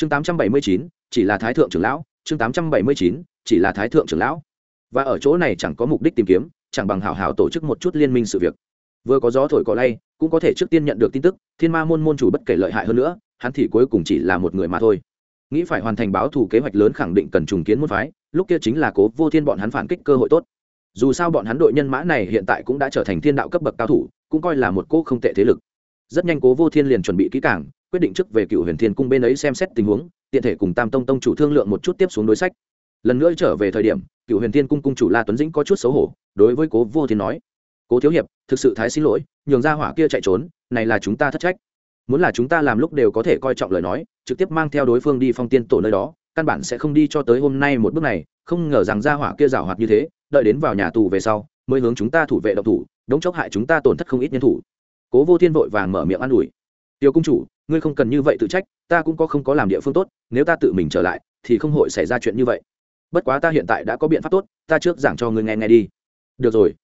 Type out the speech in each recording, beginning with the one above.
chương tám trăm bảy mươi chín, chỉ là thái thượng trưởng lão, chương tám trăm bảy mươi chín, chỉ là thái thượng trưởng lão. Và ở chỗ này chẳng có mục đích tìm kiếm, chẳng bằng hảo hảo tổ chức một chút liên minh sự việc. Vừa có gió thổi cỏ lay, cũng có thể trước tiên nhận được tin tức, thiên ma môn môn chủ bất kể lợi hại hơn nữa, hắn thì cuối cùng chỉ là một người mà thôi. Nghĩ phải hoàn thành báo thù kế hoạch lớn khẳng định cần trùng kiến môn phái, lúc kia chính là cố vô thiên bọn hắn phản kích cơ hội tốt. Dù sao bọn hắn đội nhân mã này hiện tại cũng đã trở thành thiên đạo cấp bậc cao thủ, cũng coi là một cô không tệ thế lực rất nhanh cố vô thiên liền chuẩn bị kỹ cảng quyết định trước về cựu huyền thiên cung bên ấy xem xét tình huống, tiện thể cùng tam tông tông chủ thương lượng một chút tiếp xuống đối sách. Lần nữa trở về thời điểm, cựu huyền thiên cung cung chủ la tuấn dĩnh có chút xấu hổ, đối với cố vô thiên nói, cố thiếu hiệp, thực sự thái xin lỗi, nhường ra hỏa kia chạy trốn, này là chúng ta thất trách. Muốn là chúng ta làm lúc đều có thể coi trọng lời nói, trực tiếp mang theo đối phương đi phong tiên tổ nơi đó, căn bản sẽ không đi cho tới hôm nay một bước này, không ngờ rằng ra hỏa kia rào hoạt như thế, đợi đến vào nhà tù về sau, mới hướng chúng ta thủ vệ độc thủ, đống chốc hại chúng ta tổn thất không ít nhân thủ cố vô thiên vội vàng mở miệng an ủi. Tiêu cung chủ, ngươi không cần như vậy tự trách, ta cũng có không có làm địa phương tốt, nếu ta tự mình trở lại, thì không hội xảy ra chuyện như vậy. Bất quá ta hiện tại đã có biện pháp tốt, ta trước giảng cho ngươi nghe nghe đi. Được rồi.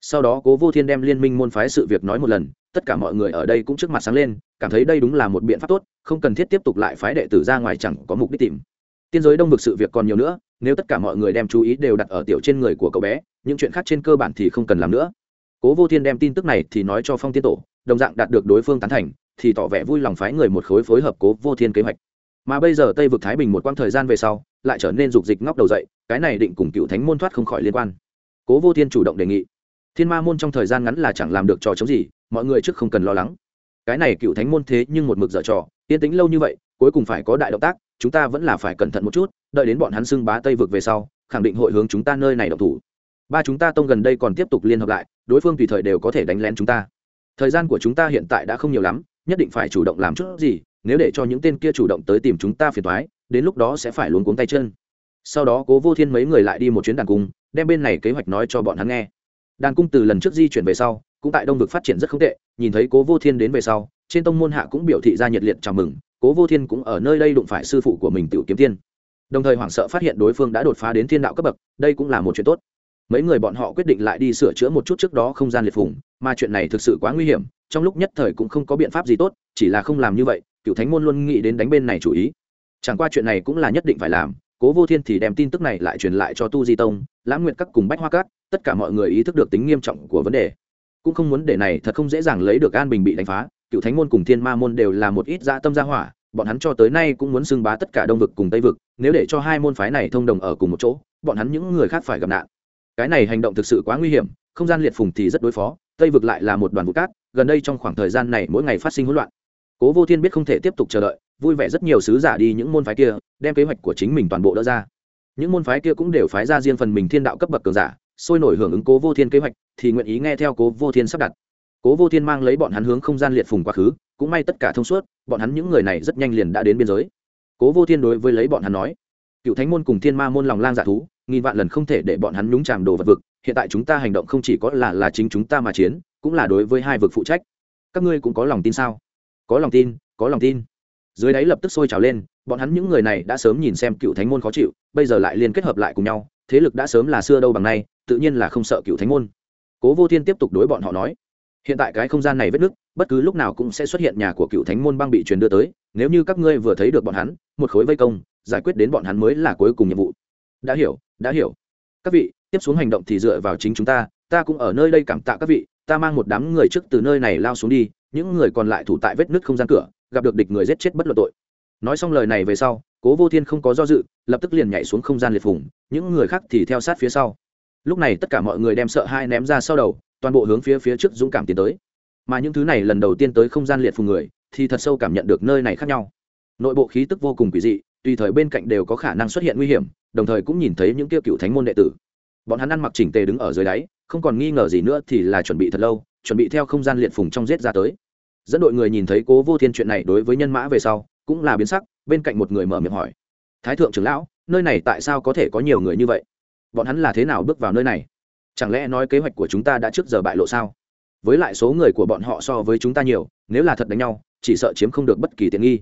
Sau đó cố vô thiên đem liên minh môn phái sự việc nói một lần, tất cả mọi người ở đây cũng trước mặt sáng lên, cảm thấy đây đúng là một biện pháp tốt, không cần thiết tiếp tục lại phái đệ tử ra ngoài chẳng có mục đích tìm. Tiên giới đông vực sự việc còn nhiều nữa, nếu tất cả mọi người đem chú ý đều đặt ở tiểu trên người của cậu bé, những chuyện khác trên cơ bản thì không cần làm nữa. Cố vô thiên đem tin tức này thì nói cho phong tiên tổ đồng dạng đạt được đối phương tán thành, thì tỏ vẻ vui lòng phái người một khối phối hợp cố vô thiên kế hoạch. Mà bây giờ tây vực thái bình một quãng thời gian về sau, lại trở nên dục dịch ngóc đầu dậy, cái này định cùng cựu thánh môn thoát không khỏi liên quan. Cố vô thiên chủ động đề nghị. Thiên ma môn trong thời gian ngắn là chẳng làm được trò chống gì, mọi người trước không cần lo lắng. Cái này cựu thánh môn thế nhưng một mực dở trò, yên tĩnh lâu như vậy, cuối cùng phải có đại động tác, chúng ta vẫn là phải cẩn thận một chút, đợi đến bọn hắn xưng bá tây vực về sau, khẳng định hội hướng chúng ta nơi này động thủ. Ba chúng ta tông gần đây còn tiếp tục liên hợp lại, đối phương tùy thời đều có thể đánh lén chúng ta thời gian của chúng ta hiện tại đã không nhiều lắm, nhất định phải chủ động làm chút gì, nếu để cho những tên kia chủ động tới tìm chúng ta phiền thoái đến lúc đó sẽ phải luống cuống tay chân. Sau đó cố vô thiên mấy người lại đi một chuyến đàn cung, đem bên này kế hoạch nói cho bọn hắn nghe. Đàn cung từ lần trước di chuyển về sau, cũng tại đông vực phát triển rất không tệ, nhìn thấy cố vô thiên đến về sau, trên tông môn hạ cũng biểu thị ra nhiệt liệt chào mừng, cố vô thiên cũng ở nơi đây đụng phải sư phụ của mình tự kiếm tiên. Đồng thời hoảng sợ phát hiện đối phương đã đột phá đến thiên đạo cấp bậc, đây cũng là một chuyện tốt mấy người bọn họ quyết định lại đi sửa chữa một chút trước đó không gian liệt phủng mà chuyện này thực sự quá nguy hiểm, trong lúc nhất thời cũng không có biện pháp gì tốt, chỉ là không làm như vậy, cựu thánh môn luôn nghĩ đến đánh bên này chủ ý. Chẳng qua chuyện này cũng là nhất định phải làm, cố vô thiên thì đem tin tức này lại truyền lại cho tu di tông lãng nguyện các cùng bách hoa cát tất cả mọi người ý thức được tính nghiêm trọng của vấn đề. Cũng không muốn để này thật không dễ dàng lấy được an bình bị đánh phá, cựu thánh môn cùng thiên ma môn đều là một ít dã tâm gia hỏa, bọn hắn cho tới nay cũng muốn xưng bá tất cả đông vực cùng tây vực, nếu để cho hai môn phái này thông đồng ở cùng một chỗ, bọn hắn những người khác phải gặp nạn cái này hành động thực sự quá nguy hiểm, không gian liệt phùng thì rất đối phó, tây vực lại là một đoàn vụ cát, gần đây trong khoảng thời gian này mỗi ngày phát sinh hỗn loạn. Cố vô thiên biết không thể tiếp tục chờ đợi, vui vẻ rất nhiều sứ giả đi những môn phái kia, đem kế hoạch của chính mình toàn bộ đỡ ra. Những môn phái kia cũng đều phái ra riêng phần mình thiên đạo cấp bậc cường giả, sôi nổi hưởng ứng cố vô thiên kế hoạch, thì nguyện ý nghe theo cố vô thiên sắp đặt. Cố vô thiên mang lấy bọn hắn hướng không gian liệt phùng quá khứ, cũng may tất cả thông suốt, bọn hắn những người này rất nhanh liền đã đến biên giới. Cố vô thiên đối với lấy bọn hắn nói, cựu thánh môn cùng thiên ma môn lòng lang dạ thú nghìn vạn lần không thể để bọn hắn nhúng chàm đồ vật vực, hiện tại chúng ta hành động không chỉ có là là chính chúng ta mà chiến, cũng là đối với hai vực phụ trách. Các ngươi cũng có lòng tin sao? Có lòng tin, có lòng tin. Dưới đáy lập tức sôi trào lên, bọn hắn những người này đã sớm nhìn xem cựu thánh môn khó chịu, bây giờ lại liên kết hợp lại cùng nhau, thế lực đã sớm là xưa đâu bằng nay, tự nhiên là không sợ cựu thánh môn. Cố vô thiên tiếp tục đối bọn họ nói, hiện tại cái không gian này vết nứt, bất cứ lúc nào cũng sẽ xuất hiện nhà của cựu thánh môn băng bị truyền đưa tới, nếu như các ngươi vừa thấy được bọn hắn, một khối vây công, giải quyết đến bọn hắn mới là cuối cùng nhiệm vụ đã hiểu đã hiểu. Các vị, tiếp xuống hành động thì dựa vào chính chúng ta ta cũng ở nơi đây cảm tạ các vị, ta mang một đám người trước từ nơi này lao xuống đi, những người còn lại thủ tại vết nứt không gian cửa, gặp được địch người giết chết bất luận tội. Nói xong lời này về sau, cố vô thiên không có do dự, lập tức liền nhảy xuống không gian liệt phủng những người khác thì theo sát phía sau. Lúc này tất cả mọi người đem sợ hai ném ra sau đầu, toàn bộ hướng phía phía trước dũng cảm tiến tới. Mà những thứ này lần đầu tiên tới không gian liệt phùng người, thì thật sâu cảm nhận được nơi này khác nhau. Nội bộ khí tức vô cùng quỷ dị, tùy thời bên cạnh đều có khả năng xuất hiện nguy hiểm đồng thời cũng nhìn thấy những tiêu cựu thánh môn đệ tử. Bọn hắn ăn mặc chỉnh tề đứng ở dưới đáy, không còn nghi ngờ gì nữa thì là chuẩn bị thật lâu, chuẩn bị theo không gian liệt phùng trong giết ra tới. Dẫn đội người nhìn thấy cố vô thiên chuyện này đối với nhân mã về sau, cũng là biến sắc, bên cạnh một người mở miệng hỏi. Thái thượng trưởng lão, nơi này tại sao có thể có nhiều người như vậy? Bọn hắn là thế nào bước vào nơi này? Chẳng lẽ nói kế hoạch của chúng ta đã trước giờ bại lộ sao? Với lại số người của bọn họ so với chúng ta nhiều, nếu là thật đánh nhau, chỉ sợ chiếm không được bất kỳ tiện nghi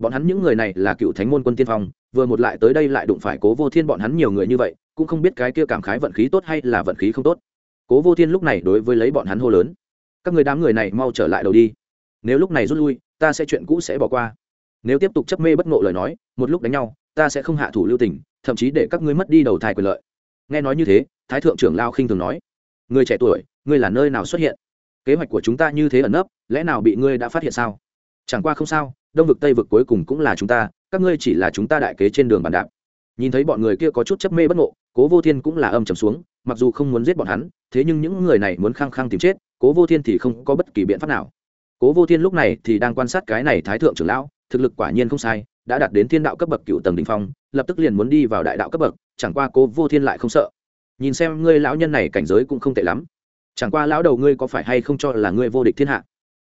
bọn hắn những người này là cựu thánh môn quân tiên phong, vừa một lại tới đây lại đụng phải cố vô thiên bọn hắn nhiều người như vậy, cũng không biết cái kia cảm khái vận khí tốt hay là vận khí không tốt. Cố vô thiên lúc này đối với lấy bọn hắn hô lớn, các người đám người này mau trở lại đầu đi. Nếu lúc này rút lui, ta sẽ chuyện cũ sẽ bỏ qua. Nếu tiếp tục chấp mê bất ngộ lời nói, một lúc đánh nhau, ta sẽ không hạ thủ lưu tình, thậm chí để các ngươi mất đi đầu thai quyền lợi. Nghe nói như thế, thái thượng trưởng lao khinh thường nói, người trẻ tuổi, ngươi là nơi nào xuất hiện? Kế hoạch của chúng ta như thế ẩn nấp, lẽ nào bị ngươi đã phát hiện sao? Chẳng qua không sao đông vực tây vực cuối cùng cũng là chúng ta, các ngươi chỉ là chúng ta đại kế trên đường bàn đạp. Nhìn thấy bọn người kia có chút chấp mê bất ngộ, cố vô thiên cũng là âm trầm xuống, mặc dù không muốn giết bọn hắn, thế nhưng những người này muốn khăng khăng tìm chết, cố vô thiên thì không có bất kỳ biện pháp nào. Cố vô thiên lúc này thì đang quan sát cái này thái thượng trưởng lão, thực lực quả nhiên không sai, đã đạt đến thiên đạo cấp bậc cựu tầng đình phong, lập tức liền muốn đi vào đại đạo cấp bậc, chẳng qua cố vô thiên lại không sợ. Nhìn xem ngươi lão nhân này cảnh giới cũng không tệ lắm. Chẳng qua lão đầu ngươi có phải hay không cho là ngươi vô địch thiên hạ?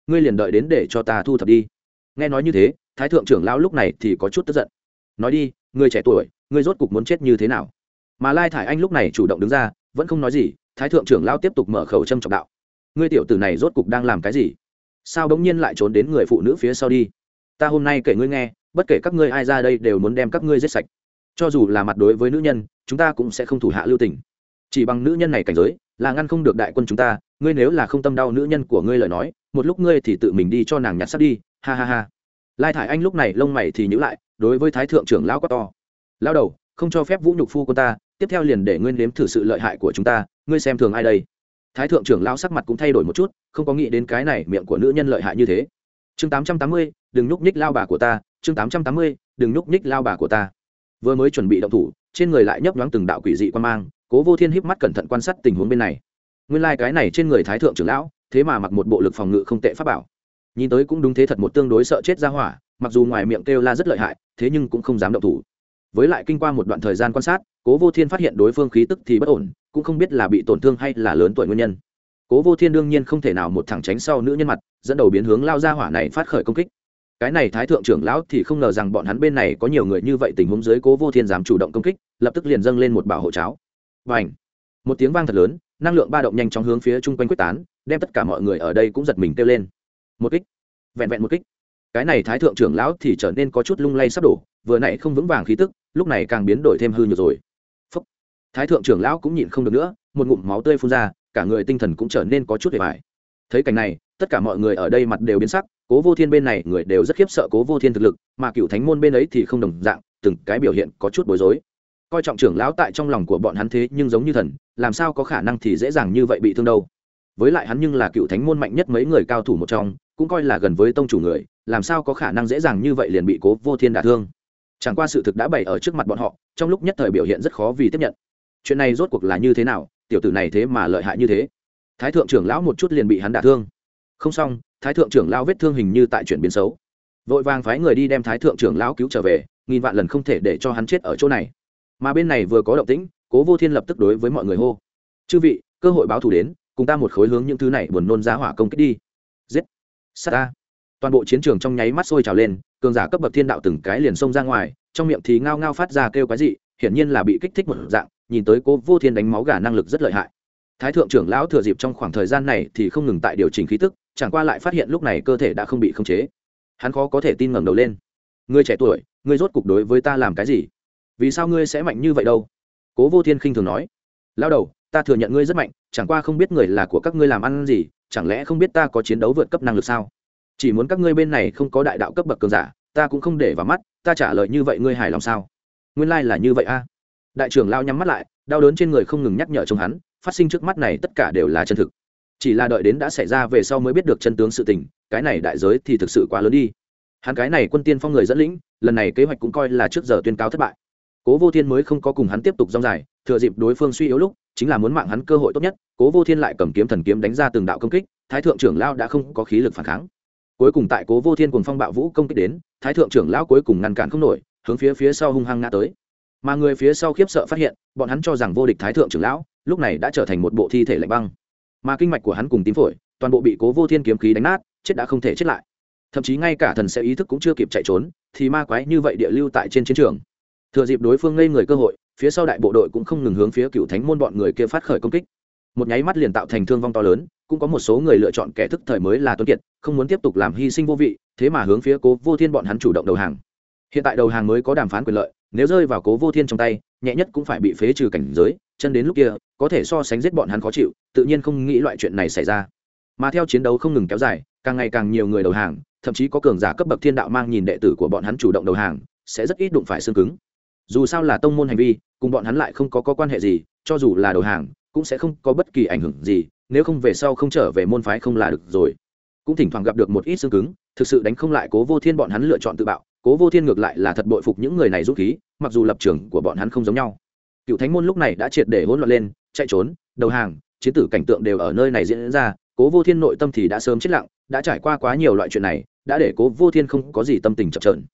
Ngươi liền đợi đến để cho ta thu thập đi nghe nói như thế, thái thượng trưởng lão lúc này thì có chút tức giận. Nói đi ngươi trẻ tuổi ngươi rốt cục muốn chết như thế nào? Mà lai thải anh lúc này chủ động đứng ra, vẫn không nói gì, thái thượng trưởng lão tiếp tục mở khẩu châm trọng đạo. Ngươi tiểu tử này rốt cục đang làm cái gì? Sao bỗng nhiên lại trốn đến người phụ nữ phía sau đi? Ta hôm nay kể ngươi nghe, bất kể các ngươi ai ra đây đều muốn đem các ngươi giết sạch. Cho dù là mặt đối với nữ nhân, chúng ta cũng sẽ không thủ hạ lưu tình. Chỉ bằng nữ nhân này cảnh giới, là ngăn không được đại quân chúng ta, ngươi nếu là không tâm đau nữ nhân của ngươi lời nói, một lúc ngươi thì tự mình đi cho nàng nhặt sắt đi ha ha ha. Lai thải anh lúc này lông mày thì nhữ lại, đối với thái thượng trưởng lão quá to. Lao đầu, không cho phép vũ nhục phu quân ta, tiếp theo liền để Nguyên nếm thử sự lợi hại của chúng ta, ngươi xem thường ai đây? Thái thượng trưởng lão sắc mặt cũng thay đổi một chút, không có nghĩ đến cái này miệng của nữ nhân lợi hại như thế. Chương tám trăm tám mươi, đừng nhúc nhích lao bà của ta, chương tám trăm tám mươi, đừng nhúc nhích lao bà của ta. Vừa mới chuẩn bị động thủ, trên người lại nhấp nhoáng từng đạo quỷ dị quan mang, cố vô thiên híp mắt cẩn thận quan sát tình huống bên này. Nguyên lai、like、cái này trên người thái thượng trưởng lão, thế mà mặc một bộ lực phòng ngự không tệ pháp bảo nhìn tới cũng đúng thế thật một tương đối sợ chết ra hỏa, mặc dù ngoài miệng kêu la rất lợi hại, thế nhưng cũng không dám động thủ. Với lại kinh qua một đoạn thời gian quan sát, cố vô thiên phát hiện đối phương khí tức thì bất ổn, cũng không biết là bị tổn thương hay là lớn tuổi nguyên nhân. Cố vô thiên đương nhiên không thể nào một thẳng tránh sau nữ nhân mặt, dẫn đầu biến hướng lao ra hỏa này phát khởi công kích. Cái này thái thượng trưởng lão thì không ngờ rằng bọn hắn bên này có nhiều người như vậy tình huống dưới cố vô thiên dám chủ động công kích, lập tức liền dâng lên một bảo hộ cháo. Và ảnh một tiếng vang thật lớn, năng lượng ba động nhanh chóng hướng phía chung quanh quyết tán, đem tất cả mọi người ở đây cũng giật mình kêu lên một kích, vẹn vẹn một kích. Cái này thái thượng trưởng lão thì trở nên có chút lung lay sắp đổ, vừa nãy không vững vàng khí tức, lúc này càng biến đổi thêm hư nhiều rồi. Phúc. thái thượng trưởng lão cũng nhịn không được nữa, một ngụm máu tươi phun ra, cả người tinh thần cũng trở nên có chút hề vải thấy cảnh này, tất cả mọi người ở đây mặt đều biến sắc, cố vô thiên bên này người đều rất khiếp sợ cố vô thiên thực lực, mà cựu thánh môn bên ấy thì không đồng dạng, từng cái biểu hiện có chút bối rối. Coi trọng trưởng lão tại trong lòng của bọn hắn thế nhưng giống như thần, làm sao có khả năng thì dễ dàng như vậy bị thương đâu. Với lại hắn nhưng là cựu thánh môn mạnh nhất mấy người cao thủ một trong cũng coi là gần với tông chủ người, làm sao có khả năng dễ dàng như vậy liền bị cố vô thiên đả thương? Chẳng qua sự thực đã bày ở trước mặt bọn họ, trong lúc nhất thời biểu hiện rất khó vì tiếp nhận. Chuyện này rốt cuộc là như thế nào, tiểu tử này thế mà lợi hại như thế? Thái thượng trưởng lão một chút liền bị hắn đả thương. Không xong, thái thượng trưởng lão vết thương hình như tại chuyển biến xấu. Vội vàng phái người đi đem thái thượng trưởng lão cứu trở về, nghìn vạn lần không thể để cho hắn chết ở chỗ này. Mà bên này vừa có động tĩnh, cố vô thiên lập tức đối với mọi người hô. Chư vị, cơ hội báo thù đến, cùng ta một khối hướng những thứ này buồn nôn giá hỏa công kích đi. Giết sát ta. Toàn bộ chiến trường trong nháy mắt sôi trào lên, cường giả cấp bậc thiên đạo từng cái liền xông ra ngoài, trong miệng thì ngao ngao phát ra kêu cái gì hiển nhiên là bị kích thích một dạng, nhìn tới cố vô thiên đánh máu gà năng lực rất lợi hại. Thái thượng trưởng lão thừa dịp trong khoảng thời gian này thì không ngừng tại điều chỉnh khí tức, chẳng qua lại phát hiện lúc này cơ thể đã không bị khống chế. Hắn khó có thể tin ngẩng đầu lên. Ngươi trẻ tuổi, ngươi rốt cục đối với ta làm cái gì? Vì sao ngươi sẽ mạnh như vậy đâu? Cố vô thiên khinh thường nói. Lao đầu ta thừa nhận ngươi rất mạnh, chẳng qua không biết người là của các ngươi làm ăn gì, chẳng lẽ không biết ta có chiến đấu vượt cấp năng lực sao? Chỉ muốn các ngươi bên này không có đại đạo cấp bậc cường giả, ta cũng không để vào mắt, ta trả lời như vậy ngươi hài lòng sao? Nguyên lai、like、là như vậy a. Đại trưởng lao nhắm mắt lại, đau đớn trên người không ngừng nhắc nhở trong hắn, phát sinh trước mắt này tất cả đều là chân thực. Chỉ là đợi đến đã xảy ra về sau mới biết được chân tướng sự tình, cái này đại giới thì thực sự quá lớn đi. Hắn cái này quân tiên phong người dẫn lĩnh, lần này kế hoạch cũng coi là trước giờ tuyên cáo thất bại. Cố vô thiên mới không có cùng hắn tiếp tục rong dài, thừa dịp đối phương suy yếu lúc chính là muốn mạng hắn cơ hội tốt nhất, cố vô thiên lại cầm kiếm thần kiếm đánh ra từng đạo công kích, thái thượng trưởng lao đã không có khí lực phản kháng. Cuối cùng tại cố vô thiên cùng phong bạo vũ công kích đến, thái thượng trưởng lão cuối cùng ngăn cản không nổi, hướng phía phía sau hung hăng ngã tới. Mà người phía sau khiếp sợ phát hiện, bọn hắn cho rằng vô địch thái thượng trưởng lão, lúc này đã trở thành một bộ thi thể lạnh băng. Mà kinh mạch của hắn cùng tím phổi, toàn bộ bị cố vô thiên kiếm khí đánh nát, chết đã không thể chết lại. Thậm chí ngay cả thần sẽ ý thức cũng chưa kịp chạy trốn, thì ma quái như vậy địa lưu tại trên chiến trường. Thừa dịp đối phương ngây người cơ hội phía sau đại bộ đội cũng không ngừng hướng phía cựu thánh môn bọn người kia phát khởi công kích. Một nháy mắt liền tạo thành thương vong to lớn, cũng có một số người lựa chọn kẻ thức thời mới là tuấn kiệt, không muốn tiếp tục làm hy sinh vô vị, thế mà hướng phía cố vô thiên bọn hắn chủ động đầu hàng. Hiện tại đầu hàng mới có đàm phán quyền lợi, nếu rơi vào cố vô thiên trong tay, nhẹ nhất cũng phải bị phế trừ cảnh giới, chân đến lúc kia, có thể so sánh giết bọn hắn khó chịu, tự nhiên không nghĩ loại chuyện này xảy ra. Mà theo chiến đấu không ngừng kéo dài, càng ngày càng nhiều người đầu hàng, thậm chí có cường giả cấp bậc thiên đạo mang nhìn đệ tử của bọn hắn chủ động đầu hàng, sẽ rất ít đụng phải xương cứng dù sao là tông môn hành vi cùng bọn hắn lại không có, có quan hệ gì cho dù là đầu hàng cũng sẽ không có bất kỳ ảnh hưởng gì nếu không về sau không trở về môn phái không là được rồi. Cũng thỉnh thoảng gặp được một ít xương cứng thực sự đánh không lại cố vô thiên bọn hắn lựa chọn tự bạo. Cố vô thiên ngược lại là thật bội phục những người này rút khí mặc dù lập trường của bọn hắn không giống nhau. Cựu thánh môn lúc này đã triệt để hỗn loạn lên chạy trốn đầu hàng chiến tử cảnh tượng đều ở nơi này diễn ra cố vô thiên nội tâm thì đã sớm chết lặng đã trải qua quá nhiều loại chuyện này đã để cố vô thiên không có gì tâm tình chậm trợn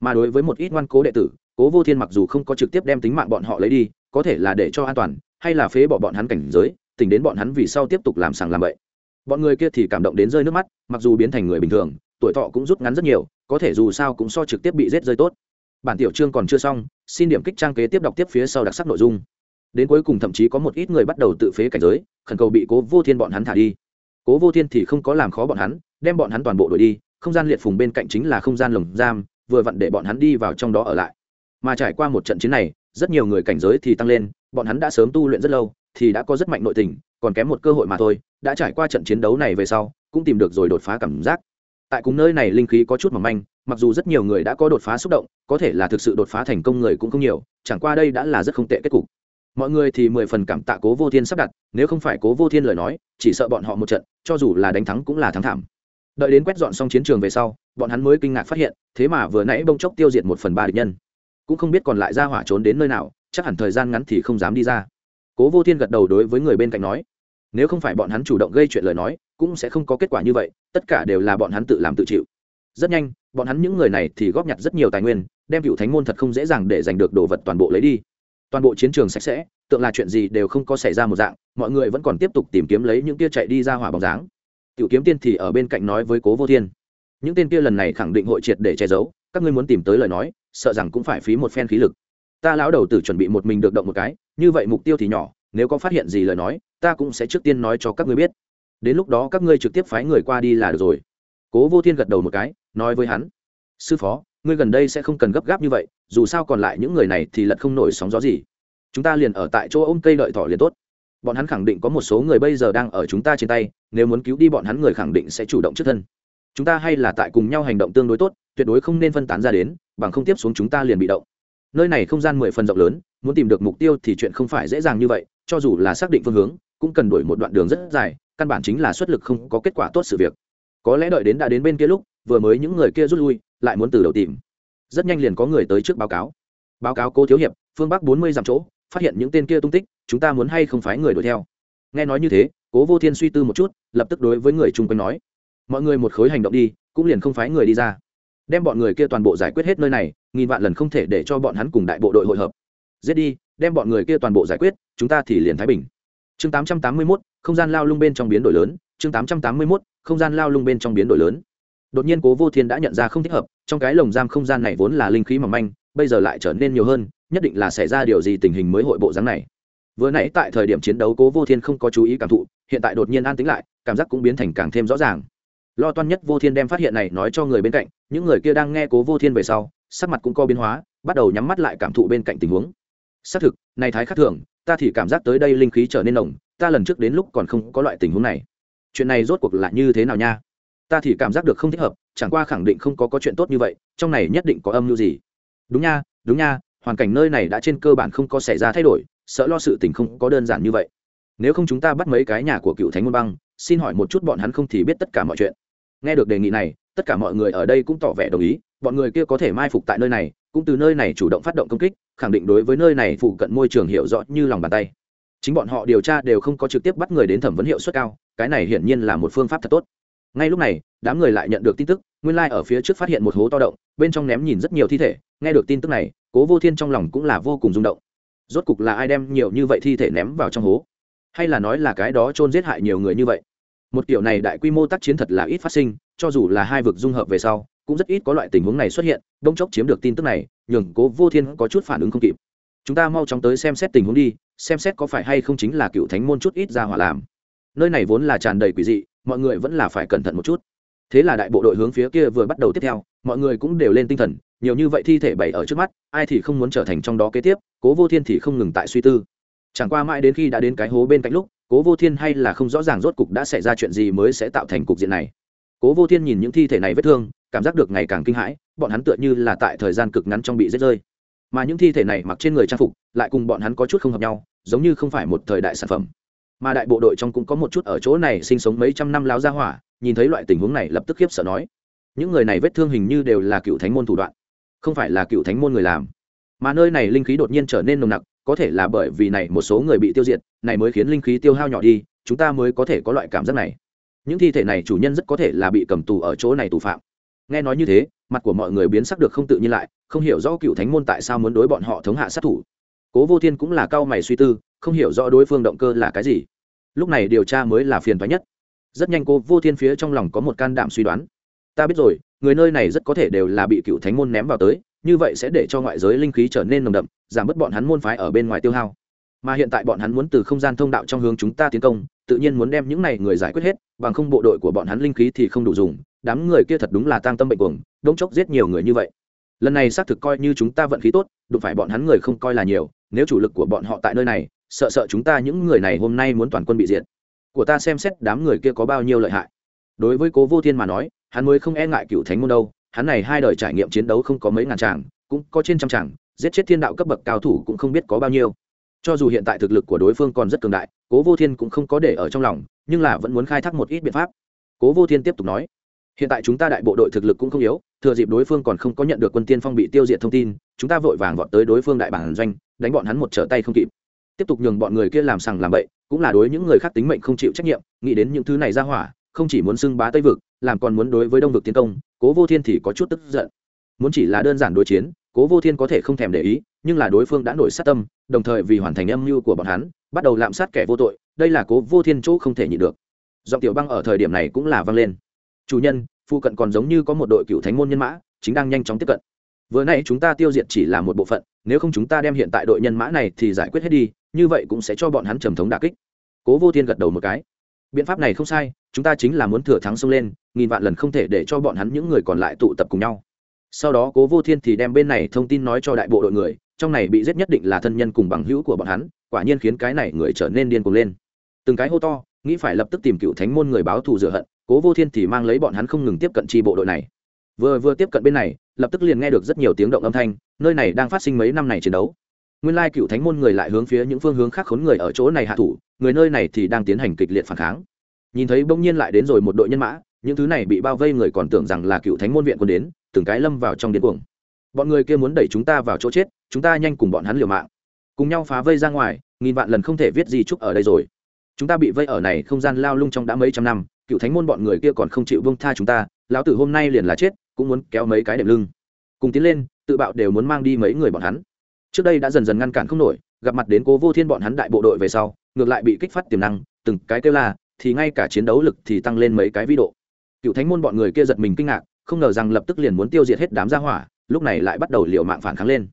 mà đối với một ít ngoan cố đệ tử cố vô thiên mặc dù không có trực tiếp đem tính mạng bọn họ lấy đi, có thể là để cho an toàn, hay là phế bỏ bọn hắn cảnh giới tính đến bọn hắn vì sau tiếp tục làm sàng làm bậy. Bọn người kia thì cảm động đến rơi nước mắt, mặc dù biến thành người bình thường, tuổi thọ cũng rút ngắn rất nhiều, có thể dù sao cũng so trực tiếp bị rết rơi tốt. Bản tiểu chương còn chưa xong, xin điểm kích trang kế tiếp đọc tiếp phía sau đặc sắc nội dung. Đến cuối cùng thậm chí có một ít người bắt đầu tự phế cảnh giới, khẩn cầu bị cố vô thiên bọn hắn thả đi. Cố vô thiên thì không có làm khó bọn hắn, đem bọn hắn toàn bộ đuổi đi, không gian liệt phùng bên cạnh chính là không gian lồng giam, vừa vặn để bọn hắn đi vào trong đó ở lại mà trải qua một trận chiến này, rất nhiều người cảnh giới thì tăng lên, bọn hắn đã sớm tu luyện rất lâu, thì đã có rất mạnh nội tình, còn kém một cơ hội mà thôi, đã trải qua trận chiến đấu này về sau, cũng tìm được rồi đột phá cảm giác. Tại cùng nơi này linh khí có chút mỏng manh, mặc dù rất nhiều người đã có đột phá xúc động, có thể là thực sự đột phá thành công người cũng không nhiều, chẳng qua đây đã là rất không tệ kết cục. Mọi người thì mười phần cảm tạ cố vô thiên sắp đặt, nếu không phải cố vô thiên lời nói, chỉ sợ bọn họ một trận, cho dù là đánh thắng cũng là thắng thảm. Đợi đến quét dọn xong chiến trường về sau, bọn hắn mới kinh ngạc phát hiện, thế mà vừa nãy bông chốc tiêu diệt một phần ba địch nhân cũng không biết còn lại ra hỏa trốn đến nơi nào, chắc hẳn thời gian ngắn thì không dám đi ra. Cố vô thiên gật đầu đối với người bên cạnh nói, nếu không phải bọn hắn chủ động gây chuyện lời nói, cũng sẽ không có kết quả như vậy, tất cả đều là bọn hắn tự làm tự chịu. Rất nhanh, bọn hắn những người này thì góp nhặt rất nhiều tài nguyên, đem cựu thánh môn thật không dễ dàng để giành được đồ vật toàn bộ lấy đi. Toàn bộ chiến trường sạch sẽ, tượng là chuyện gì đều không có xảy ra một dạng, mọi người vẫn còn tiếp tục tìm kiếm lấy những tia chạy đi ra hỏa bóng dáng. Tiểu kiếm tiên thì ở bên cạnh nói với cố vô thiên, những tên kia lần này khẳng định hội triệt để che giấu, các ngươi muốn tìm tới lời nói sợ rằng cũng phải phí một phen khí lực. Ta lão đầu tử chuẩn bị một mình được động một cái, như vậy mục tiêu thì nhỏ, nếu có phát hiện gì lời nói, ta cũng sẽ trước tiên nói cho các ngươi biết. Đến lúc đó các ngươi trực tiếp phái người qua đi là được rồi. Cố vô thiên gật đầu một cái, nói với hắn, sư phó, ngươi gần đây sẽ không cần gấp gáp như vậy, dù sao còn lại những người này thì lật không nổi sóng gió gì. Chúng ta liền ở tại chỗ ôm cây đợi thỏ liền tốt. Bọn hắn khẳng định có một số người bây giờ đang ở chúng ta trên tay, nếu muốn cứu đi bọn hắn người khẳng định sẽ chủ động trước thân. Chúng ta hay là tại cùng nhau hành động tương đối tốt, tuyệt đối không nên phân tán ra đến bằng không tiếp xuống chúng ta liền bị động. Nơi này không gian mười phần rộng lớn, muốn tìm được mục tiêu thì chuyện không phải dễ dàng như vậy, cho dù là xác định phương hướng, cũng cần đổi một đoạn đường rất dài, căn bản chính là xuất lực không có kết quả tốt sự việc. Có lẽ đợi đến đã đến bên kia lúc, vừa mới những người kia rút lui, lại muốn từ đầu tìm. Rất nhanh liền có người tới trước báo cáo. Báo cáo cô thiếu hiệp, phương bắc bốn mươi dặm chỗ, phát hiện những tên kia tung tích, chúng ta muốn hay không phái người đuổi theo? Nghe nói như thế, cố vô thiên suy tư một chút, lập tức đối với người chung quanh nói. Mọi người một khối hành động đi, cũng liền không phái người đi ra đem bọn người kia toàn bộ giải quyết hết nơi này, nghìn vạn lần không thể để cho bọn hắn cùng đại bộ đội hội hợp. Giết đi, đem bọn người kia toàn bộ giải quyết, chúng ta thì liền thái bình. Chương tám trăm tám mươi mốt, không gian lao lung bên trong biến đổi lớn. Chương tám trăm tám mươi mốt, không gian lao lung bên trong biến đổi lớn. Đột nhiên cố vô thiên đã nhận ra không thích hợp, trong cái lồng giam không gian này vốn là linh khí mỏng manh, bây giờ lại trở nên nhiều hơn, nhất định là xảy ra điều gì tình hình mới hội bộ dáng này. Vừa nãy tại thời điểm chiến đấu, cố vô thiên không có chú ý cảm thụ, hiện tại đột nhiên an tính lại, cảm giác cũng biến thành càng thêm rõ ràng lo toan nhất vô thiên đem phát hiện này nói cho người bên cạnh, những người kia đang nghe cố vô thiên về sau, sắc mặt cũng co biến hóa, bắt đầu nhắm mắt lại cảm thụ bên cạnh tình huống. Xác thực, này thái khắc thường, ta thì cảm giác tới đây linh khí trở nên nồng, ta lần trước đến lúc còn không có loại tình huống này. Chuyện này rốt cuộc là như thế nào nha? Ta thì cảm giác được không thích hợp, chẳng qua khẳng định không có có chuyện tốt như vậy, trong này nhất định có âm mưu gì. Đúng nha đúng nha, hoàn cảnh nơi này đã trên cơ bản không có xảy ra thay đổi, sợ lo sự tình không có đơn giản như vậy. Nếu không chúng ta bắt mấy cái nhà của cựu thánh môn băng, xin hỏi một chút bọn hắn không thì biết tất cả mọi chuyện nghe được đề nghị này, tất cả mọi người ở đây cũng tỏ vẻ đồng ý, bọn người kia có thể mai phục tại nơi này, cũng từ nơi này chủ động phát động công kích, khẳng định đối với nơi này phụ cận môi trường hiểu rõ như lòng bàn tay. Chính bọn họ điều tra đều không có trực tiếp bắt người đến thẩm vấn hiệu suất cao, cái này hiển nhiên là một phương pháp thật tốt. Ngay lúc này, đám người lại nhận được tin tức, nguyên lai、like、ở phía trước phát hiện một hố to động, bên trong ném nhìn rất nhiều thi thể, nghe được tin tức này, cố vô thiên trong lòng cũng là vô cùng rung động. Rốt cục là ai đem nhiều như vậy thi thể ném vào trong hố? Hay là nói là cái đó trôn giết hại nhiều người như vậy? Một kiểu này đại quy mô tác chiến thật là ít phát sinh, cho dù là hai vực dung hợp về sau, cũng rất ít có loại tình huống này xuất hiện, đông chốc chiếm được tin tức này, nhường cố vô thiên có chút phản ứng không kịp. Chúng ta mau chóng tới xem xét tình huống đi, xem xét có phải hay không chính là cựu thánh môn chút ít ra hỏa làm. Nơi này vốn là tràn đầy quỷ dị, mọi người vẫn là phải cẩn thận một chút. Thế là đại bộ đội hướng phía kia vừa bắt đầu tiếp theo, mọi người cũng đều lên tinh thần, nhiều như vậy thi thể bày ở trước mắt, ai thì không muốn trở thành trong đó kế tiếp, cố vô thiên thì không ngừng tại suy tư. Chẳng qua mãi đến khi đã đến cái hố bên cạnh lúc cố vô thiên hay là không rõ ràng rốt cục đã xảy ra chuyện gì mới sẽ tạo thành cục diện này. Cố vô thiên nhìn những thi thể này vết thương, cảm giác được ngày càng kinh hãi, bọn hắn tựa như là tại thời gian cực ngắn trong bị rết rơi. Mà những thi thể này mặc trên người trang phục, lại cùng bọn hắn có chút không hợp nhau, giống như không phải một thời đại sản phẩm. Mà đại bộ đội trong cũng có một chút ở chỗ này sinh sống mấy trăm năm láo ra hỏa, nhìn thấy loại tình huống này lập tức khiếp sợ nói. Những người này vết thương hình như đều là cựu thánh môn thủ đoạn, không phải là cựu thánh môn người làm. Mà nơi này linh khí đột nhiên trở nên nồng nặc có thể là bởi vì này một số người bị tiêu diệt, này mới khiến linh khí tiêu hao nhỏ đi, chúng ta mới có thể có loại cảm giác này. Những thi thể này chủ nhân rất có thể là bị cầm tù ở chỗ này tù phạm. Nghe nói như thế, mặt của mọi người biến sắc được không tự nhiên lại, không hiểu rõ cựu thánh môn tại sao muốn đối bọn họ thống hạ sát thủ. Cố vô thiên cũng là cao mày suy tư, không hiểu rõ đối phương động cơ là cái gì. Lúc này điều tra mới là phiền thoái nhất. Rất nhanh cố vô thiên phía trong lòng có một can đảm suy đoán. Ta biết rồi, người nơi này rất có thể đều là bị cựu thánh môn ném vào tới như vậy sẽ để cho ngoại giới linh khí trở nên nồng đậm, giảm bớt bọn hắn môn phái ở bên ngoài tiêu hao. Mà hiện tại bọn hắn muốn từ không gian thông đạo trong hướng chúng ta tiến công, tự nhiên muốn đem những này người giải quyết hết, bằng không bộ đội của bọn hắn linh khí thì không đủ dùng, đám người kia thật đúng là tang tâm bệnh cuồng đông chốc giết nhiều người như vậy. Lần này xác thực coi như chúng ta vận khí tốt, đụng phải bọn hắn người không coi là nhiều, nếu chủ lực của bọn họ tại nơi này, sợ sợ chúng ta những người này hôm nay muốn toàn quân bị diệt. Của ta xem xét đám người kia có bao nhiêu lợi hại. Đối với cố vô thiên mà nói, hắn mới không e ngại cựu thánh môn đâu hắn này hai đời trải nghiệm chiến đấu không có mấy ngàn tràng, cũng có trên trăm tràng, giết chết thiên đạo cấp bậc cao thủ cũng không biết có bao nhiêu. Cho dù hiện tại thực lực của đối phương còn rất cường đại, cố vô thiên cũng không có để ở trong lòng, nhưng là vẫn muốn khai thác một ít biện pháp. Cố vô thiên tiếp tục nói, hiện tại chúng ta đại bộ đội thực lực cũng không yếu, thừa dịp đối phương còn không có nhận được quân tiên phong bị tiêu diệt thông tin, chúng ta vội vàng vọt tới đối phương đại bản doanh, đánh bọn hắn một trở tay không kịp. Tiếp tục nhường bọn người kia làm sằng làm bậy, cũng là đối những người khác tính mệnh không chịu trách nhiệm, nghĩ đến những thứ này ra hỏa không chỉ muốn xưng bá tây vực, làm còn muốn đối với đông vực tiến công, cố vô thiên thì có chút tức giận. Muốn chỉ là đơn giản đối chiến, cố vô thiên có thể không thèm để ý, nhưng là đối phương đã nổi sát tâm, đồng thời vì hoàn thành âm mưu của bọn hắn, bắt đầu lạm sát kẻ vô tội, đây là cố vô thiên chỗ không thể nhịn được. Giọng tiểu băng ở thời điểm này cũng là vang lên. Chủ nhân phụ cận còn giống như có một đội cựu thánh môn nhân mã, chính đang nhanh chóng tiếp cận. Vừa nay chúng ta tiêu diệt chỉ là một bộ phận, nếu không chúng ta đem hiện tại đội nhân mã này thì giải quyết hết đi, như vậy cũng sẽ cho bọn hắn trầm thống đà kích. Cố vô thiên gật đầu một cái. Biện pháp này không sai chúng ta chính là muốn thừa thắng xông lên, nghìn vạn lần không thể để cho bọn hắn những người còn lại tụ tập cùng nhau. Sau đó cố vô thiên thì đem bên này thông tin nói cho đại bộ đội người, trong này bị giết nhất định là thân nhân cùng bằng hữu của bọn hắn, quả nhiên khiến cái này người trở nên điên cuồng lên. Từng cái hô to, nghĩ phải lập tức tìm cựu thánh môn người báo thù rửa hận, cố vô thiên thì mang lấy bọn hắn không ngừng tiếp cận tri bộ đội này. Vừa vừa tiếp cận bên này, lập tức liền nghe được rất nhiều tiếng động âm thanh, nơi này đang phát sinh mấy năm này chiến đấu. Nguyên lai cựu thánh môn người lại hướng phía những phương hướng khác khốn người ở chỗ này hạ thủ, người nơi này thì đang tiến hành kịch liệt phản kháng nhìn thấy bỗng nhiên lại đến rồi một đội nhân mã, những thứ này bị bao vây người còn tưởng rằng là cựu thánh môn viện quân đến, từng cái lâm vào trong điên cuồng. Bọn người kia muốn đẩy chúng ta vào chỗ chết, chúng ta nhanh cùng bọn hắn liều mạng. Cùng nhau phá vây ra ngoài, nghìn vạn lần không thể viết gì chúc ở đây rồi. Chúng ta bị vây ở này không gian lao lung trong đã mấy trăm năm, cựu thánh môn bọn người kia còn không chịu vương tha chúng ta, lão tử hôm nay liền là chết, cũng muốn kéo mấy cái đệm lưng. Cùng tiến lên, tự bạo đều muốn mang đi mấy người bọn hắn. Trước đây đã dần dần ngăn cản không nổi, gặp mặt đến cố vô thiên bọn hắn đại bộ đội về sau, ngược lại bị kích phát tiềm năng, từng cái kêu là thì ngay cả chiến đấu lực thì tăng lên mấy cái vĩ độ. Cựu thánh môn bọn người kia giật mình kinh ngạc, không ngờ rằng lập tức liền muốn tiêu diệt hết đám gia hỏa, lúc này lại bắt đầu liều mạng phản kháng lên.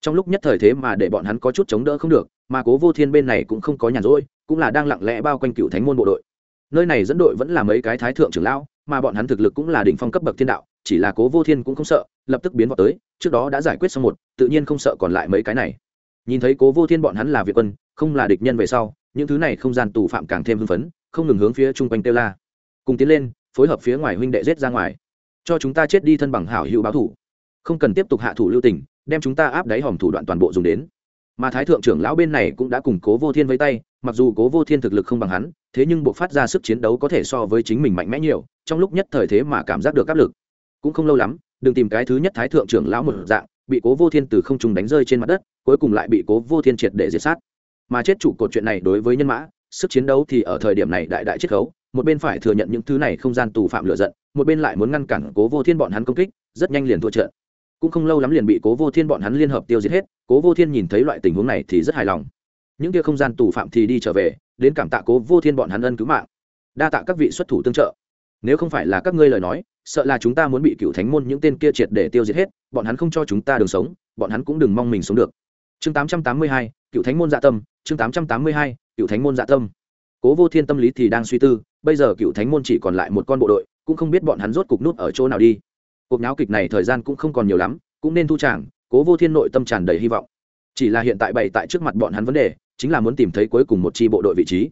Trong lúc nhất thời thế mà để bọn hắn có chút chống đỡ không được, mà cố vô thiên bên này cũng không có nhàn rỗi, cũng là đang lặng lẽ bao quanh cựu thánh môn bộ đội. Nơi này dẫn đội vẫn là mấy cái thái thượng trưởng lão, mà bọn hắn thực lực cũng là đỉnh phong cấp bậc thiên đạo, chỉ là cố vô thiên cũng không sợ, lập tức biến vào tới, trước đó đã giải quyết xong một, tự nhiên không sợ còn lại mấy cái này. Nhìn thấy cố vô thiên bọn hắn là việt quân, không là địch nhân về sau, những thứ này không gian tù phạm càng thêm hưng phấn không ngừng hướng phía chung quanh kêu la. Cùng tiến lên, phối hợp phía ngoài huynh đệ giết ra ngoài. Cho chúng ta chết đi thân bằng hảo hữu báo thủ. Không cần tiếp tục hạ thủ lưu tình, đem chúng ta áp đáy hòm thủ đoạn toàn bộ dùng đến. Mà thái thượng trưởng lão bên này cũng đã cùng cố vô thiên với tay, mặc dù cố vô thiên thực lực không bằng hắn, thế nhưng buộc phát ra sức chiến đấu có thể so với chính mình mạnh mẽ nhiều, trong lúc nhất thời thế mà cảm giác được áp lực. Cũng không lâu lắm, đừng tìm cái thứ nhất thái thượng trưởng lão một dạng, bị cố vô thiên từ không trùng đánh rơi trên mặt đất, cuối cùng lại bị cố vô thiên triệt để diệt sát. Mà chết chủ cột chuyện này đối với nhân mã sức chiến đấu thì ở thời điểm này đại đại chiết khấu một bên phải thừa nhận những thứ này không gian tù phạm lựa giận một bên lại muốn ngăn cản cố vô thiên bọn hắn công kích rất nhanh liền thua trận. Cũng không lâu lắm liền bị cố vô thiên bọn hắn liên hợp tiêu diệt hết cố vô thiên nhìn thấy loại tình huống này thì rất hài lòng. Những kia không gian tù phạm thì đi trở về đến cảm tạ cố vô thiên bọn hắn ân cứu mạng. Đa tạ các vị xuất thủ tương trợ. Nếu không phải là các ngươi lời nói sợ là chúng ta muốn bị cựu thánh môn những tên kia triệt để tiêu diệt hết bọn hắn không cho chúng ta đường sống bọn hắn cũng đừng mong mình sống được. Chương 882, cựu thánh môn dạ tâm chương 882, cựu thánh môn dạ tâm. Cố vô thiên tâm lý thì đang suy tư, bây giờ cựu thánh môn chỉ còn lại một con bộ đội, cũng không biết bọn hắn rốt cục nút ở chỗ nào đi. Cuộc náo kịch này thời gian cũng không còn nhiều lắm, cũng nên thu tràng, cố vô thiên nội tâm tràn đầy hy vọng. Chỉ là hiện tại bày tại trước mặt bọn hắn vấn đề, chính là muốn tìm thấy cuối cùng một chi bộ đội vị trí.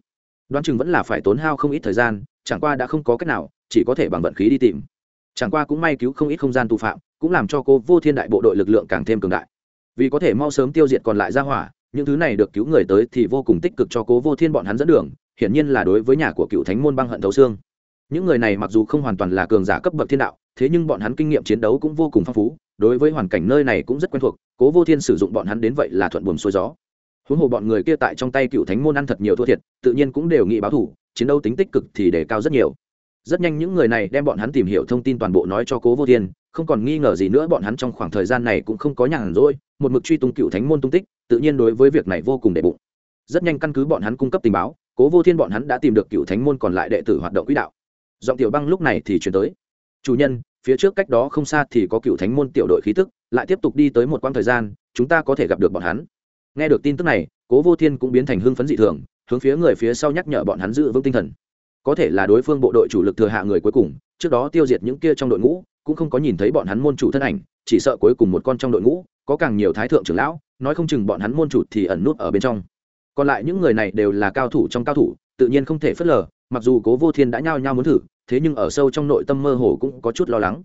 Đoán chừng vẫn là phải tốn hao không ít thời gian, chẳng qua đã không có cách nào, chỉ có thể bằng vận khí đi tìm. Chẳng qua cũng may cứu không ít không gian tù phạm, cũng làm cho cô vô thiên đại bộ đội lực lượng càng thêm cường đại. Vì có thể mau sớm tiêu diệt còn lại ra hỏa những thứ này được cứu người tới thì vô cùng tích cực cho cố vô thiên bọn hắn dẫn đường, hiển nhiên là đối với nhà của cựu thánh môn băng hận thấu xương. Những người này mặc dù không hoàn toàn là cường giả cấp bậc thiên đạo, thế nhưng bọn hắn kinh nghiệm chiến đấu cũng vô cùng phong phú, đối với hoàn cảnh nơi này cũng rất quen thuộc, cố vô thiên sử dụng bọn hắn đến vậy là thuận buồm xuôi gió. Huống hồ bọn người kia tại trong tay cựu thánh môn ăn thật nhiều thua thiệt, tự nhiên cũng đều nghị báo thủ, chiến đấu tính tích cực thì đề cao rất nhiều. Rất nhanh những người này đem bọn hắn tìm hiểu thông tin toàn bộ nói cho cố vô thiên không còn nghi ngờ gì nữa, bọn hắn trong khoảng thời gian này cũng không có nhàn rỗi, một mực truy tung cựu thánh môn tung tích, tự nhiên đối với việc này vô cùng đệ bụng. Rất nhanh căn cứ bọn hắn cung cấp tình báo, cố vô thiên bọn hắn đã tìm được cựu thánh môn còn lại đệ tử hoạt động quỹ đạo. Giọng tiểu băng lúc này thì chuyển tới. Chủ nhân, phía trước cách đó không xa thì có cựu thánh môn tiểu đội khí tức, lại tiếp tục đi tới một quãng thời gian, chúng ta có thể gặp được bọn hắn. Nghe được tin tức này, cố vô thiên cũng biến thành hưng phấn dị thường, hướng phía người phía sau nhắc nhở bọn hắn giữ vững tinh thần. Có thể là đối phương bộ đội chủ lực thừa hạ người cuối cùng, trước đó tiêu diệt những kia trong đội ngũ cũng không có nhìn thấy bọn hắn môn chủ thân ảnh, chỉ sợ cuối cùng một con trong đội ngũ, có càng nhiều thái thượng trưởng lão, nói không chừng bọn hắn môn chủ thì ẩn nút ở bên trong. Còn lại những người này đều là cao thủ trong cao thủ, tự nhiên không thể phớt lờ, mặc dù cố vô thiên đã nhao nhao muốn thử, thế nhưng ở sâu trong nội tâm mơ hồ cũng có chút lo lắng.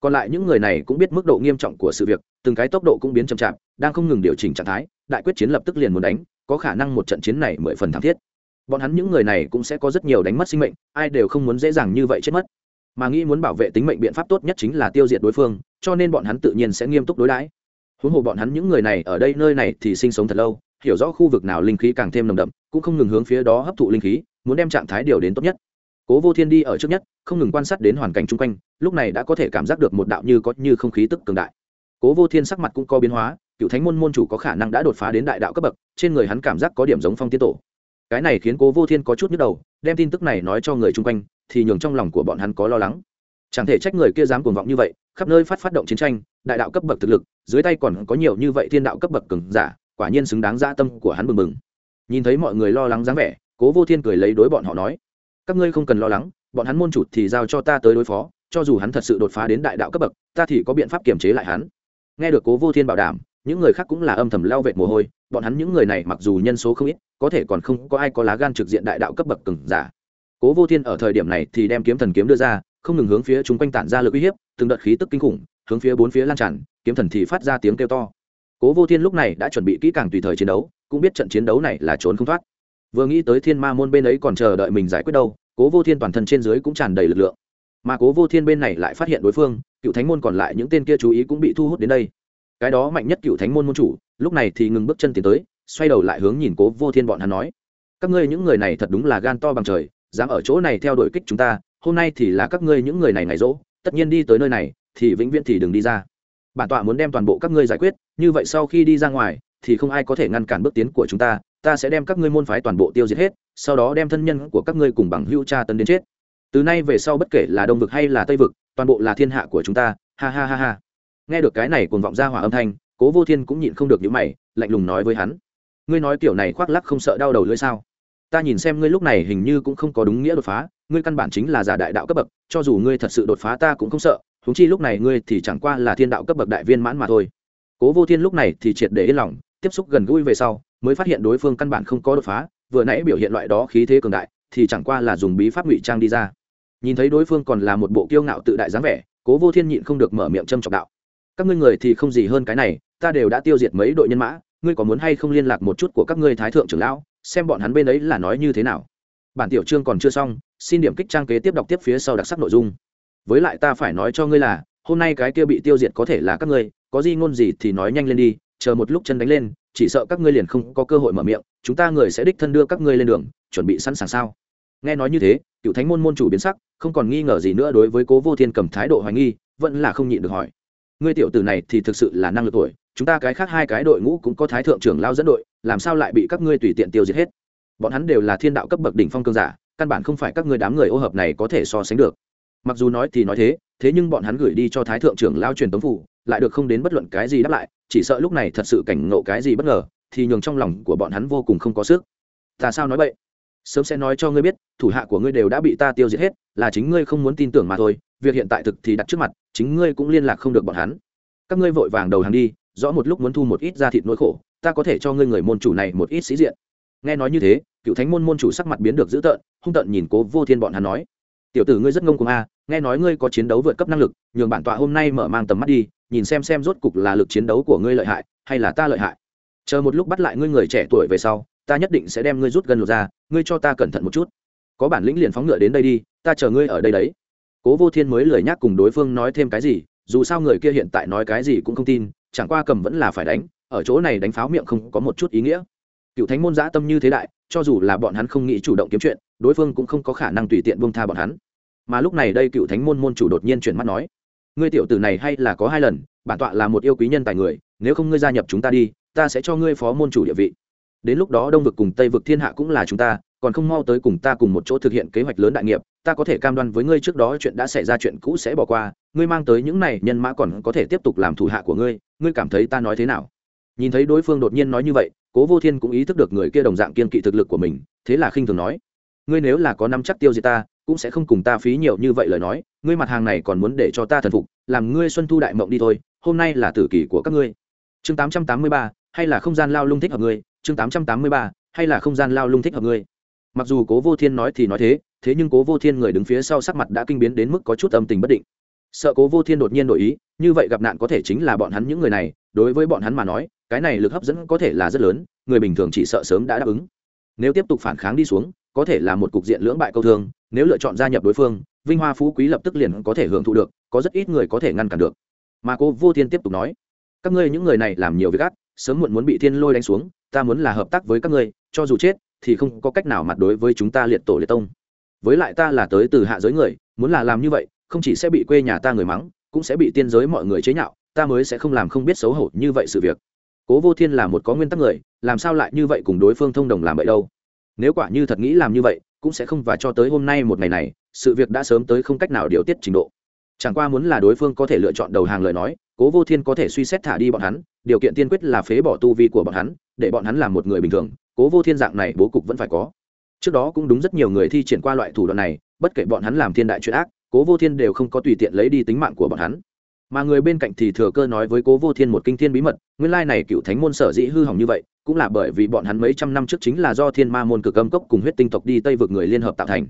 Còn lại những người này cũng biết mức độ nghiêm trọng của sự việc, từng cái tốc độ cũng biến chậm chạp, đang không ngừng điều chỉnh trạng thái, đại quyết chiến lập tức liền muốn đánh, có khả năng một trận chiến này mười phần thảm thiết. Bọn hắn những người này cũng sẽ có rất nhiều đánh mất sinh mệnh, ai đều không muốn dễ dàng như vậy chết mất mà nghĩ muốn bảo vệ tính mệnh biện pháp tốt nhất chính là tiêu diệt đối phương, cho nên bọn hắn tự nhiên sẽ nghiêm túc đối đãi. Huống hồ bọn hắn những người này ở đây nơi này thì sinh sống thật lâu, hiểu rõ khu vực nào linh khí càng thêm nồng đậm, cũng không ngừng hướng phía đó hấp thụ linh khí, muốn đem trạng thái điều đến tốt nhất. Cố vô thiên đi ở trước nhất, không ngừng quan sát đến hoàn cảnh chung quanh, lúc này đã có thể cảm giác được một đạo như có như không khí tức cường đại. Cố vô thiên sắc mặt cũng có biến hóa, cựu thánh môn môn chủ có khả năng đã đột phá đến đại đạo cấp bậc, trên người hắn cảm giác có điểm giống phong tiên tổ. Cái này khiến cố vô thiên có chút nhức đầu, đem tin tức này nói cho người chung quanh thì nhường trong lòng của bọn hắn có lo lắng. Chẳng thể trách người kia dám cuồng vọng như vậy, khắp nơi phát phát động chiến tranh, đại đạo cấp bậc thực lực, dưới tay còn có nhiều như vậy thiên đạo cấp bậc cường giả, quả nhiên xứng đáng gia tâm của hắn bừng bừng. Nhìn thấy mọi người lo lắng dáng vẻ, cố vô thiên cười lấy đối bọn họ nói, các ngươi không cần lo lắng, bọn hắn môn chủ thì giao cho ta tới đối phó, cho dù hắn thật sự đột phá đến đại đạo cấp bậc, ta thì có biện pháp kiềm chế lại hắn. Nghe được cố vô thiên bảo đảm, những người khác cũng là âm thầm lao vệt mồ hôi, bọn hắn những người này mặc dù nhân số không ít, có thể còn không có ai có lá gan trực diện đại đạo cấp bậc cừng giả cố vô thiên ở thời điểm này thì đem kiếm thần kiếm đưa ra, không ngừng hướng phía chúng quanh tản ra lực uy hiếp, từng đợt khí tức kinh khủng, hướng phía bốn phía lan tràn, kiếm thần thì phát ra tiếng kêu to. Cố vô thiên lúc này đã chuẩn bị kỹ càng tùy thời chiến đấu, cũng biết trận chiến đấu này là trốn không thoát. Vừa nghĩ tới thiên ma môn bên ấy còn chờ đợi mình giải quyết đâu, cố vô thiên toàn thân trên dưới cũng tràn đầy lực lượng. Mà cố vô thiên bên này lại phát hiện đối phương, cựu thánh môn còn lại những tên kia chú ý cũng bị thu hút đến đây. Cái đó mạnh nhất cựu thánh môn môn chủ, lúc này thì ngừng bước chân tiến tới, xoay đầu lại hướng nhìn cố vô thiên bọn hắn nói. Các ngươi những người này thật đúng là gan to bằng trời dám ở chỗ này theo đuổi kích chúng ta, hôm nay thì là các ngươi những người này ngày rỗ, tất nhiên đi tới nơi này, thì vĩnh viễn thì đừng đi ra. Bản tọa muốn đem toàn bộ các ngươi giải quyết, như vậy sau khi đi ra ngoài, thì không ai có thể ngăn cản bước tiến của chúng ta ta sẽ đem các ngươi môn phái toàn bộ tiêu diệt hết, sau đó đem thân nhân của các ngươi cùng bằng hữu cha tấn đến chết. Từ nay về sau bất kể là đông vực hay là tây vực, toàn bộ là thiên hạ của chúng ta, ha ha ha ha. Nghe được cái này cuồng vọng ra hỏa âm thanh, cố vô thiên cũng nhịn không được những mày, lạnh lùng nói với hắn. Ngươi nói kiểu này khoác lắc không sợ đau đầu lưỡi sao? Ta nhìn xem ngươi lúc này hình như cũng không có đúng nghĩa đột phá, ngươi căn bản chính là giả đại đạo cấp bậc, cho dù ngươi thật sự đột phá ta cũng không sợ húng chi lúc này ngươi thì chẳng qua là thiên đạo cấp bậc đại viên mãn mà thôi. Cố vô thiên lúc này thì triệt để yên lòng, tiếp xúc gần gũi về sau, mới phát hiện đối phương căn bản không có đột phá, vừa nãy biểu hiện loại đó khí thế cường đại, thì chẳng qua là dùng bí pháp ngụy trang đi ra. Nhìn thấy đối phương còn là một bộ kiêu ngạo tự đại dáng vẻ, cố vô thiên nhịn không được mở miệng châm trọng đạo. Các ngươi người thì không gì hơn cái này, ta đều đã tiêu diệt mấy đội nhân mã, ngươi có muốn hay không liên lạc một chút của các ngươi thái thượng trưởng lão? Xem bọn hắn bên ấy là nói như thế nào. Bản tiểu chương còn chưa xong, xin điểm kích trang kế tiếp đọc tiếp phía sau đặc sắc nội dung. Với lại ta phải nói cho ngươi là, hôm nay cái kia bị tiêu diệt có thể là các ngươi, có gì ngôn gì thì nói nhanh lên đi, chờ một lúc chân đánh lên, chỉ sợ các ngươi liền không có cơ hội mở miệng, chúng ta người sẽ đích thân đưa các ngươi lên đường, chuẩn bị sẵn sàng sao? Nghe nói như thế, cựu thánh môn môn chủ biến sắc, không còn nghi ngờ gì nữa đối với cố vô thiên cầm thái độ hoài nghi, vẫn là không nhịn được hỏi. Ngươi tiểu tử này thì thực sự là năng lực tuổi chúng ta cái khác hai cái đội ngũ cũng có thái thượng trưởng lao dẫn đội, làm sao lại bị các ngươi tùy tiện tiêu diệt hết? Bọn hắn đều là thiên đạo cấp bậc đỉnh phong cương giả, căn bản không phải các ngươi đám người ô hợp này có thể so sánh được. Mặc dù nói thì nói thế thế nhưng bọn hắn gửi đi cho thái thượng trưởng lao truyền tống phủ, lại được không đến bất luận cái gì đáp lại, chỉ sợ lúc này thật sự cảnh ngộ cái gì bất ngờ, thì nhường trong lòng của bọn hắn vô cùng không có sức. Ta sao nói vậy sớm sẽ nói cho ngươi biết, thủ hạ của ngươi đều đã bị ta tiêu diệt hết, là chính ngươi không muốn tin tưởng mà thôi, việc hiện tại thực thì đặt trước mặt, chính ngươi cũng liên lạc không được bọn hắn. Các ngươi vội vàng đầu hàng đi rõ một lúc muốn thu một ít ra thịt nỗi khổ, ta có thể cho ngươi người môn chủ này một ít sĩ diện. Nghe nói như thế, cựu thánh môn môn chủ sắc mặt biến được dữ tợn, hung tợn nhìn cố vô thiên bọn hắn nói, tiểu tử ngươi rất ngông cuồng a, nghe nói ngươi có chiến đấu vượt cấp năng lực, nhường bản tọa hôm nay mở mang tầm mắt đi, nhìn xem xem rốt cục là lực chiến đấu của ngươi lợi hại, hay là ta lợi hại. Chờ một lúc bắt lại ngươi người trẻ tuổi về sau, ta nhất định sẽ đem ngươi rút gần lột ra, ngươi cho ta cẩn thận một chút. Có bản lĩnh liền phóng ngựa đến đây đi, ta chờ ngươi ở đây đấy. Cố vô thiên mới lười nhắc cùng đối phương nói thêm cái gì, dù sao người kia hiện tại nói cái gì cũng không tin chẳng qua cầm vẫn là phải đánh, ở chỗ này đánh pháo miệng không có một chút ý nghĩa. Cựu thánh môn giã tâm như thế đại, cho dù là bọn hắn không nghĩ chủ động kiếm chuyện, đối phương cũng không có khả năng tùy tiện bông tha bọn hắn. Mà lúc này đây cựu thánh môn môn chủ đột nhiên chuyển mắt nói, ngươi tiểu tử này hay là có hai lần, bản tọa là một yêu quý nhân tài người, nếu không ngươi gia nhập chúng ta đi, ta sẽ cho ngươi phó môn chủ địa vị. Đến lúc đó đông vực cùng tây vực thiên hạ cũng là chúng ta, còn không mau tới cùng ta cùng một chỗ thực hiện kế hoạch lớn đại nghiệp, ta có thể cam đoan với ngươi trước đó chuyện đã xảy ra chuyện cũ sẽ bỏ qua ngươi mang tới những này nhân mã còn có thể tiếp tục làm thủ hạ của ngươi ngươi cảm thấy ta nói thế nào? Nhìn thấy đối phương đột nhiên nói như vậy, cố vô thiên cũng ý thức được người kia đồng dạng kiên kỵ thực lực của mình, thế là khinh thường nói, ngươi nếu là có năm chắc tiêu diệt ta, cũng sẽ không cùng ta phí nhiều như vậy lời nói, ngươi mặt hàng này còn muốn để cho ta thần phục, làm ngươi xuân thu đại mộng đi thôi, hôm nay là tử kỷ của các ngươi. Chương tám trăm tám mươi ba, hay là không gian lao lung thích hợp ngươi? Chương tám trăm tám mươi ba, hay là không gian lao lung thích hợp ngươi? Mặc dù cố vô thiên nói thì nói thế thế nhưng cố vô thiên người đứng phía sau sắc mặt đã kinh biến đến mức có chút âm tình bất định sợ cố vô thiên đột nhiên đổi ý như vậy gặp nạn có thể chính là bọn hắn những người này đối với bọn hắn mà nói cái này lực hấp dẫn có thể là rất lớn người bình thường chỉ sợ sớm đã đáp ứng. Nếu tiếp tục phản kháng đi xuống có thể là một cục diện lưỡng bại câu thương nếu lựa chọn gia nhập đối phương vinh hoa phú quý lập tức liền có thể hưởng thụ được có rất ít người có thể ngăn cản được. Mà cô vô thiên tiếp tục nói các ngươi những người này làm nhiều việc gắt, sớm muộn muốn bị thiên lôi đánh xuống ta muốn là hợp tác với các ngươi cho dù chết thì không có cách nào mặt đối với chúng ta liệt tổ liệt tông. Với lại ta là tới từ hạ giới người muốn là làm như vậy không chỉ sẽ bị quê nhà ta người mắng, cũng sẽ bị tiên giới mọi người chế nhạo, ta mới sẽ không làm không biết xấu hổ như vậy sự việc. Cố vô thiên là một có nguyên tắc người, làm sao lại như vậy cùng đối phương thông đồng làm vậy đâu? Nếu quả như thật nghĩ làm như vậy, cũng sẽ không và cho tới hôm nay một ngày này, sự việc đã sớm tới không cách nào điều tiết trình độ. Chẳng qua muốn là đối phương có thể lựa chọn đầu hàng lời nói, cố vô thiên có thể suy xét thả đi bọn hắn, điều kiện tiên quyết là phế bỏ tu vi của bọn hắn, để bọn hắn làm một người bình thường, cố vô thiên dạng này bố cục vẫn phải có. Trước đó cũng đúng rất nhiều người thi triển qua loại thủ đoạn này, bất kể bọn hắn làm thiên đại chuyện ác cố vô thiên đều không có tùy tiện lấy đi tính mạng của bọn hắn. Mà người bên cạnh thì thừa cơ nói với cố vô thiên một kinh thiên bí mật, nguyên lai này cựu thánh môn sở dĩ hư hỏng như vậy, cũng là bởi vì bọn hắn mấy trăm năm trước chính là do thiên ma môn cực âm cốc cùng huyết tinh tộc đi tây vực người liên hợp tạo thành.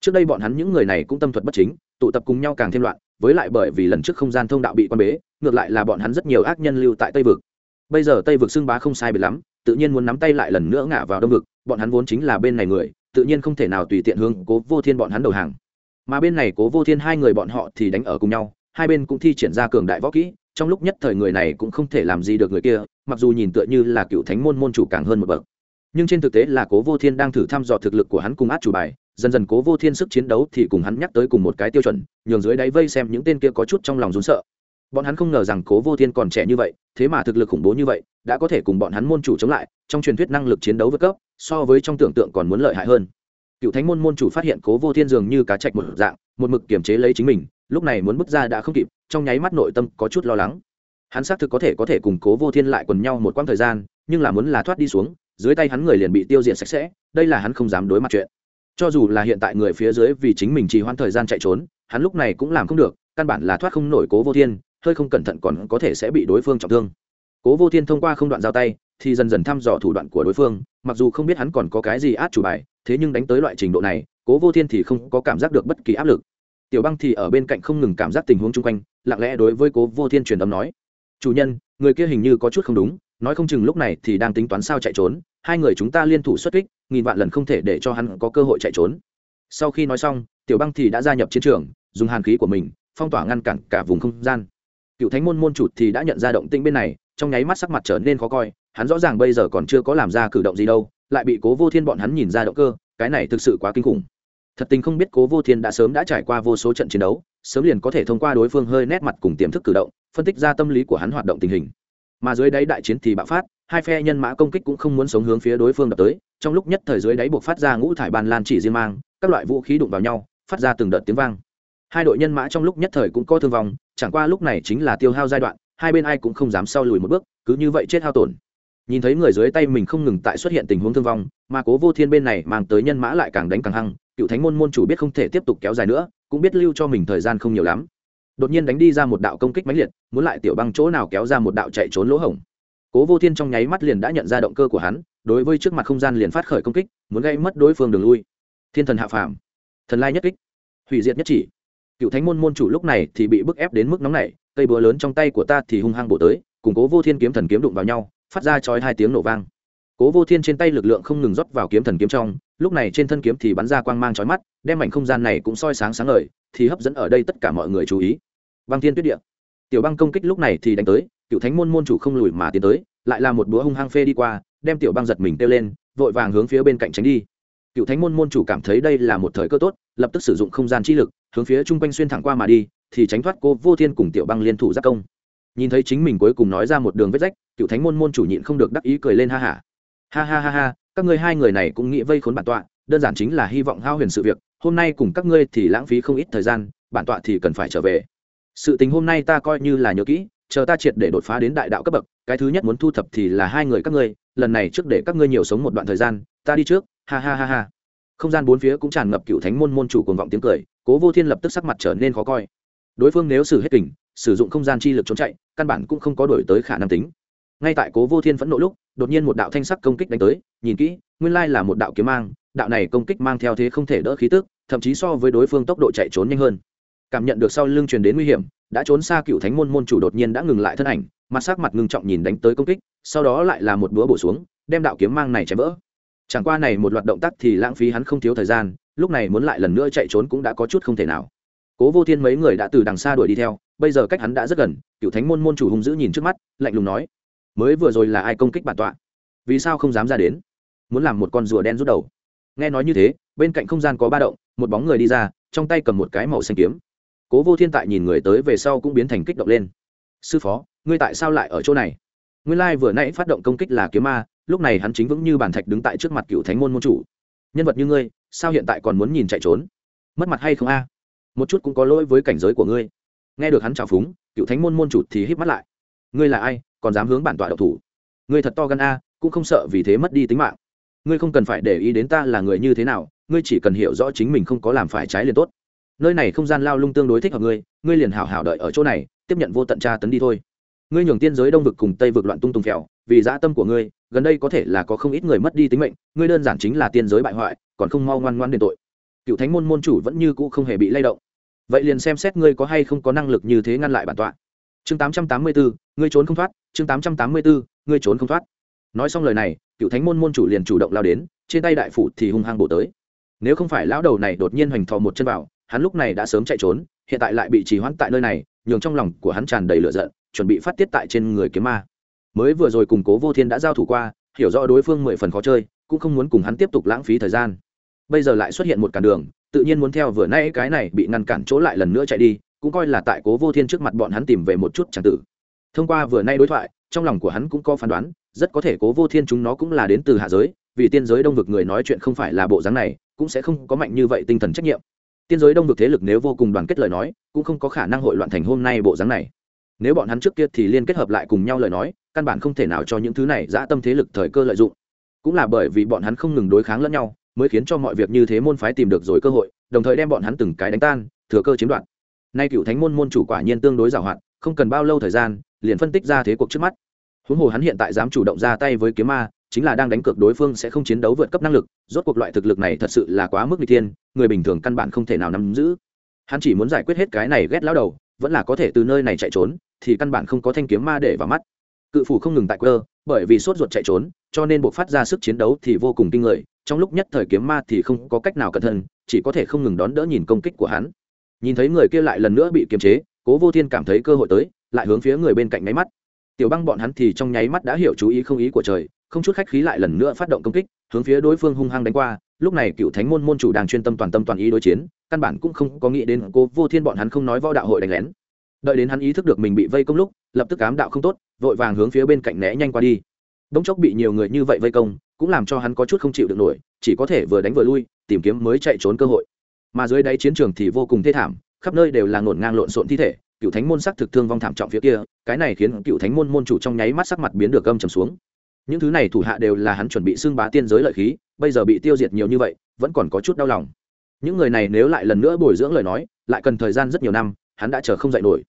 Trước đây bọn hắn những người này cũng tâm thuật bất chính, tụ tập cùng nhau càng thêm loạn, với lại bởi vì lần trước không gian thông đạo bị quan bế, ngược lại là bọn hắn rất nhiều ác nhân lưu tại tây vực. Bây giờ tây vực xưng bá không sai biệt lắm, tự nhiên muốn nắm tay lại lần nữa ngả vào đông vực, bọn hắn vốn chính là bên này người, tự nhiên không thể nào tùy tiện hướng cố vô thiên bọn hắn đầu hàng mà bên này cố vô thiên hai người bọn họ thì đánh ở cùng nhau, hai bên cũng thi triển ra cường đại võ kỹ, trong lúc nhất thời người này cũng không thể làm gì được người kia, mặc dù nhìn tựa như là cựu thánh môn môn chủ càng hơn một bậc. Nhưng trên thực tế là cố vô thiên đang thử thăm dò thực lực của hắn cùng át chủ bài, dần dần cố vô thiên sức chiến đấu thì cùng hắn nhắc tới cùng một cái tiêu chuẩn, nhường dưới đáy vây xem những tên kia có chút trong lòng rún sợ. Bọn hắn không ngờ rằng cố vô thiên còn trẻ như vậy, thế mà thực lực khủng bố như vậy, đã có thể cùng bọn hắn môn chủ chống lại, trong truyền thuyết năng lực chiến đấu vượt cấp, so với trong tưởng tượng còn muốn lợi hại hơn cựu thánh môn môn chủ phát hiện cố vô thiên dường như cá chạch một dạng, một mực kiềm chế lấy chính mình, lúc này muốn bước ra đã không kịp, trong nháy mắt nội tâm có chút lo lắng. Hắn xác thực có thể có thể cùng cố vô thiên lại quần nhau một quãng thời gian, nhưng là muốn là thoát đi xuống, dưới tay hắn người liền bị tiêu diệt sạch sẽ, đây là hắn không dám đối mặt chuyện. Cho dù là hiện tại người phía dưới vì chính mình trì hoãn thời gian chạy trốn, hắn lúc này cũng làm không được, căn bản là thoát không nổi cố vô thiên, hơi không cẩn thận còn có thể sẽ bị đối phương trọng thương. Cố vô thiên thông qua không đoạn giao tay, thì dần dần thăm dò thủ đoạn của đối phương, mặc dù không biết hắn còn có cái gì át chủ bài thế nhưng đánh tới loại trình độ này, cố vô thiên thì không có cảm giác được bất kỳ áp lực. Tiểu băng thì ở bên cạnh không ngừng cảm giác tình huống chung quanh, lặng lẽ đối với cố vô thiên truyền âm nói, chủ nhân, người kia hình như có chút không đúng, nói không chừng lúc này thì đang tính toán sao chạy trốn, hai người chúng ta liên thủ xuất kích, nghìn vạn lần không thể để cho hắn có cơ hội chạy trốn. Sau khi nói xong, tiểu băng thì đã gia nhập chiến trường, dùng hàn khí của mình, phong tỏa ngăn cản cả vùng không gian. Cựu thánh môn môn chủ thì đã nhận ra động tĩnh bên này, trong nháy mắt sắc mặt trở nên khó coi, hắn rõ ràng bây giờ còn chưa có làm ra cử động gì đâu lại bị cố vô thiên bọn hắn nhìn ra động cơ, cái này thực sự quá kinh khủng. Thật tình không biết cố vô thiên đã sớm đã trải qua vô số trận chiến đấu, sớm liền có thể thông qua đối phương hơi nét mặt cùng tiềm thức cử động, phân tích ra tâm lý của hắn hoạt động tình hình. Mà dưới đáy đại chiến thì bạo phát, hai phe nhân mã công kích cũng không muốn sống hướng phía đối phương đập tới, trong lúc nhất thời dưới đáy buộc phát ra ngũ thải ban lan chỉ riêng mang, các loại vũ khí đụng vào nhau, phát ra từng đợt tiếng vang. Hai đội nhân mã trong lúc nhất thời cũng có thương vong, chẳng qua lúc này chính là tiêu hao giai đoạn, hai bên ai cũng không dám sau lùi một bước, cứ như vậy chết hao tổn nhìn thấy người dưới tay mình không ngừng tại xuất hiện tình huống thương vong, mà cố vô thiên bên này mang tới nhân mã lại càng đánh càng hăng, cựu thánh môn môn chủ biết không thể tiếp tục kéo dài nữa, cũng biết lưu cho mình thời gian không nhiều lắm. Đột nhiên đánh đi ra một đạo công kích mãnh liệt, muốn lại tiểu băng chỗ nào kéo ra một đạo chạy trốn lỗ hổng. Cố vô thiên trong nháy mắt liền đã nhận ra động cơ của hắn, đối với trước mặt không gian liền phát khởi công kích, muốn gây mất đối phương đường lui. Thiên thần hạ phàm, thần lai nhất kích, hủy diệt nhất chỉ. Cựu thánh môn môn chủ lúc này thì bị bức ép đến mức nóng này cây búa lớn trong tay của ta thì hung hăng bổ tới củng cố vô thiên kiếm thần kiếm đụng vào nhau phát ra chói hai tiếng nổ vang. Cố vô thiên trên tay lực lượng không ngừng rót vào kiếm thần kiếm trong, lúc này trên thân kiếm thì bắn ra quang mang chói mắt, đem mảnh không gian này cũng soi sáng sáng ngời, thì hấp dẫn ở đây tất cả mọi người chú ý. Băng thiên tuyết địa. Tiểu băng công kích lúc này thì đánh tới, cựu thánh môn môn chủ không lùi mà tiến tới, lại là một búa hung hăng phê đi qua, đem tiểu băng giật mình kêu lên, vội vàng hướng phía bên cạnh tránh đi. Cựu thánh môn môn chủ cảm thấy đây là một thời cơ tốt, lập tức sử dụng không gian chi lực, hướng phía chung quanh xuyên thẳng qua mà đi, thì tránh thoát cô vô thiên cùng tiểu băng liên thủ giác công nhìn thấy chính mình cuối cùng nói ra một đường vết rách, cựu thánh môn môn chủ nhịn không được đắc ý cười lên ha hả ha. ha ha ha ha, các ngươi hai người này cũng nghĩ vây khốn bản tọa, đơn giản chính là hy vọng hao huyền sự việc, hôm nay cùng các ngươi thì lãng phí không ít thời gian, bản tọa thì cần phải trở về. Sự tình hôm nay ta coi như là nhớ kỹ, chờ ta triệt để đột phá đến đại đạo cấp bậc, cái thứ nhất muốn thu thập thì là hai người các ngươi, lần này trước để các ngươi nhiều sống một đoạn thời gian, ta đi trước, ha ha ha ha. Không gian bốn phía cũng tràn ngập cựu thánh môn môn chủ cuồng vọng tiếng cười, cố vô thiên lập tức sắc mặt trở nên khó coi. Đối phương nếu xử hết kình sử dụng không gian chi lực trốn chạy, căn bản cũng không có đổi tới khả năng tính. Ngay tại cố vô thiên phẫn nộ lúc, đột nhiên một đạo thanh sắc công kích đánh tới, nhìn kỹ, nguyên lai là một đạo kiếm mang, đạo này công kích mang theo thế không thể đỡ khí tức, thậm chí so với đối phương tốc độ chạy trốn nhanh hơn. Cảm nhận được sau lưng truyền đến nguy hiểm, đã trốn xa cựu thánh môn môn chủ đột nhiên đã ngừng lại thân ảnh, mặt sắc mặt ngưng trọng nhìn đánh tới công kích, sau đó lại là một búa bổ xuống, đem đạo kiếm mang này chém vỡ. Chẳng qua này một loạt động tác thì lãng phí hắn không thiếu thời gian, lúc này muốn lại lần nữa chạy trốn cũng đã có chút không thể nào. Cố vô thiên mấy người đã từ đằng xa đuổi đi theo bây giờ cách hắn đã rất gần, cựu thánh môn môn chủ hung dữ nhìn trước mắt, lạnh lùng nói, mới vừa rồi là ai công kích bản tọa? Vì sao không dám ra đến? Muốn làm một con rùa đen rút đầu. Nghe nói như thế, bên cạnh không gian có ba động, một bóng người đi ra, trong tay cầm một cái màu xanh kiếm. Cố vô thiên tại nhìn người tới về sau cũng biến thành kích động lên. Sư phó, ngươi tại sao lại ở chỗ này? Nguyên lai vừa nãy phát động công kích là kiếm ma, lúc này hắn chính vững như bàn thạch đứng tại trước mặt cựu thánh môn môn chủ. Nhân vật như ngươi, sao hiện tại còn muốn nhìn chạy trốn? Mất mặt hay không a? Một chút cũng có lỗi với cảnh giới của ngươi nghe được hắn trào phúng, cựu thánh môn môn chủ thì hít mắt lại. Ngươi là ai, còn dám hướng bản tọa độc thủ? Ngươi thật to gan a, cũng không sợ vì thế mất đi tính mạng. Ngươi không cần phải để ý đến ta là người như thế nào, ngươi chỉ cần hiểu rõ chính mình không có làm phải trái liền tốt. Nơi này không gian lao lung tương đối thích hợp ngươi ngươi liền hảo hảo đợi ở chỗ này, tiếp nhận vô tận tra tấn đi thôi. Ngươi nhường tiên giới đông vực cùng tây vực loạn tung tung phèo, vì dã tâm của ngươi, gần đây có thể là có không ít người mất đi tính mệnh, ngươi đơn giản chính là tiên giới bại hoại, còn không mau ngoan ngoan đền tội. Cựu thánh môn môn chủ vẫn như cũ không hề bị lay động vậy liền xem xét ngươi có hay không có năng lực như thế ngăn lại bản tọa. Chương tám trăm tám mươi bốn ngươi trốn không thoát. Chương tám trăm tám mươi bốn ngươi trốn không thoát. Nói xong lời này, cựu thánh môn môn chủ liền chủ động lao đến, trên tay đại phủ thì hung hăng bổ tới. Nếu không phải lão đầu này đột nhiên hoành thò một chân vào, hắn lúc này đã sớm chạy trốn, hiện tại lại bị trì hoãn tại nơi này, nhường trong lòng của hắn tràn đầy lửa giận, chuẩn bị phát tiết tại trên người kiếm ma. Mới vừa rồi cùng cố vô thiên đã giao thủ qua, hiểu rõ đối phương mười phần khó chơi, cũng không muốn cùng hắn tiếp tục lãng phí thời gian. Bây giờ lại xuất hiện một cản đường tự nhiên muốn theo vừa nay cái này bị ngăn cản chỗ lại lần nữa chạy đi, cũng coi là tại cố vô thiên trước mặt bọn hắn tìm về một chút tràng tử. Thông qua vừa nay đối thoại, trong lòng của hắn cũng có phán đoán, rất có thể cố vô thiên chúng nó cũng là đến từ hạ giới, vì tiên giới đông vực người nói chuyện không phải là bộ dáng này, cũng sẽ không có mạnh như vậy tinh thần trách nhiệm. Tiên giới đông vực thế lực nếu vô cùng đoàn kết lời nói, cũng không có khả năng hội loạn thành hôm nay bộ dáng này. Nếu bọn hắn trước kia thì liên kết hợp lại cùng nhau lời nói, căn bản không thể nào cho những thứ này dã tâm thế lực thời cơ lợi dụng. Cũng là bởi vì bọn hắn không ngừng đối kháng lẫn nhau mới khiến cho mọi việc như thế môn phái tìm được rồi cơ hội, đồng thời đem bọn hắn từng cái đánh tan, thừa cơ chiếm đoạt. Nay cựu thánh môn môn chủ quả nhiên tương đối giàu hạn, không cần bao lâu thời gian, liền phân tích ra thế cuộc trước mắt. Huống hồ hắn hiện tại dám chủ động ra tay với kiếm ma, chính là đang đánh cược đối phương sẽ không chiến đấu vượt cấp năng lực, rốt cuộc loại thực lực này thật sự là quá mức nguy thiên, người bình thường căn bản không thể nào nắm giữ. Hắn chỉ muốn giải quyết hết cái này ghét lão đầu, vẫn là có thể từ nơi này chạy trốn, thì căn bản không có thanh kiếm ma để vào mắt. Cự phủ không ngừng tại quơ bởi vì sốt ruột chạy trốn, cho nên buộc phát ra sức chiến đấu thì vô cùng kinh người, trong lúc nhất thời kiếm ma thì không có cách nào cẩn thận, chỉ có thể không ngừng đón đỡ nhìn công kích của hắn. Nhìn thấy người kia lại lần nữa bị kiềm chế, cố vô thiên cảm thấy cơ hội tới, lại hướng phía người bên cạnh nháy mắt. Tiểu băng bọn hắn thì trong nháy mắt đã hiểu chú ý không ý của trời, không chút khách khí lại lần nữa phát động công kích, hướng phía đối phương hung hăng đánh qua. Lúc này cựu thánh môn môn chủ đang chuyên tâm toàn tâm toàn ý đối chiến, căn bản cũng không có nghĩ đến cố vô thiên bọn hắn không nói võ đạo hội đánh lén đợi đến hắn ý thức được mình bị vây công lúc, lập tức cám đạo không tốt, vội vàng hướng phía bên cạnh né nhanh qua đi. Đống chốc bị nhiều người như vậy vây công, cũng làm cho hắn có chút không chịu được nổi, chỉ có thể vừa đánh vừa lui, tìm kiếm mới chạy trốn cơ hội. Mà dưới đáy chiến trường thì vô cùng thê thảm, khắp nơi đều là ngổn ngang lộn xộn thi thể, cựu thánh môn sắc thực thương vong thảm trọng phía kia, cái này khiến cựu thánh môn môn chủ trong nháy mắt sắc mặt biến được âm trầm xuống. Những thứ này thủ hạ đều là hắn chuẩn bị xưng bá tiên giới lợi khí, bây giờ bị tiêu diệt nhiều như vậy, vẫn còn có chút đau lòng. Những người này nếu lại lần nữa bồi dưỡng lời nói, lại cần thời gian rất nhiều năm, hắn đã chờ không dạy nổi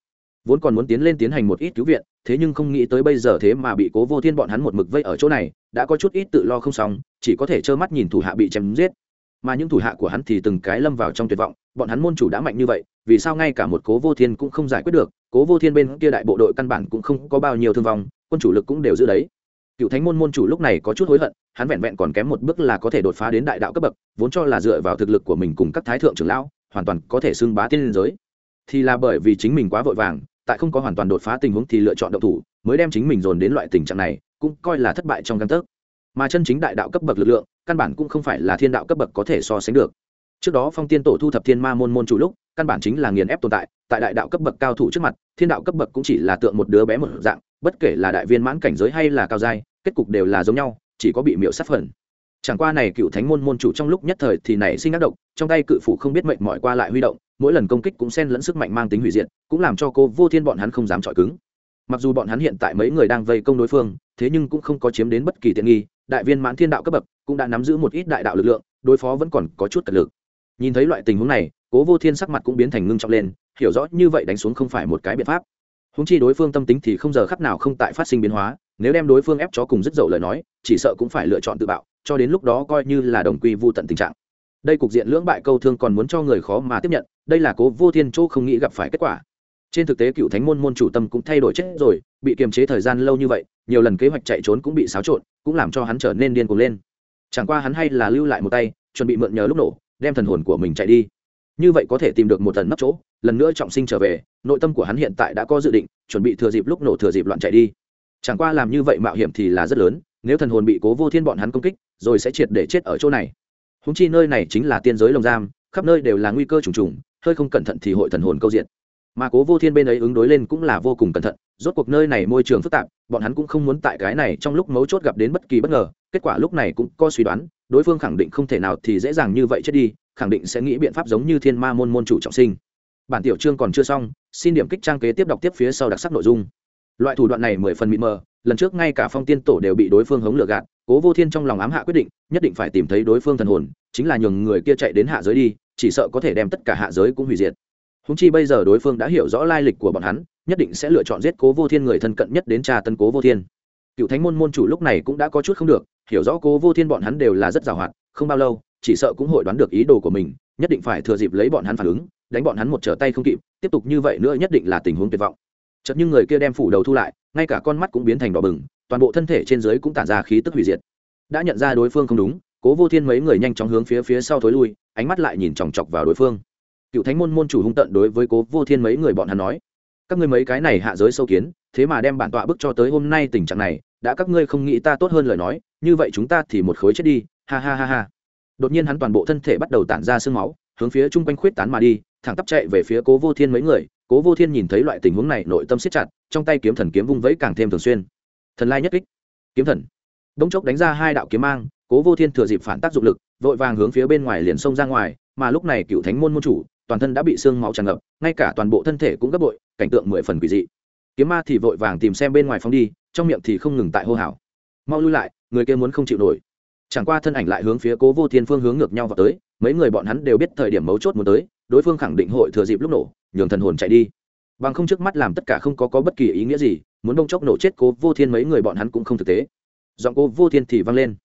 vốn còn muốn tiến lên tiến hành một ít cứu viện, thế nhưng không nghĩ tới bây giờ thế mà bị cố vô thiên bọn hắn một mực vây ở chỗ này, đã có chút ít tự lo không xong, chỉ có thể trơ mắt nhìn thủ hạ bị chém giết. Mà những thủ hạ của hắn thì từng cái lâm vào trong tuyệt vọng, bọn hắn môn chủ đã mạnh như vậy, vì sao ngay cả một cố vô thiên cũng không giải quyết được? Cố vô thiên bên kia đại bộ đội căn bản cũng không có bao nhiêu thương vong, quân chủ lực cũng đều giữ đấy. Cựu thánh môn môn chủ lúc này có chút hối hận, hắn vẹn vẹn còn kém một bước là có thể đột phá đến đại đạo cấp bậc, vốn cho là dựa vào thực lực của mình cùng các thái thượng trưởng lão, hoàn toàn có thể xưng bá tiên liên giới. Thì là bởi vì chính mình quá vội vàng tại không có hoàn toàn đột phá tình huống thì lựa chọn động thủ, mới đem chính mình dồn đến loại tình trạng này, cũng coi là thất bại trong căn tấc. Mà chân chính đại đạo cấp bậc lực lượng, căn bản cũng không phải là thiên đạo cấp bậc có thể so sánh được. Trước đó phong tiên tổ thu thập thiên ma môn môn chủ lúc, căn bản chính là nghiền ép tồn tại tại đại đạo cấp bậc cao thủ trước mặt, thiên đạo cấp bậc cũng chỉ là tượng một đứa bé một dạng, bất kể là đại viên mãn cảnh giới hay là cao giai, kết cục đều là giống nhau, chỉ có bị miễu sát phần. Chẳng qua này cựu thánh môn môn chủ trong lúc nhất thời thì nảy sinh ác độc, trong tay cự phủ không biết mệnh mọi qua lại huy động mỗi lần công kích cũng xen lẫn sức mạnh mang tính hủy diệt, cũng làm cho cô vô thiên bọn hắn không dám chọi cứng. Mặc dù bọn hắn hiện tại mấy người đang vây công đối phương, thế nhưng cũng không có chiếm đến bất kỳ tiện nghi, đại viên mãn thiên đạo cấp bậc cũng đã nắm giữ một ít đại đạo lực lượng, đối phó vẫn còn có chút cật lực. Nhìn thấy loại tình huống này, cố vô thiên sắc mặt cũng biến thành ngưng trọng lên, hiểu rõ như vậy đánh xuống không phải một cái biện pháp. Húng chi đối phương tâm tính thì không giờ khắc nào không tại phát sinh biến hóa, nếu đem đối phương ép chó cùng rất dậu lời nói, chỉ sợ cũng phải lựa chọn tự bạo, cho đến lúc đó coi như là đồng quy vô tận tình trạng. Đây cục diện lưỡng bại câu thương còn muốn cho người khó mà tiếp nhận đây là cố vô thiên chỗ không nghĩ gặp phải kết quả. Trên thực tế cựu thánh môn môn chủ tâm cũng thay đổi chết rồi, bị kiềm chế thời gian lâu như vậy, nhiều lần kế hoạch chạy trốn cũng bị xáo trộn, cũng làm cho hắn trở nên điên cuồng lên. Chẳng qua hắn hay là lưu lại một tay, chuẩn bị mượn nhờ lúc nổ, đem thần hồn của mình chạy đi. Như vậy có thể tìm được một tận nấp chỗ, lần nữa trọng sinh trở về, nội tâm của hắn hiện tại đã có dự định, chuẩn bị thừa dịp lúc nổ thừa dịp loạn chạy đi. Chẳng qua làm như vậy mạo hiểm thì là rất lớn, nếu thần hồn bị cố vô thiên bọn hắn công kích, rồi sẽ triệt để chết ở chỗ này. Húng chi nơi này chính là tiên giới lồng giam, khắp nơi đều là nguy cơ trùng trùng hơi không cẩn thận thì hội thần hồn câu diện. Mà cố vô thiên bên ấy ứng đối lên cũng là vô cùng cẩn thận, rốt cuộc nơi này môi trường phức tạp, bọn hắn cũng không muốn tại cái này trong lúc mấu chốt gặp đến bất kỳ bất ngờ, kết quả lúc này cũng có suy đoán, đối phương khẳng định không thể nào thì dễ dàng như vậy chết đi, khẳng định sẽ nghĩ biện pháp giống như thiên ma môn môn chủ trọng sinh. Bản tiểu chương còn chưa xong, xin điểm kích trang kế tiếp đọc tiếp phía sau đặc sắc nội dung. Loại thủ đoạn này mười phần mịt mờ, lần trước ngay cả phong tiên tổ đều bị đối phương hống lừa gạt, cố vô thiên trong lòng ám hạ quyết định, nhất định phải tìm thấy đối phương thần hồn, chính là nhường người kia chạy đến hạ giới đi chỉ sợ có thể đem tất cả hạ giới cũng hủy diệt. Húng chi bây giờ đối phương đã hiểu rõ lai lịch của bọn hắn, nhất định sẽ lựa chọn giết cố vô thiên người thân cận nhất đến trà tân cố vô thiên. Cựu thánh môn môn chủ lúc này cũng đã có chút không được, hiểu rõ cố vô thiên bọn hắn đều là rất giàu hoạt, không bao lâu, chỉ sợ cũng hội đoán được ý đồ của mình, nhất định phải thừa dịp lấy bọn hắn phản ứng, đánh bọn hắn một trở tay không kịp, tiếp tục như vậy nữa nhất định là tình huống tuyệt vọng. Chợt nhưng người kia đem phủ đầu thu lại, ngay cả con mắt cũng biến thành đỏ bừng, toàn bộ thân thể trên dưới cũng tản ra khí tức hủy diệt. Đã nhận ra đối phương không đúng cố vô thiên mấy người nhanh chóng hướng phía phía sau thối lui, ánh mắt lại nhìn chòng chọc vào đối phương. Cựu thánh môn môn chủ hung tận đối với cố vô thiên mấy người bọn hắn nói, các ngươi mấy cái này hạ giới sâu kiến, thế mà đem bản tọa bức cho tới hôm nay tình trạng này, đã các ngươi không nghĩ ta tốt hơn lời nói, như vậy chúng ta thì một khối chết đi, ha ha ha ha. Đột nhiên hắn toàn bộ thân thể bắt đầu tản ra sương máu, hướng phía chung quanh khuyết tán mà đi, thẳng tắp chạy về phía cố vô thiên mấy người. Cố vô thiên nhìn thấy loại tình huống này, nội tâm siết chặt, trong tay kiếm thần kiếm vung vẫy càng thêm thường xuyên. Thần lai nhất kích. Kiếm thần. Bỗng chốc đánh ra hai đạo kiếm mang cố vô thiên thừa dịp phản tác dụng lực, vội vàng hướng phía bên ngoài liền xông ra ngoài, mà lúc này cựu thánh môn môn chủ, toàn thân đã bị xương máu tràn ngập, ngay cả toàn bộ thân thể cũng gấp bội, cảnh tượng mười phần quỷ dị. Kiếm ma thì vội vàng tìm xem bên ngoài phóng đi, trong miệng thì không ngừng tại hô hào. Mau lui lại, người kia muốn không chịu nổi. Chẳng qua thân ảnh lại hướng phía cố vô thiên phương hướng ngược nhau vào tới, mấy người bọn hắn đều biết thời điểm mấu chốt muốn tới, đối phương khẳng định hội thừa dịp lúc nổ, nhường thần hồn chạy đi. Bằng không trước mắt làm tất cả không có có bất kỳ ý nghĩa gì, muốn đông chốc nổ chết cố vô thiên mấy người bọn hắn cũng không thực tế. Giọng cố vô thiên thì vang lên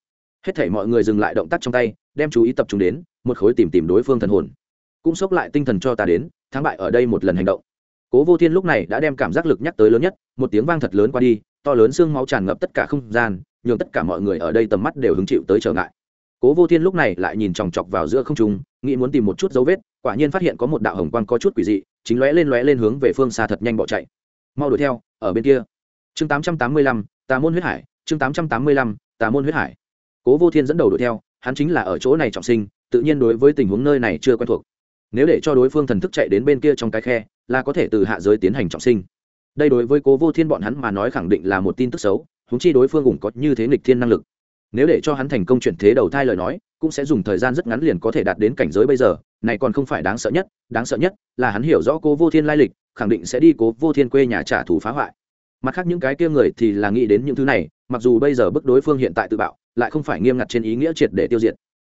hết thảy mọi người dừng lại động tác trong tay đem chú ý tập trung đến một khối tìm tìm đối phương thần hồn. Cũng xốc lại tinh thần cho ta đến thắng bại ở đây một lần hành động. Cố vô thiên lúc này đã đem cảm giác lực nhắc tới lớn nhất một tiếng vang thật lớn qua đi to lớn xương máu tràn ngập tất cả không gian nhường tất cả mọi người ở đây tầm mắt đều hứng chịu tới trở ngại. Cố vô thiên lúc này lại nhìn chòng chọc vào giữa không trung nghĩ muốn tìm một chút dấu vết quả nhiên phát hiện có một đạo hồng quang có chút quỷ dị chính lóe lên lóe lên hướng về phương xa thật nhanh bỏ chạy. Mau đuổi theo ở bên kia. Chương 885, t à môn huyết hải chương 885, t à môn huyết hải cố vô thiên dẫn đầu đuổi theo, hắn chính là ở chỗ này trọng sinh, tự nhiên đối với tình huống nơi này chưa quen thuộc. Nếu để cho đối phương thần thức chạy đến bên kia trong cái khe, là có thể từ hạ giới tiến hành trọng sinh. Đây đối với cố vô thiên bọn hắn mà nói khẳng định là một tin tức xấu húng chi đối phương cũng có như thế nghịch thiên năng lực. Nếu để cho hắn thành công chuyển thế đầu thai lời nói, cũng sẽ dùng thời gian rất ngắn liền có thể đạt đến cảnh giới bây giờ, này còn không phải đáng sợ nhất, đáng sợ nhất là hắn hiểu rõ cố vô thiên lai lịch, khẳng định sẽ đi cố vô thiên quê nhà trả thù phá hoại. Mặt khác những cái kia người thì là nghĩ đến những thứ này, mặc dù bây giờ bức đối phương hiện tại tự bạo lại không phải nghiêm ngặt trên ý nghĩa triệt để tiêu diệt.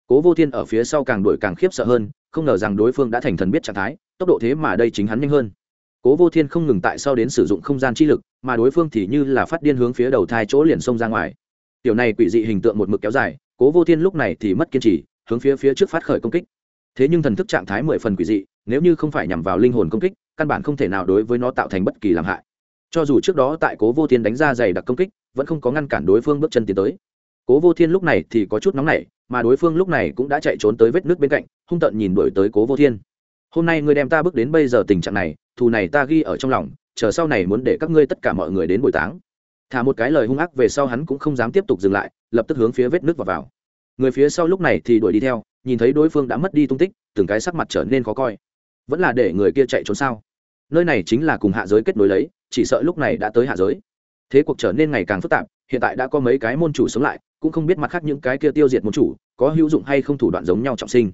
Cố vô thiên ở phía sau càng đuổi càng khiếp sợ hơn, không ngờ rằng đối phương đã thành thần biết trạng thái, tốc độ thế mà đây chính hắn nhanh hơn. Cố vô thiên không ngừng tại sau đến sử dụng không gian chi lực, mà đối phương thì như là phát điên hướng phía đầu thai chỗ liền xông ra ngoài. Tiểu này quỷ dị hình tượng một mực kéo dài, cố vô thiên lúc này thì mất kiên trì, hướng phía phía trước phát khởi công kích. Thế nhưng thần thức trạng thái mười phần quỷ dị, nếu như không phải nhằm vào linh hồn công kích, căn bản không thể nào đối với nó tạo thành bất kỳ làm hại. Cho dù trước đó tại cố vô thiên đánh ra dày đặc công kích, vẫn không có ngăn cản đối phương bước chân tiến tới cố vô thiên lúc này thì có chút nóng nảy mà đối phương lúc này cũng đã chạy trốn tới vết nước bên cạnh hung tận nhìn đuổi tới cố vô thiên. Hôm nay ngươi đem ta bước đến bây giờ tình trạng này thù này ta ghi ở trong lòng chờ sau này muốn để các ngươi tất cả mọi người đến bồi táng. Thả một cái lời hung ác về sau hắn cũng không dám tiếp tục dừng lại lập tức hướng phía vết nước vào, vào. người phía sau lúc này thì đuổi đi theo nhìn thấy đối phương đã mất đi tung tích từng cái sắc mặt trở nên khó coi. Vẫn là để người kia chạy trốn sao? Nơi này chính là cùng hạ giới kết nối lấy chỉ sợ lúc này đã tới hạ giới thế cuộc trở nên ngày càng phức tạp, hiện tại đã có mấy cái môn chủ sống lại, cũng không biết mặt khác những cái kia tiêu diệt môn chủ, có hữu dụng hay không thủ đoạn giống nhau trọng sinh.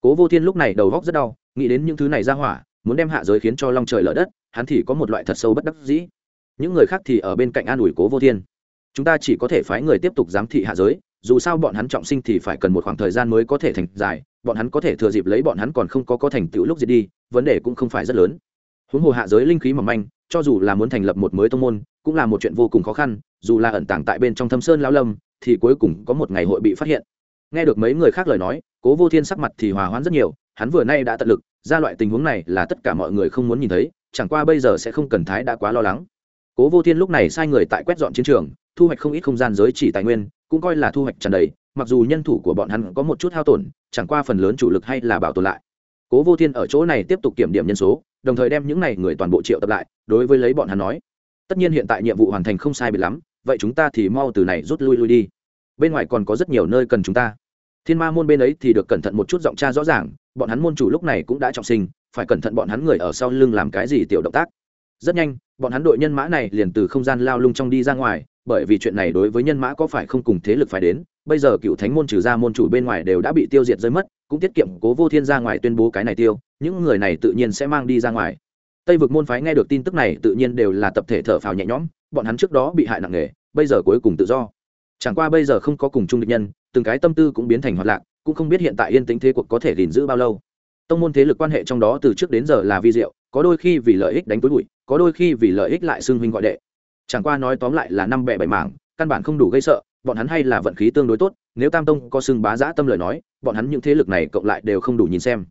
Cố vô thiên lúc này đầu góc rất đau, nghĩ đến những thứ này ra hỏa, muốn đem hạ giới khiến cho long trời lở đất, hắn thì có một loại thật sâu bất đắc dĩ. Những người khác thì ở bên cạnh an ủi cố vô thiên. Chúng ta chỉ có thể phái người tiếp tục giám thị hạ giới, dù sao bọn hắn trọng sinh thì phải cần một khoảng thời gian mới có thể thành dài, bọn hắn có thể thừa dịp lấy bọn hắn còn không có có thành tựu lúc gì đi, vấn đề cũng không phải rất lớn huống hồ hạ giới linh khí mỏng manh, cho dù là muốn thành lập một mới tông môn, cũng là một chuyện vô cùng khó khăn, dù là ẩn tàng tại bên trong thâm sơn lao lâm, thì cuối cùng có một ngày hội bị phát hiện. Nghe được mấy người khác lời nói, cố vô thiên sắc mặt thì hòa hoãn rất nhiều, hắn vừa nay đã tận lực, ra loại tình huống này là tất cả mọi người không muốn nhìn thấy, chẳng qua bây giờ sẽ không cần thái đã quá lo lắng. Cố vô thiên lúc này sai người tại quét dọn chiến trường, thu hoạch không ít không gian giới chỉ tài nguyên, cũng coi là thu hoạch tràn đầy, mặc dù nhân thủ của bọn hắn có một chút hao tổn, chẳng qua phần lớn chủ lực hay là bảo tồn lại cố vô thiên ở chỗ này tiếp tục kiểm điểm nhân số, đồng thời đem những n à y người toàn bộ triệu tập lại, đối với lấy bọn hắn nói. Tất nhiên hiện tại nhiệm vụ hoàn thành không sai bị lắm, vậy chúng ta thì mau từ này rút lui lui đi. Bên ngoài còn có rất nhiều nơi cần chúng ta. Thiên ma môn bên ấy thì được cẩn thận một chút giọng cha rõ ràng, bọn hắn môn chủ lúc này cũng đã trọng sinh, phải cẩn thận bọn hắn người ở sau lưng làm cái gì tiểu động tác. Rất nhanh, bọn hắn đội nhân mã này liền từ không gian lao lung trong đi ra ngoài, bởi vì chuyện này đối với nhân mã có phải không cùng thế lực phải đến bây giờ cựu thánh môn trừ ra môn chủ bên ngoài đều đã bị tiêu diệt rơi mất, cũng tiết kiệm cố vô thiên ra ngoài tuyên bố cái này tiêu, những người này tự nhiên sẽ mang đi ra ngoài. Tây vực môn phái nghe được tin tức này tự nhiên đều là tập thể thở phào nhẹ nhõm, bọn hắn trước đó bị hại nặng nề, bây giờ cuối cùng tự do. Chẳng qua bây giờ không có cùng chung địch nhân, từng cái tâm tư cũng biến thành hoạt lạc, cũng không biết hiện tại yên tĩnh thế cuộc có thể gìn giữ bao lâu. Tông môn thế lực quan hệ trong đó từ trước đến giờ là vi diệu, có đôi khi vì lợi ích đánh túi bụi, có đôi khi vì lợi ích lại xưng huynh gọi đệ. Chẳng qua nói tóm lại là năm bẻ bảy mảng, căn bản không đủ gây sợ bọn hắn hay là vận khí tương đối tốt, nếu tam tông có xưng bá giã tâm lời nói, bọn hắn những thế lực này cộng lại đều không đủ nhìn xem.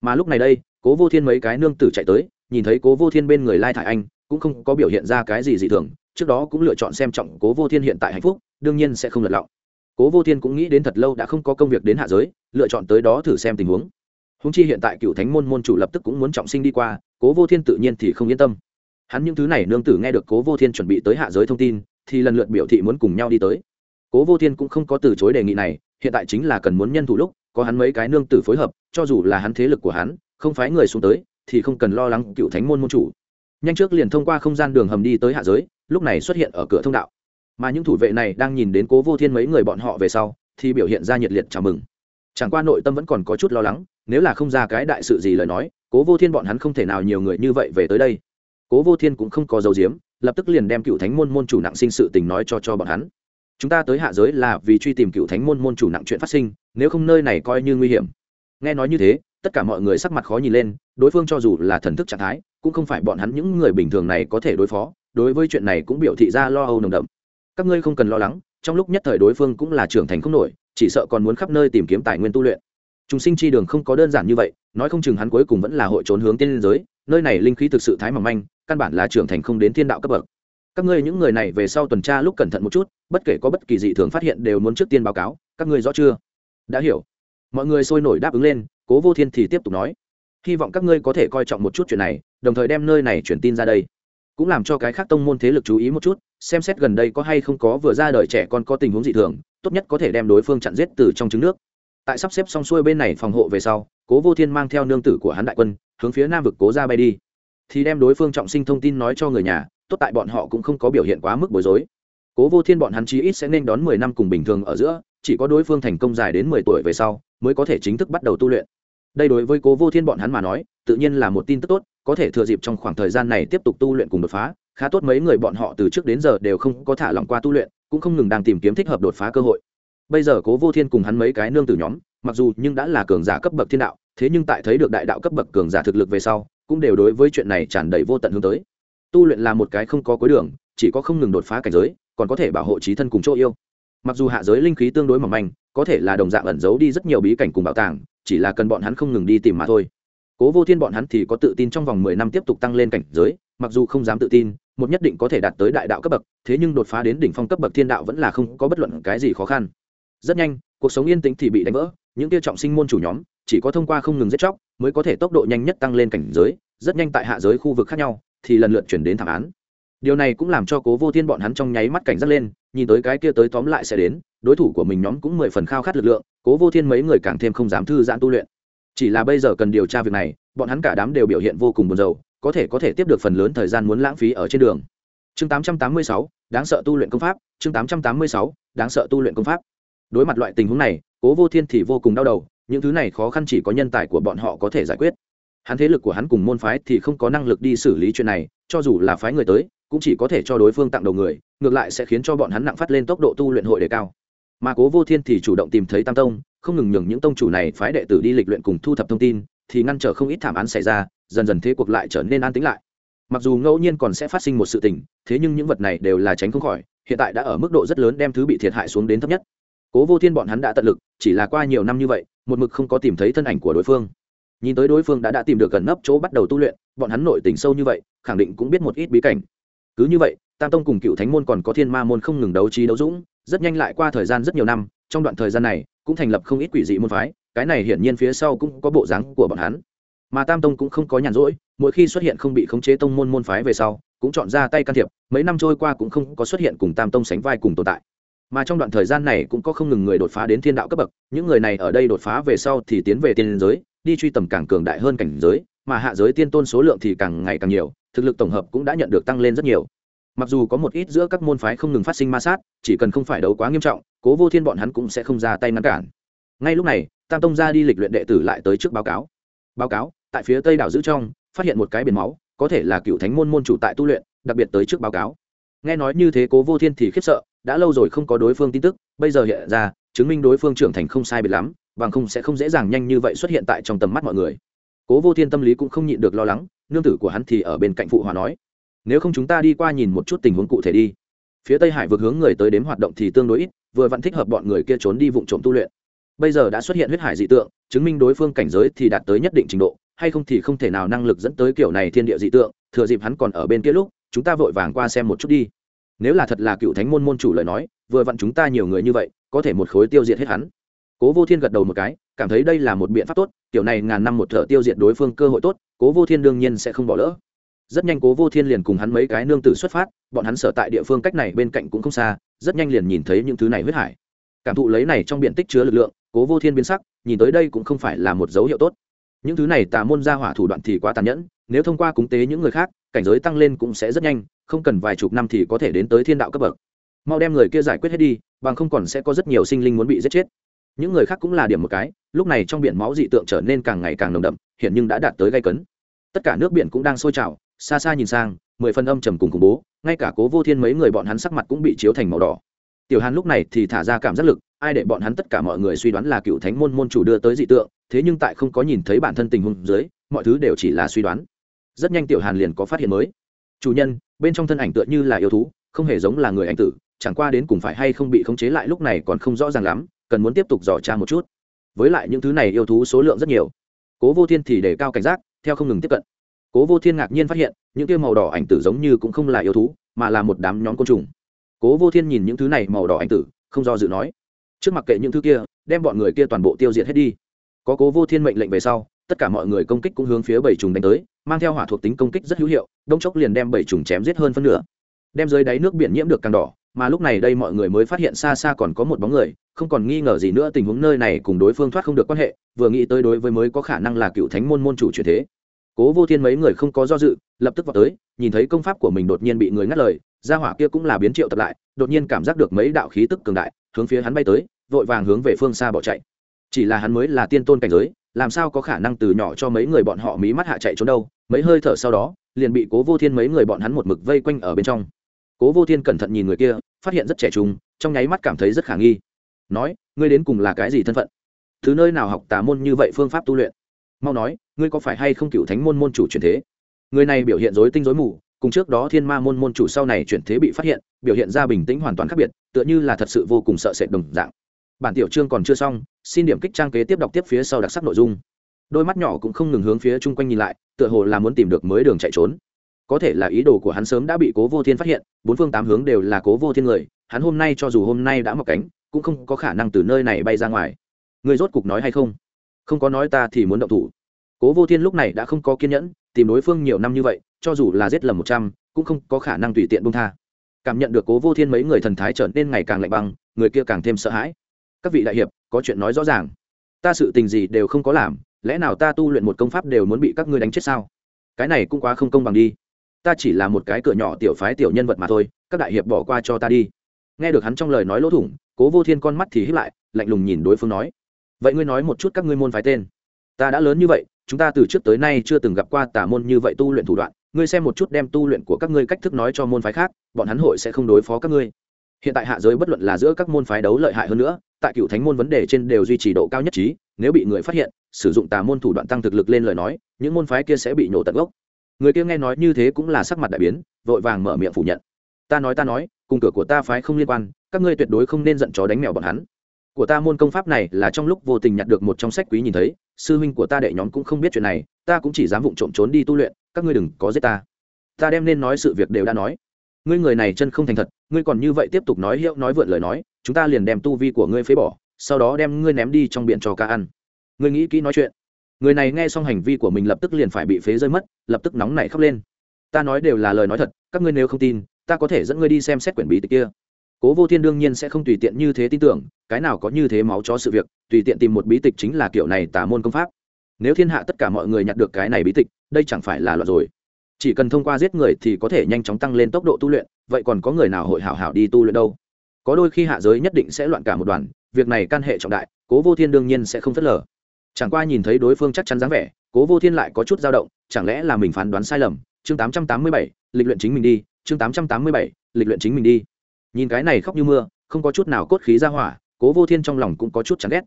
Mà lúc này đây, cố vô thiên mấy cái nương tử chạy tới, nhìn thấy cố vô thiên bên người lai thải anh, cũng không có biểu hiện ra cái gì dị thường, trước đó cũng lựa chọn xem trọng cố vô thiên hiện tại hạnh phúc, đương nhiên sẽ không lật lọng. Cố vô thiên cũng nghĩ đến thật lâu đã không có công việc đến hạ giới, lựa chọn tới đó thử xem tình huống. Húng chi hiện tại cựu thánh môn môn chủ lập tức cũng muốn trọng sinh đi qua, cố vô thiên tự nhiên thì không yên tâm. Hắn những thứ này nương tử nghe được cố vô thiên chuẩn bị tới hạ giới thông tin, thì lần lượt biểu thị muốn cùng nhau đi tới cố vô thiên cũng không có từ chối đề nghị này, hiện tại chính là cần muốn nhân thủ lúc, có hắn mấy cái nương tử phối hợp, cho dù là hắn thế lực của hắn, không phái người xuống tới, thì không cần lo lắng cựu thánh môn môn chủ. Nhanh trước liền thông qua không gian đường hầm đi tới hạ giới, lúc này xuất hiện ở cửa thông đạo. Mà những thủ vệ này đang nhìn đến cố vô thiên mấy người bọn họ về sau, thì biểu hiện ra nhiệt liệt chào mừng. Chẳng qua nội tâm vẫn còn có chút lo lắng, nếu là không ra cái đại sự gì lời nói, cố vô thiên bọn hắn không thể nào nhiều người như vậy về tới đây. Cố vô thiên cũng không có dấu diếm, lập tức liền đem cựu thánh môn môn chủ nặng sinh sự tình nói cho cho bọn hắn chúng ta tới hạ giới là vì truy tìm cựu thánh môn môn chủ nặng chuyện phát sinh, nếu không nơi này coi như nguy hiểm. Nghe nói như thế, tất cả mọi người sắc mặt khó nhìn lên, đối phương cho dù là thần thức trạng thái, cũng không phải bọn hắn những người bình thường này có thể đối phó, đối với chuyện này cũng biểu thị ra lo âu nồng đậm. Các ngươi không cần lo lắng, trong lúc nhất thời đối phương cũng là trưởng thành không nổi, chỉ sợ còn muốn khắp nơi tìm kiếm tài nguyên tu luyện. Chúng sinh chi đường không có đơn giản như vậy, nói không chừng hắn cuối cùng vẫn là hội trốn hướng tiên giới, nơi này linh khí thực sự thái mỏng manh, căn bản là trưởng thành không đến thiên đạo cấp bậc các ngươi những người này về sau tuần tra lúc cẩn thận một chút, bất kể có bất kỳ dị thường phát hiện đều muốn trước tiên báo cáo, các ngươi rõ chưa? Đã hiểu. Mọi người sôi nổi đáp ứng lên, cố vô thiên thì tiếp tục nói. Hy vọng các ngươi có thể coi trọng một chút chuyện này, đồng thời đem nơi này truyền tin ra đây. Cũng làm cho cái khác tông môn thế lực chú ý một chút, xem xét gần đây có hay không có vừa ra đời trẻ con có tình huống dị thường, tốt nhất có thể đem đối phương chặn giết từ trong trứng nước. Tại sắp xếp xong xuôi bên này phòng hộ về sau, cố vô thiên mang theo nương tử của hắn đại quân, hướng phía nam vực cố ra bay đi. Thì đem đối phương trọng sinh thông tin nói cho người nhà tốt tại bọn họ cũng không có biểu hiện quá mức bối rối. Cố vô thiên bọn hắn chí ít sẽ nên đón mười năm cùng bình thường ở giữa, chỉ có đối phương thành công dài đến mười tuổi về sau mới có thể chính thức bắt đầu tu luyện. Đây đối với cố vô thiên bọn hắn mà nói, tự nhiên là một tin tức tốt, có thể thừa dịp trong khoảng thời gian này tiếp tục tu luyện cùng đột phá, khá tốt mấy người bọn họ từ trước đến giờ đều không có thả lỏng qua tu luyện, cũng không ngừng đang tìm kiếm thích hợp đột phá cơ hội. Bây giờ cố vô thiên cùng hắn mấy cái nương tử nhóm, mặc dù nhưng đã là cường giả cấp bậc thiên đạo, thế nhưng tại thấy được đại đạo cấp bậc cường giả thực lực về sau, cũng đều đối với chuyện này tràn đầy vô tận hướng tới tu luyện là một cái không có cuối đường, chỉ có không ngừng đột phá cảnh giới, còn có thể bảo hộ trí thân cùng chỗ yêu. Mặc dù hạ giới linh khí tương đối mỏng manh, có thể là đồng dạng ẩn giấu đi rất nhiều bí cảnh cùng bảo tàng, chỉ là cần bọn hắn không ngừng đi tìm mà thôi. Cố vô thiên bọn hắn thì có tự tin trong vòng mười năm tiếp tục tăng lên cảnh giới, mặc dù không dám tự tin, một nhất định có thể đạt tới đại đạo cấp bậc, thế nhưng đột phá đến đỉnh phong cấp bậc thiên đạo vẫn là không có bất luận cái gì khó khăn. Rất nhanh, cuộc sống yên tĩnh thì bị đánh vỡ, những kia trọng sinh môn chủ nhóm, chỉ có thông qua không ngừng giết chóc, mới có thể tốc độ nhanh nhất tăng lên cảnh giới, rất nhanh tại hạ giới khu vực khác nhau thì lần lượt chuyển đến thảm án. Điều này cũng làm cho cố vô thiên bọn hắn trong nháy mắt cảnh giác lên nhìn tới cái kia tới tóm lại sẽ đến đối thủ của mình nhóm cũng mười phần khao khát lực lượng cố vô thiên mấy người càng thêm không dám thư giãn tu luyện. Chỉ là bây giờ cần điều tra việc này bọn hắn cả đám đều biểu hiện vô cùng buồn rầu có thể có thể tiếp được phần lớn thời gian muốn lãng phí ở trên đường. Chương 886, đáng sợ tu luyện công pháp chương 886, đáng sợ tu luyện công pháp. Đối mặt loại tình huống này cố vô thiên thì vô cùng đau đầu những thứ này khó khăn chỉ có nhân tài của bọn họ có thể giải quyết hắn thế lực của hắn cùng môn phái thì không có năng lực đi xử lý chuyện này, cho dù là phái người tới, cũng chỉ có thể cho đối phương tặng đầu người, ngược lại sẽ khiến cho bọn hắn nặng phát lên tốc độ tu luyện hội đề cao. Mà cố vô thiên thì chủ động tìm thấy tam tông, không ngừng nhường những tông chủ này phái đệ tử đi lịch luyện cùng thu thập thông tin, thì ngăn trở không ít thảm án xảy ra, dần dần thế cuộc lại trở nên an tĩnh lại. Mặc dù ngẫu nhiên còn sẽ phát sinh một sự tình, thế nhưng những vật này đều là tránh không khỏi, hiện tại đã ở mức độ rất lớn đem thứ bị thiệt hại xuống đến thấp nhất. Cố vô thiên bọn hắn đã tận lực, chỉ là qua nhiều năm như vậy, một mực không có tìm thấy thân ảnh của đối phương nhìn tới đối phương đã đã tìm được gần nấp chỗ bắt đầu tu luyện, bọn hắn nội tình sâu như vậy, khẳng định cũng biết một ít bí cảnh. Cứ như vậy, tam tông cùng cựu thánh môn còn có thiên ma môn không ngừng đấu trí đấu dũng, rất nhanh lại qua thời gian rất nhiều năm, trong đoạn thời gian này, cũng thành lập không ít quỷ dị môn phái, cái này hiển nhiên phía sau cũng có bộ dáng của bọn hắn. Mà tam tông cũng không có nhàn rỗi, mỗi khi xuất hiện không bị khống chế tông môn môn phái về sau, cũng chọn ra tay can thiệp, mấy năm trôi qua cũng không có xuất hiện cùng tam tông sánh vai cùng tồn tại. Mà trong đoạn thời gian này cũng có không ngừng người đột phá đến thiên đạo cấp bậc, những người này ở đây đột phá về sau thì tiến về tiên giới đi truy tầm càng cường đại hơn cảnh giới, mà hạ giới tiên tôn số lượng thì càng ngày càng nhiều, thực lực tổng hợp cũng đã nhận được tăng lên rất nhiều. Mặc dù có một ít giữa các môn phái không ngừng phát sinh ma sát, chỉ cần không phải đấu quá nghiêm trọng, cố vô thiên bọn hắn cũng sẽ không ra tay ngăn cản. Ngay lúc này, tam tông ra đi lịch luyện đệ tử lại tới trước báo cáo. Báo cáo, tại phía tây đảo giữ trong, phát hiện một cái biển máu, có thể là cựu thánh môn môn chủ tại tu luyện, đặc biệt tới trước báo cáo. Nghe nói như thế cố vô thiên thì khiếp sợ, đã lâu rồi không có đối phương tin tức, bây giờ hiện ra, chứng minh đối phương trưởng thành không sai biệt lắm bằng không sẽ không dễ dàng nhanh như vậy xuất hiện tại trong tầm mắt mọi người. Cố vô thiên tâm lý cũng không nhịn được lo lắng, nương tử của hắn thì ở bên cạnh phụ hòa nói, nếu không chúng ta đi qua nhìn một chút tình huống cụ thể đi. Phía tây hải vực hướng người tới đếm hoạt động thì tương đối ít, vừa vẫn thích hợp bọn người kia trốn đi vụ trộm tu luyện. Bây giờ đã xuất hiện huyết hải dị tượng, chứng minh đối phương cảnh giới thì đạt tới nhất định trình độ, hay không thì không thể nào năng lực dẫn tới kiểu này thiên địa dị tượng, thừa dịp hắn còn ở bên kia lúc, chúng ta vội vàng qua xem một chút đi. Nếu là thật là cựu thánh môn môn chủ lời nói, vừa vặn chúng ta nhiều người như vậy, có thể một khối tiêu diệt hết hắn cố vô thiên gật đầu một cái, cảm thấy đây là một biện pháp tốt kiểu này ngàn năm một thợ tiêu diệt đối phương cơ hội tốt, cố vô thiên đương nhiên sẽ không bỏ lỡ. Rất nhanh cố vô thiên liền cùng hắn mấy cái nương tử xuất phát, bọn hắn sở tại địa phương cách này bên cạnh cũng không xa, rất nhanh liền nhìn thấy những thứ này huyết hải. Cảm thụ lấy này trong biện tích chứa lực lượng, cố vô thiên biến sắc, nhìn tới đây cũng không phải là một dấu hiệu tốt. Những thứ này tà môn ra hỏa thủ đoạn thì quá tàn nhẫn, nếu thông qua cúng tế những người khác, cảnh giới tăng lên cũng sẽ rất nhanh, không cần vài chục năm thì có thể đến tới thiên đạo cấp bậc. Mau đem người kia giải quyết hết đi, bằng không còn sẽ có rất nhiều sinh linh muốn bị giết chết những người khác cũng là điểm một cái, lúc này trong biển máu dị tượng trở nên càng ngày càng nồng đậm hiện nhưng đã đạt tới gây cấn. Tất cả nước biển cũng đang sôi trào, xa xa nhìn sang, mười phân âm trầm cùng khủng bố, ngay cả cố vô thiên mấy người bọn hắn sắc mặt cũng bị chiếu thành màu đỏ. Tiểu hàn lúc này thì thả ra cảm giác lực, ai để bọn hắn tất cả mọi người suy đoán là cựu thánh môn môn chủ đưa tới dị tượng, thế nhưng tại không có nhìn thấy bản thân tình huống dưới, mọi thứ đều chỉ là suy đoán. Rất nhanh tiểu hàn liền có phát hiện mới. Chủ nhân, bên trong thân ảnh tựa như là yêu thú, không hề giống là người anh tử, chẳng qua đến cùng phải hay không bị khống chế lại lúc này còn không rõ ràng lắm cần muốn tiếp tục dò tra một chút. Với lại những thứ này yêu thú số lượng rất nhiều. Cố vô thiên thì đề cao cảnh giác, theo không ngừng tiếp cận. Cố vô thiên ngạc nhiên phát hiện, những kia màu đỏ ảnh tử giống như cũng không là yêu thú, mà là một đám nhóm côn trùng. Cố vô thiên nhìn những thứ này màu đỏ ảnh tử, không do dự nói, trước mặt kệ những thứ kia, đem bọn người kia toàn bộ tiêu diệt hết đi. Có cố vô thiên mệnh lệnh về sau, tất cả mọi người công kích cũng hướng phía bảy trùng đánh tới, mang theo hỏa thuộc tính công kích rất hữu hiệu, đông chốc liền đem bảy trùng chém giết hơn phân nửa. Đem dưới đáy nước biển nhiễm được càng đỏ mà lúc này đây mọi người mới phát hiện xa xa còn có một bóng người, không còn nghi ngờ gì nữa tình huống nơi này cùng đối phương thoát không được quan hệ, vừa nghĩ tới đối với mới có khả năng là cựu thánh môn môn chủ truyền thế. Cố vô thiên mấy người không có do dự, lập tức vào tới, nhìn thấy công pháp của mình đột nhiên bị người ngắt lời, gia hỏa kia cũng là biến triệu tập lại, đột nhiên cảm giác được mấy đạo khí tức cường đại, hướng phía hắn bay tới, vội vàng hướng về phương xa bỏ chạy. Chỉ là hắn mới là tiên tôn cảnh giới, làm sao có khả năng từ nhỏ cho mấy người bọn họ mí mắt hạ chạy trốn đâu, mấy hơi thở sau đó, liền bị cố vô thiên mấy người bọn hắn một mực vây quanh ở bên trong cố vô thiên cẩn thận nhìn người kia, phát hiện rất trẻ trung, trong nháy mắt cảm thấy rất khả nghi. Nói, ngươi đến cùng là cái gì thân phận? Thứ nơi nào học tà môn như vậy phương pháp tu luyện? Mau nói, ngươi có phải hay không cựu thánh môn môn chủ truyền thế? Người này biểu hiện dối tinh dối mù, cùng trước đó thiên ma môn môn chủ sau này chuyển thế bị phát hiện, biểu hiện ra bình tĩnh hoàn toàn khác biệt, tựa như là thật sự vô cùng sợ sệt đồng dạng. Bản tiểu chương còn chưa xong, xin điểm kích trang kế tiếp đọc tiếp phía sau đặc sắc nội dung. Đôi mắt nhỏ cũng không ngừng hướng phía chung quanh nhìn lại, tựa hồ là muốn tìm được mới đường chạy trốn có thể là ý đồ của hắn sớm đã bị cố vô thiên phát hiện, bốn phương tám hướng đều là cố vô thiên người, hắn hôm nay cho dù hôm nay đã mọc cánh, cũng không có khả năng từ nơi này bay ra ngoài. Người rốt cục nói hay không? Không có nói ta thì muốn động thủ. Cố vô thiên lúc này đã không có kiên nhẫn, tìm đối phương nhiều năm như vậy, cho dù là giết lầm một trăm, cũng không có khả năng tùy tiện bông tha. Cảm nhận được cố vô thiên mấy người thần thái trở nên ngày càng lạnh băng, người kia càng thêm sợ hãi. Các vị đại hiệp, có chuyện nói rõ ràng. Ta sự tình gì đều không có làm, lẽ nào ta tu luyện một công pháp đều muốn bị các ngươi đánh chết sao? Cái này cũng quá không công bằng đi ta chỉ là một cái cửa nhỏ tiểu phái tiểu nhân vật mà thôi, các đại hiệp bỏ qua cho ta đi. Nghe được hắn trong lời nói lỗ thủng, cố vô thiên con mắt thì hiếp lại, lạnh lùng nhìn đối phương nói, vậy ngươi nói một chút các ngươi môn phái tên. Ta đã lớn như vậy, chúng ta từ trước tới nay chưa từng gặp qua tà môn như vậy tu luyện thủ đoạn, ngươi xem một chút đem tu luyện của các ngươi cách thức nói cho môn phái khác, bọn hắn hội sẽ không đối phó các ngươi. Hiện tại hạ giới bất luận là giữa các môn phái đấu lợi hại hơn nữa, tại cựu thánh môn vấn đề trên đều duy trì độ cao nhất trí, nếu bị người phát hiện, sử dụng tà môn thủ đoạn tăng thực lực lên lời nói, những môn phái kia sẽ bị nổ tận gốc người kia nghe nói như thế cũng là sắc mặt đại biến, vội vàng mở miệng phủ nhận. Ta nói ta nói, cùng cửa của ta phái không liên quan, các ngươi tuyệt đối không nên giận chó đánh mèo bọn hắn. Của ta môn công pháp này là trong lúc vô tình nhặt được một trong sách quý nhìn thấy, sư huynh của ta đệ nhóm cũng không biết chuyện này, ta cũng chỉ dám vụng trộm trốn đi tu luyện, các ngươi đừng có giết ta. Ta đem nên nói sự việc đều đã nói. Ngươi người này chân không thành thật, ngươi còn như vậy tiếp tục nói hiệu nói vượn lời nói, chúng ta liền đem tu vi của ngươi phế bỏ, sau đó đem ngươi ném đi trong biển cho ca ăn. Ngươi nghĩ kỹ nói chuyện người này nghe xong hành vi của mình lập tức liền phải bị phế rơi mất, lập tức nóng nảy khóc lên. Ta nói đều là lời nói thật, các ngươi nếu không tin, ta có thể dẫn ngươi đi xem xét quyển bí tịch kia. Cố vô thiên đương nhiên sẽ không tùy tiện như thế tin tưởng, cái nào có như thế máu cho sự việc, tùy tiện tìm một bí tịch chính là kiểu này tả môn công pháp. Nếu thiên hạ tất cả mọi người nhặt được cái này bí tịch, đây chẳng phải là loạn rồi. Chỉ cần thông qua giết người thì có thể nhanh chóng tăng lên tốc độ tu luyện, vậy còn có người nào hội hảo hảo đi tu luyện đâu? Có đôi khi hạ giới nhất định sẽ loạn cả một đoàn, việc này can hệ trọng đại, cố vô thiên đương nhiên sẽ không phớt lờ chẳng qua nhìn thấy đối phương chắc chắn dáng vẻ, cố vô thiên lại có chút dao động, chẳng lẽ là mình phán đoán sai lầm? Chương tám trăm tám mươi bảy, lịch luyện chính mình đi, chương tám trăm tám mươi bảy, lịch luyện chính mình đi. Nhìn cái này khóc như mưa, không có chút nào cốt khí ra hỏa, cố vô thiên trong lòng cũng có chút chán ghét.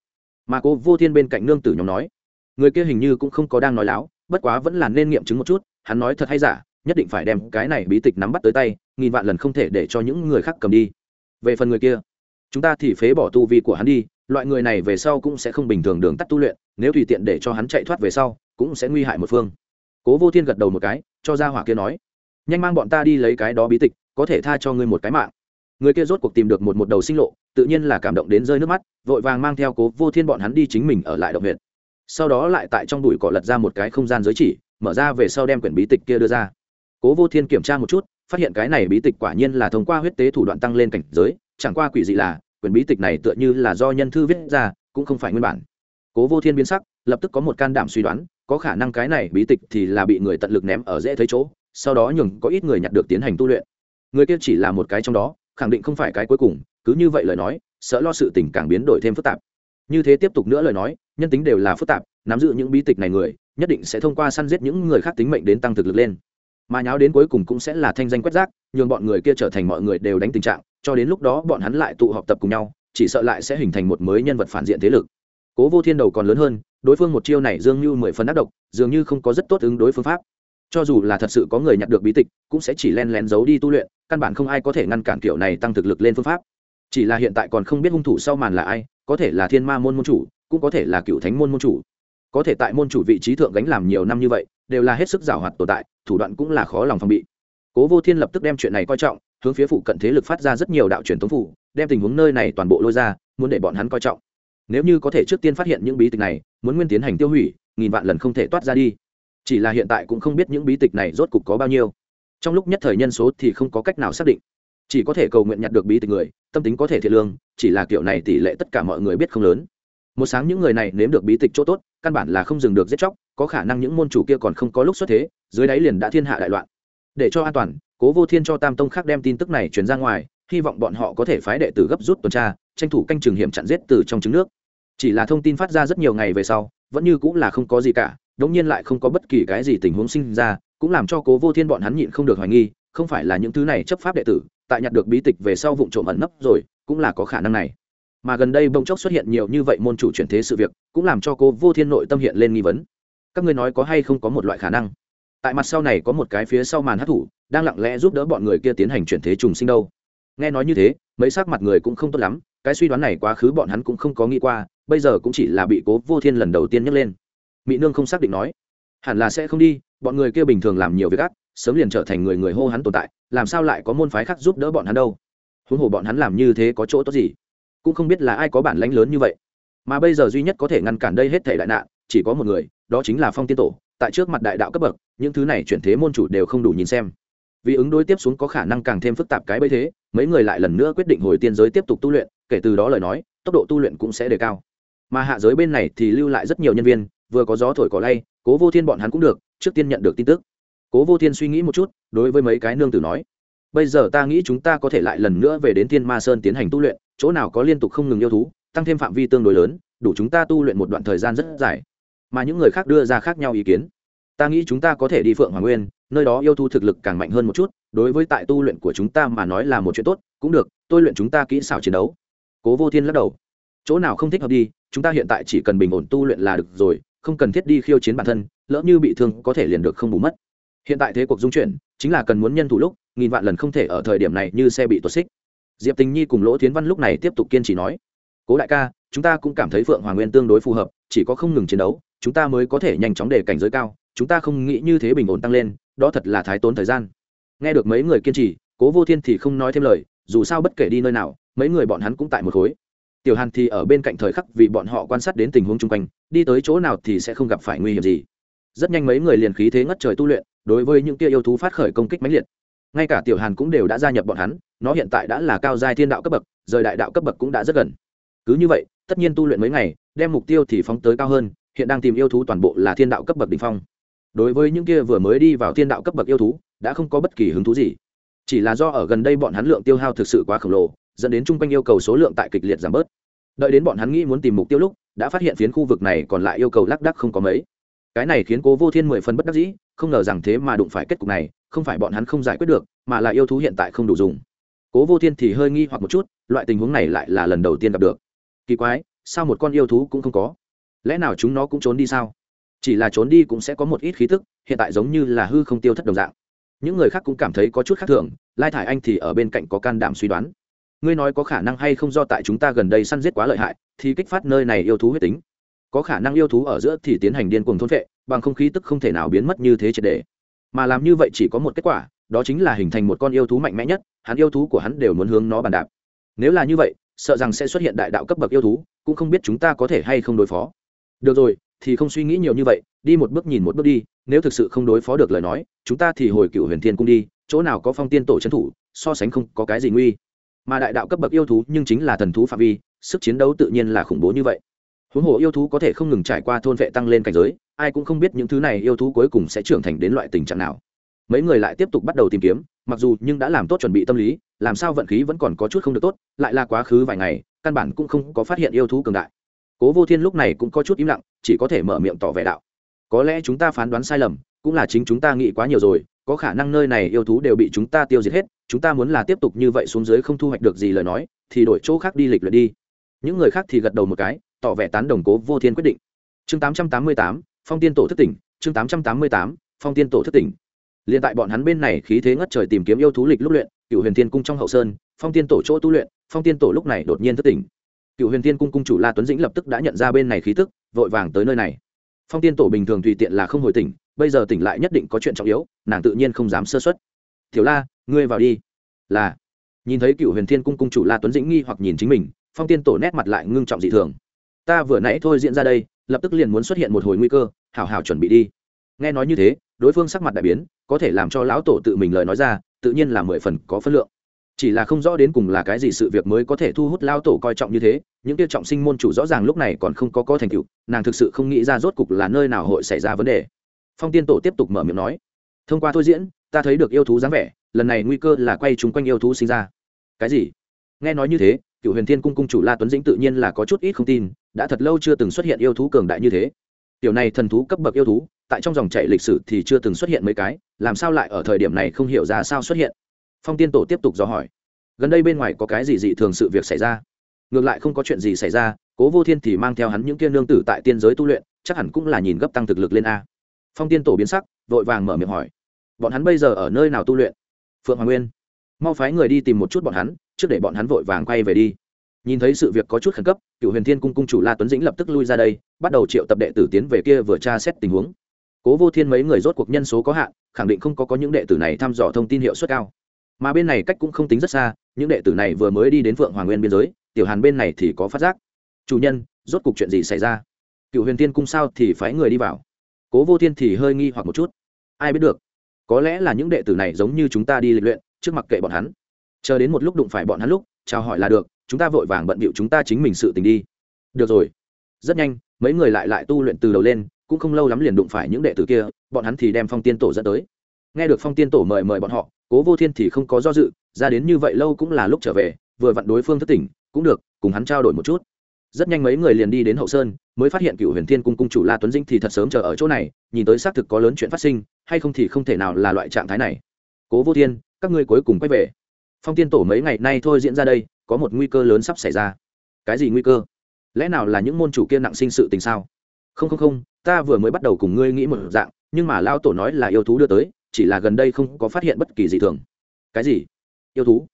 Mà cố vô thiên bên cạnh nương tử nhóm nói, người kia hình như cũng không có đang nói láo, bất quá vẫn là nên nghiệm chứng một chút, hắn nói thật hay giả, nhất định phải đem cái này bí tịch nắm bắt tới tay, nghìn vạn lần không thể để cho những người khác cầm đi. Về phần người kia, chúng ta thì phế bỏ tu vi của hắn đi, loại người này về sau cũng sẽ không bình thường đường tắt tu luyện nếu tùy tiện để cho hắn chạy thoát về sau, cũng sẽ nguy hại một phương. Cố vô thiên gật đầu một cái, cho ra hỏa kia nói, nhanh mang bọn ta đi lấy cái đó bí tịch, có thể tha cho ngươi một cái mạng. Người kia rốt cuộc tìm được một một đầu sinh lộ, tự nhiên là cảm động đến rơi nước mắt, vội vàng mang theo cố vô thiên bọn hắn đi chính mình ở lại động huyện. Sau đó lại tại trong đùi cỏ lật ra một cái không gian giới chỉ, mở ra về sau đem quyển bí tịch kia đưa ra. Cố vô thiên kiểm tra một chút, phát hiện cái này bí tịch quả nhiên là thông qua huyết tế thủ đoạn tăng lên cảnh giới, chẳng qua quỷ dị là, quyển bí tịch này tựa như là do nhân thư viết ra, cũng không phải nguyên bản cố vô thiên biến sắc, lập tức có một can đảm suy đoán, có khả năng cái này bí tịch thì là bị người tận lực ném ở dễ thấy chỗ, sau đó nhường có ít người nhặt được tiến hành tu luyện. Người kia chỉ là một cái trong đó, khẳng định không phải cái cuối cùng, cứ như vậy lời nói, sợ lo sự tình càng biến đổi thêm phức tạp. Như thế tiếp tục nữa lời nói, nhân tính đều là phức tạp, nắm giữ những bí tịch này người, nhất định sẽ thông qua săn giết những người khác tính mệnh đến tăng thực lực lên. Mà nháo đến cuối cùng cũng sẽ là thanh danh quét rác, nhường bọn người kia trở thành mọi người đều đánh tình trạng, cho đến lúc đó bọn hắn lại tụ họp tập cùng nhau, chỉ sợ lại sẽ hình thành một mới nhân vật phản diện thế lực cố vô thiên đầu còn lớn hơn, đối phương một chiêu này dường như mười phần ác độc, dường như không có rất tốt ứng đối phương pháp. Cho dù là thật sự có người nhặt được bí tịch, cũng sẽ chỉ len lén giấu đi tu luyện, căn bản không ai có thể ngăn cản kiểu này tăng thực lực lên phương pháp. Chỉ là hiện tại còn không biết hung thủ sau màn là ai, có thể là thiên ma môn môn chủ, cũng có thể là cựu thánh môn môn chủ. Có thể tại môn chủ vị trí thượng gánh làm nhiều năm như vậy, đều là hết sức giảo hoạt tồn tại, thủ đoạn cũng là khó lòng phòng bị. Cố vô thiên lập tức đem chuyện này coi trọng, hướng phía phụ cận thế lực phát ra rất nhiều đạo truyền thống phủ, đem tình huống nơi này toàn bộ lôi ra, muốn để bọn hắn coi trọng nếu như có thể trước tiên phát hiện những bí tịch này, muốn nguyên tiến hành tiêu hủy, nghìn vạn lần không thể toát ra đi. Chỉ là hiện tại cũng không biết những bí tịch này rốt cục có bao nhiêu. Trong lúc nhất thời nhân số thì không có cách nào xác định. Chỉ có thể cầu nguyện nhặt được bí tịch người, tâm tính có thể thiệt lương, chỉ là kiểu này tỷ lệ tất cả mọi người biết không lớn. Một sáng những người này nếm được bí tịch chỗ tốt, căn bản là không dừng được giết chóc, có khả năng những môn chủ kia còn không có lúc xuất thế, dưới đáy liền đã thiên hạ đại loạn. Để cho an toàn, cố vô thiên cho tam tông khác đem tin tức này truyền ra ngoài, hy vọng bọn họ có thể phái đệ tử gấp rút tuần tra, tranh thủ canh trường hiểm chặn giết từ trong trứng nước chỉ là thông tin phát ra rất nhiều ngày về sau, vẫn như cũng là không có gì cả, đống nhiên lại không có bất kỳ cái gì tình huống sinh ra, cũng làm cho cố vô thiên bọn hắn nhịn không được hoài nghi, không phải là những thứ này chấp pháp đệ tử, tại nhặt được bí tịch về sau vụ trộm ẩn nấp rồi, cũng là có khả năng này. Mà gần đây bỗng chốc xuất hiện nhiều như vậy môn chủ chuyển thế sự việc, cũng làm cho cô vô thiên nội tâm hiện lên nghi vấn. Các ngươi nói có hay không có một loại khả năng? Tại mặt sau này có một cái phía sau màn hát thủ đang lặng lẽ giúp đỡ bọn người kia tiến hành chuyển thế trùng sinh đâu. Nghe nói như thế, mấy sắc mặt người cũng không tốt lắm, cái suy đoán này quá khứ bọn hắn cũng không có nghĩ qua bây giờ cũng chỉ là bị cố vô thiên lần đầu tiên nhắc lên. Mỹ nương không xác định nói, hẳn là sẽ không đi, bọn người kia bình thường làm nhiều việc ác, sớm liền trở thành người người hô hắn tồn tại, làm sao lại có môn phái khác giúp đỡ bọn hắn đâu? Huống hồ bọn hắn làm như thế có chỗ tốt gì? Cũng không biết là ai có bản lãnh lớn như vậy. Mà bây giờ duy nhất có thể ngăn cản đây hết thể đại nạn, chỉ có một người, đó chính là phong tiên tổ, tại trước mặt đại đạo cấp bậc, những thứ này chuyển thế môn chủ đều không đủ nhìn xem. Vì ứng đối tiếp xuống có khả năng càng thêm phức tạp cái bấy thế, mấy người lại lần nữa quyết định hồi tiên giới tiếp tục tu luyện, kể từ đó lời nói, tốc độ tu luyện cũng sẽ đề cao mà hạ giới bên này thì lưu lại rất nhiều nhân viên, vừa có gió thổi cỏ lay, cố vô thiên bọn hắn cũng được, trước tiên nhận được tin tức. Cố vô thiên suy nghĩ một chút, đối với mấy cái nương tử nói, bây giờ ta nghĩ chúng ta có thể lại lần nữa về đến thiên ma sơn tiến hành tu luyện, chỗ nào có liên tục không ngừng yêu thú, tăng thêm phạm vi tương đối lớn, đủ chúng ta tu luyện một đoạn thời gian rất dài. Mà những người khác đưa ra khác nhau ý kiến. Ta nghĩ chúng ta có thể đi phượng hoàng nguyên, nơi đó yêu thú thực lực càng mạnh hơn một chút, đối với tại tu luyện của chúng ta mà nói là một chuyện tốt, cũng được, tôi luyện chúng ta kỹ xảo chiến đấu. Cố vô thiên lắc đầu chỗ nào không thích hợp đi, chúng ta hiện tại chỉ cần bình ổn tu luyện là được rồi, không cần thiết đi khiêu chiến bản thân, lỡ như bị thương có thể liền được không bù mất. Hiện tại thế cuộc dung chuyển, chính là cần muốn nhân thủ lúc, nghìn vạn lần không thể ở thời điểm này như xe bị tuột xích. Diệp tình nhi cùng lỗ tiến văn lúc này tiếp tục kiên trì nói, cố đại ca, chúng ta cũng cảm thấy phượng hoàng nguyên tương đối phù hợp, chỉ có không ngừng chiến đấu, chúng ta mới có thể nhanh chóng để cảnh giới cao, chúng ta không nghĩ như thế bình ổn tăng lên, đó thật là thái tốn thời gian. Nghe được mấy người kiên trì, cố vô thiên thì không nói thêm lời, dù sao bất kể đi nơi nào, mấy người bọn hắn cũng tại một khối tiểu hàn thì ở bên cạnh thời khắc vì bọn họ quan sát đến tình huống chung quanh, đi tới chỗ nào thì sẽ không gặp phải nguy hiểm gì. Rất nhanh mấy người liền khí thế ngất trời tu luyện, đối với những kia yêu thú phát khởi công kích mãnh liệt. Ngay cả tiểu hàn cũng đều đã gia nhập bọn hắn, nó hiện tại đã là cao giai thiên đạo cấp bậc, rời đại đạo cấp bậc cũng đã rất gần. Cứ như vậy, tất nhiên tu luyện mấy ngày, đem mục tiêu thì phóng tới cao hơn, hiện đang tìm yêu thú toàn bộ là thiên đạo cấp bậc đ ỉ n h phong. Đối với những kia vừa mới đi vào thiên đạo cấp bậc yêu thú, đã không có bất kỳ hứng thú gì. Chỉ là do ở gần đây bọn hắn lượng tiêu hao thực sự quá khổng lồ dẫn đến chung quanh yêu cầu số lượng tại kịch liệt giảm bớt. Đợi đến bọn hắn nghĩ muốn tìm mục tiêu lúc, đã phát hiện phiến khu vực này còn lại yêu cầu lác đắc không có mấy. Cái này khiến cố vô thiên mười phần bất đắc dĩ, không ngờ rằng thế mà đụng phải kết cục này, không phải bọn hắn không giải quyết được, mà là yêu thú hiện tại không đủ dùng. Cố vô thiên thì hơi nghi hoặc một chút, loại tình huống này lại là lần đầu tiên gặp được. Kỳ quái, sao một con yêu thú cũng không có? Lẽ nào chúng nó cũng trốn đi sao? Chỉ là trốn đi cũng sẽ có một ít khí tức, hiện tại giống như là hư không tiêu thất đồng dạng. Những người khác cũng cảm thấy có chút khác thường, lai thải anh thì ở bên cạnh có can đảm suy đoán ngươi nói có khả năng hay không do tại chúng ta gần đây săn giết quá lợi hại, thì kích phát nơi này yêu thú huyết tính. Có khả năng yêu thú ở giữa thì tiến hành điên cuồng thôn vệ bằng không khí tức không thể nào biến mất như thế triệt đề mà làm như vậy chỉ có một kết quả, đó chính là hình thành một con yêu thú mạnh mẽ nhất, hắn yêu thú của hắn đều muốn hướng nó bàn đạp. Nếu là như vậy, sợ rằng sẽ xuất hiện đại đạo cấp bậc yêu thú, cũng không biết chúng ta có thể hay không đối phó. Được rồi, thì không suy nghĩ nhiều như vậy, đi một bước nhìn một bước đi, nếu thực sự không đối phó được lời nói, chúng ta thì hồi cựu huyền thiên cung đi, chỗ nào có phong tiên tổ trấn thủ, so sánh không có cái gì nguy mà đại đạo cấp bậc yêu thú nhưng chính là thần thú phạm vi, sức chiến đấu tự nhiên là khủng bố như vậy. Huống hồ yêu thú có thể không ngừng trải qua thôn vệ tăng lên cảnh giới, ai cũng không biết những thứ này yêu thú cuối cùng sẽ trưởng thành đến loại tình trạng nào. Mấy người lại tiếp tục bắt đầu tìm kiếm, mặc dù nhưng đã làm tốt chuẩn bị tâm lý, làm sao vận khí vẫn còn có chút không được tốt, lại là quá khứ vài ngày, căn bản cũng không có phát hiện yêu thú cường đại. Cố vô thiên lúc này cũng có chút im lặng, chỉ có thể mở miệng tỏ vẻ đạo. Có lẽ chúng ta phán đoán sai lầm, cũng là chính chúng ta nghĩ quá nhiều rồi, có khả năng nơi này yêu thú đều bị chúng ta tiêu diệt hết chúng ta muốn là tiếp tục như vậy xuống dưới không thu hoạch được gì lời nói thì đổi chỗ khác đi lịch luyện đi. Những người khác thì gật đầu một cái tỏ vẻ tán đồng cố vô thiên quyết định. Chương 888, phong tiên tổ thất tỉnh chương 888, phong tiên tổ thất tỉnh. Liền tại bọn hắn bên này khí thế ngất trời tìm kiếm yêu thú lịch lúc luyện cựu huyền thiên cung trong hậu sơn phong tiên tổ chỗ tu luyện phong tiên tổ lúc này đột nhiên thất tỉnh. Cựu huyền thiên cung cung chủ la tuấn dĩnh lập tức đã nhận ra bên này khí tức vội vàng tới nơi này. Phong tiên tổ bình thường tùy tiện là không hồi tỉnh bây giờ tỉnh lại nhất định có chuyện trọng yếu nàng tự nhiên không dám sơ xuất thiếu la, ngươi vào đi. Là. Nhìn thấy cựu huyền thiên cung cung chủ la tuấn dĩnh nghi hoặc nhìn chính mình, phong tiên tổ nét mặt lại ngưng trọng dị thường. Ta vừa nãy thôi diễn ra đây, lập tức liền muốn xuất hiện một hồi nguy cơ, hảo hảo chuẩn bị đi. Nghe nói như thế, đối phương sắc mặt đại biến, có thể làm cho lão tổ tự mình lời nói ra, tự nhiên là mười phần có phân lượng. Chỉ là không rõ đến cùng là cái gì sự việc mới có thể thu hút lao tổ coi trọng như thế, những tiêu trọng sinh môn chủ rõ ràng lúc này còn không có có thành tựu, nàng thực sự không nghĩ ra rốt cục là nơi nào hội xảy ra vấn đề. Phong tiên tổ tiếp tục mở miệng nói, thông qua thôi diễn ta thấy được yêu thú dáng vẻ, lần này nguy cơ là quay chúng quanh yêu thú sinh ra. Cái gì? Nghe nói như thế cựu huyền thiên cung cung chủ la tuấn dĩnh tự nhiên là có chút ít không tin, đã thật lâu chưa từng xuất hiện yêu thú cường đại như thế. Tiểu này thần thú cấp bậc yêu thú, tại trong dòng chảy lịch sử thì chưa từng xuất hiện mấy cái, làm sao lại ở thời điểm này không hiểu ra sao xuất hiện? Phong tiên tổ tiếp tục dò hỏi. Gần đây bên ngoài có cái gì dị thường sự việc xảy ra? Ngược lại không có chuyện gì xảy ra, cố vô thiên thì mang theo hắn những tiên nương tử tại tiên giới tu luyện, chắc hẳn cũng là nhìn gấp tăng thực lực lên a. Phong tiên tổ biến sắc, vội vàng mở miệng hỏi bọn hắn bây giờ ở nơi nào tu luyện? Phượng hoàng nguyên. Mau phái người đi tìm một chút bọn hắn, trước để bọn hắn vội vàng quay về đi. Nhìn thấy sự việc có chút khẩn cấp cựu huyền thiên cung cung chủ la tuấn dĩnh lập tức lui ra đây, bắt đầu triệu tập đệ tử tiến về kia vừa tra xét tình huống. Cố vô thiên mấy người rốt cuộc nhân số có hạn, khẳng định không có có những đệ tử này thăm dò thông tin hiệu suất cao. Mà bên này cách cũng không tính rất xa, những đệ tử này vừa mới đi đến phượng hoàng nguyên biên giới, tiểu hàn bên này thì có phát giác. Chủ nhân, rốt cuộc chuyện gì xảy ra? Cựu huyền Thiên cung sao thì phái người đi vào? Cố vô thiên thì hơi nghi hoặc một chút. Ai biết được có lẽ là những đệ tử này giống như chúng ta đi lịch luyện, trước mặc kệ bọn hắn. Chờ đến một lúc đụng phải bọn hắn lúc, chào hỏi là được, chúng ta vội vàng bận bịu chúng ta chính mình sự tình đi. Được rồi. Rất nhanh, mấy người lại lại tu luyện từ đầu lên, cũng không lâu lắm liền đụng phải những đệ tử kia, bọn hắn thì đem phong tiên tổ dẫn tới. Nghe được phong tiên tổ mời mời bọn họ, cố vô thiên thì không có do dự, ra đến như vậy lâu cũng là lúc trở về, vừa vặn đối phương thất tỉnh, cũng được, cùng hắn trao đổi một chút rất nhanh mấy người liền đi đến hậu sơn, mới phát hiện cựu huyền thiên cung cung chủ la tuấn dinh thì thật sớm chờ ở chỗ này, nhìn tới xác thực có lớn chuyện phát sinh, hay không thì không thể nào là loại trạng thái này. Cố vô thiên, các ngươi cuối cùng quay về. Phong tiên tổ mấy ngày nay thôi diễn ra đây, có một nguy cơ lớn sắp xảy ra. Cái gì nguy cơ? Lẽ nào là những môn chủ kia nặng sinh sự tình sao? Không không không, ta vừa mới bắt đầu cùng ngươi nghĩ một dạng, nhưng mà lao tổ nói là yêu thú đưa tới, chỉ là gần đây không có phát hiện bất kỳ gì thường. Cái gì? Yêu thú?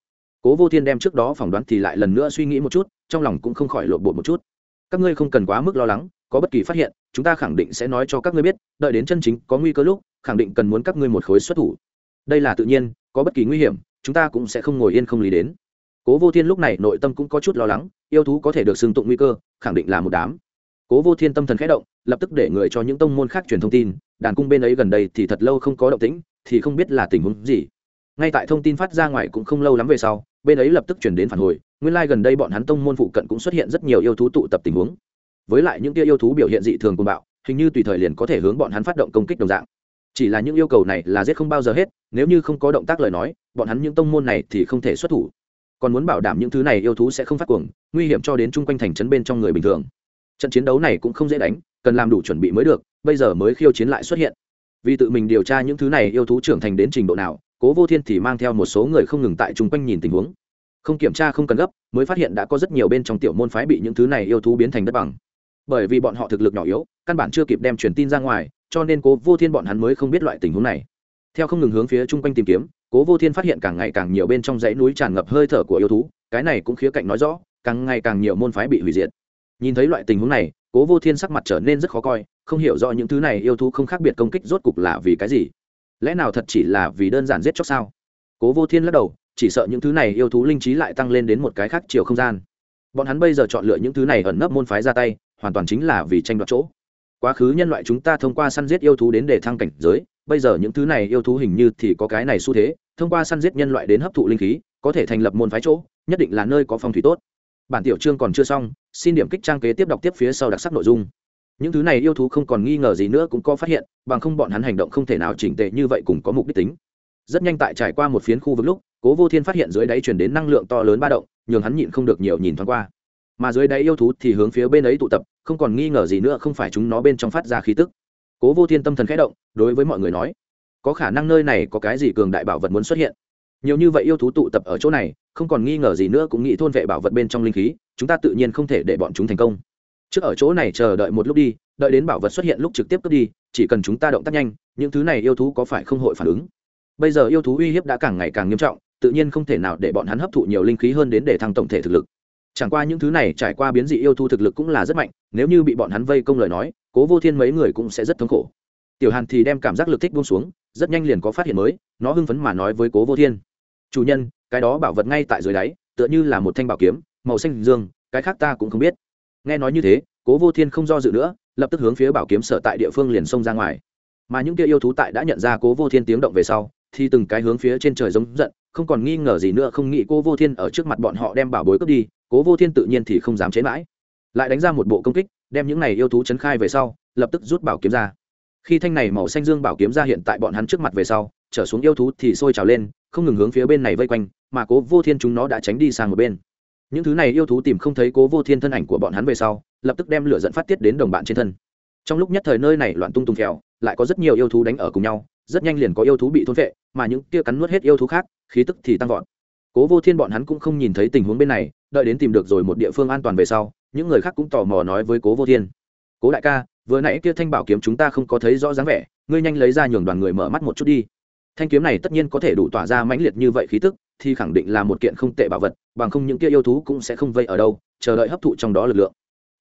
Cố vô thiên đem trước đó phỏng đoán thì lại lần nữa suy nghĩ một chút, trong lòng cũng không khỏi lộn bột một chút. Các ngươi không cần quá mức lo lắng, có bất kỳ phát hiện, chúng ta khẳng định sẽ nói cho các ngươi biết, đợi đến chân chính có nguy cơ lúc, khẳng định cần muốn các ngươi một khối xuất thủ. Đây là tự nhiên, có bất kỳ nguy hiểm, chúng ta cũng sẽ không ngồi yên không lý đến. Cố vô thiên lúc này nội tâm cũng có chút lo lắng, yêu thú có thể được xưng tụng nguy cơ, khẳng định là một đám. Cố vô thiên tâm thần khẽ động, lập tức để người cho những tông môn khác truyền thông tin, đàn cung bên ấy gần đây thì thật lâu không có động tĩnh, thì không biết là tình huống gì. Ngay tại thông tin phát ra ngoài cũng không lâu lắm về sau bên ấy lập tức chuyển đến phản hồi, nguyên lai、like、gần đây bọn hắn tông môn phụ cận cũng xuất hiện rất nhiều yêu thú tụ tập tình huống. Với lại những tia yêu thú biểu hiện dị thường côn bạo, hình như tùy thời liền có thể hướng bọn hắn phát động công kích đồng dạng. Chỉ là những yêu cầu này là giết không bao giờ hết, nếu như không có động tác lời nói, bọn hắn những tông môn này thì không thể xuất thủ. Còn muốn bảo đảm những thứ này yêu thú sẽ không phát cuồng, nguy hiểm cho đến chung quanh thành trấn bên trong người bình thường. Trận chiến đấu này cũng không dễ đánh, cần làm đủ chuẩn bị mới được, bây giờ mới khiêu chiến lại xuất hiện. Vì tự mình điều tra những thứ này yêu thú trưởng thành đến trình độ nào cố vô thiên thì mang theo một số người không ngừng tại chung quanh nhìn tình huống. Không kiểm tra không cần gấp, mới phát hiện đã có rất nhiều bên trong tiểu môn phái bị những thứ này yêu thú biến thành đất bằng. Bởi vì bọn họ thực lực nhỏ yếu, căn bản chưa kịp đem truyền tin ra ngoài, cho nên cố vô thiên bọn hắn mới không biết loại tình huống này. Theo không ngừng hướng phía chung quanh tìm kiếm, cố vô thiên phát hiện càng ngày càng nhiều bên trong dãy núi tràn ngập hơi thở của yêu thú, cái này cũng khía cạnh nói rõ, càng ngày càng nhiều môn phái bị hủy diệt. Nhìn thấy loại tình huống này, cố vô thiên sắc mặt trở nên rất khó coi, không hiểu rõ những thứ này yêu thú không khác biệt công kích rốt cục là vì cái gì lẽ nào thật chỉ là vì đơn giản giết chóc sao? Cố vô thiên lắc đầu, chỉ sợ những thứ này yêu thú linh trí lại tăng lên đến một cái khác chiều không gian. Bọn hắn bây giờ chọn lựa những thứ này ẩn nấp môn phái ra tay, hoàn toàn chính là vì tranh đoạt chỗ. Quá khứ nhân loại chúng ta thông qua săn giết yêu thú đến để thăng cảnh giới, bây giờ những thứ này yêu thú hình như thì có cái này xu thế, thông qua săn giết nhân loại đến hấp thụ linh khí, có thể thành lập môn phái chỗ, nhất định là nơi có phong thủy tốt. Bản tiểu chương còn chưa xong, xin điểm kích trang kế tiếp đọc tiếp phía sau đặc sắc nội dung những thứ này yêu thú không còn nghi ngờ gì nữa cũng có phát hiện, bằng không bọn hắn hành động không thể nào chỉnh tệ như vậy cùng có mục đích tính. Rất nhanh tại trải qua một phiến khu vực lúc, cố vô thiên phát hiện dưới đáy chuyển đến năng lượng to lớn ba động, nhường hắn nhịn không được nhiều nhìn thoáng qua. Mà dưới đáy yêu thú thì hướng phía bên ấy tụ tập, không còn nghi ngờ gì nữa không phải chúng nó bên trong phát ra khí tức. Cố vô thiên tâm thần khẽ động, đối với mọi người nói, có khả năng nơi này có cái gì cường đại bảo vật muốn xuất hiện? Nhiều như vậy yêu thú tụ tập ở chỗ này, không còn nghi ngờ gì nữa cũng nghĩ thôn vệ bảo vật bên trong linh khí, chúng ta tự nhiên không thể để bọn chúng thành công trước ở chỗ này chờ đợi một lúc đi, đợi đến bảo vật xuất hiện lúc trực tiếp cướp đi, chỉ cần chúng ta động tác nhanh, những thứ này yêu thú có phải không hội phản ứng? Bây giờ yêu thú uy hiếp đã càng ngày càng nghiêm trọng, tự nhiên không thể nào để bọn hắn hấp thụ nhiều linh khí hơn đến để thăng tổng thể thực lực. Chẳng qua những thứ này trải qua biến dị yêu thú thực lực cũng là rất mạnh, nếu như bị bọn hắn vây công lời nói, cố vô thiên mấy người cũng sẽ rất thống khổ. Tiểu hàn thì đem cảm giác lực thích buông xuống, rất nhanh liền có phát hiện mới, nó hưng phấn mà nói với cố vô thiên. Chủ nhân, cái đó bảo vật ngay tại dưới đáy, tựa như là một thanh bảo kiếm, màu xanh dương, cái khác ta cũng không biết nghe nói như thế, cố vô thiên không do dự nữa, lập tức hướng phía bảo kiếm sở tại địa phương liền xông ra ngoài. Mà những kia yêu thú tại đã nhận ra cố vô thiên tiếng động về sau, thì từng cái hướng phía trên trời giống giận, không còn nghi ngờ gì nữa, không nghĩ cố vô thiên ở trước mặt bọn họ đem bảo bối cướp đi, cố vô thiên tự nhiên thì không dám chế mãi. Lại đánh ra một bộ công kích, đem những này yêu thú chấn khai về sau, lập tức rút bảo kiếm ra. Khi thanh này màu xanh dương bảo kiếm ra hiện tại bọn hắn trước mặt về sau, trở xuống yêu thú thì sôi trào lên, không ngừng hướng phía bên này vây quanh, mà cố vô thiên chúng nó đã tránh đi sang một bên những thứ này yêu thú tìm không thấy cố vô thiên thân ảnh của bọn hắn về sau, lập tức đem lửa dẫn phát tiết đến đồng bạn trên thân. Trong lúc nhất thời nơi này loạn tung tung phèo, lại có rất nhiều yêu thú đánh ở cùng nhau, rất nhanh liền có yêu thú bị thôn vệ, mà những kia cắn nuốt hết yêu thú khác, khí tức thì tăng vọt. Cố vô thiên bọn hắn cũng không nhìn thấy tình huống bên này, đợi đến tìm được rồi một địa phương an toàn về sau, những người khác cũng tò mò nói với cố vô thiên. Cố đại ca, vừa nãy kia thanh bảo kiếm chúng ta không có thấy rõ dáng vẻ, ngươi nhanh lấy ra nhường đoàn người mở mắt một chút đi thanh kiếm này tất nhiên có thể đủ tỏa ra mãnh liệt như vậy khí tức, thì khẳng định là một kiện không tệ bảo vật, bằng không những kia yêu thú cũng sẽ không vây ở đâu, chờ đợi hấp thụ trong đó lực lượng.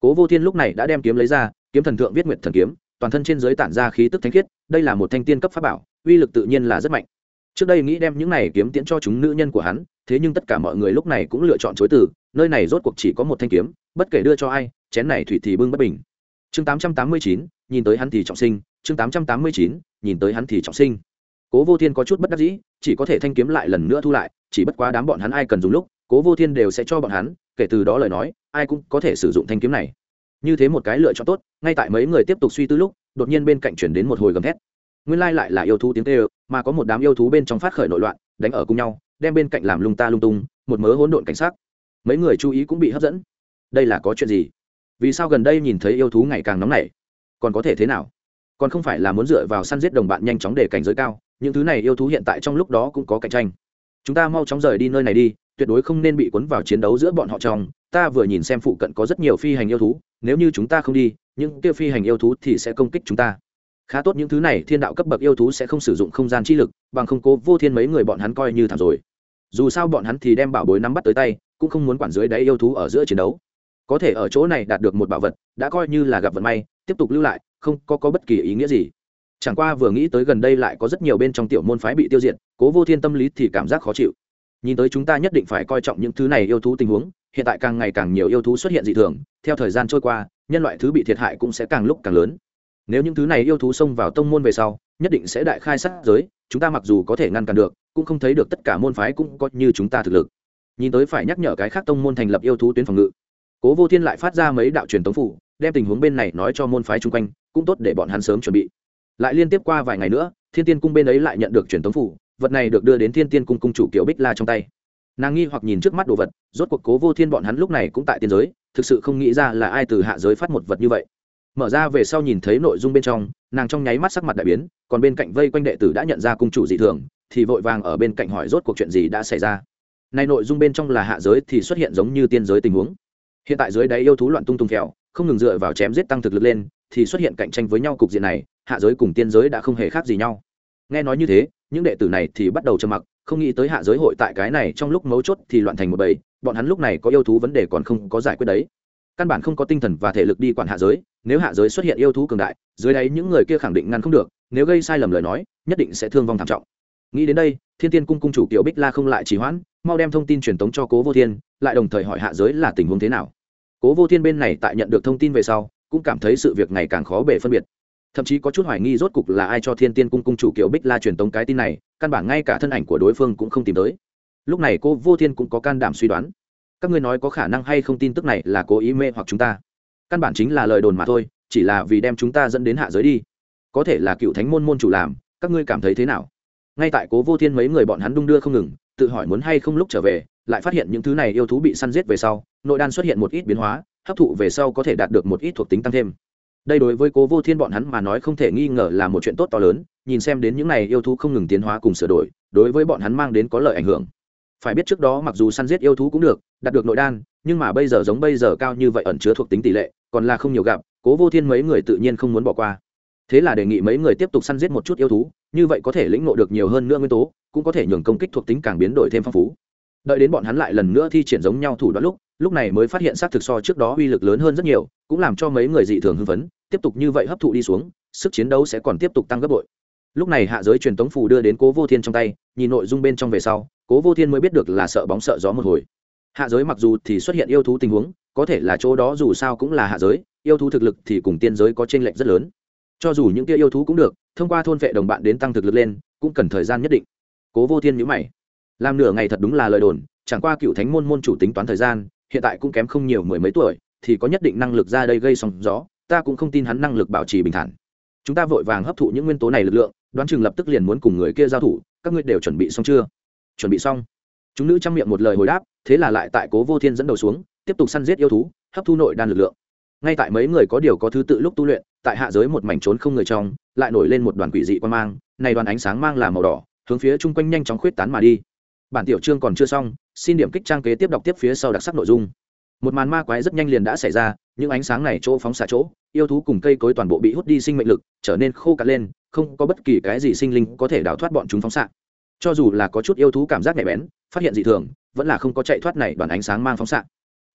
Cố vô thiên lúc này đã đem kiếm lấy ra, kiếm thần thượng viết nguyệt thần kiếm, toàn thân trên giới tản ra khí tức thánh khiết, đây là một thanh tiên cấp pháp bảo, uy lực tự nhiên là rất mạnh. Trước đây nghĩ đem những này kiếm tiễn cho chúng nữ nhân của hắn, thế nhưng tất cả mọi người lúc này cũng lựa chọn chối từ, nơi này rốt cuộc chỉ có một thanh kiếm, bất kể đưa cho ai, chén này thủy thì bưng bất bình. Chương tám trăm tám mươi chín, nhìn tới hắn thì trọng sinh, chương tám trăm tám mươi chín, nhìn tới hắn thì trọng sinh cố vô thiên có chút bất đắc dĩ, chỉ có thể thanh kiếm lại lần nữa thu lại, chỉ bất quá đám bọn hắn ai cần dùng lúc, cố vô thiên đều sẽ cho bọn hắn, kể từ đó lời nói, ai cũng có thể sử dụng thanh kiếm này. Như thế một cái lựa chọn tốt, ngay tại mấy người tiếp tục suy tư lúc, đột nhiên bên cạnh chuyển đến một hồi gầm thét. Nguyên lai lại là yêu thú tiếng tê ơ mà có một đám yêu thú bên trong phát khởi nội loạn, đánh ở cùng nhau, đem bên cạnh làm lung ta lung tung, một mớ hỗn độn cảnh sát mấy người chú ý cũng bị hấp dẫn. Đây là có chuyện gì? Vì sao gần đây nhìn thấy yêu thú ngày càng nóng nảy? Còn có thể thế nào? Còn không phải là muốn dựa vào săn giết đồng bạn nhanh chóng để cảnh giới cao những thứ này yêu thú hiện tại trong lúc đó cũng có cạnh tranh. Chúng ta mau chóng rời đi nơi này đi tuyệt đối không nên bị cuốn vào chiến đấu giữa bọn họ trong. Ta vừa nhìn xem phụ cận có rất nhiều phi hành yêu thú nếu như chúng ta không đi những kia phi hành yêu thú thì sẽ công kích chúng ta. Khá tốt những thứ này thiên đạo cấp bậc yêu thú sẽ không sử dụng không gian chi lực bằng không cố vô thiên mấy người bọn hắn coi như thảm rồi. Dù sao bọn hắn thì đem bảo bối nắm bắt tới tay cũng không muốn quản dưới đáy yêu thú ở giữa chiến đấu. Có thể ở chỗ này đạt được một bảo vật đã coi như là gặp vận may tiếp tục lưu lại không có, có bất kỳ ý nghĩa gì chẳng qua vừa nghĩ tới gần đây lại có rất nhiều bên trong tiểu môn phái bị tiêu diệt, cố vô thiên tâm lý thì cảm giác khó chịu. Nhìn tới chúng ta nhất định phải coi trọng những thứ này yêu thú tình huống, hiện tại càng ngày càng nhiều yêu thú xuất hiện dị thường, theo thời gian trôi qua, nhân loại thứ bị thiệt hại cũng sẽ càng lúc càng lớn. Nếu những thứ này yêu thú xông vào tông môn về sau, nhất định sẽ đại khai sát giới, chúng ta mặc dù có thể ngăn cản được, cũng không thấy được tất cả môn phái cũng có như chúng ta thực lực. Nhìn tới phải nhắc nhở cái khác tông môn thành lập yêu thú tuyến phòng ngự. Cố vô thiên lại phát ra mấy đạo truyền tống phủ, đem tình huống bên này nói cho môn phái chung quanh, cũng tốt để bọn hắn sớm chuẩn bị lại liên tiếp qua vài ngày nữa, thiên tiên cung bên ấy lại nhận được truyền tống phủ, vật này được đưa đến thiên tiên cung cung chủ kiều bích la trong tay. Nàng nghi hoặc nhìn trước mắt đồ vật, rốt cuộc cố vô thiên bọn hắn lúc này cũng tại tiên giới, thực sự không nghĩ ra là ai từ hạ giới phát một vật như vậy. Mở ra về sau nhìn thấy nội dung bên trong, nàng trong nháy mắt sắc mặt đại biến, còn bên cạnh vây quanh đệ tử đã nhận ra cung chủ dị thường, thì vội vàng ở bên cạnh hỏi rốt cuộc chuyện gì đã xảy ra. Nay nội dung bên trong là hạ giới thì xuất hiện giống như tiên giới tình huống. Hiện tại dưới đáy yêu thú loạn tung tung kẹo không ngừng dựa vào chém giết tăng thực lực lên, thì xuất hiện cạnh tranh với nhau cục diện này hạ giới cùng tiên giới đã không hề khác gì nhau. Nghe nói như thế, những đệ tử này thì bắt đầu trầm mặc, không nghĩ tới hạ giới hội tại cái này trong lúc mấu chốt thì loạn thành một bầy, bọn hắn lúc này có yêu thú vấn đề còn không có giải quyết đấy. Căn bản không có tinh thần và thể lực đi quản hạ giới, nếu hạ giới xuất hiện yêu thú cường đại, dưới đáy những người kia khẳng định ngăn không được, nếu gây sai lầm lời nói, nhất định sẽ thương vong thảm trọng. Nghĩ đến đây, thiên tiên cung cung chủ kiều bích la không lại chỉ hoãn, mau đem thông tin truyền tống cho cố vô thiên, lại đồng thời hỏi hạ giới là tình huống thế nào. Cố vô thiên bên này tại nhận được thông tin về sau, cũng cảm thấy sự việc ngày càng khó bể phân biệt thậm chí có chút hoài nghi rốt cục là ai cho thiên tiên cung cung chủ kiều bích la truyền tống cái tin này, căn bản ngay cả thân ảnh của đối phương cũng không tìm tới. Lúc này cô vô thiên cũng có can đảm suy đoán. Các ngươi nói có khả năng hay không tin tức này là cố ý mê hoặc chúng ta? Căn bản chính là lời đồn mà thôi, chỉ là vì đem chúng ta dẫn đến hạ giới đi. Có thể là cựu thánh môn môn chủ làm, các ngươi cảm thấy thế nào? Ngay tại cố vô thiên mấy người bọn hắn đung đưa không ngừng, tự hỏi muốn hay không lúc trở về, lại phát hiện những thứ này yêu thú bị săn giết về sau, nội đan xuất hiện một ít biến hóa, hấp thụ về sau có thể đạt được một ít thuộc tính tăng thêm đây đối với cố vô thiên bọn hắn mà nói không thể nghi ngờ là một chuyện tốt to lớn, nhìn xem đến những này yêu thú không ngừng tiến hóa cùng sửa đổi, đối với bọn hắn mang đến có lợi ảnh hưởng. Phải biết trước đó mặc dù săn giết yêu thú cũng được, đạt được nội đan, nhưng mà bây giờ giống bây giờ cao như vậy ẩn chứa thuộc tính tỷ lệ, còn là không nhiều gặp, cố vô thiên mấy người tự nhiên không muốn bỏ qua. Thế là đề nghị mấy người tiếp tục săn giết một chút yêu thú, như vậy có thể lĩnh ngộ được nhiều hơn nữa nguyên tố, cũng có thể nhường công kích thuộc tính càng biến đổi thêm phong phú. Đợi đến bọn hắn lại lần nữa thi triển giống nhau thủ đoạn lúc lúc này mới phát hiện sát thực so trước đó uy lực lớn hơn rất nhiều, cũng làm cho mấy người dị thường hưng phấn, tiếp tục như vậy hấp thụ đi xuống, sức chiến đấu sẽ còn tiếp tục tăng gấp bội. Lúc này hạ giới truyền tống phù đưa đến cố vô thiên trong tay, nhìn nội dung bên trong về sau, cố vô thiên mới biết được là sợ bóng sợ gió một hồi. Hạ giới mặc dù thì xuất hiện yêu thú tình huống, có thể là chỗ đó dù sao cũng là hạ giới, yêu thú thực lực thì cùng tiên giới có t r ê n lệch rất lớn. Cho dù những kia yêu thú cũng được, thông qua thôn vệ đồng bạn đến tăng thực lực lên, cũng cần thời gian nhất định. Cố vô thiên nhữ mày. Làm nửa ngày thật đúng là lời đồn, chẳng qua cựu thánh môn môn chủ tính toán thời gian hiện tại cũng kém không nhiều mười mấy tuổi, thì có nhất định năng lực ra đây gây sóng gió, ta cũng không tin hắn năng lực bảo trì bình thản. Chúng ta vội vàng hấp thụ những nguyên tố này lực lượng, đoán chừng lập tức liền muốn cùng người kia giao thủ, các ngươi đều chuẩn bị xong chưa? Chuẩn bị xong. Chúng nữ trang miệng một lời hồi đáp, thế là lại tại cố vô thiên dẫn đầu xuống, tiếp tục săn giết yêu thú, hấp thu nội đan lực lượng. Ngay tại mấy người có điều có thứ tự lúc tu luyện, tại hạ giới một mảnh trốn không người trong, lại nổi lên một đoàn quỷ dị quan mang, này đoàn ánh sáng mang là màu đỏ, hướng phía chung quanh nhanh chóng khuyết tán mà đi bản tiểu chương còn chưa xong, xin điểm kích trang kế tiếp đọc tiếp phía sau đặc sắc nội dung. Một màn ma quái rất nhanh liền đã xảy ra, những ánh sáng này chỗ phóng xạ chỗ, yêu thú cùng cây cối toàn bộ bị hút đi sinh mệnh lực, trở nên khô cạn lên, không có bất kỳ cái gì sinh linh có thể đào thoát bọn chúng phóng xạ. Cho dù là có chút yêu thú cảm giác nhạy bén, phát hiện dị thường, vẫn là không có chạy thoát này đoàn ánh sáng mang phóng xạ.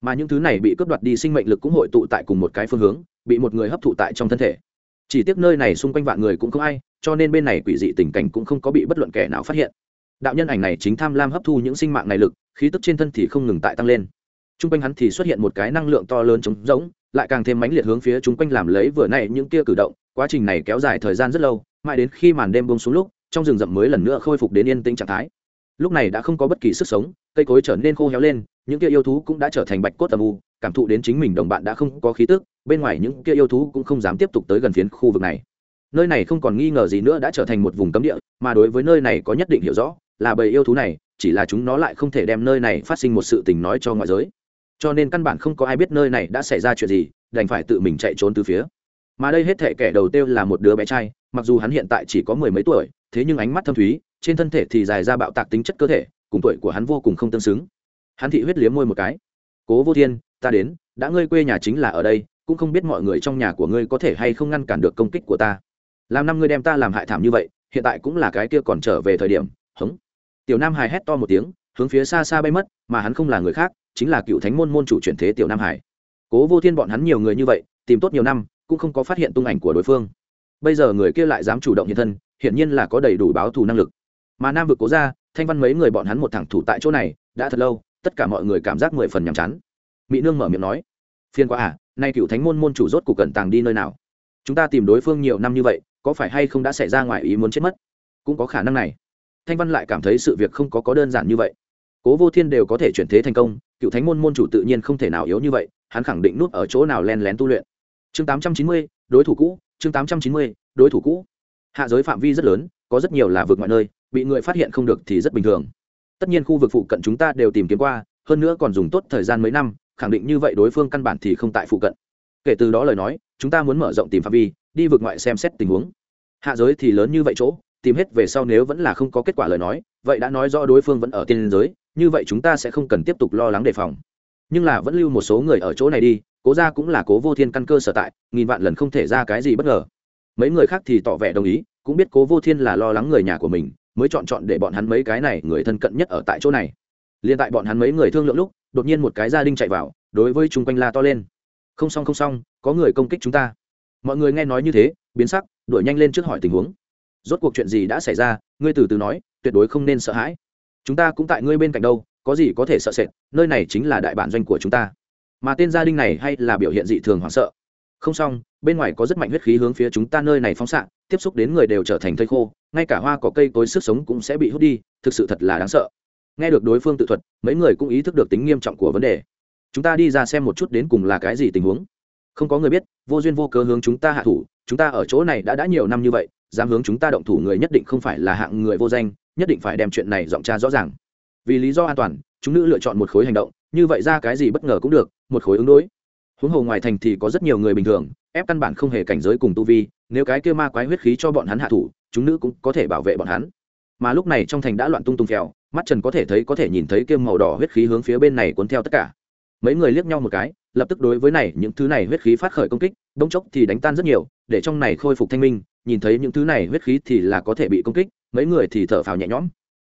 Mà những thứ này bị cướp đoạt đi sinh mệnh lực cũng hội tụ tại cùng một cái phương hướng, bị một người hấp thụ tại trong thân thể. Chỉ tiếc nơi này xung quanh vạn người cũng không ai, cho nên bên này quỷ dị tình cảnh cũng không có bị bất luận kẻ nào phát hiện đạo nhân ảnh này chính tham lam hấp thu những sinh mạng này lực, khí tức trên thân thì không ngừng tại tăng lên. T r u n g quanh hắn thì xuất hiện một cái năng lượng to lớn trống rỗng, lại càng thêm mãnh liệt hướng phía chung quanh làm lấy vừa n những kia cử động. Quá trình này kéo dài thời gian rất lâu, mãi đến khi màn đêm bông xuống lúc, trong rừng rậm mới lần nữa khôi phục đến yên tĩnh trạng thái. Lúc này đã không có bất kỳ sức sống, cây cối trở nên khô héo lên, những kia yêu thú cũng đã trở thành bạch cốt tầm u, cảm thụ đến chính mình đồng bạn đã không có khí tức, bên ngoài những kia yêu thú cũng không dám tiếp tục tới gần phiến khu vực này. Nơi này không còn nghi ngờ gì nữa đã trở thành một vùng cấm địa, mà đối với nơi này có nhất định hiểu rõ là bầy yêu thú này, chỉ là chúng nó lại không thể đem nơi này phát sinh một sự tình nói cho ngoại giới. Cho nên căn bản không có ai biết nơi này đã xảy ra chuyện gì, đành phải tự mình chạy trốn từ phía. Mà đây hết thể kẻ đầu tiêu là một đứa bé trai, mặc dù hắn hiện tại chỉ có mười mấy tuổi, thế nhưng ánh mắt thâm thúy, trên thân thể thì dài ra bạo tạc tính chất cơ thể, cùng tuổi của hắn vô cùng không tương xứng. Hắn thị huyết liếm môi một cái. Cố vô thiên, ta đến, đã ngươi quê nhà chính là ở đây, cũng không biết mọi người trong nhà của ngươi có thể hay không ngăn cản được công kích của ta. Làm năm ngươi đem ta làm hại thảm như vậy, hiện tại cũng là cái kia còn trở về thời điểm, hống tiểu nam hải hét to một tiếng, hướng phía xa xa bay mất, mà hắn không là người khác, chính là cựu thánh môn môn chủ chuyển thế tiểu nam hải. Cố vô thiên bọn hắn nhiều người như vậy, tìm tốt nhiều năm, cũng không có phát hiện tung ảnh của đối phương. Bây giờ người kia lại dám chủ động hiện thân, hiển nhiên là có đầy đủ báo thù năng lực. Mà nam vực cố ra thanh văn mấy người bọn hắn một thẳng thủ tại chỗ này, đã thật lâu, tất cả mọi người cảm giác mười phần nhàm chán. Mỹ nương mở miệng nói phiên quá à nay cựu thánh môn môn chủ rốt cuộc cẩn tàng đi nơi nào? Chúng ta tìm đối phương nhiều năm như vậy, có phải hay không đã xảy ra ngoài ý muốn chết mất? Cũng có khả năng này thanh văn lại cảm thấy sự việc không có có đơn giản như vậy. Cố vô thiên đều có thể chuyển thế thành công, cựu thánh môn môn chủ tự nhiên không thể nào yếu như vậy, hắn khẳng định nút ở chỗ nào len lén tu luyện. Chương tám trăm chín mươi, đối thủ cũ, chương tám trăm chín mươi, đối thủ cũ. Hạ giới phạm vi rất lớn, có rất nhiều là vượt mọi nơi, bị người phát hiện không được thì rất bình thường. Tất nhiên khu vực phụ cận chúng ta đều tìm kiếm qua, hơn nữa còn dùng tốt thời gian mấy năm, khẳng định như vậy đối phương căn bản thì không tại phụ cận. Kể từ đó lời nói, chúng ta muốn mở rộng tìm phạm vi, đi vượt ngoại xem xét tình huống. Hạ giới thì lớn như vậy chỗ tìm hết về sau nếu vẫn là không có kết quả lời nói, vậy đã nói rõ đối phương vẫn ở tiên giới, như vậy chúng ta sẽ không cần tiếp tục lo lắng đề phòng. Nhưng là vẫn lưu một số người ở chỗ này đi, cố ra cũng là cố vô thiên căn cơ sở tại, nghìn vạn lần không thể ra cái gì bất ngờ. Mấy người khác thì tỏ vẻ đồng ý, cũng biết cố vô thiên là lo lắng người nhà của mình, mới chọn chọn để bọn hắn mấy cái này người thân cận nhất ở tại chỗ này. Liền tại bọn hắn mấy người thương lượng lúc, đột nhiên một cái gia đình chạy vào, đối với chung quanh la to lên. Không xong không xong, có người công kích chúng ta. Mọi người nghe nói như thế, biến sắc, đuổi nhanh lên trước hỏi tình huống rốt cuộc chuyện gì đã xảy ra, ngươi từ từ nói, tuyệt đối không nên sợ hãi. Chúng ta cũng tại ngươi bên cạnh đâu, có gì có thể sợ sệt, nơi này chính là đại bản doanh của chúng ta. Mà tên gia đình này hay là biểu hiện dị thường hoảng sợ. Không xong, bên ngoài có rất mạnh huyết khí hướng phía chúng ta nơi này phóng xạ, tiếp xúc đến người đều trở thành thây khô, ngay cả hoa cỏ cây cối sức sống cũng sẽ bị hút đi, thực sự thật là đáng sợ. Nghe được đối phương tự thuật, mấy người cũng ý thức được tính nghiêm trọng của vấn đề. Chúng ta đi ra xem một chút đến cùng là cái gì tình huống. Không có người biết, vô duyên vô cớ hướng chúng ta hạ thủ, chúng ta ở chỗ này đã đã nhiều năm như vậy dám hướng chúng ta động thủ người nhất định không phải là hạng người vô danh, nhất định phải đem chuyện này giọng tra rõ ràng. Vì lý do an toàn, chúng nữ lựa chọn một khối hành động, như vậy ra cái gì bất ngờ cũng được, một khối ứng đối. Huống hồ ngoài thành thì có rất nhiều người bình thường, ép căn bản không hề cảnh giới cùng tu vi, nếu cái kia ma quái huyết khí cho bọn hắn hạ thủ, chúng nữ cũng có thể bảo vệ bọn hắn. Mà lúc này trong thành đã loạn tung tung phèo, mắt trần có thể thấy có thể nhìn thấy kia màu đỏ huyết khí hướng phía bên này cuốn theo tất cả. Mấy người liếc nhau một cái, lập tức đối với này, những thứ này huyết khí phát khởi công kích, bỗng chốc thì đánh tan rất nhiều, để trong này khôi phục thanh minh nhìn thấy những thứ này huyết khí thì là có thể bị công kích, mấy người thì thở phào nhẹ nhõm.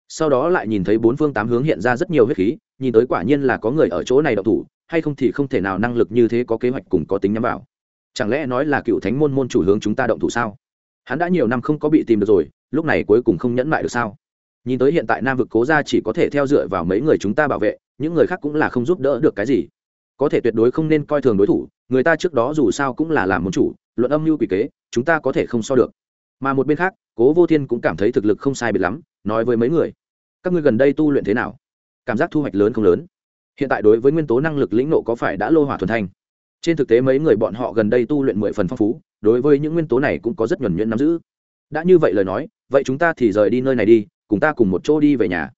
Sau đó lại nhìn thấy bốn phương tám hướng hiện ra rất nhiều huyết khí, nhìn tới quả nhiên là có người ở chỗ này đậu thủ, hay không thì không thể nào năng lực như thế có kế hoạch cùng có tính nhắm vào. Chẳng lẽ nói là cựu thánh môn môn chủ hướng chúng ta động thủ sao? Hắn đã nhiều năm không có bị tìm được rồi, lúc này cuối cùng không nhẫn mại được sao? Nhìn tới hiện tại nam vực cố ra chỉ có thể theo dựa vào mấy người chúng ta bảo vệ, những người khác cũng là không giúp đỡ được cái gì. Có thể tuyệt đối không nên coi thường đối thủ, người ta trước đó dù sao cũng là làm môn chủ luận âm mưu quỷ kế, chúng ta có thể không so được. Mà một bên khác, cố vô thiên cũng cảm thấy thực lực không sai biệt lắm, nói với mấy người, các ngươi gần đây tu luyện thế nào? Cảm giác thu hoạch lớn không lớn? Hiện tại đối với nguyên tố năng lực lĩnh nộ có phải đã lô hỏa thuần thanh trên thực tế mấy người bọn họ gần đây tu luyện mười phần phong phú, đối với những nguyên tố này cũng có rất nhuẩn nhuyễn nắm giữ. Đã như vậy lời nói, vậy chúng ta thì rời đi nơi này đi, cùng ta cùng một chỗ đi về nhà.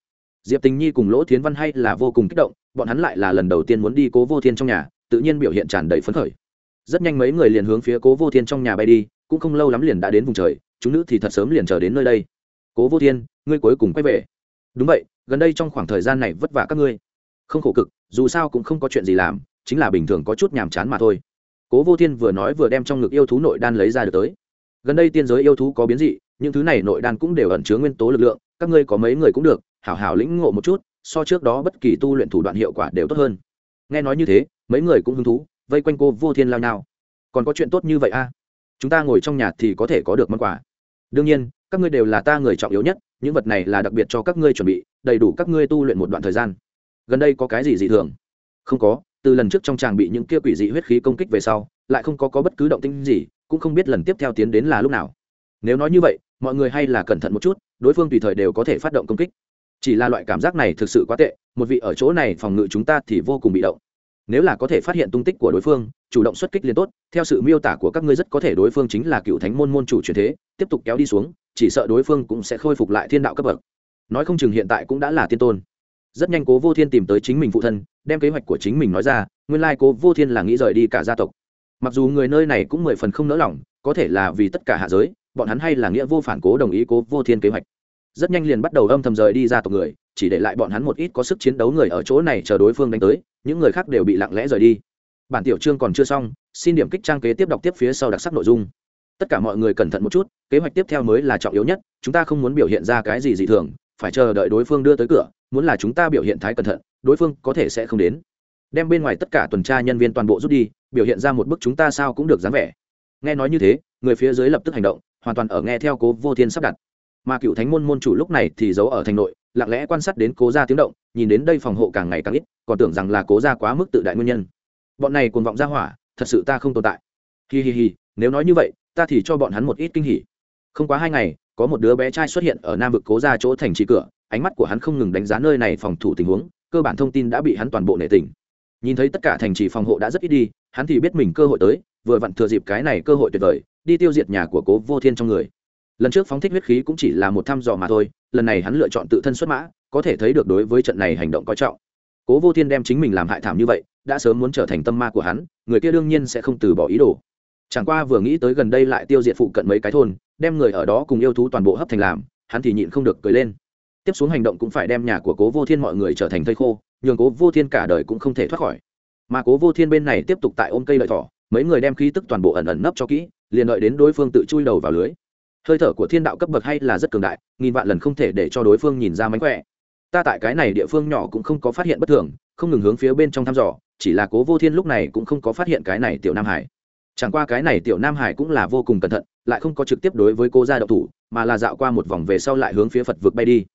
Diệp tình nhi cùng lỗ thiến văn hay là vô cùng kích động, bọn hắn lại là lần đầu tiên muốn đi cố vô thiên trong nhà, tự nhiên biểu hiện tràn đầy phấn khởi rất nhanh mấy người liền hướng phía cố vô thiên trong nhà bay đi, cũng không lâu lắm liền đã đến vùng trời, chúng nữ thì thật sớm liền chờ đến nơi đây. Cố vô thiên, ngươi cuối cùng quay về. Đúng vậy, gần đây trong khoảng thời gian này vất vả các ngươi. Không khổ cực, dù sao cũng không có chuyện gì làm, chính là bình thường có chút nhàm chán mà thôi. Cố vô thiên vừa nói vừa đem trong ngực yêu thú nội đan lấy ra được tới. Gần đây tiên giới yêu thú có biến dị, những thứ này nội đan cũng đều ẩn chứa nguyên tố lực lượng, các ngươi có mấy người cũng được, hảo hảo lĩnh ngộ một chút, so trước đó bất kỳ tu luyện thủ đoạn hiệu quả đều tốt hơn. Nghe nói như thế, mấy người cũng hứng thú vây quanh cô vô thiên lao nhau còn có chuyện tốt như vậy a à? chúng ta ngồi trong nhà thì có thể có được món quà. Đương nhiên, các ngươi đều là ta người trọng yếu nhất, những vật này là đặc biệt cho các ngươi chuẩn bị, đầy đủ các ngươi tu luyện một đoạn thời gian. Gần đây có cái gì dị thường? Không có, từ lần trước trong tràng bị những kia quỷ dị huyết khí công kích về sau, lại không có có bất cứ động tĩnh gì, cũng không biết lần tiếp theo tiến đến là lúc nào. Nếu nói như vậy, mọi người hay là cẩn thận một chút, đối phương tùy thời đều có thể phát động công kích. Chỉ là loại cảm giác này thực sự quá tệ, một vị ở chỗ này phòng ngự chúng ta thì vô cùng bị động nếu là có thể phát hiện tung tích của đối phương, chủ động xuất kích liền tốt. Theo sự miêu tả của các ngươi rất có thể đối phương chính là cựu thánh môn môn chủ truyền thế, tiếp tục kéo đi xuống, chỉ sợ đối phương cũng sẽ khôi phục lại thiên đạo cấp bậc. Nói không chừng hiện tại cũng đã là tiên tôn. Rất nhanh cố vô thiên tìm tới chính mình phụ thân, đem kế hoạch của chính mình nói ra, nguyên lai cố vô thiên là nghĩ rời đi cả gia tộc. Mặc dù người nơi này cũng mười phần không nỡ lòng, có thể là vì tất cả hạ giới, bọn hắn hay là nghĩa vô phản cố đồng ý cố vô thiên kế hoạch. Rất nhanh liền bắt đầu âm thầm rời đi ra tộc người chỉ để lại bọn hắn một ít có sức chiến đấu người ở chỗ này chờ đối phương đánh tới, những người khác đều bị lặng lẽ rời đi. Bản tiểu chương còn chưa xong, xin điểm kích trang kế tiếp đọc tiếp phía sau đặc sắc nội dung. Tất cả mọi người cẩn thận một chút, kế hoạch tiếp theo mới là trọng yếu nhất, chúng ta không muốn biểu hiện ra cái gì dị thường, phải chờ đợi đối phương đưa tới cửa, muốn là chúng ta biểu hiện thái cẩn thận, đối phương có thể sẽ không đến. Đem bên ngoài tất cả tuần tra nhân viên toàn bộ rút đi, biểu hiện ra một bức chúng ta sao cũng được dáng vẻ. Nghe nói như thế, người phía dưới lập tức hành động, hoàn toàn ở nghe theo cố vô thiên sắp đặt. Mà cựu thánh môn môn chủ lúc này thì giấu ở thành nội lặng lẽ quan sát đến cố gia tiếng động, nhìn đến đây phòng hộ càng ngày càng ít, còn tưởng rằng là cố gia quá mức tự đại nguyên nhân. Bọn này cuồng vọng ra hỏa, thật sự ta không tồn tại. Hi hi hi, nếu nói như vậy, ta thì cho bọn hắn một ít kinh hỉ. Không quá hai ngày, có một đứa bé trai xuất hiện ở nam vực cố gia chỗ thành trì cửa, ánh mắt của hắn không ngừng đánh giá nơi này phòng thủ tình huống, cơ bản thông tin đã bị hắn toàn bộ nể tình. Nhìn thấy tất cả thành trì phòng hộ đã rất ít đi, hắn thì biết mình cơ hội tới, vừa vặn thừa dịp cái này cơ hội tuyệt vời, đi tiêu diệt nhà của cố vô thiên trong người lần trước phóng thích huyết khí cũng chỉ là một thăm dò mà thôi, lần này hắn lựa chọn tự thân xuất mã, có thể thấy được đối với trận này hành động coi trọng. Cố vô thiên đem chính mình làm hại thảm như vậy, đã sớm muốn trở thành tâm ma của hắn, người kia đương nhiên sẽ không từ bỏ ý đồ. Chẳng qua vừa nghĩ tới gần đây lại tiêu diệt phụ cận mấy cái thôn, đem người ở đó cùng yêu thú toàn bộ hấp thành làm, hắn thì nhịn không được cười lên. Tiếp xuống hành động cũng phải đem nhà của cố vô thiên mọi người trở thành thây khô, nhường cố vô thiên cả đời cũng không thể thoát khỏi. Mà cố vô thiên bên này tiếp tục tại ôm cây lợi thỏ, mấy người đem khí tức toàn bộ ẩn ẩn nấp cho kỹ, liền đợi đến đối phương tự chui đầu vào lưới hơi thở của thiên đạo cấp bậc hay là rất cường đại, nghìn vạn lần không thể để cho đối phương nhìn ra mánh khỏe. Ta tại cái này địa phương nhỏ cũng không có phát hiện bất thường, không ngừng hướng phía bên trong thăm dò, chỉ là cố vô thiên lúc này cũng không có phát hiện cái này tiểu nam hải. Chẳng qua cái này tiểu nam hải cũng là vô cùng cẩn thận, lại không có trực tiếp đối với cô gia đậu thủ, mà là dạo qua một vòng về sau lại hướng phía phật vực bay đi.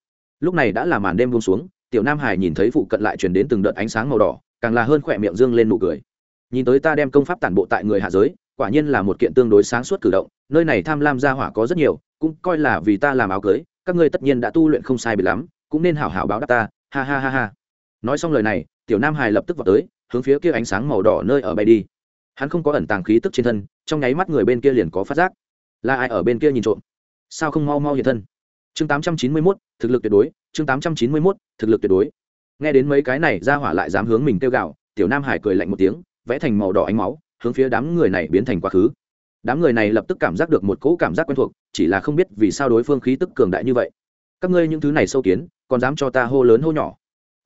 Lúc này đã là màn đêm buông xuống, tiểu nam hải nhìn thấy phụ cận lại chuyển đến từng đợt ánh sáng màu đỏ, càng là hơn khỏe miệng dương lên nụ cười. Nhìn tới ta đem công pháp tản bộ tại người hạ giới, quả nhiên là một kiện tương đối sáng suốt cử động nơi này tham lam gia hỏa có rất nhiều, cũng coi là vì ta làm áo cưới, các ngươi tất nhiên đã tu luyện không sai bị lắm, cũng nên hảo hảo báo đáp ta, ha ha ha ha. Nói xong lời này, tiểu nam hải lập tức vào tới, hướng phía kia ánh sáng màu đỏ nơi ở bay đi. Hắn không có ẩn tàng khí tức trên thân, trong nháy mắt người bên kia liền có phát giác. Là ai ở bên kia nhìn trộm? Sao không mau mau hiện thân? Chương tám trăm chín mươi mốt, thực lực tuyệt đối, chương tám trăm chín mươi mốt, thực lực tuyệt đối. Nghe đến mấy cái này ra hỏa lại dám hướng mình kêu gạo tiểu nam hải cười lạnh một tiếng, vẽ thành màu đỏ ánh máu, hướng phía đám người này biến thành quá khứ đám người này lập tức cảm giác được một cỗ cảm giác quen thuộc, chỉ là không biết vì sao đối phương khí tức cường đại như vậy. Các ngươi những thứ này sâu kiến, còn dám cho ta hô lớn hô nhỏ?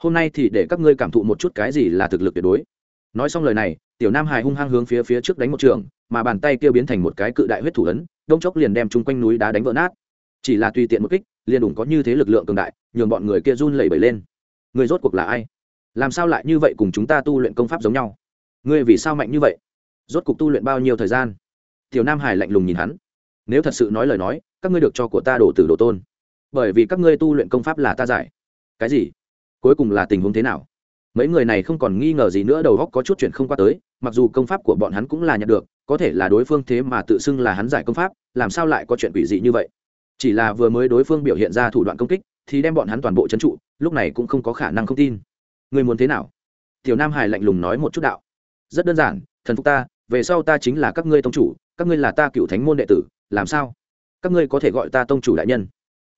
Hôm nay thì để các ngươi cảm thụ một chút cái gì là thực lực tuyệt đối. Nói xong lời này, tiểu nam hải hung hăng hướng phía phía trước đánh một trường, mà bàn tay kia biến thành một cái cự đại huyết thủ ấn, đông chốc liền đem chung quanh núi đá đánh vỡ nát. Chỉ là tùy tiện một kích, liền đủ có như thế lực lượng cường đại, nhường bọn người kia run lẩy bẩy lên. Người rốt cuộc là ai? Làm sao lại như vậy cùng chúng ta tu luyện công pháp giống nhau? Ngươi vì sao mạnh như vậy? Rốt cuộc tu luyện bao nhiêu thời gian? Tiểu nam hải lạnh lùng nhìn hắn. Nếu thật sự nói lời nói, các ngươi được cho của ta đổ tử đồ tôn. Bởi vì các ngươi tu luyện công pháp là ta giải. Cái gì? Cuối cùng là tình huống thế nào? Mấy người này không còn nghi ngờ gì nữa, đầu góc có chút chuyện không qua tới, mặc dù công pháp của bọn hắn cũng là nhận được, có thể là đối phương thế mà tự xưng là hắn giải công pháp, làm sao lại có chuyện quỷ dị như vậy? Chỉ là vừa mới đối phương biểu hiện ra thủ đoạn công kích, thì đem bọn hắn toàn bộ trấn trụ, lúc này cũng không có khả năng không tin. Người muốn thế nào? Tiểu nam hải lạnh lùng nói một chút đạo. Rất đơn giản, thần phục ta, về sau ta chính là các ngươi tông chủ các ngươi là ta cựu thánh môn đệ tử, làm sao? Các ngươi có thể gọi ta tông chủ đại nhân.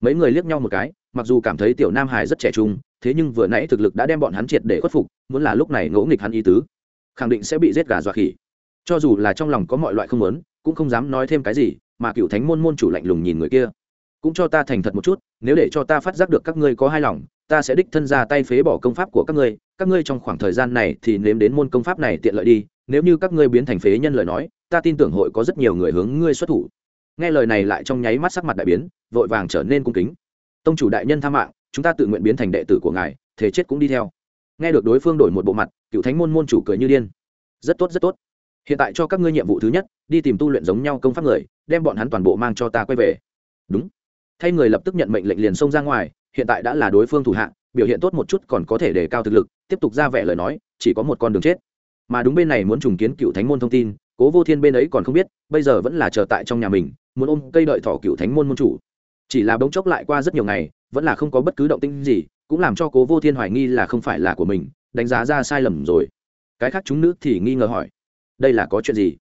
Mấy người liếc nhau một cái, mặc dù cảm thấy tiểu nam hải rất trẻ trung, thế nhưng vừa nãy thực lực đã đem bọn hắn triệt để khuất phục, muốn là lúc này ngỗ nghịch hắn ý tứ, khẳng định sẽ bị giết gà dọa khỉ. Cho dù là trong lòng có mọi loại không muốn, cũng không dám nói thêm cái gì, mà cựu thánh môn môn chủ lạnh lùng nhìn người kia. Cũng cho ta thành thật một chút, nếu để cho ta phát giác được các ngươi có hai lòng, ta sẽ đích thân ra tay phế bỏ công pháp của các ngươi các ngươi trong khoảng thời gian này thì nếm đến môn công pháp này tiện lợi đi, nếu như các ngươi biến thành phế nhân lời nói ta tin tưởng hội có rất nhiều người hướng ngươi xuất thủ. Nghe lời này lại trong nháy mắt sắc mặt đại biến vội vàng trở nên cung kính. Tông chủ đại nhân tha mạng chúng ta tự nguyện biến thành đệ tử của ngài thế chết cũng đi theo. Nghe được đối phương đổi một bộ mặt cựu thánh môn môn chủ cười như điên. Rất tốt rất tốt. Hiện tại cho các ngươi nhiệm vụ thứ nhất đi tìm tu luyện giống nhau công pháp người đem bọn hắn toàn bộ mang cho ta quay về. Đúng. Thay người lập tức nhận mệnh lệnh liền xông ra ngoài hiện tại đã là đối phương thủ hạng, biểu hiện tốt một chút còn có thể đề cao thực lực tiếp tục ra vẻ lời nói chỉ có một con đường chết. Mà đúng bên này muốn trùng kiến cựu thánh môn thông tin cố vô thiên bên ấy còn không biết, bây giờ vẫn là chờ tại trong nhà mình, muốn ôm cây đợi thỏ cựu thánh môn môn chủ. Chỉ là bỗng chốc lại qua rất nhiều ngày, vẫn là không có bất cứ động tinh gì, cũng làm cho cố vô thiên hoài nghi là không phải là của mình, đánh giá ra sai lầm rồi. Cái khác chúng nữ thì nghi ngờ hỏi, đây là có chuyện gì?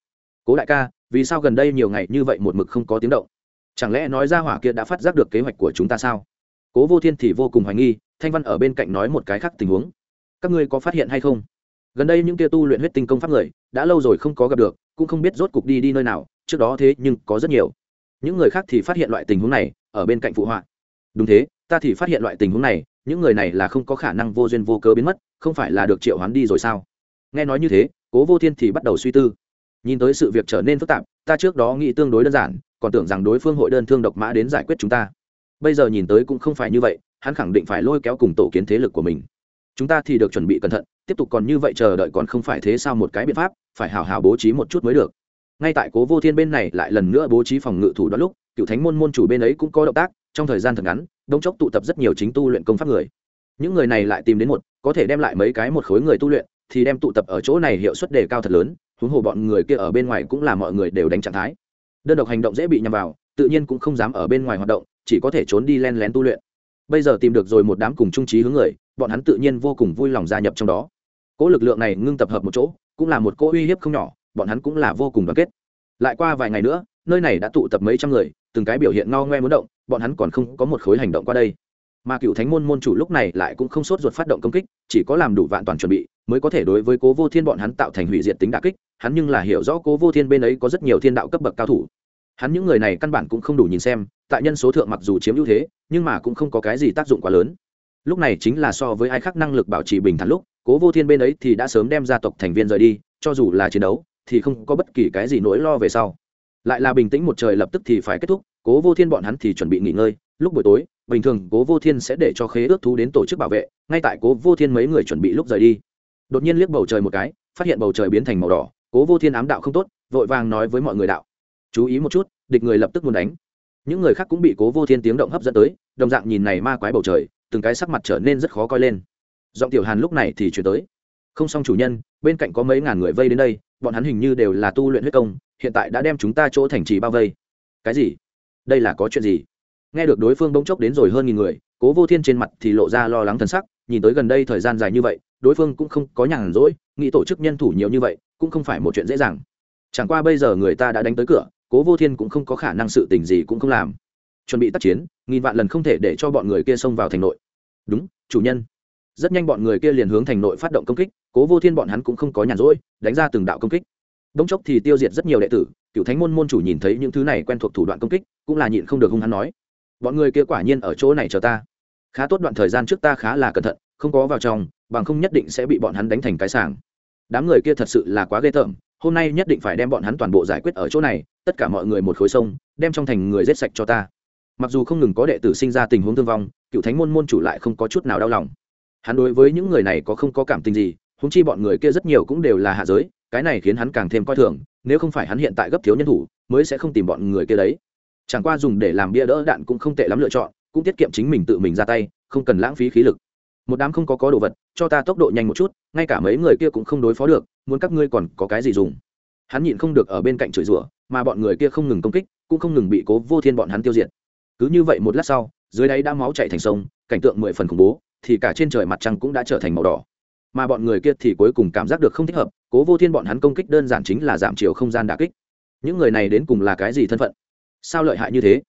Cố đại ca, vì sao gần đây nhiều ngày như vậy một mực không có tiếng động? Chẳng lẽ nói ra hỏa kia đã phát giác được kế hoạch của chúng ta sao? Cố vô thiên thì vô cùng hoài nghi, thanh văn ở bên cạnh nói một cái khác tình huống. Các ngươi có phát hiện hay không? Gần đây những kia tu luyện huyết tinh công pháp người, đã lâu rồi không có gặp được, cũng không biết rốt cục đi đi nơi nào, trước đó thế nhưng có rất nhiều. Những người khác thì phát hiện loại tình huống này, ở bên cạnh phụ họa. Đúng thế, ta thì phát hiện loại tình huống này, những người này là không có khả năng vô duyên vô cớ biến mất, không phải là được triệu hoán đi rồi sao? Nghe nói như thế, cố vô thiên thì bắt đầu suy tư. Nhìn tới sự việc trở nên phức tạp, ta trước đó nghĩ tương đối đơn giản, còn tưởng rằng đối phương hội đơn thương độc mã đến giải quyết chúng ta. Bây giờ nhìn tới cũng không phải như vậy, hắn khẳng định phải lôi kéo cùng tổ kiến thế lực của mình chúng ta thì được chuẩn bị cẩn thận, tiếp tục còn như vậy chờ đợi còn không phải thế sao một cái biện pháp, phải hào hào bố trí một chút mới được. Ngay tại cố vô thiên bên này lại lần nữa bố trí phòng ngự thủ đó lúc, cựu thánh môn môn chủ bên ấy cũng có động tác, trong thời gian thật ngắn đông chốc tụ tập rất nhiều chính tu luyện công pháp người. Những người này lại tìm đến một, có thể đem lại mấy cái một khối người tu luyện, thì đem tụ tập ở chỗ này hiệu suất đề cao thật lớn, huống hồ bọn người kia ở bên ngoài cũng là mọi người đều đánh trạng thái. Đơn độc hành động dễ bị nhằm vào, tự nhiên cũng không dám ở bên ngoài hoạt động, chỉ có thể trốn đi len lén tu luyện. Bây giờ tìm được rồi một đám cùng trung trí hướng người bọn hắn tự nhiên vô cùng vui lòng gia nhập trong đó. Cỗ lực lượng này ngưng tập hợp một chỗ, cũng là một cỗ uy hiếp không nhỏ, bọn hắn cũng là vô cùng đoàn kết. Lại qua vài ngày nữa, nơi này đã tụ tập mấy trăm người, từng cái biểu hiện ngao ngoe muốn động, bọn hắn còn không có một khối hành động qua đây. Mà cựu thánh môn môn chủ lúc này lại cũng không sốt ruột phát động công kích, chỉ có làm đủ vạn toàn chuẩn bị, mới có thể đối với cố vô thiên bọn hắn tạo thành hủy diệt tính đà kích, hắn nhưng là hiểu rõ cố vô thiên bên ấy có rất nhiều thiên đạo cấp bậc cao thủ. Hắn những người này căn bản cũng không đủ nhìn xem, tại nhân số thượng mặc dù chiếm ưu thế, nhưng mà cũng không có cái gì tác dụng quá lớn lúc này chính là so với ai khác năng lực bảo trì bình thản lúc, cố vô thiên bên ấy thì đã sớm đem gia tộc thành viên rời đi, cho dù là chiến đấu, thì không có bất kỳ cái gì nỗi lo về sau. Lại là bình tĩnh một trời lập tức thì phải kết thúc, cố vô thiên bọn hắn thì chuẩn bị nghỉ ngơi. Lúc buổi tối, bình thường cố vô thiên sẽ để cho khế ước thú đến tổ chức bảo vệ, ngay tại cố vô thiên mấy người chuẩn bị lúc rời đi. Đột nhiên liếc bầu trời một cái, phát hiện bầu trời biến thành màu đỏ, cố vô thiên ám đạo không tốt, vội vàng nói với mọi người đạo. Chú ý một chút, địch người lập tức muốn đánh. Những người khác cũng bị cố vô thiên tiếng động hấp dẫn tới, đồng dạng nhìn này ma quái bầu trời từng cái sắc mặt trở nên rất khó coi lên. Giọng tiểu hàn lúc này thì chuyển tới. Không xong chủ nhân, bên cạnh có mấy ngàn người vây đến đây, bọn hắn hình như đều là tu luyện huyết công, hiện tại đã đem chúng ta chỗ thành trì bao vây. Cái gì? Đây là có chuyện gì? Nghe được đối phương bỗng chốc đến rồi hơn nghìn người, cố vô thiên trên mặt thì lộ ra lo lắng thân sắc, nhìn tới gần đây thời gian dài như vậy, đối phương cũng không có nhàn rỗi, nghĩ tổ chức nhân thủ nhiều như vậy, cũng không phải một chuyện dễ dàng. Chẳng qua bây giờ người ta đã đánh tới cửa, cố vô thiên cũng không có khả năng sự tình gì cũng không làm chuẩn bị tác chiến, nghìn vạn lần không thể để cho bọn người kia xông vào thành nội. Đúng, chủ nhân. Rất nhanh bọn người kia liền hướng thành nội phát động công kích, cố vô thiên bọn hắn cũng không có nhàn rỗi, đánh ra từng đạo công kích. Đống chốc thì tiêu diệt rất nhiều đệ tử, cựu thánh môn môn chủ nhìn thấy những thứ này quen thuộc thủ đoạn công kích, cũng là nhịn không được hung hắn nói, bọn người kia quả nhiên ở chỗ này chờ ta. Khá tốt đoạn thời gian trước ta khá là cẩn thận, không có vào trong, bằng không nhất định sẽ bị bọn hắn đánh thành cái sàng đám người kia thật sự là quá ghê tởm, hôm nay nhất định phải đem bọn hắn toàn bộ giải quyết ở chỗ này, tất cả mọi người một khối sông, đem trong thành người giết sạch cho ta mặc dù không ngừng có đệ tử sinh ra tình huống thương vong, cựu thánh môn môn chủ lại không có chút nào đau lòng. Hắn đối với những người này có không có cảm tình gì húng chi bọn người kia rất nhiều cũng đều là hạ giới, cái này khiến hắn càng thêm coi thường, nếu không phải hắn hiện tại gấp thiếu nhân thủ, mới sẽ không tìm bọn người kia đấy. Chẳng qua dùng để làm bia đỡ đạn cũng không tệ lắm lựa chọn, cũng tiết kiệm chính mình tự mình ra tay, không cần lãng phí khí lực. Một đám không có có đồ vật, cho ta tốc độ nhanh một chút, ngay cả mấy người kia cũng không đối phó được, muốn các ngươi còn có cái gì dùng? Hắn nhịn không được ở bên cạnh chửi rủa, mà bọn người kia không ngừng công kích, cũng không ngừng bị cố vô thiên bọn hắn tiêu diệt cứ như vậy một lát sau, dưới đáy đã máu chạy thành sông, cảnh tượng mười phần khủng bố, thì cả trên trời mặt trăng cũng đã trở thành màu đỏ. Mà bọn người kia thì cuối cùng cảm giác được không thích hợp, cố vô thiên bọn hắn công kích đơn giản chính là giảm chiều không gian đà kích. Những người này đến cùng là cái gì thân phận? Sao lợi hại như thế?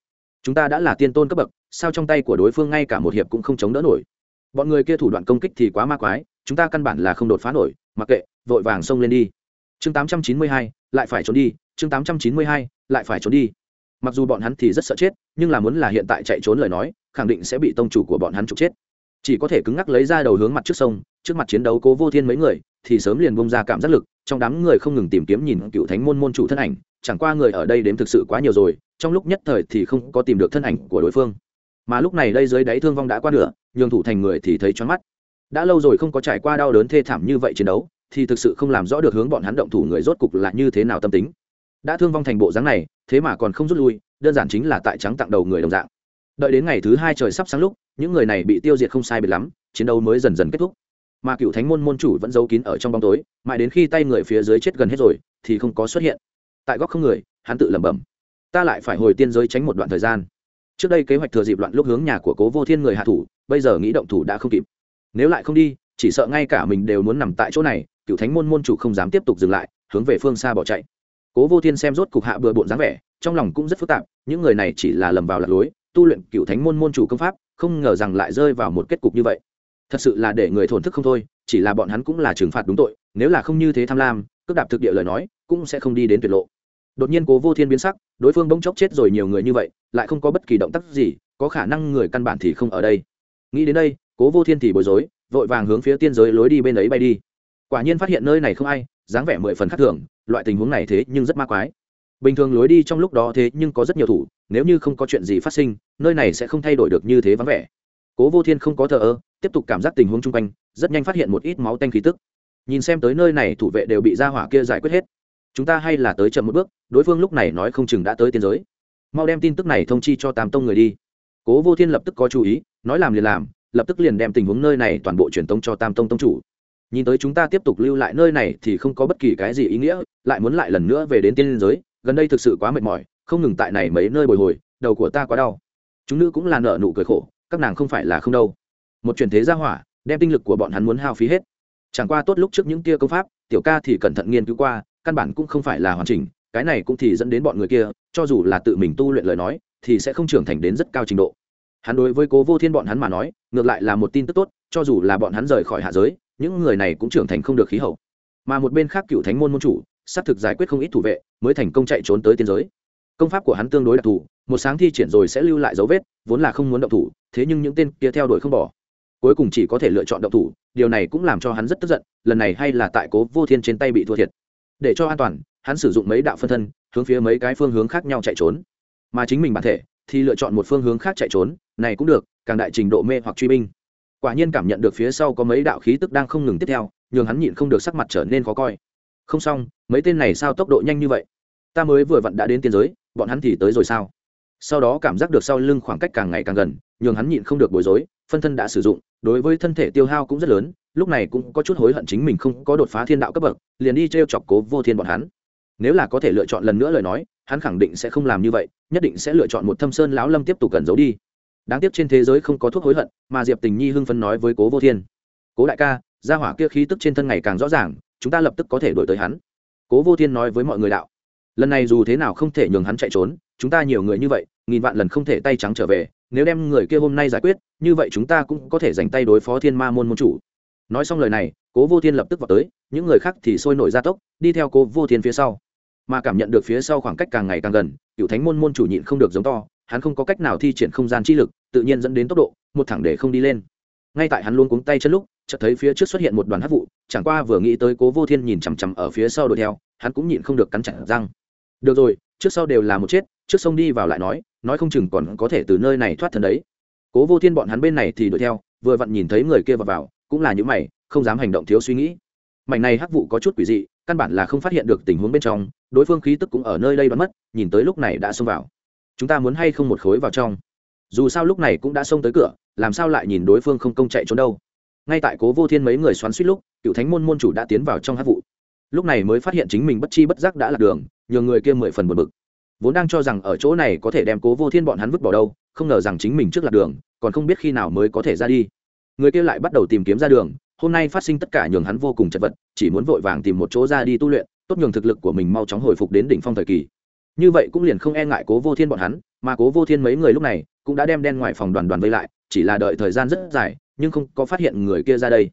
Chúng ta đã là tiên tôn cấp bậc, sao trong tay của đối phương ngay cả một hiệp cũng không chống đỡ nổi? Bọn người kia thủ đoạn công kích thì quá ma quái, chúng ta căn bản là không đột phá nổi, mặc kệ, vội vàng xông lên đi. Chương tám trăm chín mươi hai, lại phải trốn đi, chương tám trăm chín mươi hai, lại phải trốn đi mặc dù bọn hắn thì rất sợ chết, nhưng là muốn là hiện tại chạy trốn lời nói, khẳng định sẽ bị tông chủ của bọn hắn trục chết. Chỉ có thể cứng ngắc lấy ra đầu hướng mặt trước sông, trước mặt chiến đấu cố vô thiên mấy người, thì sớm liền bông ra cảm giác lực, trong đám người không ngừng tìm kiếm nhìn cựu thánh môn môn chủ thân ảnh, chẳng qua người ở đây đếm thực sự quá nhiều rồi, trong lúc nhất thời thì không có tìm được thân ảnh của đối phương. Mà lúc này đây dưới đáy thương vong đã qua nửa, nhường thủ thành người thì thấy choáng mắt. Đã lâu rồi không có trải qua đau đớn thê thảm như vậy chiến đấu, thì thực sự không làm rõ được hướng bọn hắn động thủ người rốt cục là như thế nào tâm tính đã thương vong thành bộ dáng này, thế mà còn không rút lui, đơn giản chính là tại trắng tặng đầu người đồng dạng. Đợi đến ngày thứ hai trời sắp sáng lúc, những người này bị tiêu diệt không sai biệt lắm, chiến đấu mới dần dần kết thúc. Mà cựu thánh môn môn chủ vẫn giấu kín ở trong bóng tối, mãi đến khi tay người phía dưới chết gần hết rồi, thì không có xuất hiện. Tại góc không người, hắn tự lẩm bẩm, ta lại phải hồi tiên giới tránh một đoạn thời gian. Trước đây kế hoạch thừa dịp loạn lúc hướng nhà của cố vô thiên người hạ thủ, bây giờ nghĩ động thủ đã không kịp. Nếu lại không đi, chỉ sợ ngay cả mình đều muốn nằm tại chỗ này, cựu thánh môn môn chủ không dám tiếp tục dừng lại, hướng về phương xa bỏ chạy cố vô thiên xem rốt cục hạ bừa bộn dáng vẻ, trong lòng cũng rất phức tạp, những người này chỉ là lầm vào lạc lối, tu luyện cựu thánh môn môn chủ công pháp, không ngờ rằng lại rơi vào một kết cục như vậy. Thật sự là để người thổn thức không thôi, chỉ là bọn hắn cũng là trừng phạt đúng tội, nếu là không như thế tham lam cướp đạp thực địa lời nói, cũng sẽ không đi đến tuyệt lộ. Đột nhiên cố vô thiên biến sắc, đối phương bỗng chốc chết rồi nhiều người như vậy, lại không có bất kỳ động tác gì, có khả năng người căn bản thì không ở đây. Nghĩ đến đây, cố vô thiên thì bối rối, vội vàng hướng phía tiên giới lối đi bên ấy bay đi. Quả nhiên phát hiện nơi này không ai, dáng vẻ mười phần khác thường loại tình huống này thế nhưng rất ma quái. Bình thường lối đi trong lúc đó thế nhưng có rất nhiều thủ, nếu như không có chuyện gì phát sinh, nơi này sẽ không thay đổi được như thế vắng vẻ. Cố vô thiên không có thờ ơ, tiếp tục cảm giác tình huống chung quanh, rất nhanh phát hiện một ít máu tanh khí tức. Nhìn xem tới nơi này thủ vệ đều bị ra hỏa kia giải quyết hết. Chúng ta hay là tới chậm một bước, đối phương lúc này nói không chừng đã tới tiên giới. Mau đem tin tức này thông chi cho tam tông người đi. Cố vô thiên lập tức có chú ý, nói làm liền làm, lập tức liền đem tình huống nơi này toàn bộ truyền tông cho tam tông tông chủ nhìn tới chúng ta tiếp tục lưu lại nơi này thì không có bất kỳ cái gì ý nghĩa, lại muốn lại lần nữa về đến tiên giới, gần đây thực sự quá mệt mỏi, không ngừng tại này mấy nơi bồi hồi, đầu của ta quá đau. Chúng nữ cũng là nợ nụ cười khổ, các nàng không phải là không đâu. Một truyền thế gia hỏa, đem tinh lực của bọn hắn muốn hao phí hết. Chẳng qua tốt lúc trước những kia công pháp, tiểu ca thì cẩn thận nghiên cứu qua, căn bản cũng không phải là hoàn chỉnh, cái này cũng thì dẫn đến bọn người kia, cho dù là tự mình tu luyện lời nói, thì sẽ không trưởng thành đến rất cao trình độ. Hắn đối với cố vô thiên bọn hắn mà nói, ngược lại là một tin tức tốt, cho dù là bọn hắn rời khỏi hạ giới những người này cũng trưởng thành không được khí hậu. Mà một bên khác cựu thánh môn môn chủ, xác thực giải quyết không ít thủ vệ, mới thành công chạy trốn tới tiên giới. Công pháp của hắn tương đối đặc thù, một sáng thi triển rồi sẽ lưu lại dấu vết, vốn là không muốn động thủ, thế nhưng những tên kia theo đuổi không bỏ. Cuối cùng chỉ có thể lựa chọn động thủ, điều này cũng làm cho hắn rất tức giận, lần này hay là tại cố vô thiên trên tay bị thua thiệt. Để cho an toàn, hắn sử dụng mấy đạo phân thân, hướng phía mấy cái phương hướng khác nhau chạy trốn. Mà chính mình bản thể thì lựa chọn một phương hướng khác chạy trốn, này cũng được, càng đại trình độ mê hoặc truy binh quả nhiên cảm nhận được phía sau có mấy đạo khí tức đang không ngừng tiếp theo, nhường hắn nhịn không được sắc mặt trở nên khó coi. Không xong, mấy tên này sao tốc độ nhanh như vậy? Ta mới vừa vặn đã đến tiên giới, bọn hắn thì tới rồi sao? Sau đó cảm giác được sau lưng khoảng cách càng ngày càng gần, nhường hắn nhịn không được bối rối, phân thân đã sử dụng, đối với thân thể tiêu hao cũng rất lớn, lúc này cũng có chút hối hận chính mình không có đột phá thiên đạo cấp bậc, liền đi t r e o chọc cố vô thiên bọn hắn. Nếu là có thể lựa chọn lần nữa lời nói, hắn khẳng định sẽ không làm như vậy, nhất định sẽ lựa chọn một thâm sơn lão lâm tiếp tục cần giấu đi đáng tiếc trên thế giới không có thuốc hối hận, mà diệp tình nhi hưng phấn nói với cố vô thiên. Cố đại ca, gia hỏa kia khí tức trên thân ngày càng rõ ràng, chúng ta lập tức có thể đổi tới hắn. Cố vô thiên nói với mọi người đạo. Lần này dù thế nào không thể nhường hắn chạy trốn, chúng ta nhiều người như vậy, nghìn vạn lần không thể tay trắng trở về, nếu đem người kia hôm nay giải quyết, như vậy chúng ta cũng có thể dành tay đối phó thiên ma môn môn chủ. Nói xong lời này, cố vô thiên lập tức vào tới, những người khác thì sôi nổi ra tốc, đi theo cố vô thiên phía sau. Mà cảm nhận được phía sau khoảng cách càng ngày càng gần cựu thánh môn môn chủ nhịn không được giống to, hắn không có cách nào thi triển không gian chi lực tự nhiên dẫn đến tốc độ một thẳng để không đi lên. Ngay tại hắn luôn cuống tay chân lúc chợt thấy phía trước xuất hiện một đoàn hát vụ chẳng qua vừa nghĩ tới cố vô thiên nhìn chằm chằm ở phía sau đuổi theo hắn cũng nhịn không được cắn chặt răng. Được rồi trước sau đều là một chết trước sông đi vào lại nói nói không chừng còn có thể từ nơi này thoát thân đấy. Cố vô thiên bọn hắn bên này thì đuổi theo vừa vặn nhìn thấy người kia vào, vào cũng là những mày không dám hành động thiếu suy nghĩ. Mảnh này hắc vụ có chút quỷ dị căn bản là không phát hiện được tình huống bên trong đối phương khí tức cũng ở nơi đây đoán mất nhìn tới lúc này đã xông vào. Chúng ta muốn hay không một khối vào trong? Dù sao lúc này cũng đã xông tới cửa, làm sao lại nhìn đối phương không công chạy trốn đâu. Ngay tại cố vô thiên mấy người xoắn suýt lúc, cựu thánh môn môn chủ đã tiến vào trong hắc vụ. Lúc này mới phát hiện chính mình bất chi bất giác đã lạc đường nhờ người kia mười phần một bực. Vốn đang cho rằng ở chỗ này có thể đem cố vô thiên bọn hắn vứt bỏ đâu, không ngờ rằng chính mình trước lạc đường, còn không biết khi nào mới có thể ra đi. Người kia lại bắt đầu tìm kiếm ra đường, hôm nay phát sinh tất cả nhường hắn vô cùng chật vật, chỉ muốn vội vàng tìm một chỗ ra đi tu luyện, tốt nhường thực lực của mình mau chóng hồi phục đến đỉnh phong thời kỳ. Như vậy cũng liền không e ngại cố vô thiên bọn hắn, mà cố vô thiên mấy người lúc này cũng đã đem đen ngoài phòng đoàn đoàn vây lại, chỉ là đợi thời gian rất dài, nhưng không có phát hiện người kia ra đây.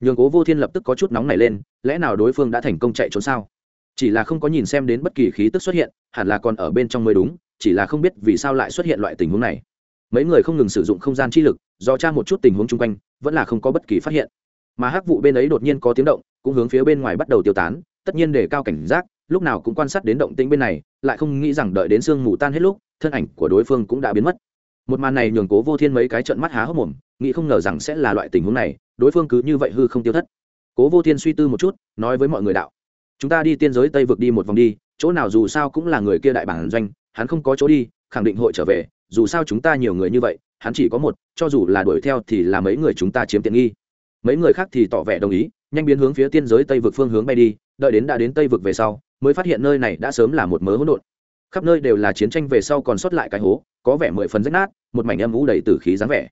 Nhường cố vô thiên lập tức có chút nóng nảy lên, lẽ nào đối phương đã thành công chạy trốn sao? Chỉ là không có nhìn xem đến bất kỳ khí tức xuất hiện, hẳn là còn ở bên trong mới đúng, chỉ là không biết vì sao lại xuất hiện loại tình huống này. Mấy người không ngừng sử dụng không gian chi lực, do tra một chút tình huống chung quanh, vẫn là không có bất kỳ phát hiện. Mà hắc vụ bên ấy đột nhiên có tiếng động, cũng hướng phía bên ngoài bắt đầu tiêu tán, tất nhiên để cao cảnh giác, lúc nào cũng quan sát đến động tĩnh bên này, lại không nghĩ rằng đợi đến sương mù tan hết lúc, thân ảnh của đối phương cũng đã biến mất một màn này nhường cố vô thiên mấy cái trận mắt há hốc mồm, nghĩ không ngờ rằng sẽ là loại tình huống này, đối phương cứ như vậy hư không tiêu thất. Cố vô thiên suy tư một chút, nói với mọi người đạo, chúng ta đi tiên giới tây vực đi một vòng đi, chỗ nào dù sao cũng là người kia đại bản doanh, hắn không có chỗ đi, khẳng định hội trở về, dù sao chúng ta nhiều người như vậy, hắn chỉ có một, cho dù là đuổi theo thì là mấy người chúng ta chiếm tiện nghi. Mấy người khác thì tỏ vẻ đồng ý, nhanh biến hướng phía tiên giới tây vực phương hướng bay đi, đợi đến đã đến tây vực về sau, mới phát hiện nơi này đã sớm là một mớ hỗn độn khắp nơi đều là chiến tranh về sau còn sót lại cái hố, có vẻ mười phần rách nát, một mảnh âm ngũ đầy tử khí dáng vẻ.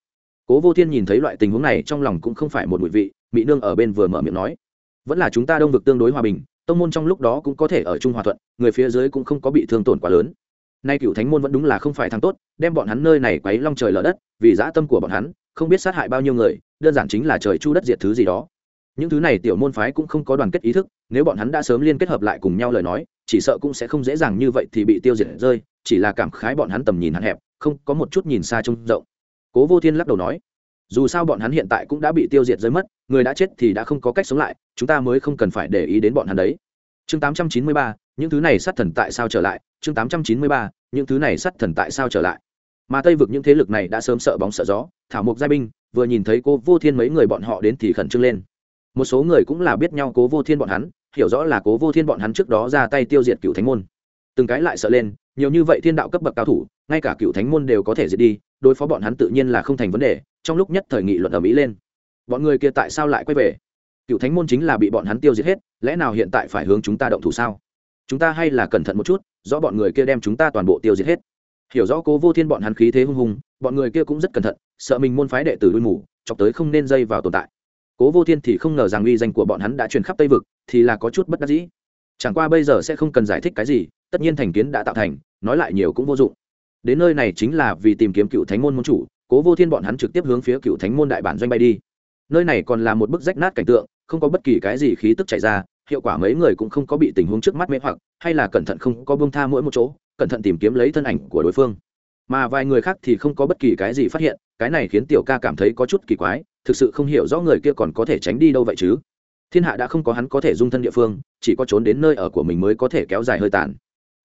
Cố vô thiên nhìn thấy loại tình huống này, trong lòng cũng không phải một bụi vị mỹ nương ở bên vừa mở miệng nói, vẫn là chúng ta đông vực tương đối hòa bình, tông môn trong lúc đó cũng có thể ở chung hòa thuận, người phía dưới cũng không có bị thương tổn quá lớn. Nay cựu thánh môn vẫn đúng là không phải thằng tốt, đem bọn hắn nơi này quấy long trời lở đất, vì dã tâm của bọn hắn, không biết sát hại bao nhiêu người, đơn giản chính là trời chu đất diệt thứ gì đó. Những thứ này tiểu môn phái cũng không có đoàn kết ý thức, nếu bọn hắn đã sớm liên kết hợp lại cùng nhau lời nói chỉ sợ cũng sẽ không dễ dàng như vậy thì bị tiêu diệt rơi chỉ là cảm khái bọn hắn tầm nhìn hạn hẹp không có một chút nhìn xa trông rộng. Cố vô thiên lắc đầu nói dù sao bọn hắn hiện tại cũng đã bị tiêu diệt rơi mất người đã chết thì đã không có cách sống lại chúng ta mới không cần phải để ý đến bọn hắn đấy. Chương 893, những thứ này sát thần tại sao trở lại? Chương 893, những thứ này sát thần tại sao trở lại? Mà tây vực những thế lực này đã sớm sợ bóng sợ gió thảo mộc giai binh vừa nhìn thấy cô vô thiên mấy người bọn họ đến thì khẩn trương lên. Một số người cũng là biết nhau cố vô thiên bọn hắn hiểu rõ là cố vô thiên bọn hắn trước đó ra tay tiêu diệt cựu thánh môn. Từng cái lại sợ lên, nhiều như vậy thiên đạo cấp bậc cao thủ, ngay cả cựu thánh môn đều có thể diệt đi, đối phó bọn hắn tự nhiên là không thành vấn đề, trong lúc nhất thời nghị luận ở mỹ lên. Bọn người kia tại sao lại quay về? Cựu thánh môn chính là bị bọn hắn tiêu diệt hết, lẽ nào hiện tại phải hướng chúng ta động thủ sao? Chúng ta hay là cẩn thận một chút, rõ bọn người kia đem chúng ta toàn bộ tiêu diệt hết. Hiểu rõ cố vô thiên bọn hắn khí thế hung hùng, bọn người kia cũng rất cẩn thận, sợ mình môn phái đệ tử đuôi mù, chọc tới không nên dây vào tồn tại cố vô thiên thì không ngờ rằng uy danh của bọn hắn đã truyền khắp tây vực, thì là có chút bất đắc dĩ. Chẳng qua bây giờ sẽ không cần giải thích cái gì, tất nhiên thành kiến đã tạo thành, nói lại nhiều cũng vô dụng. Đến nơi này chính là vì tìm kiếm cựu thánh môn môn chủ, cố vô thiên bọn hắn trực tiếp hướng phía cựu thánh môn đại bản doanh bay đi. Nơi này còn là một bức rách nát cảnh tượng, không có bất kỳ cái gì khí tức chảy ra, hiệu quả mấy người cũng không có bị tình huống trước mắt mê hoặc, hay là cẩn thận không có bông tha mỗi một chỗ, cẩn thận tìm kiếm lấy thân ảnh của đối phương. Mà vài người khác thì không có bất kỳ cái gì phát hiện cái này khiến tiểu ca cảm thấy có chút kỳ quái, thực sự không hiểu rõ người kia còn có thể tránh đi đâu vậy chứ. Thiên hạ đã không có hắn có thể dung thân địa phương, chỉ có trốn đến nơi ở của mình mới có thể kéo dài hơi tàn.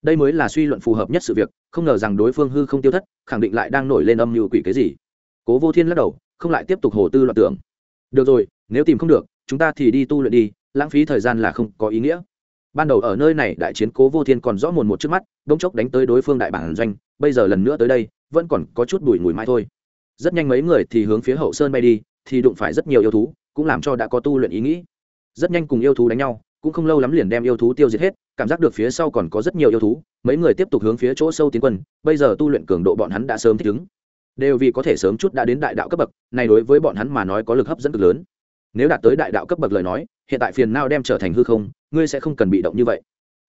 Đây mới là suy luận phù hợp nhất sự việc, không ngờ rằng đối phương hư không tiêu thất, khẳng định lại đang nổi lên âm mưu quỷ cái gì. Cố vô thiên lắc đầu, không lại tiếp tục hồ tư loạn tưởng. Được rồi, nếu tìm không được, chúng ta thì đi tu luyện đi, lãng phí thời gian là không có ý nghĩa. Ban đầu ở nơi này đại chiến cố vô thiên còn rõ mồn một trước mắt bỗng chốc đánh tới đối phương đại bản doanh, bây giờ lần nữa tới đây, vẫn còn có chút bùi mùi mai thôi rất nhanh mấy người thì hướng phía hậu sơn bay đi, thì đụng phải rất nhiều yêu thú, cũng làm cho đã có tu luyện ý nghĩ. Rất nhanh cùng yêu thú đánh nhau, cũng không lâu lắm liền đem yêu thú tiêu diệt hết, cảm giác được phía sau còn có rất nhiều yêu thú, mấy người tiếp tục hướng phía chỗ sâu tiến quân, bây giờ tu luyện cường độ bọn hắn đã sớm thích ứng. Đều vì có thể sớm chút đã đến đại đạo cấp bậc, này đối với bọn hắn mà nói có lực hấp dẫn cực lớn. Nếu đạt tới đại đạo cấp bậc lời nói, hiện tại phiền nào đem trở thành hư không, ngươi sẽ không cần bị động như vậy.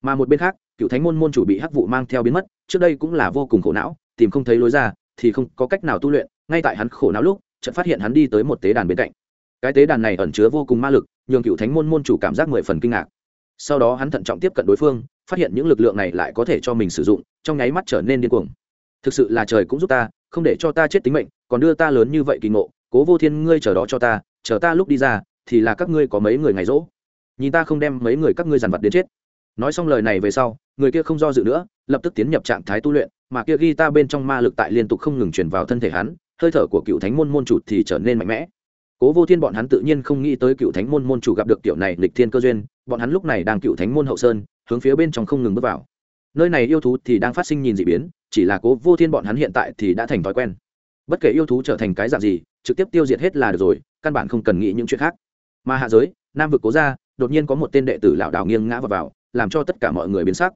Mà một bên khác, cựu thánh môn môn chủ bị hắc vụ mang theo biến mất, trước đây cũng là vô cùng khổ não, tìm không thấy lối ra, thì không có cách nào tu luyện ngay tại hắn khổ não lúc, chợt phát hiện hắn đi tới một tế đàn bên cạnh. Cái tế đàn này ẩn chứa vô cùng ma lực, nhường cựu thánh môn môn chủ cảm giác mười phần kinh ngạc. Sau đó hắn thận trọng tiếp cận đối phương, phát hiện những lực lượng này lại có thể cho mình sử dụng, trong nháy mắt trở nên điên cuồng. Thực sự là trời cũng giúp ta, không để cho ta chết tính mệnh, còn đưa ta lớn như vậy kỳ ngộ, cố vô thiên ngươi chờ đó cho ta, chờ ta lúc đi ra, thì là các ngươi có mấy người ngày rỗ. Nhìn ta không đem mấy người các ngươi dàn vật đến chết. Nói xong lời này về sau, người kia không do dự nữa, lập tức tiến nhập trạng thái tu luyện, mà kia ghi ta bên trong ma lực tại liên tục không ngừng chuyển vào thân thể hắn hơi thở của cựu thánh môn môn chủ thì trở nên mạnh mẽ. Cố vô thiên bọn hắn tự nhiên không nghĩ tới cựu thánh môn môn chủ gặp được tiểu này lịch thiên cơ duyên bọn hắn lúc này đang cựu thánh môn hậu sơn hướng phía bên trong không ngừng bước vào. Nơi này yêu thú thì đang phát sinh nhìn d ị biến chỉ là cố vô thiên bọn hắn hiện tại thì đã thành thói quen. Bất kể yêu thú trở thành cái dạng gì trực tiếp tiêu diệt hết là được rồi căn bản không cần nghĩ những chuyện khác. Mà hạ giới nam vực cố ra đột nhiên có một tên đệ tử lão đảo nghiêng ngã vào, vào làm cho tất cả mọi người biến sắc.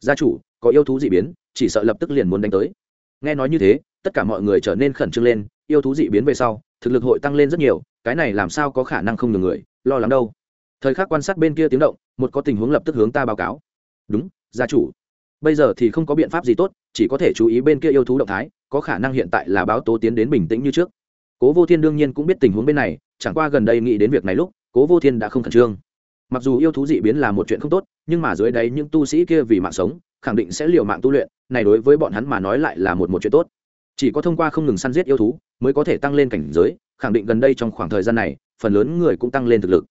Gia chủ có yêu thú d ị biến chỉ sợ lập tức liền muốn đánh tới. Nghe nói như thế tất cả mọi người trở nên khẩn trương lên, yêu thú dị biến về sau, thực lực hội tăng lên rất nhiều, cái này làm sao có khả năng không nhường người, lo lắng đâu. Thời khắc quan sát bên kia tiếng động, một có tình huống lập tức hướng ta báo cáo. Đúng, gia chủ. Bây giờ thì không có biện pháp gì tốt, chỉ có thể chú ý bên kia yêu thú động thái, có khả năng hiện tại là báo tố tiến đến bình tĩnh như trước. Cố vô thiên đương nhiên cũng biết tình huống bên này, chẳng qua gần đây nghĩ đến việc này lúc, cố vô thiên đã không khẩn trương. Mặc dù yêu thú dị biến là một chuyện không tốt, nhưng mà dưới đấy những tu sĩ kia vì mạng sống, khẳng định sẽ liều mạng tu luyện, này đối với bọn hắn mà nói lại là một một chuyện tốt chỉ có thông qua không ngừng săn giết yêu thú mới có thể tăng lên cảnh giới, khẳng định gần đây trong khoảng thời gian này, phần lớn người cũng tăng lên thực lực.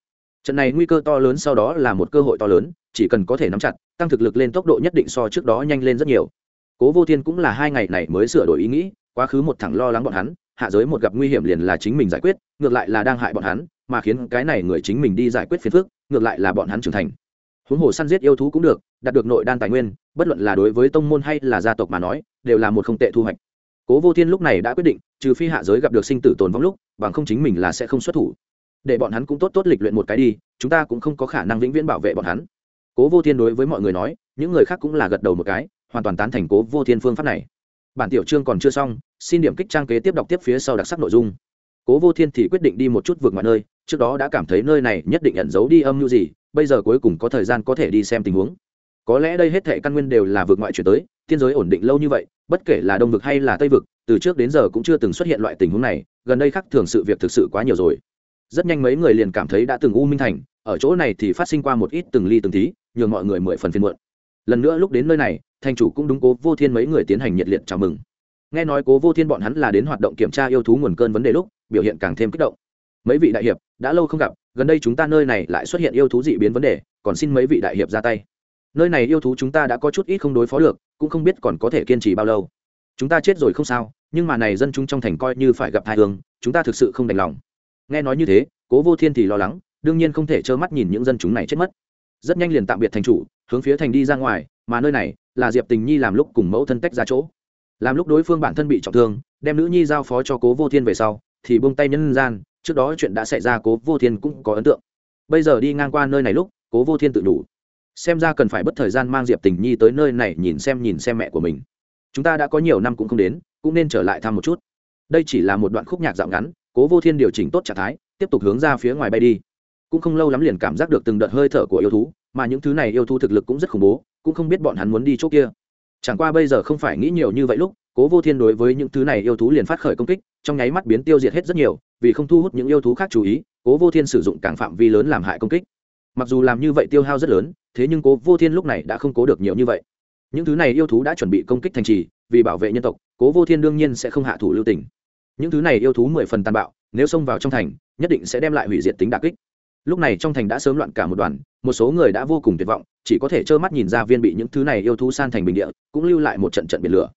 Trận này nguy cơ to lớn sau đó là một cơ hội to lớn, chỉ cần có thể nắm chặt, tăng thực lực lên tốc độ nhất định so trước đó nhanh lên rất nhiều. Cố vô thiên cũng là hai ngày này mới sửa đổi ý nghĩ, quá khứ một thẳng lo lắng bọn hắn, hạ giới một gặp nguy hiểm liền là chính mình giải quyết, ngược lại là đang hại bọn hắn, mà khiến cái này người chính mình đi giải quyết phiền phức, ngược lại là bọn hắn trưởng thành. Huống hồ săn giết yêu thú cũng được, đạt được nội đan tài nguyên, bất luận là đối với tông môn hay là gia tộc mà nói, đều là một không tệ thu hoạch cố vô thiên lúc này đã quyết định, trừ phi hạ giới gặp được sinh tử tồn vong lúc, bằng không chính mình là sẽ không xuất thủ. Để bọn hắn cũng tốt tốt lịch luyện một cái đi, chúng ta cũng không có khả năng vĩnh viễn bảo vệ bọn hắn. Cố vô thiên đối với mọi người nói, những người khác cũng là gật đầu một cái, hoàn toàn tán thành cố vô thiên phương pháp này. Bản tiểu chương còn chưa xong, xin điểm kích trang kế tiếp đọc tiếp phía sau đặc sắc nội dung. Cố vô thiên thì quyết định đi một chút vượt mặt nơi, trước đó đã cảm thấy nơi này nhất định ẩn giấu đi âm mưu gì, bây giờ cuối cùng có thời gian có thể đi xem tình huống. Có lẽ đây hết thệ căn nguyên đều là vượt ngoại chuyển tới, tiên giới ổn định lâu như vậy bất kể là đông vực hay là tây vực, từ trước đến giờ cũng chưa từng xuất hiện loại tình huống này, gần đây khác thường sự việc thực sự quá nhiều rồi. Rất nhanh mấy người liền cảm thấy đã từng u minh thành, ở chỗ này thì phát sinh qua một ít từng ly từng tí, nhường mọi người mười phần phiên muộn. Lần nữa lúc đến nơi này, thành chủ cũng đúng cố vô thiên mấy người tiến hành nhiệt liệt chào mừng. Nghe nói cố vô thiên bọn hắn là đến hoạt động kiểm tra yêu thú nguồn cơn vấn đề lúc, biểu hiện càng thêm kích động. Mấy vị đại hiệp, đã lâu không gặp, gần đây chúng ta nơi này lại xuất hiện yêu thú dị biến vấn đề, còn xin mấy vị đại hiệp ra tay nơi này yêu thú chúng ta đã có chút ít không đối phó được, cũng không biết còn có thể kiên trì bao lâu. Chúng ta chết rồi không sao, nhưng mà này dân chúng trong thành coi như phải gặp thai hương, chúng ta thực sự không đành lòng. Nghe nói như thế, cố vô thiên thì lo lắng, đương nhiên không thể trơ mắt nhìn những dân chúng này chết mất. Rất nhanh liền tạm biệt thành chủ, hướng phía thành đi ra ngoài, mà nơi này là diệp tình nhi làm lúc cùng mẫu thân tách ra chỗ. Làm lúc đối phương bản thân bị trọng thương, đem nữ nhi giao phó cho cố vô thiên về sau, thì buông tay nhân gian, trước đó chuyện đã xảy ra cố vô thiên cũng có ấn tượng. Bây giờ đi ngang qua nơi này lúc, cố vô thiên tự đủ xem ra cần phải bất thời gian mang diệp tình nhi tới nơi này nhìn xem nhìn xem mẹ của mình. Chúng ta đã có nhiều năm cũng không đến, cũng nên trở lại thăm một chút. Đây chỉ là một đoạn khúc nhạc dạo ngắn, cố vô thiên điều chỉnh tốt trạng thái, tiếp tục hướng ra phía ngoài bay đi. Cũng không lâu lắm liền cảm giác được từng đợt hơi thở của yêu thú, mà những thứ này yêu thú thực lực cũng rất khủng bố, cũng không biết bọn hắn muốn đi chỗ kia. Chẳng qua bây giờ không phải nghĩ nhiều như vậy lúc, cố vô thiên đối với những thứ này yêu thú liền phát khởi công kích, trong nháy mắt biến tiêu diệt hết rất nhiều, vì không thu hút những yêu thú khác chú ý, cố vô thiên sử dụng càng phạm vi lớn làm hại công kích mặc dù làm như vậy tiêu hao rất lớn, thế nhưng cố vô thiên lúc này đã không cố được nhiều như vậy. Những thứ này yêu thú đã chuẩn bị công kích thành trì, vì bảo vệ nhân tộc, cố vô thiên đương nhiên sẽ không hạ thủ lưu tình. Những thứ này yêu thú mười phần tàn bạo, nếu xông vào trong thành, nhất định sẽ đem lại hủy diệt tính đà kích. Lúc này trong thành đã sớm loạn cả một đoàn, một số người đã vô cùng tuyệt vọng, chỉ có thể trơ mắt nhìn ra viên bị những thứ này yêu thú san thành bình địa, cũng lưu lại một trận trận biển lửa.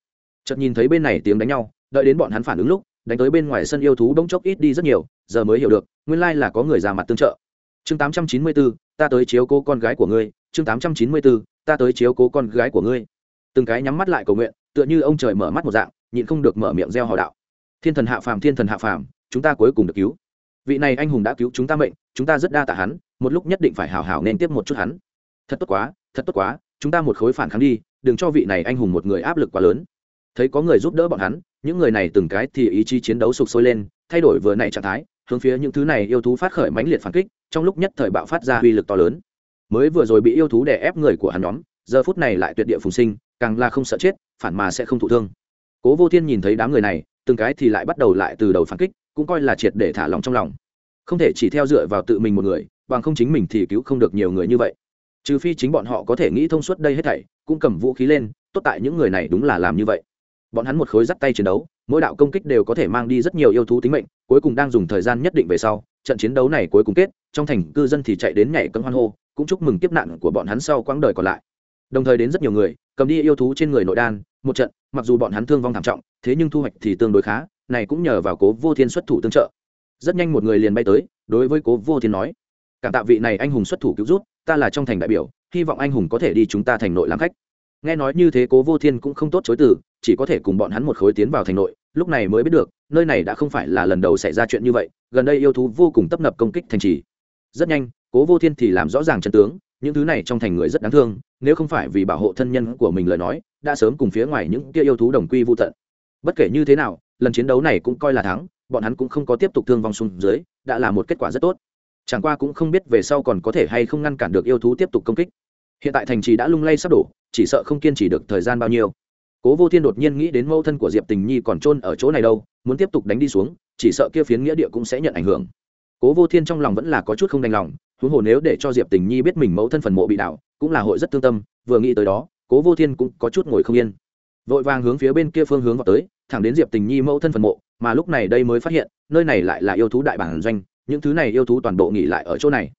Chợt nhìn thấy bên này tiếng đánh nhau, đợi đến bọn hắn phản ứng lúc, đánh tới bên ngoài sân yêu thú bỗng chốc ít đi rất nhiều, giờ mới hiểu được, nguyên lai là có người ra mặt tương trợ. Chương tám trăm chín mươi bốn ta tới chiếu cố con gái của ngươi, chương tám trăm chín mươi bốn ta tới chiếu cố con gái của ngươi. Từng cái nhắm mắt lại cầu nguyện, tựa như ông trời mở mắt một dạng, nhịn không được mở miệng gieo hò đạo. Thiên thần hạ phàm, thiên thần hạ phàm, chúng ta cuối cùng được cứu. Vị này anh hùng đã cứu chúng ta mệnh, chúng ta rất đa tạ hắn, một lúc nhất định phải hào hào nên tiếp một chút hắn. Thật tốt quá, thật tốt quá, chúng ta một khối phản kháng đi, đừng cho vị này anh hùng một người áp lực quá lớn. Thấy có người giúp đỡ bọn hắn, những người này từng cái thì ý chí chiến đấu sụp sôi lên, thay đổi vừa nãy trạng thái hướng phía những thứ này yêu thú phát khởi mãnh liệt phản kích, trong lúc nhất thời bạo phát ra uy lực to lớn. Mới vừa rồi bị yêu thú đè ép người của hắn nhóm, giờ phút này lại tuyệt địa phùng sinh, càng là không sợ chết, phản mà sẽ không thụ thương. Cố vô thiên nhìn thấy đám người này, từng cái thì lại bắt đầu lại từ đầu phản kích, cũng coi là triệt để thả lòng trong lòng. Không thể chỉ theo dựa vào tự mình một người, bằng không chính mình thì cứu không được nhiều người như vậy. Trừ phi chính bọn họ có thể nghĩ thông suốt đây hết thảy, cũng cầm vũ khí lên, tốt tại những người này đúng là làm như vậy. Bọn hắn một khối dắt tay chiến đấu mỗi đạo công kích đều có thể mang đi rất nhiều yêu thú tính mệnh, cuối cùng đang dùng thời gian nhất định về sau, trận chiến đấu này cuối cùng kết, trong thành cư dân thì chạy đến nhảy cân hoan hô, cũng chúc mừng kiếp nạn của bọn hắn sau quãng đời còn lại. Đồng thời đến rất nhiều người, cầm đi yêu thú trên người nội đan, một trận, mặc dù bọn hắn thương vong thảm trọng, thế nhưng thu hoạch thì tương đối khá, này cũng nhờ vào cố vô thiên xuất thủ tương trợ. Rất nhanh một người liền bay tới, đối với cố vô thiên nói, cảm tạ vị này anh hùng xuất thủ cứu rút ta là trong thành đại biểu, hy vọng anh hùng có thể đi chúng ta thành nội làm khách nghe nói như thế cố vô thiên cũng không tốt chối từ, chỉ có thể cùng bọn hắn một khối tiến vào thành nội, lúc này mới biết được, nơi này đã không phải là lần đầu xảy ra chuyện như vậy, gần đây yêu thú vô cùng tấp nập công kích thành trì. Rất nhanh, cố vô thiên thì làm rõ ràng chân tướng, những thứ này trong thành người rất đáng thương, nếu không phải vì bảo hộ thân nhân của mình lời nói, đã sớm cùng phía ngoài những kia yêu thú đồng quy vô tận. Bất kể như thế nào, lần chiến đấu này cũng coi là thắng, bọn hắn cũng không có tiếp tục thương vong xuống dưới, đã là một kết quả rất tốt. Chẳng qua cũng không biết về sau còn có thể hay không ngăn cản được yêu thú tiếp tục công kích. Hiện tại thành trì đã lung lay sắp đổ chỉ sợ không kiên trì được thời gian bao nhiêu. Cố vô thiên đột nhiên nghĩ đến mẫu thân của diệp tình nhi còn trôn ở chỗ này đâu, muốn tiếp tục đánh đi xuống, chỉ sợ kia phiến nghĩa địa cũng sẽ nhận ảnh hưởng. Cố vô thiên trong lòng vẫn là có chút không đành lòng, huống hồ nếu để cho diệp tình nhi biết mình mẫu thân phần mộ bị đảo, cũng là hội rất thương tâm, vừa nghĩ tới đó, cố vô thiên cũng có chút ngồi không yên. Vội vàng hướng phía bên kia phương hướng vào tới, thẳng đến diệp tình nhi mẫu thân phần mộ, mà lúc này đây mới phát hiện, nơi này lại là yêu thú đại bản doanh, những thứ này yêu thú toàn bộ nghỉ lại ở chỗ này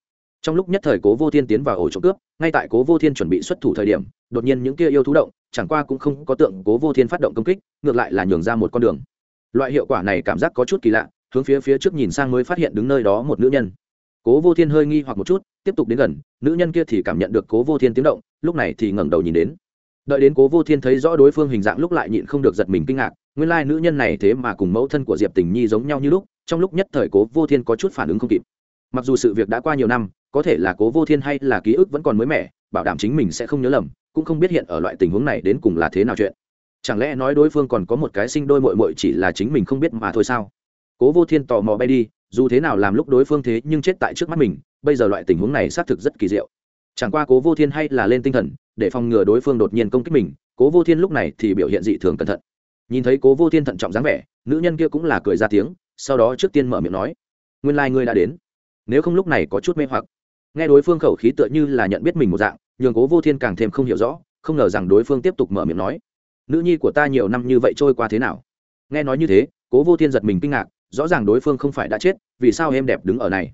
trong lúc nhất thời cố vô thiên tiến vào ổ trộm cướp, ngay tại cố vô thiên chuẩn bị xuất thủ thời điểm, đột nhiên những kia yêu thú động, chẳng qua cũng không có tượng cố vô thiên phát động công kích, ngược lại là nhường ra một con đường. Loại hiệu quả này cảm giác có chút kỳ lạ, hướng phía phía trước nhìn sang mới phát hiện đứng nơi đó một nữ nhân. Cố vô thiên hơi nghi hoặc một chút, tiếp tục đến gần, nữ nhân kia thì cảm nhận được cố vô thiên tiếng động, lúc này thì ngẩng đầu nhìn đến. Đợi đến cố vô thiên thấy rõ đối phương hình dạng lúc lại nhịn không được giật mình kinh ngạc, nguyên lai nữ nhân này thế mà cùng mẫu thân của diệp tình nhi giống nhau như lúc, trong lúc nhất thời cố vô thiên có chút phản ứng không kịp. Mặc dù sự việc đã qua nhiều năm có thể là cố vô thiên hay là ký ức vẫn còn mới mẻ, bảo đảm chính mình sẽ không nhớ lầm, cũng không biết hiện ở loại tình huống này đến cùng là thế nào chuyện. Chẳng lẽ nói đối phương còn có một cái sinh đôi mội mội chỉ là chính mình không biết mà thôi sao? Cố vô thiên tò mò bay đi, dù thế nào làm lúc đối phương thế nhưng chết tại trước mắt mình, bây giờ loại tình huống này xác thực rất kỳ diệu. Chẳng qua cố vô thiên hay là lên tinh thần, để phòng ngừa đối phương đột nhiên công kích mình, cố vô thiên lúc này thì biểu hiện dị thường cẩn thận. Nhìn thấy cố vô thiên thận trọng dáng vẻ, nữ nhân kia cũng là cười ra tiếng, sau đó trước tiên mở miệng nói, nguyên lai、like、ngươi đã đến. Nếu không lúc này có chút mê hoặc nghe đối phương khẩu khí tựa như là nhận biết mình một dạng, nhường cố vô thiên càng thêm không hiểu rõ, không ngờ rằng đối phương tiếp tục mở miệng nói, nữ nhi của ta nhiều năm như vậy trôi qua thế nào? Nghe nói như thế, cố vô thiên giật mình kinh ngạc, rõ ràng đối phương không phải đã chết, vì sao em đẹp đứng ở này?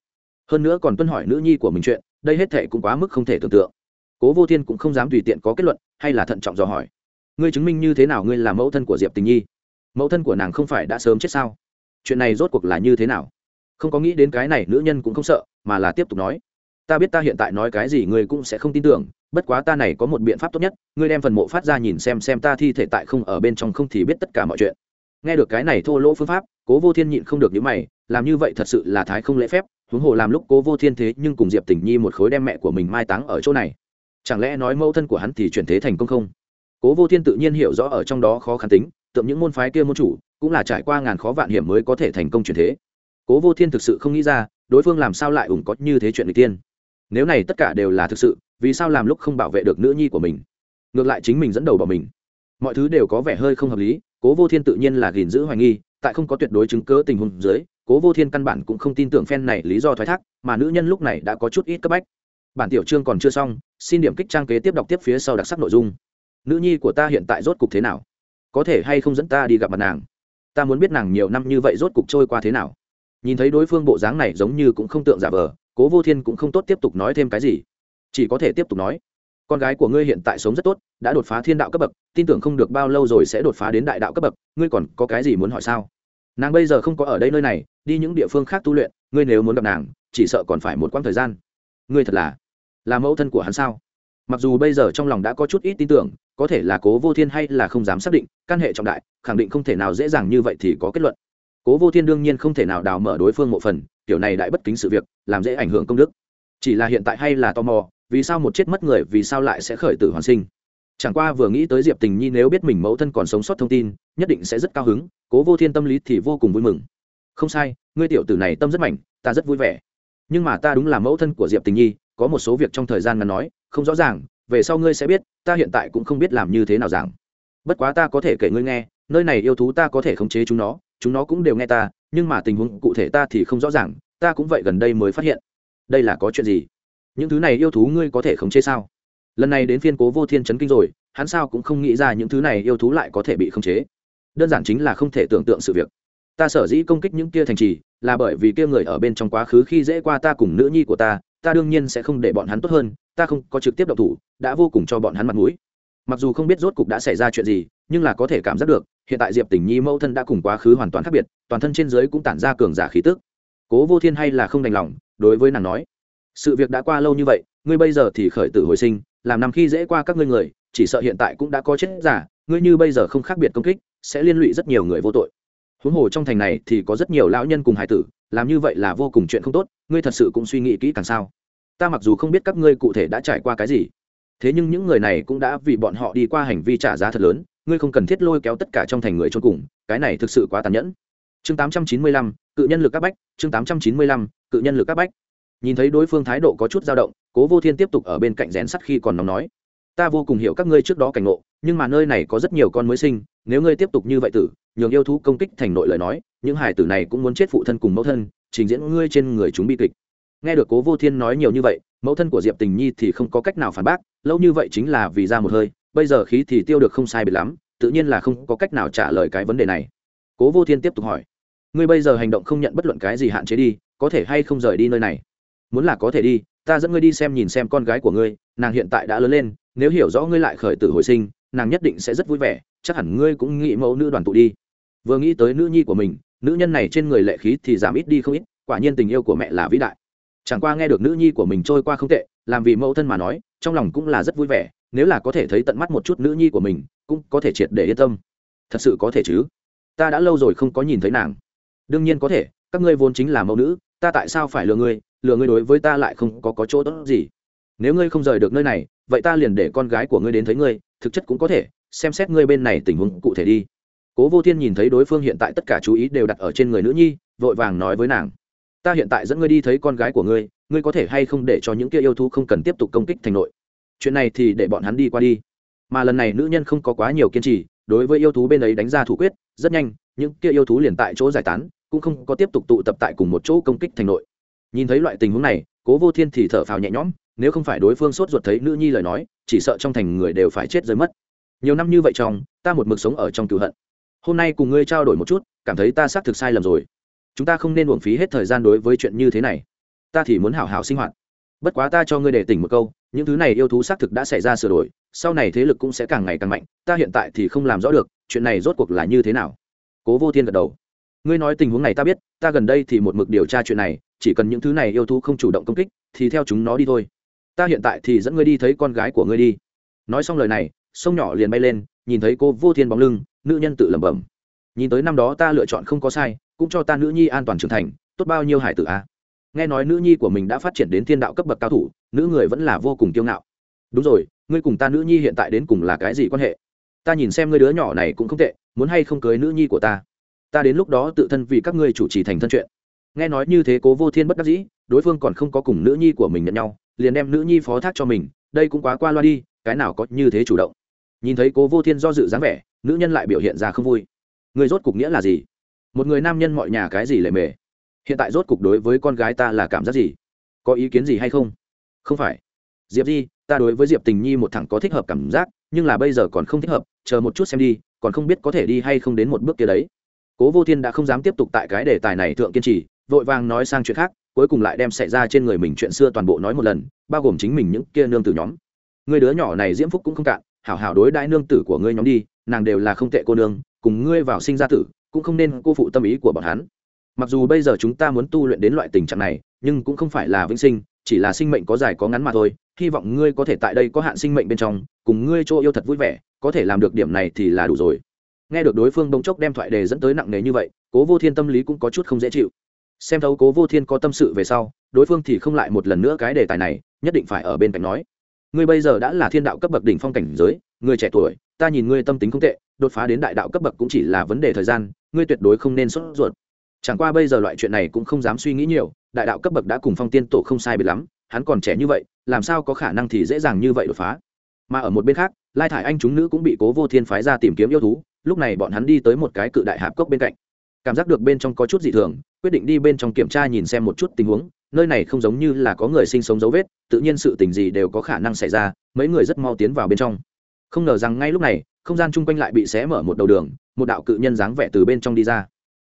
Hơn nữa còn tuân hỏi nữ nhi của mình chuyện, đây hết thệ cũng quá mức không thể tưởng tượng. Cố vô thiên cũng không dám tùy tiện có kết luận, hay là thận trọng dò hỏi, ngươi chứng minh như thế nào ngươi là mẫu thân của diệp tình nhi? Mẫu thân của nàng không phải đã sớm chết sao? Chuyện này rốt cuộc là như thế nào? Không có nghĩ đến cái này, nữ nhân cũng không sợ, mà là tiếp tục nói ta biết ta hiện tại nói cái gì ngươi cũng sẽ không tin tưởng, bất quá ta này có một biện pháp tốt nhất, ngươi đem phần mộ phát ra nhìn xem xem ta thi thể tại không ở bên trong không thì biết tất cả mọi chuyện. Nghe được cái này thô lỗ phương pháp, cố vô thiên nhịn không được những mày, làm như vậy thật sự là thái không lễ phép, huống hồ làm lúc cố vô thiên thế nhưng cùng diệp tình nhi một khối đem mẹ của mình mai táng ở chỗ này. Chẳng lẽ nói mẫu thân của hắn thì chuyển thế thành công không? Cố vô thiên tự nhiên hiểu rõ ở trong đó khó khăn tính, tượng những môn phái kia môn chủ, cũng là trải qua ngàn khó vạn hiểm mới có thể thành công chuyển thế. Cố vô thiên thực sự không nghĩ ra, đối phương làm sao lại ủng có như thế chuyện người tiên nếu này tất cả đều là thực sự, vì sao làm lúc không bảo vệ được nữ nhi của mình? Ngược lại chính mình dẫn đầu bỏ mình. Mọi thứ đều có vẻ hơi không hợp lý, cố vô thiên tự nhiên là gìn giữ hoài nghi, tại không có tuyệt đối chứng cớ tình huống dưới, cố vô thiên căn bản cũng không tin tưởng phen này lý do thoái thác, mà nữ nhân lúc này đã có chút ít cấp bách. Bản tiểu chương còn chưa xong, xin điểm kích trang kế tiếp đọc tiếp phía sau đặc sắc nội dung. Nữ nhi của ta hiện tại rốt cục thế nào? Có thể hay không dẫn ta đi gặp mặt nàng? Ta muốn biết nàng nhiều năm như vậy rốt cục trôi qua thế nào? Nhìn thấy đối phương bộ dáng này giống như cũng không tượng giả vờ cố vô thiên cũng không tốt tiếp tục nói thêm cái gì. Chỉ có thể tiếp tục nói, con gái của ngươi hiện tại sống rất tốt, đã đột phá thiên đạo cấp bậc, tin tưởng không được bao lâu rồi sẽ đột phá đến đại đạo cấp bậc, ngươi còn có cái gì muốn hỏi sao? Nàng bây giờ không có ở đây nơi này, đi những địa phương khác tu luyện, ngươi nếu muốn gặp nàng, chỉ sợ còn phải một quãng thời gian. Ngươi thật là là mẫu thân của hắn sao? Mặc dù bây giờ trong lòng đã có chút ít tin tưởng, có thể là cố vô thiên hay là không dám xác định, căn hệ trọng đại, khẳng định không thể nào dễ dàng như vậy thì có kết luận. Cố vô thiên đương nhiên không thể nào đào mở đối phương một phần kiểu này đại bất kính sự việc, làm dễ ảnh hưởng công đức. Chỉ là hiện tại hay là tò mò, vì sao một chết mất người, vì sao lại sẽ khởi tử hoàn sinh? Chẳng qua vừa nghĩ tới diệp tình nhi nếu biết mình mẫu thân còn sống sót thông tin, nhất định sẽ rất cao hứng, cố vô thiên tâm lý thì vô cùng vui mừng. Không sai, ngươi tiểu tử này tâm rất mạnh, ta rất vui vẻ. Nhưng mà ta đúng là mẫu thân của diệp tình nhi, có một số việc trong thời gian ngắn nói, không rõ ràng, về sau ngươi sẽ biết, ta hiện tại cũng không biết làm như thế nào giảng bất quá ta có thể kể ngươi nghe, nơi này yêu thú ta có thể khống chế chúng nó chúng nó cũng đều nghe ta, nhưng mà tình huống cụ thể ta thì không rõ ràng, ta cũng vậy gần đây mới phát hiện. Đây là có chuyện gì? Những thứ này yêu thú ngươi có thể khống chế sao? Lần này đến phiên cố vô thiên chấn kinh rồi, hắn sao cũng không nghĩ ra những thứ này yêu thú lại có thể bị khống chế. Đơn giản chính là không thể tưởng tượng sự việc. Ta sở dĩ công kích những kia thành trì, là bởi vì kia người ở bên trong quá khứ khi dễ qua ta cùng nữ nhi của ta ta đương nhiên sẽ không để bọn hắn tốt hơn, ta không có trực tiếp độc thủ, đã vô cùng cho bọn hắn mặt mũi mặc dù không biết rốt cục đã xảy ra chuyện gì, nhưng là có thể cảm giác được, hiện tại diệp tình nhi mẫu thân đã cùng quá khứ hoàn toàn khác biệt, toàn thân trên giới cũng tản ra cường giả khí tức. Cố vô thiên hay là không đành lòng, đối với nàng nói, sự việc đã qua lâu như vậy, ngươi bây giờ thì khởi tử hồi sinh, làm nằm khi dễ qua các ngươi người, chỉ sợ hiện tại cũng đã có chết giả, ngươi như bây giờ không khác biệt công kích, sẽ liên lụy rất nhiều người vô tội. Huống hồ trong thành này thì có rất nhiều lão nhân cùng hải tử, làm như vậy là vô cùng chuyện không tốt, ngươi thật sự cũng suy nghĩ kỹ càng sao? Ta mặc dù không biết các ngươi cụ thể đã trải qua cái gì thế nhưng những người này cũng đã vì bọn họ đi qua hành vi trả giá thật lớn ngươi không cần thiết lôi kéo tất cả trong thành người cho cùng cái này thực sự quá tàn nhẫn. Chương 895, cự nhân lực các bách chương 895, cự nhân lực các bách. Nhìn thấy đối phương thái độ có chút dao động cố vô thiên tiếp tục ở bên cạnh rén sắt khi còn nóng nói ta vô cùng hiểu các ngươi trước đó cảnh ngộ nhưng mà nơi này có rất nhiều con mới sinh nếu ngươi tiếp tục như vậy tử nhường yêu thú công kích thành nội lời nói những hải tử này cũng muốn chết phụ thân cùng mẫu thân trình diễn ngươi trên người chúng bi kịch. Nghe được cố vô thiên nói nhiều như vậy mẫu thân của diệp tình nhi thì không có cách nào phản bác, lâu như vậy chính là vì ra một hơi, bây giờ khí thì tiêu được không sai biệt lắm, tự nhiên là không có cách nào trả lời cái vấn đề này. Cố vô thiên tiếp tục hỏi, ngươi bây giờ hành động không nhận bất luận cái gì hạn chế đi, có thể hay không rời đi nơi này? Muốn là có thể đi, ta dẫn ngươi đi xem nhìn xem con gái của ngươi, nàng hiện tại đã lớn lên, nếu hiểu rõ ngươi lại khởi tử hồi sinh, nàng nhất định sẽ rất vui vẻ, chắc hẳn ngươi cũng nghĩ mẫu nữ đoàn tụ đi. Vừa nghĩ tới nữ nhi của mình, nữ nhân này trên người lệ khí thì giảm ít đi không ít, quả nhiên tình yêu của mẹ là vĩ đại chẳng qua nghe được nữ nhi của mình trôi qua không tệ làm vì mẫu thân mà nói trong lòng cũng là rất vui vẻ nếu là có thể thấy tận mắt một chút nữ nhi của mình cũng có thể triệt để yên tâm. Thật sự có thể chứ? Ta đã lâu rồi không có nhìn thấy nàng. Đương nhiên có thể các ngươi vốn chính là mẫu nữ ta tại sao phải lừa ngươi? Lừa ngươi đối với ta lại không có, có chỗ tốt gì? Nếu ngươi không rời được nơi này vậy ta liền để con gái của ngươi đến thấy ngươi thực chất cũng có thể xem xét ngươi bên này tình huống cụ thể đi. Cố vô thiên nhìn thấy đối phương hiện tại tất cả chú ý đều đặt ở trên người nữ nhi vội vàng nói với nàng ta hiện tại dẫn ngươi đi thấy con gái của ngươi ngươi có thể hay không để cho những kia yêu thú không cần tiếp tục công kích thành nội? Chuyện này thì để bọn hắn đi qua đi. Mà lần này nữ nhân không có quá nhiều kiên trì, đối với yêu thú bên ấy đánh ra thủ quyết, rất nhanh, những kia yêu thú liền tại chỗ giải tán, cũng không có tiếp tục tụ tập tại cùng một chỗ công kích thành nội. Nhìn thấy loại tình huống này, cố vô thiên thì thở phào nhẹ nhõm, nếu không phải đối phương sốt ruột thấy nữ nhi lời nói, chỉ sợ trong thành người đều phải chết rơi mất. Nhiều năm như vậy trong, ta một mực sống ở trong cựu hận. Hôm nay cùng ngươi trao đổi một chút, cảm thấy ta xác thực sai lầm rồi chúng ta không nên uổng phí hết thời gian đối với chuyện như thế này. Ta thì muốn hảo hảo sinh hoạt. Bất quá ta cho ngươi để tỉnh một câu, những thứ này yêu thú xác thực đã xảy ra sửa đổi, sau này thế lực cũng sẽ càng ngày càng mạnh, ta hiện tại thì không làm rõ được, chuyện này rốt cuộc là như thế nào. Cố vô thiên gật đầu. Ngươi nói tình huống này ta biết, ta gần đây thì một mực điều tra chuyện này, chỉ cần những thứ này yêu thú không chủ động công kích, thì theo chúng nó đi thôi. Ta hiện tại thì dẫn ngươi đi thấy con gái của ngươi đi. Nói xong lời này, sông nhỏ liền bay lên, nhìn thấy cô vô thiên bóng lưng, nữ nhân tự lẩm bẩm nhìn tới năm đó ta lựa chọn không có sai, cũng cho ta nữ nhi an toàn trưởng thành, tốt bao nhiêu hải tử a à? nghe nói nữ nhi của mình đã phát triển đến thiên đạo cấp bậc cao thủ, nữ người vẫn là vô cùng kiêu ngạo. Đúng rồi, ngươi cùng ta nữ nhi hiện tại đến cùng là cái gì quan hệ? Ta nhìn xem ngươi đứa nhỏ này cũng không tệ, muốn hay không cưới nữ nhi của ta? Ta đến lúc đó tự thân vì các ngươi chủ trì thành thân chuyện. Nghe nói như thế cố vô thiên bất đắc dĩ, đối phương còn không có cùng nữ nhi của mình nhận nhau, liền đem nữ nhi phó thác cho mình, đây cũng quá qua loa đi, cái nào có như thế chủ động. Nhìn thấy cố vô thiên do dự dáng vẻ, nữ nhân lại biểu hiện ra không vui người rốt cục nghĩa là gì? Một người nam nhân mọi nhà cái gì lệ mề? Hiện tại rốt cục đối với con gái ta là cảm giác gì? Có ý kiến gì hay không? Không phải. Diệp di, ta đối với diệp tình nhi một thằng có thích hợp cảm giác, nhưng là bây giờ còn không thích hợp, chờ một chút xem đi, còn không biết có thể đi hay không đến một bước kia đấy. Cố vô thiên đã không dám tiếp tục tại cái đề tài này thượng kiên trì, vội vàng nói sang chuyện khác, cuối cùng lại đem xảy ra trên người mình chuyện xưa toàn bộ nói một lần, bao gồm chính mình những kia nương tử nhóm. Người đứa nhỏ này diễm phúc cũng không cạn, hảo hảo đối đãi nương tử của ngươi nhóm đi, nàng đều là không tệ cô nương cùng ngươi vào sinh ra tử, cũng không nên cô phụ tâm ý của bọn hắn. Mặc dù bây giờ chúng ta muốn tu luyện đến loại tình trạng này, nhưng cũng không phải là vĩnh sinh, chỉ là sinh mệnh có dài có ngắn mà thôi. Hy vọng ngươi có thể tại đây có hạn sinh mệnh bên trong, cùng ngươi chỗ yêu thật vui vẻ, có thể làm được điểm này thì là đủ rồi. Nghe được đối phương bỗng chốc đem thoại đề dẫn tới nặng nề như vậy, cố vô thiên tâm lý cũng có chút không dễ chịu. Xem thấu cố vô thiên có tâm sự về sau, đối phương thì không lại một lần nữa cái đề tài này, nhất định phải ở bên cạnh nói. Ngươi bây giờ đã là thiên đạo cấp bậc đỉnh phong cảnh giới, người trẻ tuổi, ta nhìn ngươi tâm tính không tệ đột phá đến đại đạo cấp bậc cũng chỉ là vấn đề thời gian, ngươi tuyệt đối không nên sốt ruột. Chẳng qua bây giờ loại chuyện này cũng không dám suy nghĩ nhiều, đại đạo cấp bậc đã cùng phong tiên tổ không sai biệt lắm, hắn còn trẻ như vậy, làm sao có khả năng thì dễ dàng như vậy đột phá? Mà ở một bên khác, lai thải anh chúng nữ cũng bị cố vô thiên phái ra tìm kiếm yêu thú, lúc này bọn hắn đi tới một cái cự đại hạp cốc bên cạnh. Cảm giác được bên trong có chút dị thường, quyết định đi bên trong kiểm tra nhìn xem một chút tình huống, nơi này không giống như là có người sinh sống dấu vết, tự nhiên sự tình gì đều có khả năng xảy ra, mấy người rất mau tiến vào bên trong không ngờ rằng ngay lúc này, không gian chung quanh lại bị xé mở một đầu đường, một đạo cự nhân dáng vẻ từ bên trong đi ra.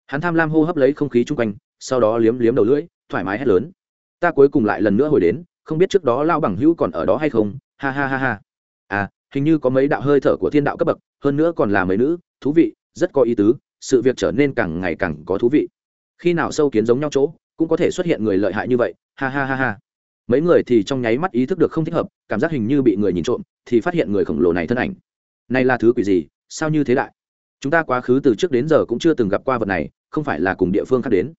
Hắn tham lam hô hấp lấy không khí chung quanh, sau đó liếm liếm đầu lưỡi, thoải mái hét lớn. Ta cuối cùng lại lần nữa hồi đến, không biết trước đó lao bằng hữu còn ở đó hay không? Ha ha ha ha. À hình như có mấy đạo hơi thở của thiên đạo cấp bậc, hơn nữa còn là mấy nữ, thú vị, rất có ý tứ, sự việc trở nên càng ngày càng có thú vị. Khi nào sâu kiến giống nhau chỗ, cũng có thể xuất hiện người lợi hại như vậy. Ha ha ha ha mấy người thì trong nháy mắt ý thức được không thích hợp cảm giác hình như bị người nhìn trộm thì phát hiện người khổng lồ này thân ảnh. Này là thứ quỷ gì? Sao như thế đại? Chúng ta quá khứ từ trước đến giờ cũng chưa từng gặp qua vật này không phải là cùng địa phương khác đến.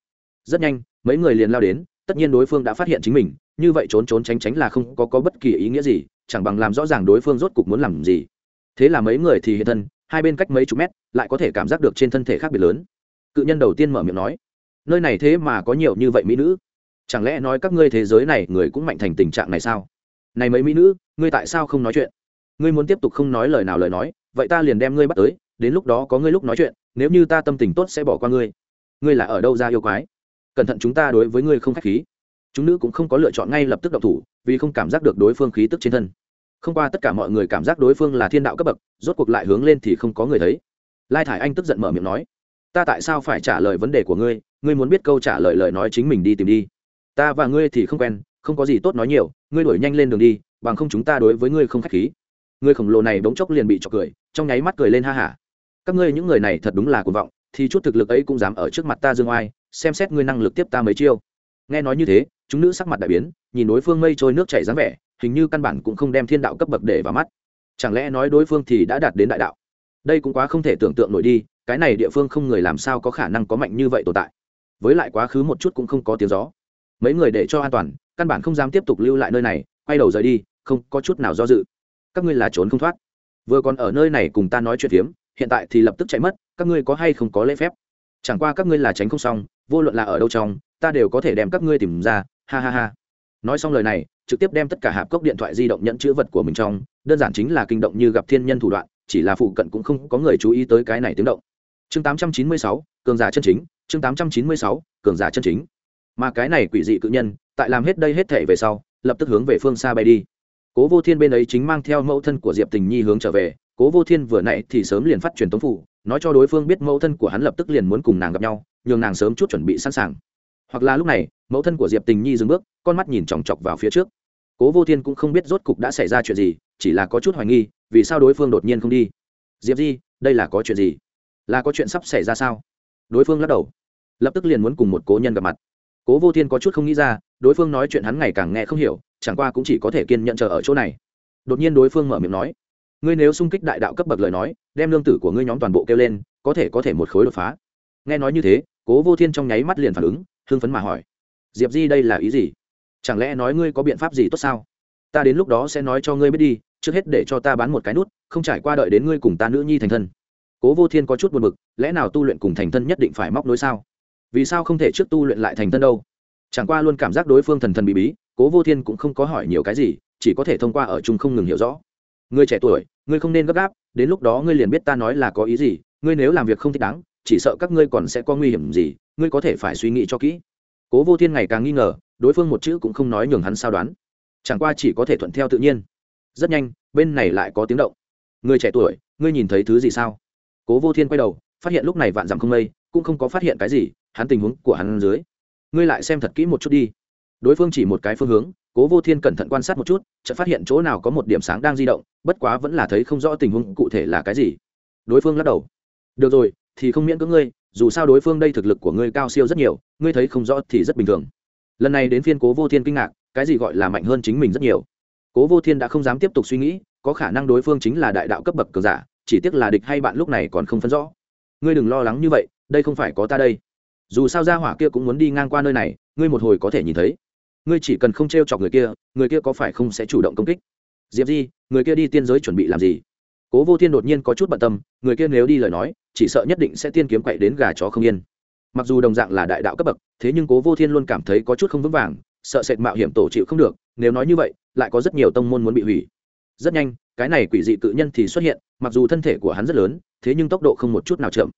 Rất nhanh mấy người liền lao đến tất nhiên đối phương đã phát hiện chính mình như vậy trốn trốn tránh tránh là không có, có bất kỳ ý nghĩa gì chẳng bằng làm rõ ràng đối phương rốt cục muốn làm gì. Thế là mấy người thì hiện thân hai bên cách mấy chục mét lại có thể cảm giác được trên thân thể khác biệt lớn. Cự nhân đầu tiên mở miệng nói nơi này thế mà có nhiều như vậy mỹ nữ chẳng lẽ nói các ngươi thế giới này người cũng mạnh thành tình trạng này sao? Này mấy mỹ nữ, ngươi tại sao không nói chuyện? Ngươi muốn tiếp tục không nói lời nào lời nói, vậy ta liền đem ngươi bắt tới, đến lúc đó có ngươi lúc nói chuyện, nếu như ta tâm tình tốt sẽ bỏ qua ngươi. Ngươi là ở đâu ra yêu quái? Cẩn thận chúng ta đối với ngươi không k h á c h khí. Chúng nữ cũng không có lựa chọn ngay lập tức độc thủ, vì không cảm giác được đối phương khí tức trên thân. Không qua tất cả mọi người cảm giác đối phương là thiên đạo cấp bậc, rốt cuộc lại hướng lên thì không có người thấy. Lai thải anh tức giận mở miệng nói, ta tại sao phải trả lời vấn đề của ngươi? Ngươi muốn biết câu trả lời lời nói chính mình đi tìm đi ta và ngươi thì không quen, không có gì tốt nói nhiều, ngươi đuổi nhanh lên đường đi, bằng không chúng ta đối với ngươi không k h á c h khí. Người khổng lồ này bỗng chốc liền bị trọc cười, trong nháy mắt cười lên ha hả. Các ngươi những người này thật đúng là cuồng vọng, thì chút thực lực ấy cũng dám ở trước mặt ta dương oai, xem xét ngươi năng lực tiếp ta mấy chiêu. Nghe nói như thế, chúng nữ sắc mặt đại biến, nhìn đối phương mây trôi nước chảy dáng vẻ, hình như căn bản cũng không đem thiên đạo cấp bậc để vào mắt. Chẳng lẽ nói đối phương thì đã đạt đến đại đạo? Đây cũng quá không thể tưởng tượng nổi đi, cái này địa phương không người làm sao có khả năng có mạnh như vậy tồn tại. Với lại quá khứ một chút cũng không có tiếng gió mấy người để cho an toàn căn bản không dám tiếp tục lưu lại nơi này quay đầu rời đi không có chút nào do dự. Các ngươi là trốn không thoát. Vừa còn ở nơi này cùng ta nói chuyện phiếm hiện tại thì lập tức chạy mất các ngươi có hay không có lễ phép? Chẳng qua các ngươi là tránh không xong vô luận là ở đâu trong ta đều có thể đem các ngươi tìm ra ha ha ha. Nói xong lời này trực tiếp đem tất cả hạp cốc điện thoại di động nhận chữ vật của mình trong đơn giản chính là kinh động như gặp thiên nhân thủ đoạn chỉ là phụ cận cũng không có người chú ý tới cái này tiếng động. Chương 896, cường giả chân chính chương 896, cường giả chân chính mà cái này quỷ dị cự nhân, tại làm hết đây hết thể về sau, lập tức hướng về phương xa bay đi. Cố vô thiên bên ấy chính mang theo mẫu thân của diệp tình nhi hướng trở về. Cố vô thiên vừa nãy thì sớm liền phát truyền tống phủ, nói cho đối phương biết mẫu thân của hắn lập tức liền muốn cùng nàng gặp nhau, nhường nàng sớm chút chuẩn bị sẵn sàng. Hoặc là lúc này, mẫu thân của diệp tình nhi dừng bước, con mắt nhìn chòng chọc vào phía trước. Cố vô thiên cũng không biết rốt cục đã xảy ra chuyện gì, chỉ là có chút hoài nghi, vì sao đối phương đột nhiên không đi? Diệp di, đây là có chuyện gì? Là có chuyện sắp xảy ra sao? Đối phương lắc đầu, lập tức liền muốn cùng một cố nhân gặp mặt cố vô thiên có chút không nghĩ ra, đối phương nói chuyện hắn ngày càng nghe không hiểu, chẳng qua cũng chỉ có thể kiên nhận chờ ở chỗ này. Đột nhiên đối phương mở miệng nói, ngươi nếu xung kích đại đạo cấp bậc lời nói, đem lương tử của ngươi nhóm toàn bộ kêu lên, có thể có thể một khối đột phá. Nghe nói như thế, cố vô thiên trong nháy mắt liền phản ứng, hưng phấn mà hỏi, diệp di đây là ý gì? Chẳng lẽ nói ngươi có biện pháp gì tốt sao? Ta đến lúc đó sẽ nói cho ngươi biết đi, trước hết để cho ta bán một cái nút, không trải qua đợi đến ngươi cùng ta nữ nhi thành thân. Cố vô thiên có chút buồn b ự c lẽ nào tu luyện cùng thành thân nhất định phải móc nối sao? Vì sao không thể trước tu luyện lại thành thân đâu? Chẳng qua luôn cảm giác đối phương thần thần bí bí, cố vô thiên cũng không có hỏi nhiều cái gì, chỉ có thể thông qua ở chung không ngừng hiểu rõ. Người trẻ tuổi, ngươi không nên gấp gáp, đến lúc đó ngươi liền biết ta nói là có ý gì, ngươi nếu làm việc không thích đáng, chỉ sợ các ngươi còn sẽ có nguy hiểm gì, ngươi có thể phải suy nghĩ cho kỹ. Cố vô thiên ngày càng nghi ngờ, đối phương một chữ cũng không nói nhường hắn sao đoán. Chẳng qua chỉ có thể thuận theo tự nhiên. Rất nhanh, bên này lại có tiếng động. Người trẻ tuổi, ngươi nhìn thấy thứ gì sao? Cố vô thiên quay đầu, phát hiện lúc này vạn dặm không mây, cũng không có phát hiện cái gì hắn tình huống của hắn dưới. Ngươi lại xem thật kỹ một chút đi. Đối phương chỉ một cái phương hướng, cố vô thiên cẩn thận quan sát một chút, chợt phát hiện chỗ nào có một điểm sáng đang di động, bất quá vẫn là thấy không rõ tình huống cụ thể là cái gì. Đối phương lắc đầu. Được rồi, thì không miễn cưỡng ngươi, dù sao đối phương đây thực lực của ngươi cao siêu rất nhiều, ngươi thấy không rõ thì rất bình thường. Lần này đến phiên cố vô thiên kinh ngạc, cái gì gọi là mạnh hơn chính mình rất nhiều. Cố vô thiên đã không dám tiếp tục suy nghĩ, có khả năng đối phương chính là đại đạo cấp bậc cường giả, chỉ tiếc là địch hay bạn lúc này còn không phân rõ. Ngươi đừng lo lắng như vậy, đây không phải có ta đây dù sao ra hỏa kia cũng muốn đi ngang qua nơi này, ngươi một hồi có thể nhìn thấy. Ngươi chỉ cần không t r e o chọc người kia người kia có phải không sẽ chủ động công kích? Diệp di, người kia đi tiên giới chuẩn bị làm gì? Cố vô thiên đột nhiên có chút bận tâm, người kia nếu đi lời nói, chỉ sợ nhất định sẽ tiên kiếm quậy đến gà chó không yên. Mặc dù đồng dạng là đại đạo cấp bậc, thế nhưng cố vô thiên luôn cảm thấy có chút không vững vàng, sợ sệt mạo hiểm tổ chịu không được, nếu nói như vậy, lại có rất nhiều tông môn muốn bị hủy. Rất nhanh, cái này quỷ dị tự nhân thì xuất hiện, mặc dù thân thể của hắn rất lớn, thế nhưng tốc độ không một chút nào chậm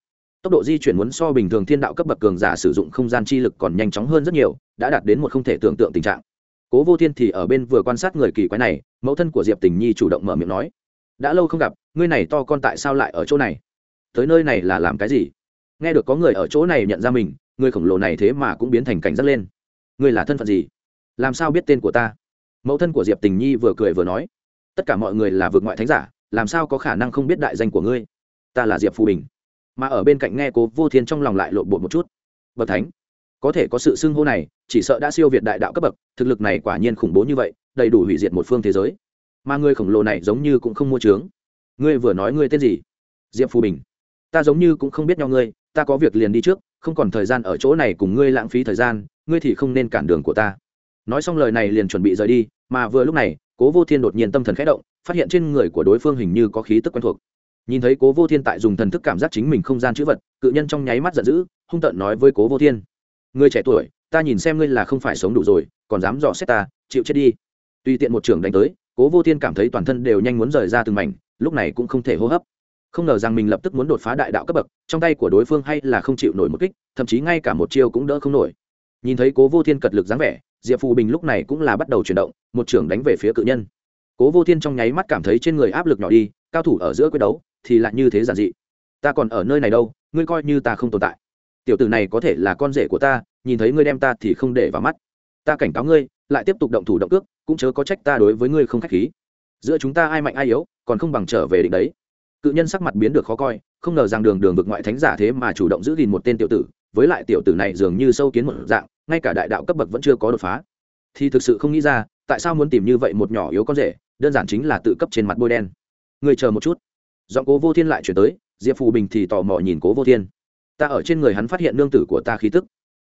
tốc độ di chuyển muốn so bình thường thiên đạo cấp bậc cường giả sử dụng không gian chi lực còn nhanh chóng hơn rất nhiều, đã đạt đến một không thể tưởng tượng tình trạng. Cố vô thiên thì ở bên vừa quan sát người kỳ quái này, mẫu thân của diệp tình nhi chủ động mở miệng nói, đã lâu không gặp, ngươi này to con tại sao lại ở chỗ này? Tới nơi này là làm cái gì? Nghe được có người ở chỗ này nhận ra mình, người khổng lồ này thế mà cũng biến thành cảnh giác lên. Ngươi là thân phận gì? Làm sao biết tên của ta? Mẫu thân của diệp tình nhi vừa cười vừa nói, tất cả mọi người là vượt ngoại thánh giả, làm sao có khả năng không biết đại danh của ngươi? Ta là diệp phù bình mà ở bên cạnh nghe cố vô thiên trong lòng lại lộn bột một chút. Bậc thánh, có thể có sự xưng hô này, chỉ sợ đã siêu việt đại đạo cấp bậc, thực lực này quả nhiên khủng bố như vậy, đầy đủ hủy diệt một phương thế giới. Mà người khổng lồ này giống như cũng không mua trướng ngươi vừa nói ngươi tên gì? Diệp phù bình. Ta giống như cũng không biết nhau ngươi, ta có việc liền đi trước, không còn thời gian ở chỗ này cùng ngươi lãng phí thời gian, ngươi thì không nên cản đường của ta. Nói xong lời này liền chuẩn bị rời đi, mà vừa lúc này, cố vô thiên đột nhiên tâm thần khẽ động, phát hiện trên người của đối phương hình như có khí tức quen thuộc nhìn thấy cố vô thiên tại dùng thần thức cảm giác chính mình không gian chữ vật, cự nhân trong nháy mắt giận dữ, hung tợn nói với cố vô thiên. Người trẻ tuổi, ta nhìn xem ngươi là không phải sống đủ rồi, còn dám dò xét ta, chịu chết đi. Tùy tiện một trưởng đánh tới, cố vô thiên cảm thấy toàn thân đều nhanh muốn rời ra từng mảnh, lúc này cũng không thể hô hấp. Không ngờ rằng mình lập tức muốn đột phá đại đạo cấp bậc, trong tay của đối phương hay là không chịu nổi một kích, thậm chí ngay cả một chiêu cũng đỡ không nổi. Nhìn thấy cố vô thiên cật lực dáng vẻ, diệp phù bình lúc này cũng là bắt đầu chuyển động, một trưởng đánh về phía cự nhân. Cố vô thiên trong nháy mắt cảm thấy trên người áp lực nhỏ đi, cao thủ ở giữa quyết đấu thì lại như thế giản dị. Ta còn ở nơi này đâu, ngươi coi như ta không tồn tại. Tiểu tử này có thể là con rể của ta, nhìn thấy ngươi đem ta thì không để vào mắt. Ta cảnh cáo ngươi, lại tiếp tục động thủ động cước, cũng chớ có trách ta đối với ngươi không khách khí. Giữa chúng ta ai mạnh ai yếu, còn không bằng trở về định đấy. Cự nhân sắc mặt biến được khó coi, không ngờ rằng đường đường vực ngoại thánh giả thế mà chủ động giữ gìn một tên tiểu tử, với lại tiểu tử này dường như sâu kiến một dạng, ngay cả đại đạo cấp bậc vẫn chưa có đột phá. Thì thực sự không nghĩ ra, tại sao muốn tìm như vậy một nhỏ yếu con rể, đơn giản chính là tự cấp trên mặt bôi đen. Người chờ một chút giọng cố vô thiên lại chuyển tới, diệp phù bình thì tò mò nhìn cố vô thiên. Ta ở trên người hắn phát hiện nương tử của ta khí tức.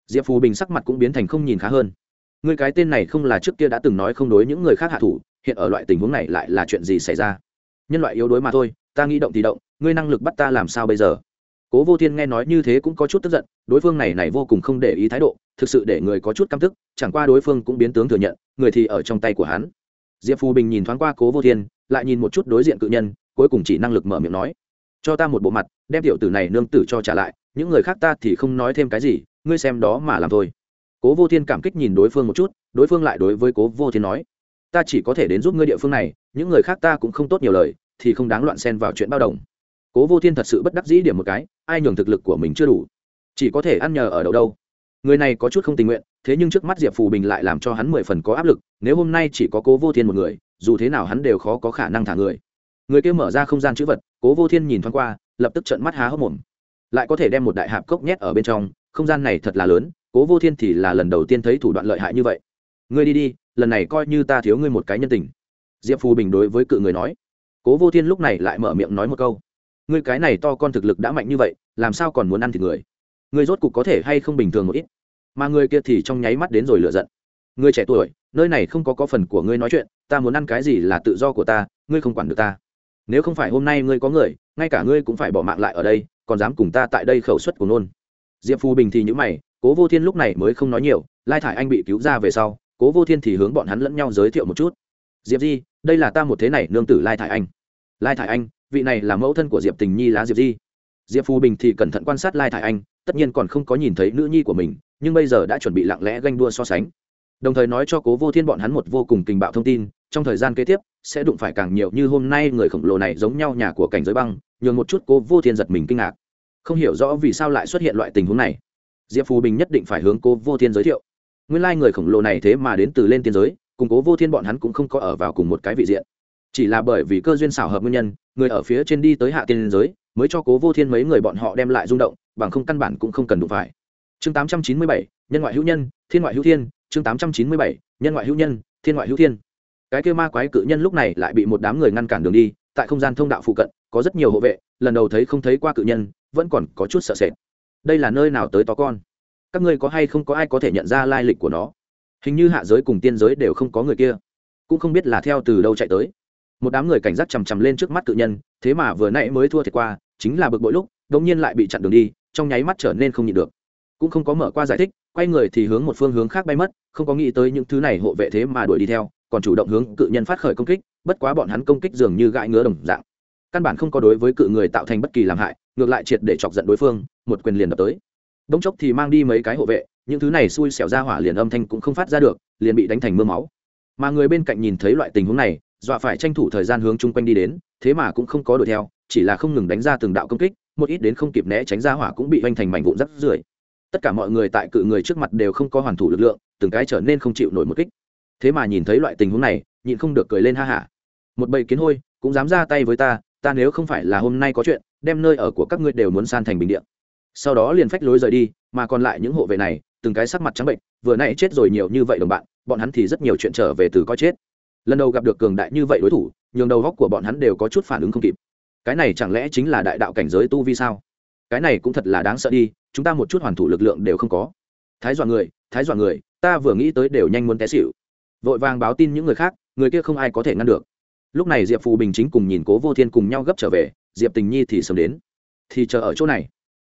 Diệp phù bình sắc mặt cũng biến thành không nhìn khá hơn. Người cái tên này không là trước kia đã từng nói không đối những người khác hạ thủ, hiện ở loại tình huống này lại là chuyện gì xảy ra? Nhân loại yếu đuối mà thôi, ta nghĩ động thì động, ngươi năng lực bắt ta làm sao bây giờ? Cố vô thiên nghe nói như thế cũng có chút tức giận, đối phương này này vô cùng không để ý thái độ, thực sự để người có chút căm tức, chẳng qua đối phương cũng biến tướng thừa nhận, người thì ở trong tay của hắn. Diệp phù bình nhìn thoáng qua cố vô thiên, lại nhìn một chút đối diện cự nhân cuối cùng chỉ năng lực mở miệng nói, cho ta một bộ mặt, đem tiểu tử này nương tử cho trả lại, những người khác ta thì không nói thêm cái gì, ngươi xem đó mà làm thôi. Cố vô thiên cảm kích nhìn đối phương một chút, đối phương lại đối với cố vô thiên nói, ta chỉ có thể đến giúp ngươi địa phương này, những người khác ta cũng không tốt nhiều lời, thì không đáng loạn xen vào chuyện bao đồng. Cố vô thiên thật sự bất đắc dĩ điểm một cái, ai nhường thực lực của mình chưa đủ, chỉ có thể ăn nhờ ở đâu đâu. Người này có chút không tình nguyện, thế nhưng trước mắt diệp phù bình lại làm cho hắn mười phần có áp lực, nếu hôm nay chỉ có cố vô thiên một người, dù thế nào hắn đều khó có khả năng thả người người kia mở ra không gian chữ vật, cố vô thiên nhìn thoáng qua, lập tức trận mắt há hốc mồm. Lại có thể đem một đại hạp cốc nhét ở bên trong, không gian này thật là lớn, cố vô thiên thì là lần đầu tiên thấy thủ đoạn lợi hại như vậy. Ngươi đi đi, lần này coi như ta thiếu ngươi một cái nhân tình. Diệp phù bình đối với cự người nói. Cố vô thiên lúc này lại mở miệng nói một câu. Ngươi cái này to con thực lực đã mạnh như vậy, làm sao còn muốn ăn thịt người? Ngươi rốt cục có thể hay không bình thường một ít? Mà người kia thì trong nháy mắt đến rồi lựa giận. Ngươi trẻ tuổi, nơi này không có có phần của ngươi nói chuyện, ta muốn ăn cái gì là tự do của ta, ngươi không quản được ta nếu không phải hôm nay ngươi có người, ngay cả ngươi cũng phải bỏ mạng lại ở đây, còn dám cùng ta tại đây khẩu suất của nôn diệp phù bình thì nhữ mày, cố vô thiên lúc này mới không nói nhiều, lai thải anh bị cứu ra về sau, cố vô thiên thì hướng bọn hắn lẫn nhau giới thiệu một chút. Diệp di, đây là ta một thế này nương tử lai thải anh. Lai thải anh, vị này là mẫu thân của diệp tình nhi lá diệp di. Diệp phù bình thì cẩn thận quan sát lai thải anh, tất nhiên còn không có nhìn thấy nữ nhi của mình, nhưng bây giờ đã chuẩn bị lặng lẽ ganh đua so sánh. Đồng thời nói cho cố vô thiên bọn hắn một vô cùng tình bạo thông tin trong thời gian kế tiếp, sẽ đụng phải càng nhiều như hôm nay người khổng lồ này giống nhau nhà của cảnh giới băng, nhường một chút cô vô thiên giật mình kinh ngạc. Không hiểu rõ vì sao lại xuất hiện loại tình huống này. Diệp phù bình nhất định phải hướng cô vô thiên giới thiệu. Nguyên lai、like、người khổng lồ này thế mà đến từ lên tiên giới, cùng cố vô thiên bọn hắn cũng không có ở vào cùng một cái vị diện. Chỉ là bởi vì cơ duyên xảo hợp nguyên nhân, người ở phía trên đi tới hạ tiên giới, mới cho cố vô thiên mấy người bọn họ đem lại rung động, bằng không căn bản cũng không cần đụng phải. Chương tám trăm chín mươi bảy, nhân ngoại hữu nhân, thiên ngoại hữu thiên, chương tám trăm chín mươi bảy, nhân ngoại hữu nhân, thiên ngoại hữu thiên cái kêu ma quái cự nhân lúc này lại bị một đám người ngăn cản đường đi, tại không gian thông đạo phụ cận, có rất nhiều hộ vệ, lần đầu thấy không thấy qua cự nhân, vẫn còn có chút sợ sệt. Đây là nơi nào tới to con? Các ngươi có hay không có ai có thể nhận ra lai lịch của nó? Hình như hạ giới cùng tiên giới đều không có người kia. Cũng không biết là theo từ đâu chạy tới. Một đám người cảnh giác chằm chằm lên trước mắt cự nhân, thế mà vừa nãy mới thua thiệt qua, chính là bực bội lúc đống nhiên lại bị chặn đường đi, trong nháy mắt trở nên không nhịn được. Cũng không có mở qua giải thích, quay người thì hướng một phương hướng khác bay mất, không có nghĩ tới những thứ này hộ vệ thế mà đuổi đi theo còn chủ động hướng cự nhân phát khởi công kích, bất quá bọn hắn công kích dường như gãi ngứa đồng dạng. Căn bản không có đối với cự người tạo thành bất kỳ làm hại, ngược lại triệt để chọc giận đối phương, một quyền liền đập tới. Đống chốc thì mang đi mấy cái hộ vệ, những thứ này xui xẻo ra hỏa liền âm thanh cũng không phát ra được, liền bị đánh thành mưa máu. Mà người bên cạnh nhìn thấy loại tình huống này, dọa phải tranh thủ thời gian hướng chung quanh đi đến, thế mà cũng không có đuổi theo, chỉ là không ngừng đánh ra từng đạo công kích, một ít đến không kịp né tránh ra hỏa cũng bị vanh thành mảnh vụn rắc rưởi. Tất cả mọi người tại cự người trước mặt đều không có hoàn thủ lực lượng, từng cái trở nên không chịu nổi một kích thế mà nhìn thấy loại tình huống này, nhịn không được cười lên ha hả. Một bầy kiến hôi, cũng dám ra tay với ta ta nếu không phải là hôm nay có chuyện, đem nơi ở của các ngươi đều muốn san thành bình điện sau đó liền phách lối rời đi, mà còn lại những hộ vệ này, từng cái sắc mặt trắng bệnh, vừa nãy chết rồi nhiều như vậy đồng bạn, bọn hắn thì rất nhiều chuyện trở về từ coi chết. Lần đầu gặp được cường đại như vậy đối thủ, nhường đầu góc của bọn hắn đều có chút phản ứng không kịp. Cái này chẳng lẽ chính là đại đạo cảnh giới tu vi sao? Cái này cũng thật là đáng sợ đi, chúng ta một chút hoàn thủ lực lượng đều không có. Thái dọa người, thái dọa người, ta vừa nghĩ tới đều nhanh muốn té xịu vội vàng báo tin những người khác, người kia không ai có thể ngăn được. Lúc này diệp phù bình chính cùng nhìn cố vô thiên cùng nhau gấp trở về, diệp tình nhi thì sớm đến. Thì chờ ở chỗ này.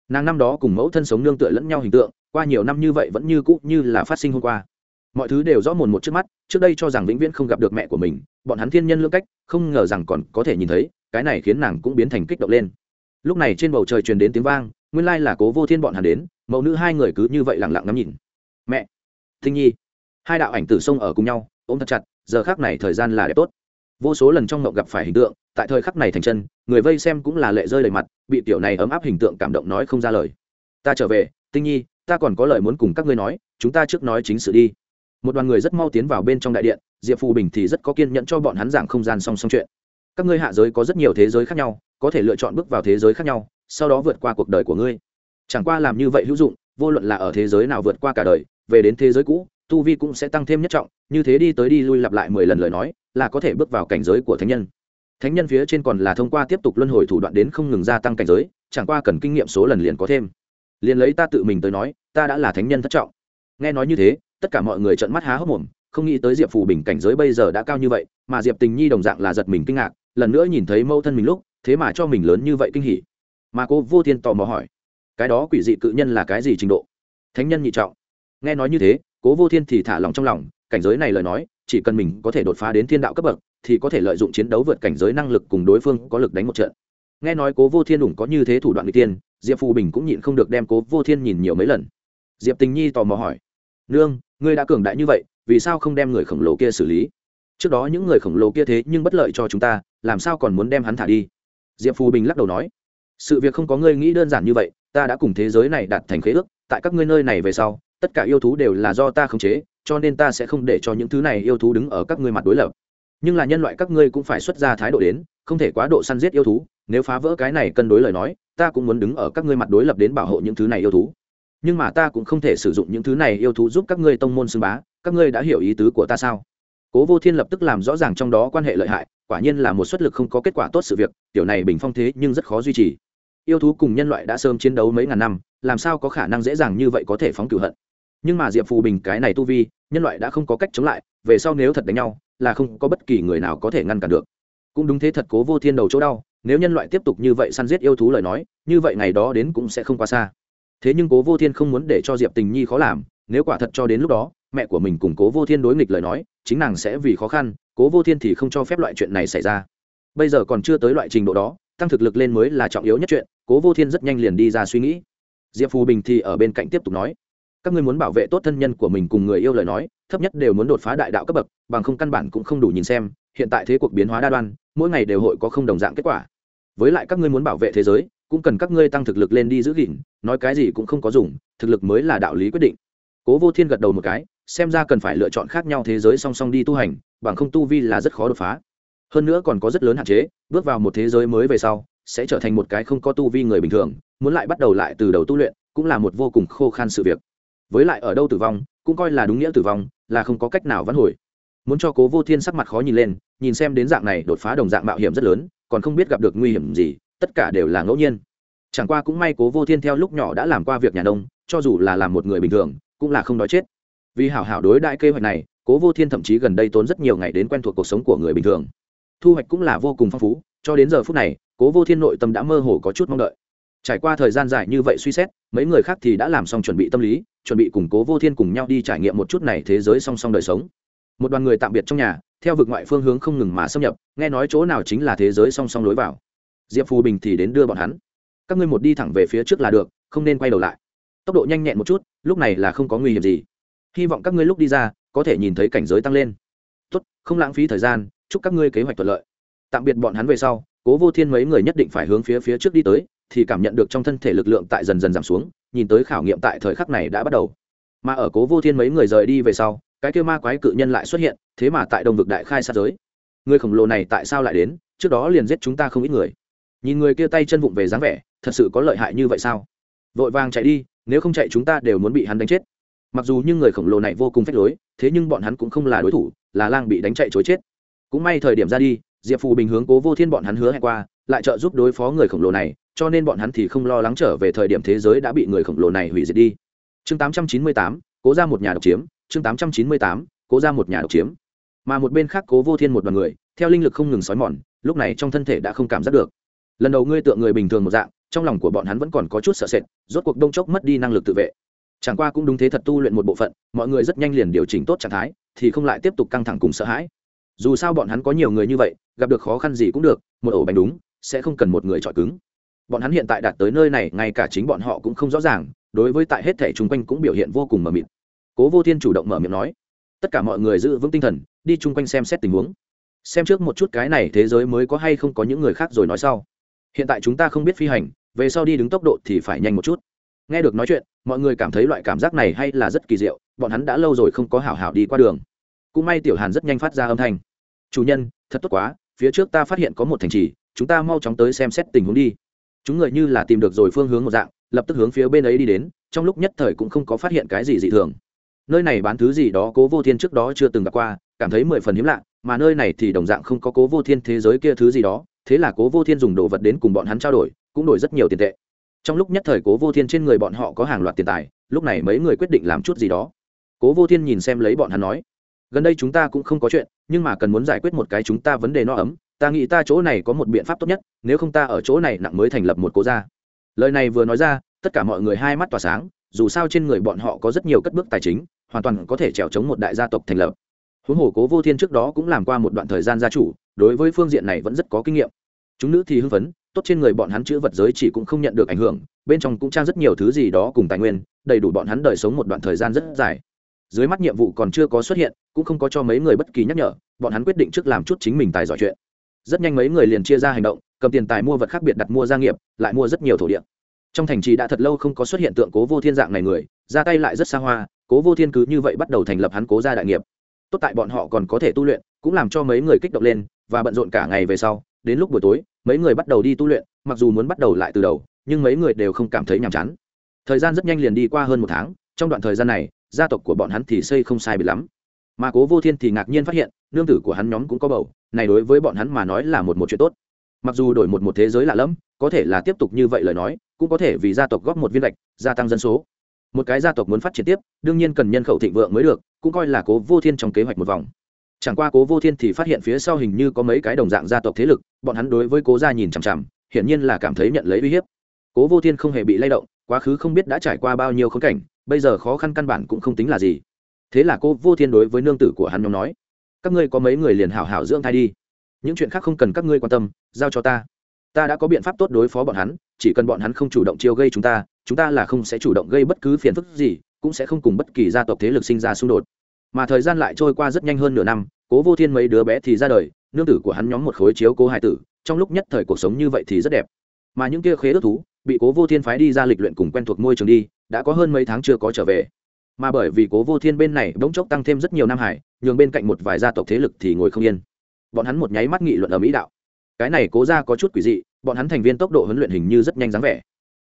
Nàng năm đó cùng mẫu thân sống nương tựa lẫn nhau hình tượng, qua nhiều năm như vậy vẫn như cũ như là phát sinh hôm qua. Mọi thứ đều rõ mồn một trước mắt, trước đây cho rằng vĩnh viễn không gặp được mẹ của mình, bọn hắn thiên nhân lưỡng cách, không ngờ rằng còn có thể nhìn thấy, cái này khiến nàng cũng biến thành kích động lên. Lúc này trên bầu trời truyền đến tiếng vang, nguyên lai là cố vô thiên bọn hắn đến, mẫu nữ hai người cứ như vậy lẳng lặng ngắm nhìn. Mẹ tinh nhi hai đạo ảnh tử sông ở cùng nhau, ôm thật chặt, giờ khác này thời gian là đẹp tốt. Vô số lần trong mộng gặp phải hình tượng, tại thời khắc này thành chân, người vây xem cũng là lệ rơi đầy mặt, bị tiểu này ấm áp hình tượng cảm động nói không ra lời. Ta trở về, tinh nhi, ta còn có lời muốn cùng các ngươi nói, chúng ta trước nói chính sự đi. Một đoàn người rất mau tiến vào bên trong đại điện, diệp phù bình thì rất có kiên nhẫn cho bọn hắn giảng không gian song song chuyện. Các ngươi hạ giới có rất nhiều thế giới khác nhau, có thể lựa chọn bước vào thế giới khác nhau, sau đó vượt qua cuộc đời của ngươi. Chẳng qua làm như vậy hữu dụng, vô luận là ở thế giới nào vượt qua cả đời, về đến thế giới cũ tu vi cũng sẽ tăng thêm nhất trọng, như thế đi tới đi lui lặp lại mười lần lời nói, là có thể bước vào cảnh giới của thánh nhân. Thánh nhân phía trên còn là thông qua tiếp tục luân hồi thủ đoạn đến không ngừng gia tăng cảnh giới, chẳng qua cần kinh nghiệm số lần liền có thêm. Liền lấy ta tự mình tới nói, ta đã là thánh nhân thất trọng. Nghe nói như thế, tất cả mọi người trợn mắt há hốc mồm, không nghĩ tới diệp phù bình cảnh giới bây giờ đã cao như vậy, mà diệp tình nhi đồng dạng là giật mình kinh ngạc, lần nữa nhìn thấy mâu thân mình lúc, thế mà cho mình lớn như vậy kinh hỉ. Mà cô vô thiên tò mò hỏi, cái đó quỷ dị cự nhân là cái gì trình độ? Thánh nhân nhị trọng. Nghe nói như thế cố vô thiên thì thả lòng trong lòng, cảnh giới này lời nói, chỉ cần mình có thể đột phá đến thiên đạo cấp bậc, thì có thể lợi dụng chiến đấu vượt cảnh giới năng lực cùng đối phương có lực đánh một trận. Nghe nói cố vô thiên đủng có như thế thủ đoạn n g tiên, diệp phù bình cũng nhịn không được đem cố vô thiên nhìn nhiều mấy lần. Diệp tình nhi tò mò hỏi, nương, ngươi đã cường đại như vậy, vì sao không đem người khổng lồ kia xử lý? Trước đó những người khổng lồ kia thế nhưng bất lợi cho chúng ta, làm sao còn muốn đem hắn thả đi? Diệp phù bình lắc đầu nói, sự việc không có ngươi nghĩ đơn giản như vậy, ta đã cùng thế giới này đạt thành khế ước, tại các ngươi nơi này về sau tất cả yêu thú đều là do ta khống chế, cho nên ta sẽ không để cho những thứ này yêu thú đứng ở các ngươi mặt đối lập. Nhưng là nhân loại các ngươi cũng phải xuất ra thái độ đến, không thể quá độ săn giết yêu thú. Nếu phá vỡ cái này cân đối lời nói, ta cũng muốn đứng ở các ngươi mặt đối lập đến bảo hộ những thứ này yêu thú. Nhưng mà ta cũng không thể sử dụng những thứ này yêu thú giúp các ngươi tông môn xưng bá. Các ngươi đã hiểu ý tứ của ta sao? Cố vô thiên lập tức làm rõ ràng trong đó quan hệ lợi hại, quả nhiên là một suất lực không có kết quả tốt sự việc, tiểu này bình phong thế nhưng rất khó duy trì. Yêu thú cùng nhân loại đã sớm chiến đấu mấy ngàn năm, làm sao có khả năng dễ dàng như vậy có thể phóng cửu hận? Nhưng mà diệp phù bình cái này tu vi, nhân loại đã không có cách chống lại, về sau nếu thật đánh nhau, là không có bất kỳ người nào có thể ngăn cản được. Cũng đúng thế thật cố vô thiên đầu chỗ đau, nếu nhân loại tiếp tục như vậy săn giết yêu thú lời nói, như vậy ngày đó đến cũng sẽ không quá xa. Thế nhưng cố vô thiên không muốn để cho diệp tình nhi khó làm, nếu quả thật cho đến lúc đó, mẹ của mình cùng cố vô thiên đối nghịch lời nói, chính nàng sẽ vì khó khăn, cố vô thiên thì không cho phép loại chuyện này xảy ra. Bây giờ còn chưa tới loại trình độ đó, tăng thực lực lên mới là trọng yếu nhất chuyện, cố vô thiên rất nhanh liền đi ra suy nghĩ. Diệp phù bình thì ở bên cạnh tiếp tục nói các ngươi muốn bảo vệ tốt thân nhân của mình cùng người yêu lời nói, thấp nhất đều muốn đột phá đại đạo cấp bậc, bằng không căn bản cũng không đủ nhìn xem, hiện tại thế cuộc biến hóa đa đoan, mỗi ngày đều hội có không đồng dạng kết quả. Với lại các ngươi muốn bảo vệ thế giới, cũng cần các ngươi tăng thực lực lên đi giữ gìn, nói cái gì cũng không có dùng, thực lực mới là đạo lý quyết định. Cố vô thiên gật đầu một cái, xem ra cần phải lựa chọn khác nhau thế giới song song đi tu hành, bằng không tu vi là rất khó đột phá. Hơn nữa còn có rất lớn hạn chế, bước vào một thế giới mới về sau, sẽ trở thành một cái không có tu vi người bình thường, muốn lại bắt đầu lại từ đầu tu luyện, cũng là một vô cùng khô khan sự việc với lại ở đâu tử vong, cũng coi là đúng nghĩa tử vong, là không có cách nào vãn hồi. Muốn cho cố vô thiên sắc mặt khó nhìn lên, nhìn xem đến dạng này đột phá đồng dạng mạo hiểm rất lớn, còn không biết gặp được nguy hiểm gì, tất cả đều là ngẫu nhiên. Chẳng qua cũng may cố vô thiên theo lúc nhỏ đã làm qua việc nhà nông, cho dù là làm một người bình thường, cũng là không đói chết. Vì hảo hảo đối đại kế hoạch này, cố vô thiên thậm chí gần đây tốn rất nhiều ngày đến quen thuộc cuộc sống của người bình thường. Thu hoạch cũng là vô cùng phong phú, cho đến giờ phút này, cố vô thiên nội tâm đã mơ hồ có chút mong đợi. Trải qua thời gian dài như vậy suy xét, mấy người khác thì đã làm xong chuẩn bị tâm lý chuẩn bị củng cố vô thiên cùng nhau đi trải nghiệm một chút này thế giới song song đời sống. Một đoàn người tạm biệt trong nhà, theo vực ngoại phương hướng không ngừng mà xâm nhập, nghe nói chỗ nào chính là thế giới song song lối vào. Diệp phù bình thì đến đưa bọn hắn. Các ngươi một đi thẳng về phía trước là được, không nên quay đầu lại. Tốc độ nhanh nhẹn một chút, lúc này là không có nguy hiểm gì. Hy vọng các ngươi lúc đi ra, có thể nhìn thấy cảnh giới tăng lên. Tốt, không lãng phí thời gian, chúc các ngươi kế hoạch thuận lợi. Tạm biệt bọn hắn về sau, cố vô thiên mấy người nhất định phải hướng phía phía trước đi tới thì cảm nhận được trong thân thể lực lượng tại dần dần giảm xuống, nhìn tới khảo nghiệm tại thời khắc này đã bắt đầu. Mà ở cố vô thiên mấy người rời đi về sau, cái kêu ma quái cự nhân lại xuất hiện, thế mà tại đông vực đại khai sát giới. Người khổng lồ này tại sao lại đến? Trước đó liền giết chúng ta không ít người. Nhìn người kia tay chân vụng về dáng vẻ, thật sự có lợi hại như vậy sao? Vội vàng chạy đi, nếu không chạy chúng ta đều muốn bị hắn đánh chết. Mặc dù những người khổng lồ này vô cùng phách lối, thế nhưng bọn hắn cũng không là đối thủ, là lang bị đánh chạy chối chết. Cũng may thời điểm ra đi, diệp phù bình hướng cố vô thiên bọn hắn hứa hẹn qua lại trợ giúp đối phó người khổng lồ này cho nên bọn hắn thì không lo lắng trở về thời điểm thế giới đã bị người khổng lồ này hủy diệt đi. Chương 898, cố ra một nhà độc chiếm. Chương 898, cố ra một nhà độc chiếm. Mà một bên khác cố vô thiên một đoàn người theo linh lực không ngừng xói mòn lúc này trong thân thể đã không cảm giác được. Lần đầu ngươi tựa người bình thường một dạng trong lòng của bọn hắn vẫn còn có chút sợ sệt rốt cuộc đông chốc mất đi năng lực tự vệ. Chẳng qua cũng đúng thế thật tu luyện một bộ phận mọi người rất nhanh liền điều chỉnh tốt trạng thái thì không lại tiếp tục căng thẳng cùng sợ hãi. Dù sao bọn hắn có nhiều người như vậy gặp được khó khăn gì cũng được một ổ bánh đúng sẽ không cần một người chọi cứng. Bọn hắn hiện tại đạt tới nơi này, ngay cả chính bọn họ cũng không rõ ràng, đối với tại hết thể chung quanh cũng biểu hiện vô cùng mờ mịt. Cố vô thiên chủ động mở miệng nói, tất cả mọi người giữ vững tinh thần, đi chung quanh xem xét tình huống. Xem trước một chút cái này thế giới mới có hay không có những người khác rồi nói sau. Hiện tại chúng ta không biết phi hành, về sau đi đứng tốc độ thì phải nhanh một chút. Nghe được nói chuyện, mọi người cảm thấy loại cảm giác này hay là rất kỳ diệu, bọn hắn đã lâu rồi không có hảo hảo đi qua đường. Cũng may tiểu hàn rất nhanh phát ra âm thanh. Chủ nhân, thật tốt quá, phía trước ta phát hiện có một thành trì chúng ta mau chóng tới xem xét tình huống đi. Chúng người như là tìm được rồi phương hướng một dạng, lập tức hướng phía bên ấy đi đến, trong lúc nhất thời cũng không có phát hiện cái gì dị thường. Nơi này bán thứ gì đó cố vô thiên trước đó chưa từng gặp qua, cảm thấy mười phần hiếm lạ, mà nơi này thì đồng dạng không có cố vô thiên thế giới kia thứ gì đó, thế là cố vô thiên dùng đồ vật đến cùng bọn hắn trao đổi, cũng đổi rất nhiều tiền tệ. Trong lúc nhất thời cố vô thiên trên người bọn họ có hàng loạt tiền tài, lúc này mấy người quyết định làm chút gì đó. Cố vô thiên nhìn xem lấy bọn hắn nói, gần đây chúng ta cũng không có chuyện, nhưng mà cần muốn giải quyết một cái chúng ta vấn đề no ấm ta nghĩ ta chỗ này có một biện pháp tốt nhất, nếu không ta ở chỗ này nặng mới thành lập một cố gia. Lời này vừa nói ra, tất cả mọi người hai mắt tỏa sáng, dù sao trên người bọn họ có rất nhiều cất bước tài chính, hoàn toàn có thể trèo chống một đại gia tộc thành lập. Huống hồ cố vô thiên trước đó cũng làm qua một đoạn thời gian gia chủ, đối với phương diện này vẫn rất có kinh nghiệm. Chúng nữ thì hưng phấn, tốt trên người bọn hắn chữ vật giới chỉ cũng không nhận được ảnh hưởng, bên trong cũng trang rất nhiều thứ gì đó cùng tài nguyên, đầy đủ bọn hắn đời sống một đoạn thời gian rất dài. Dưới mắt nhiệm vụ còn chưa có xuất hiện, cũng không có cho mấy người bất kỳ nhắc nhở, bọn hắn quyết định trước làm chút chính mình tài giỏi chuyện rất nhanh mấy người liền chia ra hành động, cầm tiền tài mua vật khác biệt đặt mua gia nghiệp, lại mua rất nhiều thổ địa. Trong thành trì đã thật lâu không có xuất hiện tượng cố vô thiên dạng này người, ra tay lại rất xa hoa, cố vô thiên cứ như vậy bắt đầu thành lập hắn cố gia đại nghiệp. Tốt tại bọn họ còn có thể tu luyện, cũng làm cho mấy người kích động lên, và bận rộn cả ngày về sau, đến lúc buổi tối, mấy người bắt đầu đi tu luyện, mặc dù muốn bắt đầu lại từ đầu, nhưng mấy người đều không cảm thấy nhàm chán. Thời gian rất nhanh liền đi qua hơn một tháng, trong đoạn thời gian này, gia tộc của bọn hắn thì xây không sai bị lắm. Mà cố vô thiên thì ngạc nhiên phát hiện, nương tử của hắn nhóm cũng có bầu này đối với bọn hắn mà nói là một một chuyện tốt. Mặc dù đổi một một thế giới lạ lẫm, có thể là tiếp tục như vậy lời nói, cũng có thể vì gia tộc góp một viên gạch gia tăng dân số. Một cái gia tộc muốn phát triển tiếp, đương nhiên cần nhân khẩu thịnh vượng mới được, cũng coi là cố vô thiên trong kế hoạch một vòng. Chẳng qua cố vô thiên thì phát hiện phía sau hình như có mấy cái đồng dạng gia tộc thế lực, bọn hắn đối với cố gia nhìn chằm chằm, hiển nhiên là cảm thấy nhận lấy uy hiếp. Cố vô thiên không hề bị lay động, quá khứ không biết đã trải qua bao nhiêu khốn cảnh, bây giờ khó khăn căn bản cũng không tính là gì. Thế là cố vô thiên đối với nương tử của hắn nhóm nói các ngươi có mấy người liền hảo hảo dưỡng thai đi. Những chuyện khác không cần các ngươi quan tâm, giao cho ta. Ta đã có biện pháp tốt đối phó bọn hắn, chỉ cần bọn hắn không chủ động chiêu gây chúng ta chúng ta là không sẽ chủ động gây bất cứ phiền phức gì, cũng sẽ không cùng bất kỳ gia tộc thế lực sinh ra xung đột. Mà thời gian lại trôi qua rất nhanh hơn nửa năm, cố vô thiên mấy đứa bé thì ra đời, nương tử của hắn nhóm một khối chiếu cố hải tử, trong lúc nhất thời cuộc sống như vậy thì rất đẹp. Mà những kia khế ước thú, bị cố vô thiên phái đi ra lịch luyện cùng quen thuộc môi trường đi, đã có hơn mấy tháng chưa có trở về mà bởi vì cố vô thiên bên này bỗng chốc tăng thêm rất nhiều nam hải, nhường bên cạnh một vài gia tộc thế lực thì ngồi không yên. Bọn hắn một nháy mắt nghị luận ở mỹ đạo. Cái này cố ra có chút quỷ dị, bọn hắn thành viên tốc độ huấn luyện hình như rất nhanh dáng vẻ.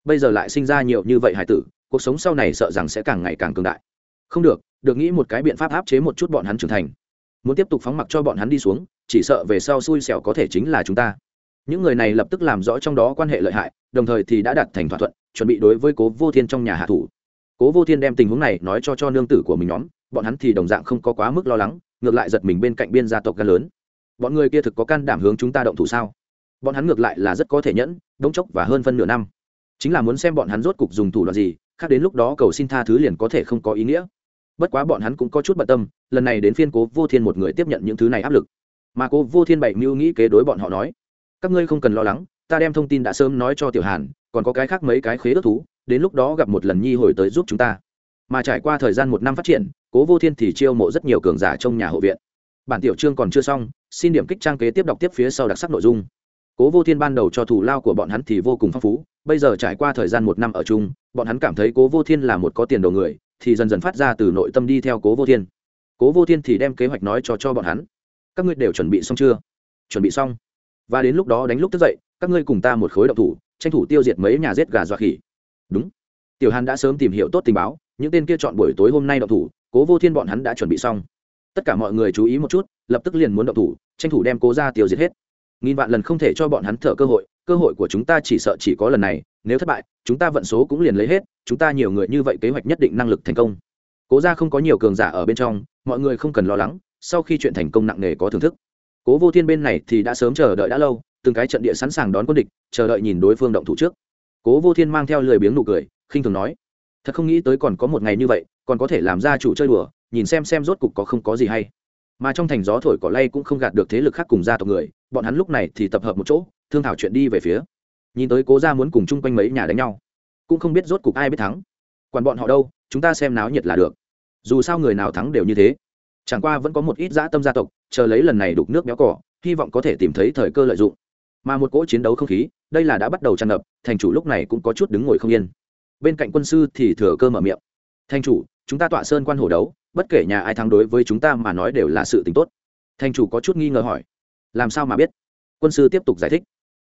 Bây giờ lại sinh ra nhiều như vậy hải tử, cuộc sống sau này sợ rằng sẽ càng ngày càng cường đại. Không được được nghĩ một cái biện pháp áp chế một chút bọn hắn trưởng thành. Muốn tiếp tục phóng mặc cho bọn hắn đi xuống, chỉ sợ về sau xui xẻo có thể chính là chúng ta. Những người này lập tức làm rõ trong đó quan hệ lợi hại, đồng thời thì đã đặt thành thỏa thuận, chuẩn bị đối với cố vô thiên trong nhà hạ thủ cố vô thiên đem tình huống này nói cho cho nương tử của mình nhóm, bọn hắn thì đồng dạng không có quá mức lo lắng, ngược lại giật mình bên cạnh biên gia tộc gan lớn. Bọn người kia thực có can đảm hướng chúng ta động thủ sao? Bọn hắn ngược lại là rất có thể nhẫn, đống chốc và hơn phân nửa năm. Chính là muốn xem bọn hắn rốt cục dùng thủ đoạn gì, khác đến lúc đó cầu xin tha thứ liền có thể không có ý nghĩa. Bất quá bọn hắn cũng có chút bận tâm, lần này đến phiên cố vô thiên một người tiếp nhận những thứ này áp lực. Mà cố vô thiên bảy mưu nghĩ kế đối bọn họ nói, các ngươi không cần lo lắng, ta đem thông tin đã sớm nói cho tiểu hàn, còn có cái khác mấy cái khế ước thú đến lúc đó gặp một lần nhi hồi tới giúp chúng ta. Mà trải qua thời gian một năm phát triển, cố vô thiên thì chiêu mộ rất nhiều cường giả trong nhà hộ viện. Bản tiểu chương còn chưa xong, xin điểm kích trang kế tiếp đọc tiếp phía sau đặc sắc nội dung. Cố vô thiên ban đầu cho thủ lao của bọn hắn thì vô cùng phong phú, bây giờ trải qua thời gian một năm ở chung, bọn hắn cảm thấy cố vô thiên là một có tiền đồ người, thì dần dần phát ra từ nội tâm đi theo cố vô thiên. Cố vô thiên thì đem kế hoạch nói cho cho bọn hắn. Các ngươi đều chuẩn bị xong chưa? Chuẩn bị xong. Và đến lúc đó đánh lúc thức dậy, các ngươi cùng ta một khối đậu thủ, tranh thủ tiêu diệt mấy nhà giết gà dọa khỉ đúng. Tiểu hàn đã sớm tìm hiểu tốt tình báo, những tên kia chọn buổi tối hôm nay đậu thủ, cố vô thiên bọn hắn đã chuẩn bị xong. Tất cả mọi người chú ý một chút, lập tức liền muốn đậu thủ, tranh thủ đem cố ra tiêu diệt hết. Nghìn vạn lần không thể cho bọn hắn thở cơ hội cơ hội của chúng ta chỉ sợ chỉ có lần này, nếu thất bại, chúng ta vận số cũng liền lấy hết, chúng ta nhiều người như vậy kế hoạch nhất định năng lực thành công. Cố ra không có nhiều cường giả ở bên trong, mọi người không cần lo lắng, sau khi chuyện thành công nặng nề có thưởng thức. Cố vô thiên bên này thì đã sớm chờ đợi đã lâu, từng cái trận địa sẵn sàng đón quân địch, chờ đợi nhìn đối phương động thủ trước cố vô thiên mang theo lười biếng nụ cười, khinh thường nói, thật không nghĩ tới còn có một ngày như vậy, còn có thể làm ra chủ chơi đùa, nhìn xem xem rốt cục có không có gì hay. Mà trong thành gió thổi cỏ lay cũng không gạt được thế lực khác cùng gia tộc người, bọn hắn lúc này thì tập hợp một chỗ, thương thảo chuyện đi về phía. Nhìn tới cố ra muốn cùng chung quanh mấy nhà đánh nhau, cũng không biết rốt cục ai biết thắng. Còn bọn họ đâu, chúng ta xem náo nhiệt là được. Dù sao người nào thắng đều như thế. Chẳng qua vẫn có một ít dã tâm gia tộc, chờ lấy lần này đục nước béo cỏ, hy vọng có thể tìm thấy thời cơ lợi dụng mà một cỗ chiến đấu không khí, đây là đã bắt đầu tràn ngập, thành chủ lúc này cũng có chút đứng ngồi không yên. Bên cạnh quân sư thì thừa cơ mở miệng. Thành chủ, chúng ta tọa sơn quan hồ đấu, bất kể nhà ai thắng đối với chúng ta mà nói đều là sự tình tốt. Thành chủ có chút nghi ngờ hỏi. Làm sao mà biết? Quân sư tiếp tục giải thích.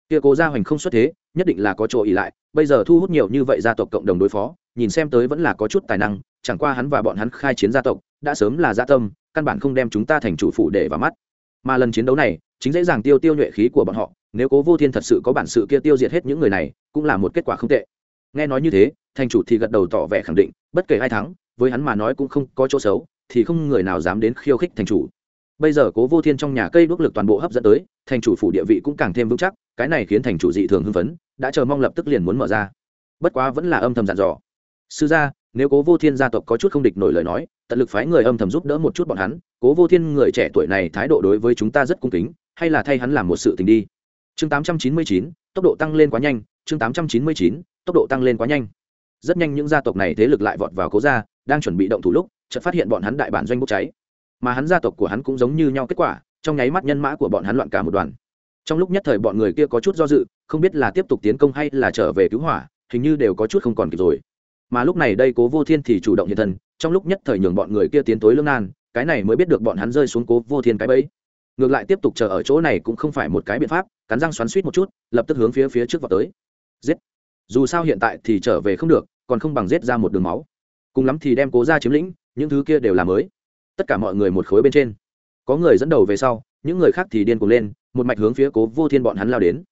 Kia cố gia hoành không xuất thế, nhất định là có chỗ ỉ lại, bây giờ thu hút nhiều như vậy gia tộc cộng đồng đối phó, nhìn xem tới vẫn là có chút tài năng, chẳng qua hắn và bọn hắn khai chiến gia tộc, đã sớm là gia tâm, căn bản không đem chúng ta thành chủ phủ để vào mắt. Mà lần chiến đấu này, chính dễ dàng tiêu tiêu nhuệ khí của bọn họ nếu cố vô thiên thật sự có bản sự kia tiêu diệt hết những người này, cũng là một kết quả không tệ. Nghe nói như thế, thành chủ thì gật đầu tỏ vẻ khẳng định, bất kể ai thắng, với hắn mà nói cũng không có chỗ xấu, thì không người nào dám đến khiêu khích thành chủ. Bây giờ cố vô thiên trong nhà cây đuốc lực toàn bộ hấp dẫn tới, thành chủ phủ địa vị cũng càng thêm vững chắc, cái này khiến thành chủ dị thường hưng phấn, đã chờ mong lập tức liền muốn mở ra. Bất quá vẫn là âm thầm dặn dò. Sư gia, nếu cố vô thiên gia tộc có chút không địch nổi lời nói, tận lực phái người âm thầm giúp đỡ một chút bọn hắn, cố vô thiên người trẻ tuổi này thái độ đối với chúng ta rất cung kính, hay là thay hắn làm một sự tình đi chương 899, tốc độ tăng lên quá nhanh chương 899, tốc độ tăng lên quá nhanh. Rất nhanh những gia tộc này thế lực lại vọt vào cố gia đang chuẩn bị động thủ lúc chợt phát hiện bọn hắn đại bản doanh bốc cháy. Mà hắn gia tộc của hắn cũng giống như nhau kết quả trong nháy mắt nhân mã của bọn hắn loạn cả một đoàn. Trong lúc nhất thời bọn người kia có chút do dự không biết là tiếp tục tiến công hay là trở về cứu hỏa hình như đều có chút không còn kịp rồi. Mà lúc này đây cố vô thiên thì chủ động hiện thân trong lúc nhất thời nhường bọn người kia tiến tối lương nan cái này mới biết được bọn hắn rơi xuống cố vô thiên cái bẫy ngược lại tiếp tục chờ ở chỗ này cũng không phải một cái biện pháp, cắn răng xoắn suýt một chút, lập tức hướng phía phía trước vào tới. Giết! Dù sao hiện tại thì trở về không được, còn không bằng giết ra một đường máu. Cùng lắm thì đem cố ra chiếm lĩnh, những thứ kia đều là mới. Tất cả mọi người một khối bên trên. Có người dẫn đầu về sau, những người khác thì điên cuồng lên, một mạch hướng phía cố vô thiên bọn hắn lao đến.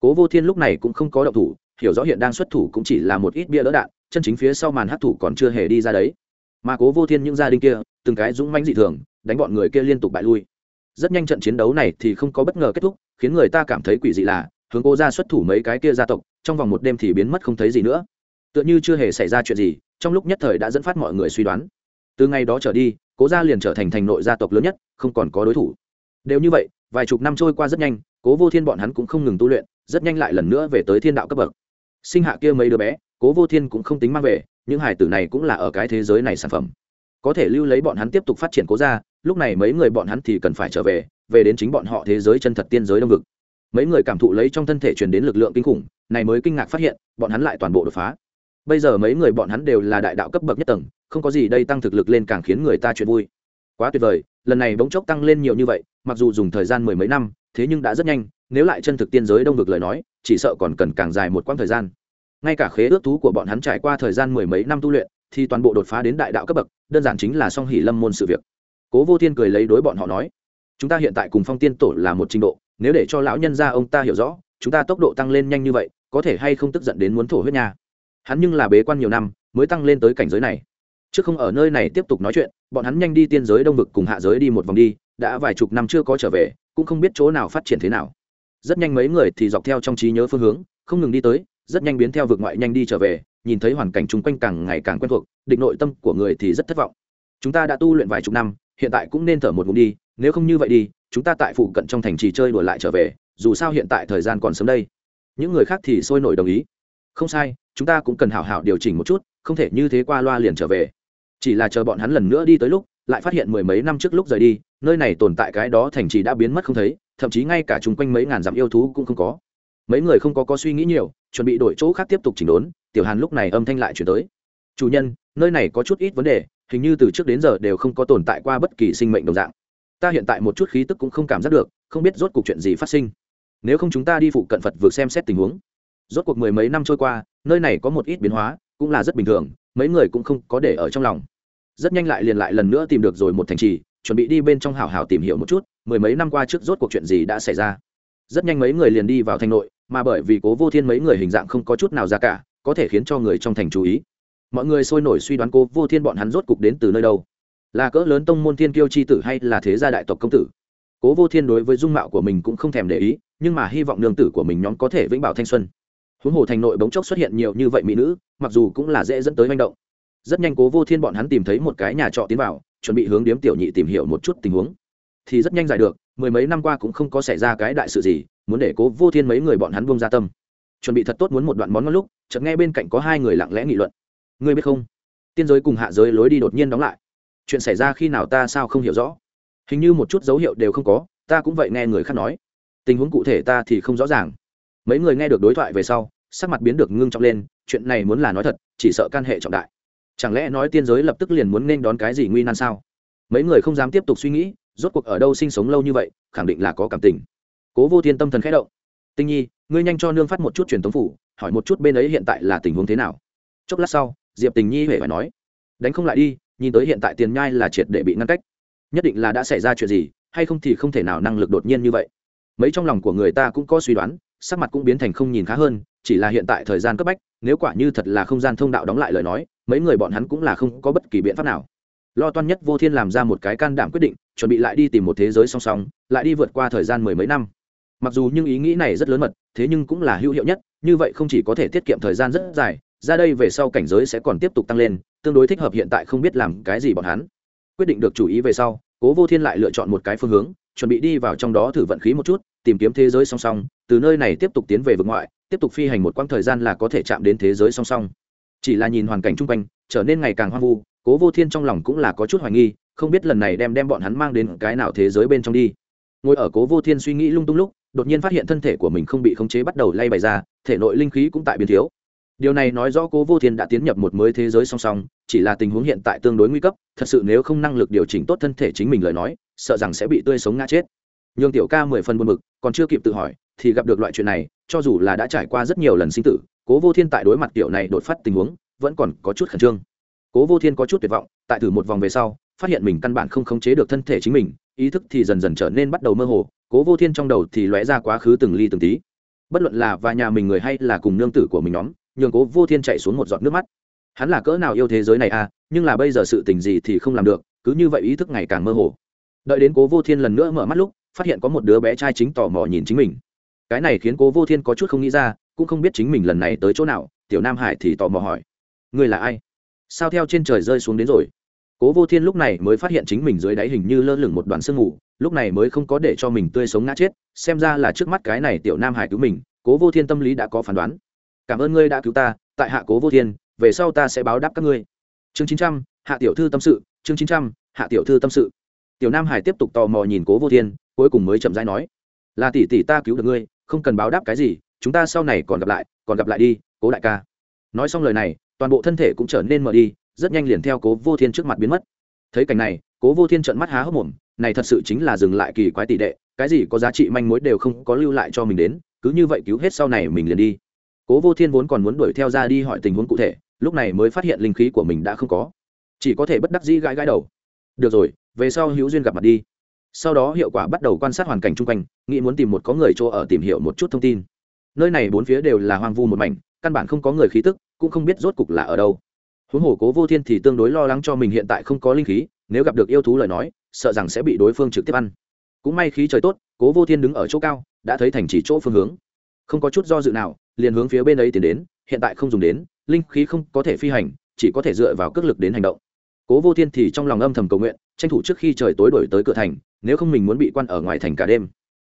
Cố vô thiên lúc này cũng không có động thủ, hiểu rõ hiện đang xuất thủ cũng chỉ là một ít bia lỡ đạn, chân chính phía sau màn hát thủ còn chưa hề đi ra đấy. Mà cố vô thiên những gia đình kia, từng cái dũng mãnh dị thường, đánh bọn người kia liên tục bại lui rất nhanh trận chiến đấu này thì không có bất ngờ kết thúc, khiến người ta cảm thấy quỷ dị là, hướng cố ra xuất thủ mấy cái kia gia tộc, trong vòng một đêm thì biến mất không thấy gì nữa. Tựa như chưa hề xảy ra chuyện gì, trong lúc nhất thời đã dẫn phát mọi người suy đoán. Từ ngày đó trở đi, cố gia liền trở thành thành nội gia tộc lớn nhất, không còn có đối thủ. Đều như vậy, vài chục năm trôi qua rất nhanh, cố vô thiên bọn hắn cũng không ngừng tu luyện, rất nhanh lại lần nữa về tới thiên đạo cấp bậc. Sinh hạ kia mấy đứa bé, cố vô thiên cũng không tính mang về, những hải tử này cũng là ở cái thế giới này sản phẩm. Có thể lưu lấy bọn hắn tiếp tục phát triển cố gia lúc này mấy người bọn hắn thì cần phải trở về về đến chính bọn họ thế giới chân thật tiên giới đông vực. Mấy người cảm thụ lấy trong thân thể truyền đến lực lượng kinh khủng, này mới kinh ngạc phát hiện, bọn hắn lại toàn bộ đột phá. Bây giờ mấy người bọn hắn đều là đại đạo cấp bậc nhất tầng, không có gì đây tăng thực lực lên càng khiến người ta chuyện vui. Quá tuyệt vời, lần này bỗng chốc tăng lên nhiều như vậy, mặc dù dùng thời gian mười mấy năm, thế nhưng đã rất nhanh, nếu lại chân thực tiên giới đông vực lời nói, chỉ sợ còn cần càng dài một quãng thời gian. Ngay cả khế ước thú của bọn hắn trải qua thời gian mười mấy năm tu luyện, thì toàn bộ đột phá đến đại đạo cấp bậc, đơn giản chính là song hỷ lâm môn sự việc cố vô thiên cười lấy đối bọn họ nói, chúng ta hiện tại cùng phong tiên tổ là một trình độ, nếu để cho lão nhân gia ông ta hiểu rõ, chúng ta tốc độ tăng lên nhanh như vậy, có thể hay không tức giận đến muốn thổ huyết nhà hắn nhưng là bế quan nhiều năm, mới tăng lên tới cảnh giới này. Trước không ở nơi này tiếp tục nói chuyện, bọn hắn nhanh đi tiên giới đông vực cùng hạ giới đi một vòng đi, đã vài chục năm chưa có trở về, cũng không biết chỗ nào phát triển thế nào. Rất nhanh mấy người thì dọc theo trong trí nhớ phương hướng, không ngừng đi tới, rất nhanh biến theo vực ngoại nhanh đi trở về, nhìn thấy hoàn cảnh chung quanh càng ngày càng quen thuộc định nội tâm của người thì rất thất vọng. Chúng ta đã tu luyện vài chục năm hiện tại cũng nên thở một ngụm đi, nếu không như vậy đi, chúng ta tại phụ cận trong thành trì chơi đuổi lại trở về, dù sao hiện tại thời gian còn sớm đây. Những người khác thì sôi nổi đồng ý. Không sai, chúng ta cũng cần hảo hảo điều chỉnh một chút, không thể như thế qua loa liền trở về. Chỉ là chờ bọn hắn lần nữa đi tới lúc, lại phát hiện mười mấy năm trước lúc rời đi, nơi này tồn tại cái đó thành trì đã biến mất không thấy, thậm chí ngay cả chung quanh mấy ngàn dặm yêu thú cũng không có. Mấy người không có có suy nghĩ nhiều, chuẩn bị đổi chỗ khác tiếp tục chỉnh đốn, tiểu hàn lúc này âm thanh lại chuyển tới. Chủ nhân, nơi này có chút ít vấn đề hình như từ trước đến giờ đều không có tồn tại qua bất kỳ sinh mệnh đồng dạng. Ta hiện tại một chút khí tức cũng không cảm giác được, không biết rốt cuộc chuyện gì phát sinh. Nếu không chúng ta đi phụ cận phật vượt xem xét tình huống. Rốt cuộc mười mấy năm trôi qua, nơi này có một ít biến hóa, cũng là rất bình thường, mấy người cũng không có để ở trong lòng. Rất nhanh lại liền lại lần nữa tìm được rồi một thành trì, chuẩn bị đi bên trong hào hào tìm hiểu một chút, mười mấy năm qua trước rốt cuộc chuyện gì đã xảy ra. Rất nhanh mấy người liền đi vào thành nội, mà bởi vì cố vô thiên mấy người hình dạng không có chút nào ra cả, có thể khiến cho người trong thành chú ý mọi người sôi nổi suy đoán cố vô thiên bọn hắn rốt cục đến từ nơi đâu. Là cỡ lớn tông môn thiên kiêu c h i tử hay là thế gia đại tộc công tử? Cố vô thiên đối với dung mạo của mình cũng không thèm để ý, nhưng mà hy vọng nương tử của mình nhóm có thể vĩnh bảo thanh xuân. Huống hồ thành nội bỗng chốc xuất hiện nhiều như vậy mỹ nữ, mặc dù cũng là dễ dẫn tới manh động. Rất nhanh cố vô thiên bọn hắn tìm thấy một cái nhà trọ tiến vào, chuẩn bị hướng điếm tiểu nhị tìm hiểu một chút tình huống. Thì rất nhanh giải được, mười mấy năm qua cũng không có xảy ra cái đại sự gì, muốn để cố vô thiên mấy người bọn hắn buông ra tâm. Chuẩn bị thật tốt muốn một đoạn món ngon lúc, chợt nghe bên cạnh có hai người lặng lẽ nghị luận ngươi biết không? Tiên giới cùng hạ giới lối đi đột nhiên đóng lại. Chuyện xảy ra khi nào ta sao không hiểu rõ? Hình như một chút dấu hiệu đều không có, ta cũng vậy nghe người khác nói. Tình huống cụ thể ta thì không rõ ràng. Mấy người nghe được đối thoại về sau, sắc mặt biến được ngưng trọng lên, chuyện này muốn là nói thật, chỉ sợ can hệ trọng đại. Chẳng lẽ nói tiên giới lập tức liền muốn nên đón cái gì nguy nan sao? Mấy người không dám tiếp tục suy nghĩ, rốt cuộc ở đâu sinh sống lâu như vậy, khẳng định là có cảm tình. Cố vô thiên tâm thần khẽ động. Tinh nhi, ngươi nhanh cho nương phát một chút truyền tống phủ, hỏi một chút bên ấy hiện tại là tình huống thế nào. Chốc lát sau diệp tình nhi huệ phải nói, đánh không lại đi, nhìn tới hiện tại tiền nhai là triệt để bị ngăn cách. Nhất định là đã xảy ra chuyện gì, hay không thì không thể nào năng lực đột nhiên như vậy. Mấy trong lòng của người ta cũng có suy đoán, sắc mặt cũng biến thành không nhìn khá hơn, chỉ là hiện tại thời gian cấp bách, nếu quả như thật là không gian thông đạo đóng lại lời nói, mấy người bọn hắn cũng là không có bất kỳ biện pháp nào. Lo toan nhất vô thiên làm ra một cái can đảm quyết định, chuẩn bị lại đi tìm một thế giới song song, lại đi vượt qua thời gian mười mấy năm. Mặc dù nhưng ý nghĩ này rất lớn mật, thế nhưng cũng là hữu hiệu nhất, như vậy không chỉ có thể tiết kiệm thời gian rất dài ra đây về sau cảnh giới sẽ còn tiếp tục tăng lên, tương đối thích hợp hiện tại không biết làm cái gì bọn hắn. Quyết định được chủ ý về sau, cố vô thiên lại lựa chọn một cái phương hướng, chuẩn bị đi vào trong đó thử vận khí một chút, tìm kiếm thế giới song song, từ nơi này tiếp tục tiến về vực ngoại, tiếp tục phi hành một quãng thời gian là có thể chạm đến thế giới song song. Chỉ là nhìn hoàn cảnh chung quanh, trở nên ngày càng hoang vu, cố vô thiên trong lòng cũng là có chút hoài nghi, không biết lần này đem đem bọn hắn mang đến cái nào thế giới bên trong đi. Ngồi ở cố vô thiên suy nghĩ lung tung lúc, đột nhiên phát hiện thân thể của mình không bị khống chế bắt đầu lay bày ra, thể nội linh khí cũng tại biến thiếu điều này nói rõ cố vô thiên đã tiến nhập một mới thế giới song song, chỉ là tình huống hiện tại tương đối nguy cấp, thật sự nếu không năng lực điều chỉnh tốt thân thể chính mình lời nói, sợ rằng sẽ bị tươi sống ngã chết. Nhường tiểu ca mười phần buồn bực, còn chưa kịp tự hỏi, thì gặp được loại chuyện này, cho dù là đã trải qua rất nhiều lần sinh tử, cố vô thiên tại đối mặt tiểu này đột phát tình huống, vẫn còn có chút khẩn trương. Cố vô thiên có chút tuyệt vọng, tại thử một vòng về sau, phát hiện mình căn bản không khống chế được thân thể chính mình, ý thức thì dần dần trở nên bắt đầu mơ hồ, cố vô thiên trong đầu thì lóe ra quá khứ từng ly từng tí. Bất luận là và nhà mình người hay là cùng nương tử của mình nhóm nhường cố vô thiên chạy xuống một giọt nước mắt. Hắn là cỡ nào yêu thế giới này à nhưng là bây giờ sự tình gì thì không làm được, cứ như vậy ý thức ngày càng mơ hồ. Đợi đến cố vô thiên lần nữa mở mắt lúc, phát hiện có một đứa bé trai chính tò mò nhìn chính mình. Cái này khiến cố vô thiên có chút không nghĩ ra, cũng không biết chính mình lần này tới chỗ nào, tiểu nam hải thì tò mò hỏi. Người là ai? Sao theo trên trời rơi xuống đến rồi? Cố vô thiên lúc này mới phát hiện chính mình dưới đáy hình như lơ lửng một đoàn sương mù, lúc này mới không có để cho mình tươi sống ngã chết, xem ra là trước mắt cái này tiểu nam hải cứu mình, cố vô thiên tâm lý đã có phán đoán cảm ơn ngươi đã cứu ta, tại hạ cố vô thiên, về sau ta sẽ báo đáp các ngươi. Chương chín trăm, hạ tiểu thư tâm sự, chương chín trăm, hạ tiểu thư tâm sự. Tiểu nam hải tiếp tục tò mò nhìn cố vô thiên, cuối cùng mới chậm rãi nói, là tỷ tỷ ta cứu được ngươi, không cần báo đáp cái gì, chúng ta sau này còn gặp lại, còn gặp lại đi, cố đại ca. Nói xong lời này, toàn bộ thân thể cũng trở nên mờ đi, rất nhanh liền theo cố vô thiên trước mặt biến mất. Thấy cảnh này, cố vô thiên trợn mắt há hốc mồm, này thật sự chính là dừng lại kỳ quái tỷ đệ, cái gì có giá trị manh mối đều không có lưu lại cho mình đến, cứ như vậy cứu hết sau này mình liền đi cố vô thiên vốn còn muốn đuổi theo ra đi hỏi tình huống cụ thể, lúc này mới phát hiện linh khí của mình đã không có. Chỉ có thể bất đắc dĩ gãi gãi đầu. Được rồi, về sau hữu duyên gặp mặt đi. Sau đó hiệu quả bắt đầu quan sát hoàn cảnh chung quanh, nghĩ muốn tìm một có người chỗ ở tìm hiểu một chút thông tin. Nơi này bốn phía đều là hoang vu một mảnh, căn bản không có người khí tức, cũng không biết rốt cục là ở đâu. Huống hồ cố vô thiên thì tương đối lo lắng cho mình hiện tại không có linh khí, nếu gặp được yêu thú lời nói, sợ rằng sẽ bị đối phương trực tiếp ăn. Cũng may khí trời tốt, cố vô thiên đứng ở chỗ cao, đã thấy thành chỉ chỗ phương hướng. Không có chút do dự nào liền hướng phía bên ấy tiến đến, hiện tại không dùng đến, linh khí không có thể phi hành, chỉ có thể dựa vào cước lực đến hành động. Cố vô thiên thì trong lòng âm thầm cầu nguyện, tranh thủ trước khi trời tối đổi tới cửa thành, nếu không mình muốn bị quan ở ngoài thành cả đêm.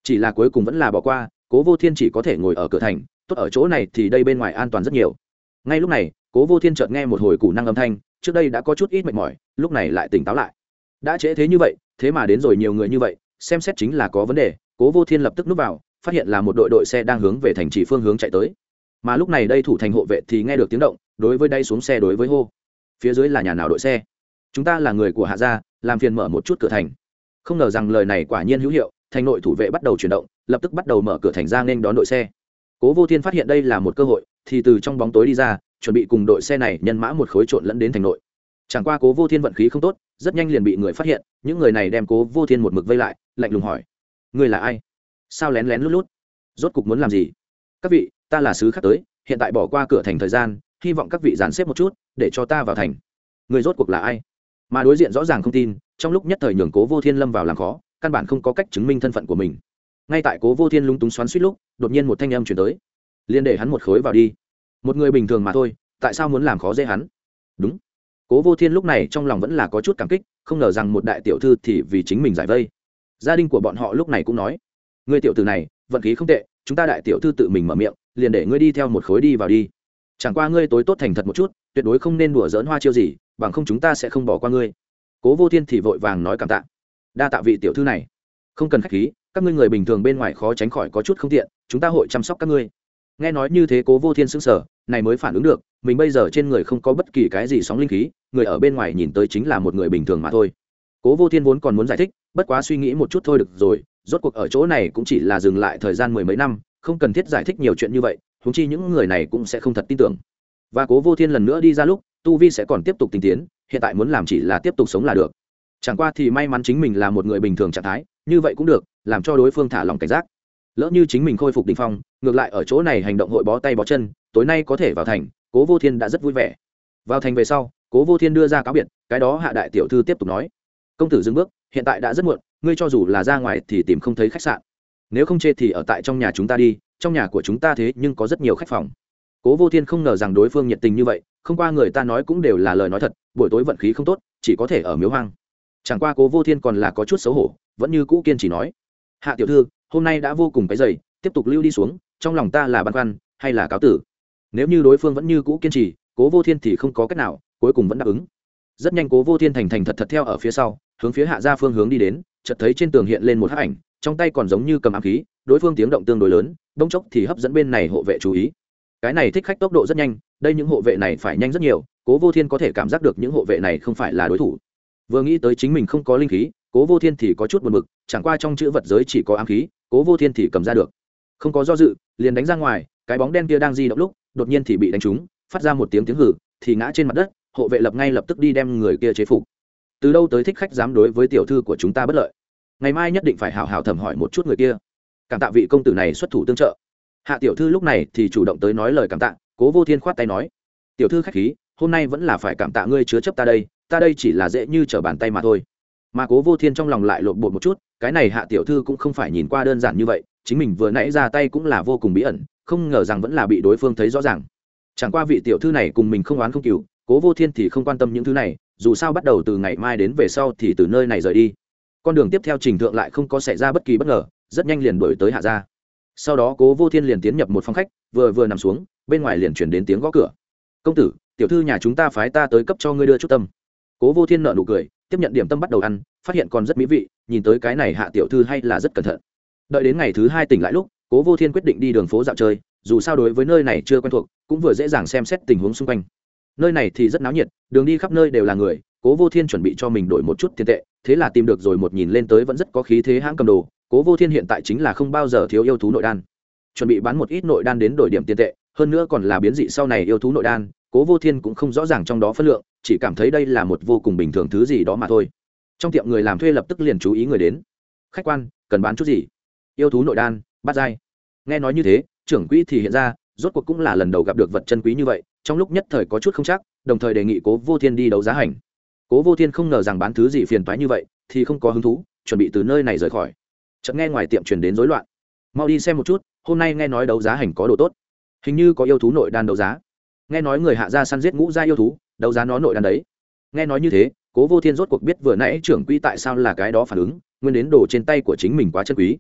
Chỉ là cuối cùng vẫn là bỏ qua, cố vô thiên chỉ có thể ngồi ở cửa thành, tốt ở chỗ này thì đây bên ngoài an toàn rất nhiều. Ngay lúc này, cố vô thiên chợt nghe một hồi củ năng âm thanh, trước đây đã có chút ít mệt mỏi, lúc này lại tỉnh táo lại. Đã trễ thế như vậy, thế mà đến rồi nhiều người như vậy, xem xét chính là có vấn đề, cố vô thiên lập tức núp vào phát hiện là một đội đội xe đang hướng về thành trì phương hướng chạy tới. Mà lúc này đây thủ thành hộ vệ thì nghe được tiếng động, đối với đây xuống xe đối với hô. Phía dưới là nhà nào đội xe? Chúng ta là người của hạ gia, làm phiền mở một chút cửa thành. Không ngờ rằng lời này quả nhiên hữu hiệu, thành nội thủ vệ bắt đầu chuyển động, lập tức bắt đầu mở cửa thành ra nên đón đội xe. Cố vô thiên phát hiện đây là một cơ hội, thì từ trong bóng tối đi ra, chuẩn bị cùng đội xe này nhân mã một khối trộn lẫn đến thành nội. Chẳng qua cố vô thiên vận khí không tốt, rất nhanh liền bị người phát hiện, những người này đem cố vô thiên một mực vây lại, lạnh lùng hỏi người là ai? Sao lén lén lút lút? Rốt cục muốn làm gì? Các vị, ta là sứ khác tới, hiện tại bỏ qua cửa thành thời gian, hy vọng các vị dàn xếp một chút, để cho ta vào thành. Người rốt cuộc là ai? Mà đối diện rõ ràng không tin, trong lúc nhất thời nhường cố vô thiên lâm vào làm khó, căn bản không có cách chứng minh thân phận của mình. Ngay tại cố vô thiên lúng túng xoắn suýt lúc, đột nhiên một thanh âm chuyển tới. Liên để hắn một khối vào đi. Một người bình thường mà thôi, tại sao muốn làm khó dễ hắn? Đúng. Cố vô thiên lúc này trong lòng vẫn là có chút cảm kích, không ngờ rằng một đại tiểu thư thì vì chính mình giải vây. Gia đình của bọn họ lúc này cũng nói người tiểu tử này, vận khí không tệ, chúng ta đại tiểu thư tự mình mở miệng, liền để ngươi đi theo một khối đi vào đi. Chẳng qua ngươi tối tốt thành thật một chút, tuyệt đối không nên đùa dỡn hoa chiêu gì, bằng không chúng ta sẽ không bỏ qua ngươi. Cố vô thiên thì vội vàng nói cảm tạ. Đa tạ vị tiểu thư này. Không cần k h á c h khí, các ngươi người bình thường bên ngoài khó tránh khỏi có chút không tiện, chúng ta hội chăm sóc các ngươi. Nghe nói như thế cố vô thiên sững sở này mới phản ứng được, mình bây giờ trên người không có bất kỳ cái gì sóng linh khí, người ở bên ngoài nhìn tới chính là một người bình thường mà thôi. Cố vô thiên vốn còn muốn giải thích, bất quá suy nghĩ một chút thôi được rồi rốt cuộc ở chỗ này cũng chỉ là dừng lại thời gian mười mấy năm, không cần thiết giải thích nhiều chuyện như vậy húng chi những người này cũng sẽ không thật tin tưởng. Và cố vô thiên lần nữa đi ra lúc, tu vi sẽ còn tiếp tục tinh tiến, hiện tại muốn làm chỉ là tiếp tục sống là được. Chẳng qua thì may mắn chính mình là một người bình thường trạng thái, như vậy cũng được, làm cho đối phương thả lòng cảnh giác. Lỡ như chính mình khôi phục đình phong, ngược lại ở chỗ này hành động hội bó tay bó chân, tối nay có thể vào thành, cố vô thiên đã rất vui vẻ. Vào thành về sau, cố vô thiên đưa ra cáo biệt, cái đó hạ đại tiểu thư tiếp tục nói. Công tử dừng bước, hiện tại đã rất muộn ngươi cho dù là ra ngoài thì tìm không thấy khách sạn. Nếu không chê thì ở tại trong nhà chúng ta đi, trong nhà của chúng ta thế nhưng có rất nhiều khách phòng. Cố vô thiên không ngờ rằng đối phương nhiệt tình như vậy, không qua người ta nói cũng đều là lời nói thật, buổi tối vận khí không tốt, chỉ có thể ở miếu hoang. Chẳng qua cố vô thiên còn là có chút xấu hổ, vẫn như cũ kiên trì nói, hạ tiểu thư, hôm nay đã vô cùng cái dày, tiếp tục lưu đi xuống, trong lòng ta là băn khoăn, hay là cáo tử? Nếu như đối phương vẫn như cũ kiên trì, cố vô thiên thì không có cách nào, cuối cùng vẫn đáp ứng. Rất nhanh cố vô thiên thành thành thật thật theo ở phía sau, hướng phía hạ ra phương hướng đi đến chợt thấy trên tường hiện lên một hắc ảnh trong tay còn giống như cầm ám khí đối phương tiếng động tương đối lớn bỗng chốc thì hấp dẫn bên này hộ vệ chú ý. Cái này thích khách tốc độ rất nhanh đây những hộ vệ này phải nhanh rất nhiều cố vô thiên có thể cảm giác được những hộ vệ này không phải là đối thủ. Vừa nghĩ tới chính mình không có linh khí cố vô thiên thì có chút buồn bực, chẳng qua trong chữ vật giới chỉ có ám khí cố vô thiên thì cầm ra được. Không có do dự liền đánh ra ngoài cái bóng đen kia đang di động lúc đột nhiên thì bị đánh trúng phát ra một tiếng tiếng hừ, thì ngã trên mặt đất hộ vệ lập ngay lập tức đi đem người kia chế phục từ đâu tới thích khách dám đối với tiểu thư của chúng ta bất lợi? Ngày mai nhất định phải hào hào thẩm hỏi một chút người kia. Cảm tạ vị công tử này xuất thủ tương trợ. Hạ tiểu thư lúc này thì chủ động tới nói lời cảm tạ, cố vô thiên khoát tay nói. Tiểu thư khách khí, hôm nay vẫn là phải cảm tạ ngươi chứa chấp ta đây ta đây chỉ là dễ như trở bàn tay mà thôi. Mà cố vô thiên trong lòng lại lộn bột một chút, cái này hạ tiểu thư cũng không phải nhìn qua đơn giản như vậy, chính mình vừa nãy ra tay cũng là vô cùng bí ẩn, không ngờ rằng vẫn là bị đối phương thấy rõ ràng. Chẳng qua vị tiểu thư này cùng mình không oán không cừu cố vô thiên thì không quan tâm những thứ này, dù sao bắt đầu từ ngày mai đến về sau thì từ nơi này rời đi. Con đường tiếp theo trình thượng lại không có xảy ra bất kỳ bất ngờ, rất nhanh liền đổi tới hạ gia. Sau đó cố vô thiên liền tiến nhập một phòng khách, vừa vừa nằm xuống, bên ngoài liền chuyển đến tiếng gõ cửa. Công tử, tiểu thư nhà chúng ta phái ta tới cấp cho ngươi đưa chút tâm. Cố vô thiên nợ nụ cười, tiếp nhận điểm tâm bắt đầu ăn, phát hiện còn rất mỹ vị, nhìn tới cái này hạ tiểu thư hay là rất cẩn thận. Đợi đến ngày thứ hai tỉnh lại lúc, cố vô thiên quyết định đi đường phố dạo chơi, dù sao đối với nơi này chưa quen thuộc, cũng vừa dễ dàng xem xét tình huống xung quanh nơi này thì rất náo nhiệt, đường đi khắp nơi đều là người, cố vô thiên chuẩn bị cho mình đổi một chút tiền tệ, thế là tìm được rồi một nhìn lên tới vẫn rất có khí thế hãng cầm đồ, cố vô thiên hiện tại chính là không bao giờ thiếu yêu thú nội đan. Chuẩn bị bán một ít nội đan đến đổi điểm tiền tệ, hơn nữa còn là biến dị sau này yêu thú nội đan, cố vô thiên cũng không rõ ràng trong đó phân lượng, chỉ cảm thấy đây là một vô cùng bình thường thứ gì đó mà thôi. Trong tiệm người làm thuê lập tức liền chú ý người đến. Khách quan, cần bán chút gì? Yêu thú nội đan, bắt dai. Nghe nói như thế, trưởng quỹ thì hiện ra, rốt cuộc cũng là lần đầu gặp được vật chân quý như vậy trong lúc nhất thời có chút không chắc, đồng thời đề nghị cố vô thiên đi đấu giá hành. Cố vô thiên không ngờ rằng bán thứ gì phiền toái như vậy, thì không có hứng thú, chuẩn bị từ nơi này rời khỏi. Chợt nghe ngoài tiệm truyền đến rối loạn. Mau đi xem một chút, hôm nay nghe nói đấu giá hành có đồ tốt. Hình như có yêu thú nội đan đấu giá. Nghe nói người hạ gia săn giết ngũ gia yêu thú, đấu giá nó nội đan đấy. Nghe nói như thế, cố vô thiên rốt cuộc biết vừa nãy trưởng quỹ tại sao là cái đó phản ứng, nguyên đến đồ trên tay của chính mình quá chân quý.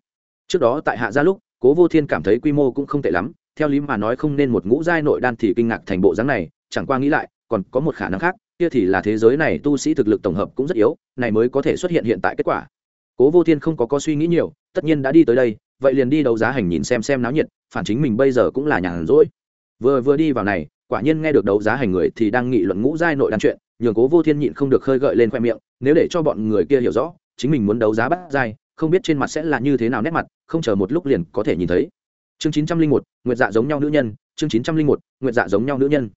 Trước đó tại hạ gia lúc, cố vô thiên cảm thấy quy mô cũng không tệ lắm theo lý mà nói không nên một ngũ giai nội đan thì kinh ngạc thành bộ dáng này, chẳng qua nghĩ lại, còn có một khả năng khác, kia thì là thế giới này tu sĩ thực lực tổng hợp cũng rất yếu, này mới có thể xuất hiện hiện tại kết quả. Cố vô thiên không có có suy nghĩ nhiều, tất nhiên đã đi tới đây, vậy liền đi đấu giá hành nhìn xem xem náo nhiệt, phản chính mình bây giờ cũng là nhàn rỗi. Vừa vừa đi vào này, quả nhiên nghe được đấu giá hành người thì đang nghị luận ngũ giai nội đan chuyện, nhường cố vô thiên nhịn không được khơi gợi lên khoe miệng, nếu để cho bọn người kia hiểu rõ, chính mình muốn đấu giá bắt giai, không biết trên mặt sẽ là như thế nào nét mặt, không chờ một lúc liền có thể nhìn thấy chương chín trăm linh một, nguyệt dạ giống nhau nữ nhân, chương chín trăm linh một, nguyệt dạ giống nhau nữ nhân.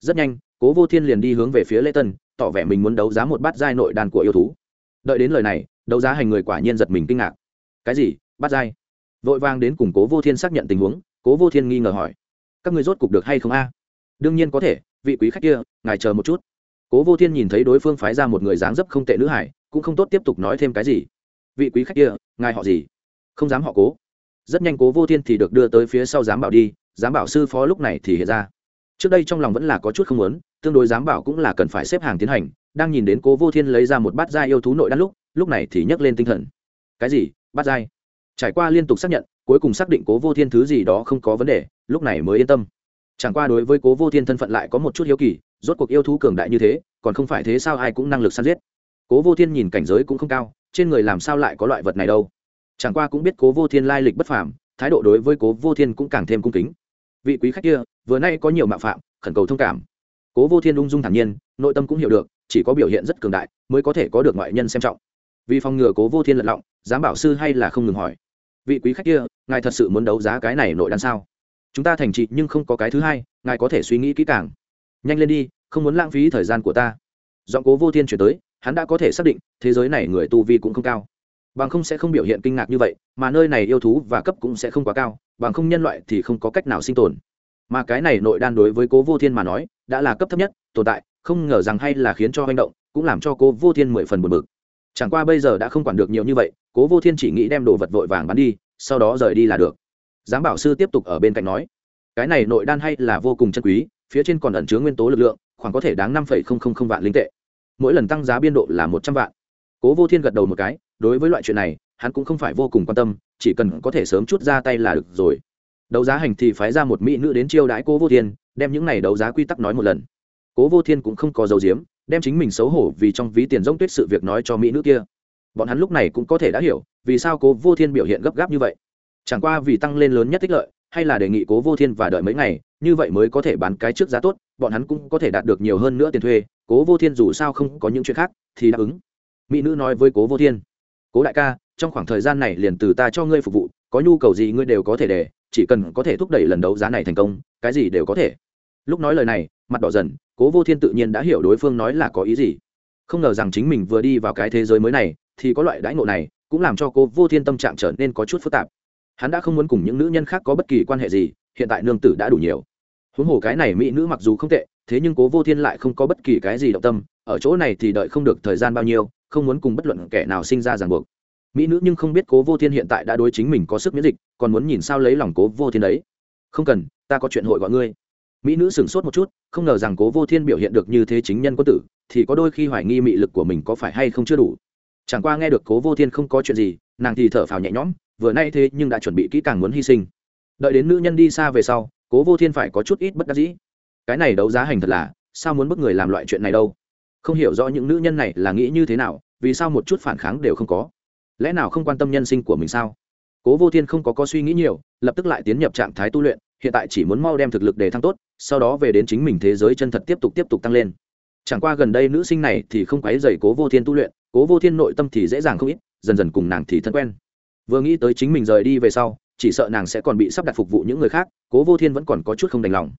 Rất nhanh, cố vô thiên liền đi hướng về phía lễ tân, tỏ vẻ mình muốn đấu giá một bát giai nội đan của yêu thú. Đợi đến lời này, đấu giá hành người quả nhiên giật mình kinh ngạc. Cái gì? Bát giai? Vội vàng đến cùng cố vô thiên xác nhận tình huống, cố vô thiên nghi ngờ hỏi. Các người rốt cục được hay không a? Đương nhiên có thể, vị quý khách kia, ngài chờ một chút. Cố vô thiên nhìn thấy đối phương phái ra một người dáng dấp không tệ nữ hải, cũng không tốt tiếp tục nói thêm cái gì. Vị quý khách kia, ngài họ gì? Không dám họ cố rất nhanh cố vô thiên thì được đưa tới phía sau giám bảo đi, giám bảo sư phó lúc này thì hiện ra. Trước đây trong lòng vẫn là có chút không muốn, tương đối giám bảo cũng là cần phải xếp hàng tiến hành, đang nhìn đến cố vô thiên lấy ra một bát dai yêu thú nội đan lúc lúc này thì nhấc lên tinh thần. Cái gì? Bát dai trải qua liên tục xác nhận, cuối cùng xác định cố vô thiên thứ gì đó không có vấn đề, lúc này mới yên tâm. Chẳng qua đối với cố vô thiên thân phận lại có một chút hiếu kỳ, rốt cuộc yêu thú cường đại như thế, còn không phải thế sao ai cũng năng lực săn giết. Cố vô thiên nhìn cảnh giới cũng không cao, trên người làm sao lại có loại vật này đâu? Chẳng qua cũng biết cố vô thiên lai lịch bất phàm, thái độ đối với cố vô thiên cũng càng thêm cung kính. Vị quý khách kia, vừa nay có nhiều mạo phạm, khẩn cầu thông cảm. Cố vô thiên ung dung thản nhiên, nội tâm cũng hiểu được, chỉ có biểu hiện rất cường đại mới có thể có được ngoại nhân xem trọng. Vì phòng ngừa cố vô thiên lật lọng, giám bảo sư hay là không ngừng hỏi. Vị quý khách kia, ngài thật sự muốn đấu giá cái này nội đan sao? Chúng ta thành trị nhưng không có cái thứ hai, ngài có thể suy nghĩ kỹ càng. Nhanh lên đi, không muốn lãng phí thời gian của ta. Giọng cố vô thiên chuyển tới, hắn đã có thể xác định, thế giới này người tu vi cũng không cao bằng không sẽ không biểu hiện kinh ngạc như vậy, mà nơi này yêu thú và cấp cũng sẽ không quá cao, bằng không nhân loại thì không có cách nào sinh tồn. Mà cái này nội đan đối với cố vô thiên mà nói, đã là cấp thấp nhất, tồn tại, không ngờ rằng hay là khiến cho hành động, cũng làm cho cố vô thiên mười phần buồn bực. Chẳng qua bây giờ đã không quản được nhiều như vậy, cố vô thiên chỉ nghĩ đem đồ vật vội vàng bán đi, sau đó rời đi là được. Giám bảo sư tiếp tục ở bên cạnh nói, cái này nội đan hay là vô cùng chân quý, phía trên còn ẩn chứa nguyên tố lực lượng, khoảng có thể đáng năm vạn linh tệ. Mỗi lần tăng giá biên độ là một trăm vạn. Cố vô thiên gật đầu một cái đối với loại chuyện này, hắn cũng không phải vô cùng quan tâm, chỉ cần có thể sớm chút ra tay là được rồi. Đấu giá hành thì phái ra một mỹ nữ đến chiêu đãi cố vô thiên, đem những này đấu giá quy tắc nói một lần. Cố vô thiên cũng không có dấu diếm đem chính mình xấu hổ vì trong ví tiền rông tuyết sự việc nói cho mỹ nữ kia. Bọn hắn lúc này cũng có thể đã hiểu, vì sao cố vô thiên biểu hiện gấp gáp như vậy. Chẳng qua vì tăng lên lớn nhất tích lợi, hay là đề nghị cố vô thiên và đợi mấy ngày, như vậy mới có thể bán cái trước giá tốt, bọn hắn cũng có thể đạt được nhiều hơn nữa tiền thuê. Cố vô thiên dù sao không có những chuyện khác, thì đáp ứng. Mỹ nữ nói với cố vô thiên cố đại ca, trong khoảng thời gian này liền từ ta cho ngươi phục vụ, có nhu cầu gì ngươi đều có thể để, chỉ cần có thể thúc đẩy lần đấu giá này thành công, cái gì đều có thể. Lúc nói lời này, mặt đỏ dần, cố vô thiên tự nhiên đã hiểu đối phương nói là có ý gì. Không ngờ rằng chính mình vừa đi vào cái thế giới mới này, thì có loại đãi ngộ này, cũng làm cho cố vô thiên tâm trạng trở nên có chút phức tạp. Hắn đã không muốn cùng những nữ nhân khác có bất kỳ quan hệ gì, hiện tại nương tử đã đủ nhiều. Huống hồ cái này mỹ nữ mặc dù không tệ, thế nhưng cố vô thiên lại không có bất kỳ cái gì động tâm, ở chỗ này thì đợi không được thời gian bao nhiêu không muốn cùng bất luận kẻ nào sinh ra ràng buộc. Mỹ nữ nhưng không biết cố vô thiên hiện tại đã đối chính mình có sức miễn dịch, còn muốn nhìn sao lấy lòng cố vô thiên đấy. Không cần, ta có chuyện hội gọi ngươi. Mỹ nữ sửng sốt một chút, không ngờ rằng cố vô thiên biểu hiện được như thế chính nhân có tử, thì có đôi khi hoài nghi mị lực của mình có phải hay không chưa đủ. Chẳng qua nghe được cố vô thiên không có chuyện gì, nàng thì thở phào nhẹ nhõm, vừa nay thế nhưng đã chuẩn bị kỹ càng muốn hy sinh. Đợi đến nữ nhân đi xa về sau, cố vô thiên phải có chút ít bất đắc dĩ. Cái này đấu giá hành thật là, sao muốn bức người làm loại chuyện này đâu? Không hiểu rõ những nữ nhân này là nghĩ như thế nào, vì sao một chút phản kháng đều không có. Lẽ nào không quan tâm nhân sinh của mình sao? Cố vô thiên không có có suy nghĩ nhiều, lập tức lại tiến nhập trạng thái tu luyện, hiện tại chỉ muốn mau đem thực lực để thăng tốt, sau đó về đến chính mình thế giới chân thật tiếp tục tiếp tục tăng lên. Chẳng qua gần đây nữ sinh này thì không quấy dày cố vô thiên tu luyện, cố vô thiên nội tâm thì dễ dàng không ít, dần dần cùng nàng thì thân quen. Vừa nghĩ tới chính mình rời đi về sau, chỉ sợ nàng sẽ còn bị sắp đặt phục vụ những người khác, cố vô thiên vẫn còn có chút không đành lòng.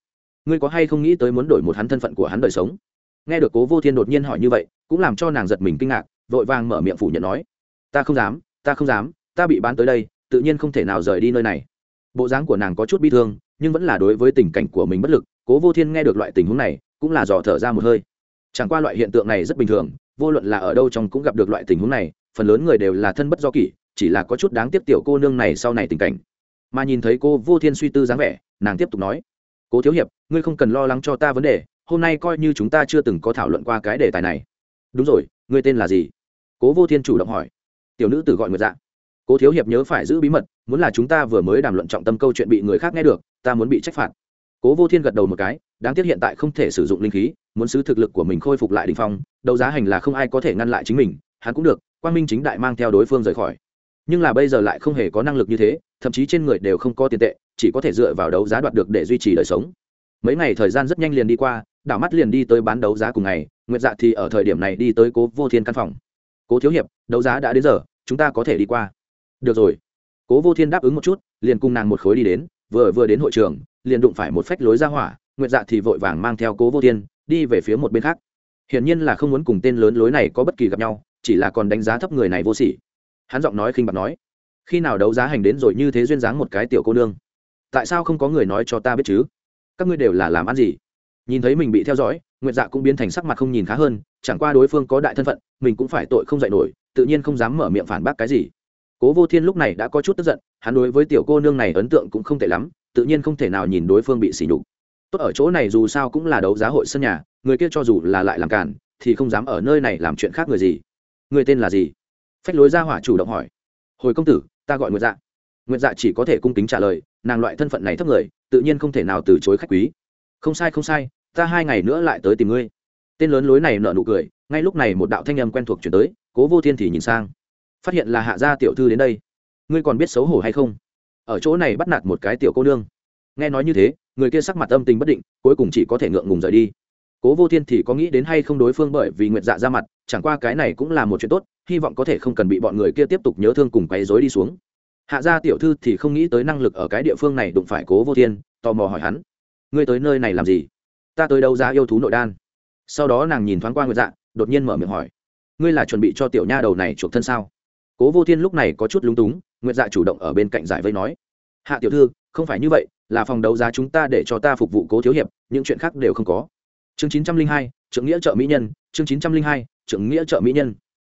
Ngươi có hay không nghĩ tới muốn đổi một hắn thân phận của hắn đời sống? Nghe được cố vô thiên đột nhiên hỏi như vậy, cũng làm cho nàng giật mình kinh ngạc, vội vàng mở miệng phủ nhận nói, ta không dám, ta không dám, ta bị bán tới đây, tự nhiên không thể nào rời đi nơi này. Bộ dáng của nàng có chút bi thương, nhưng vẫn là đối với tình cảnh của mình bất lực, cố vô thiên nghe được loại tình huống này, cũng là dò thở ra một hơi. Chẳng qua loại hiện tượng này rất bình thường, vô luận là ở đâu trong cũng gặp được loại tình huống này, phần lớn người đều là thân bất do kỷ, chỉ là có chút đáng tiếc tiểu cô nương này sau này tình cảnh. Mà nhìn thấy cô vô thiên suy tư dáng vẻ, nàng tiếp tục nói, cố thiếu hiệp, ngươi không cần lo lắng cho ta vấn đề hôm nay coi như chúng ta chưa từng có thảo luận qua cái đề tài này. Đúng rồi, người tên là gì? Cố vô thiên chủ động hỏi. Tiểu nữ tử gọi nguyệt dạ. Cố thiếu hiệp nhớ phải giữ bí mật, muốn là chúng ta vừa mới đàm luận trọng tâm câu chuyện bị người khác nghe được, ta muốn bị trách phạt. Cố vô thiên gật đầu một cái, đáng tiếc hiện tại không thể sử dụng linh khí, muốn sứ thực lực của mình khôi phục lại đình phong, đấu giá hành là không ai có thể ngăn lại chính mình, hắn cũng được, quang minh chính đại mang theo đối phương rời khỏi. Nhưng là bây giờ lại không hề có năng lực như thế, thậm chí trên người đều không có tiền tệ, chỉ có thể dựa vào đấu giá đoạt được để duy trì đời sống mấy ngày thời gian rất nhanh liền đi qua, đảo mắt liền đi tới bán đấu giá cùng ngày, nguyệt dạ thì ở thời điểm này đi tới cố vô thiên căn phòng. Cố thiếu hiệp, đấu giá đã đến giờ, chúng ta có thể đi qua. Được rồi. Cố vô thiên đáp ứng một chút, liền cùng nàng một khối đi đến, vừa vừa đến hội trường, liền đụng phải một phách lối ra hỏa, nguyệt dạ thì vội vàng mang theo cố vô thiên, đi về phía một bên khác. Hiển nhiên là không muốn cùng tên lớn lối này có bất kỳ gặp nhau, chỉ là còn đánh giá thấp người này vô sỉ. Hắn giọng nói khinh bạc nói, khi nào đấu giá hành đến rồi như thế duyên dáng một cái tiểu cô nương? Tại sao không có người nói cho ta biết chứ? Các ngươi đều là làm ăn gì? Nhìn thấy mình bị theo dõi, nguyệt dạ cũng biến thành sắc mặt không nhìn khá hơn, chẳng qua đối phương có đại thân phận, mình cũng phải tội không dạy nổi, tự nhiên không dám mở miệng phản bác cái gì. Cố vô thiên lúc này đã có chút tức giận, hắn đối với tiểu cô nương này ấn tượng cũng không tệ lắm, tự nhiên không thể nào nhìn đối phương bị sỉ nhục. Tốt ở chỗ này dù sao cũng là đấu giá hội sân nhà, người kia cho dù là lại làm cản thì không dám ở nơi này làm chuyện khác người gì. Người tên là gì? Phách lối ra hỏa chủ động hỏi. Hồi công tử, ta gọi nguyệt dạ nguyệt dạ chỉ có thể cung kính trả lời, nàng loại thân phận này thấp người, tự nhiên không thể nào từ chối khách quý. Không sai không sai, ta hai ngày nữa lại tới tìm ngươi. Tên lớn lối này nở nụ cười, ngay lúc này một đạo thanh âm quen thuộc chuyển tới, cố vô thiên thì nhìn sang. Phát hiện là hạ gia tiểu thư đến đây. Ngươi còn biết xấu hổ hay không? Ở chỗ này bắt nạt một cái tiểu cô nương. Nghe nói như thế, người kia sắc mặt âm tình bất định, cuối cùng chỉ có thể ngượng ngùng rời đi. Cố vô thiên thì có nghĩ đến hay không đối phương bởi vì nguyệt dạ ra mặt, chẳng qua cái này cũng là một chuyện tốt, hy vọng có thể không cần bị bọn người kia tiếp tục nhớ thương cùng quấy dối đi xuống hạ gia tiểu thư thì không nghĩ tới năng lực ở cái địa phương này đụng phải cố vô thiên, tò mò hỏi hắn. Ngươi tới nơi này làm gì? Ta tới đâu ra yêu thú nội đan. Sau đó nàng nhìn thoáng qua nguyệt dạ đột nhiên mở miệng hỏi. Ngươi là chuẩn bị cho tiểu nha đầu này chuộc thân sao? Cố vô thiên lúc này có chút lúng túng, nguyệt dạ chủ động ở bên cạnh giải vây nói. Hạ tiểu thư, không phải như vậy, là phòng đấu giá chúng ta để cho ta phục vụ cố thiếu hiệp, những chuyện khác đều không có. Chương chín trăm linh hai, trưởng nghĩa trợ mỹ nhân, chương chín trăm linh hai, trưởng nghĩa trợ mỹ nhân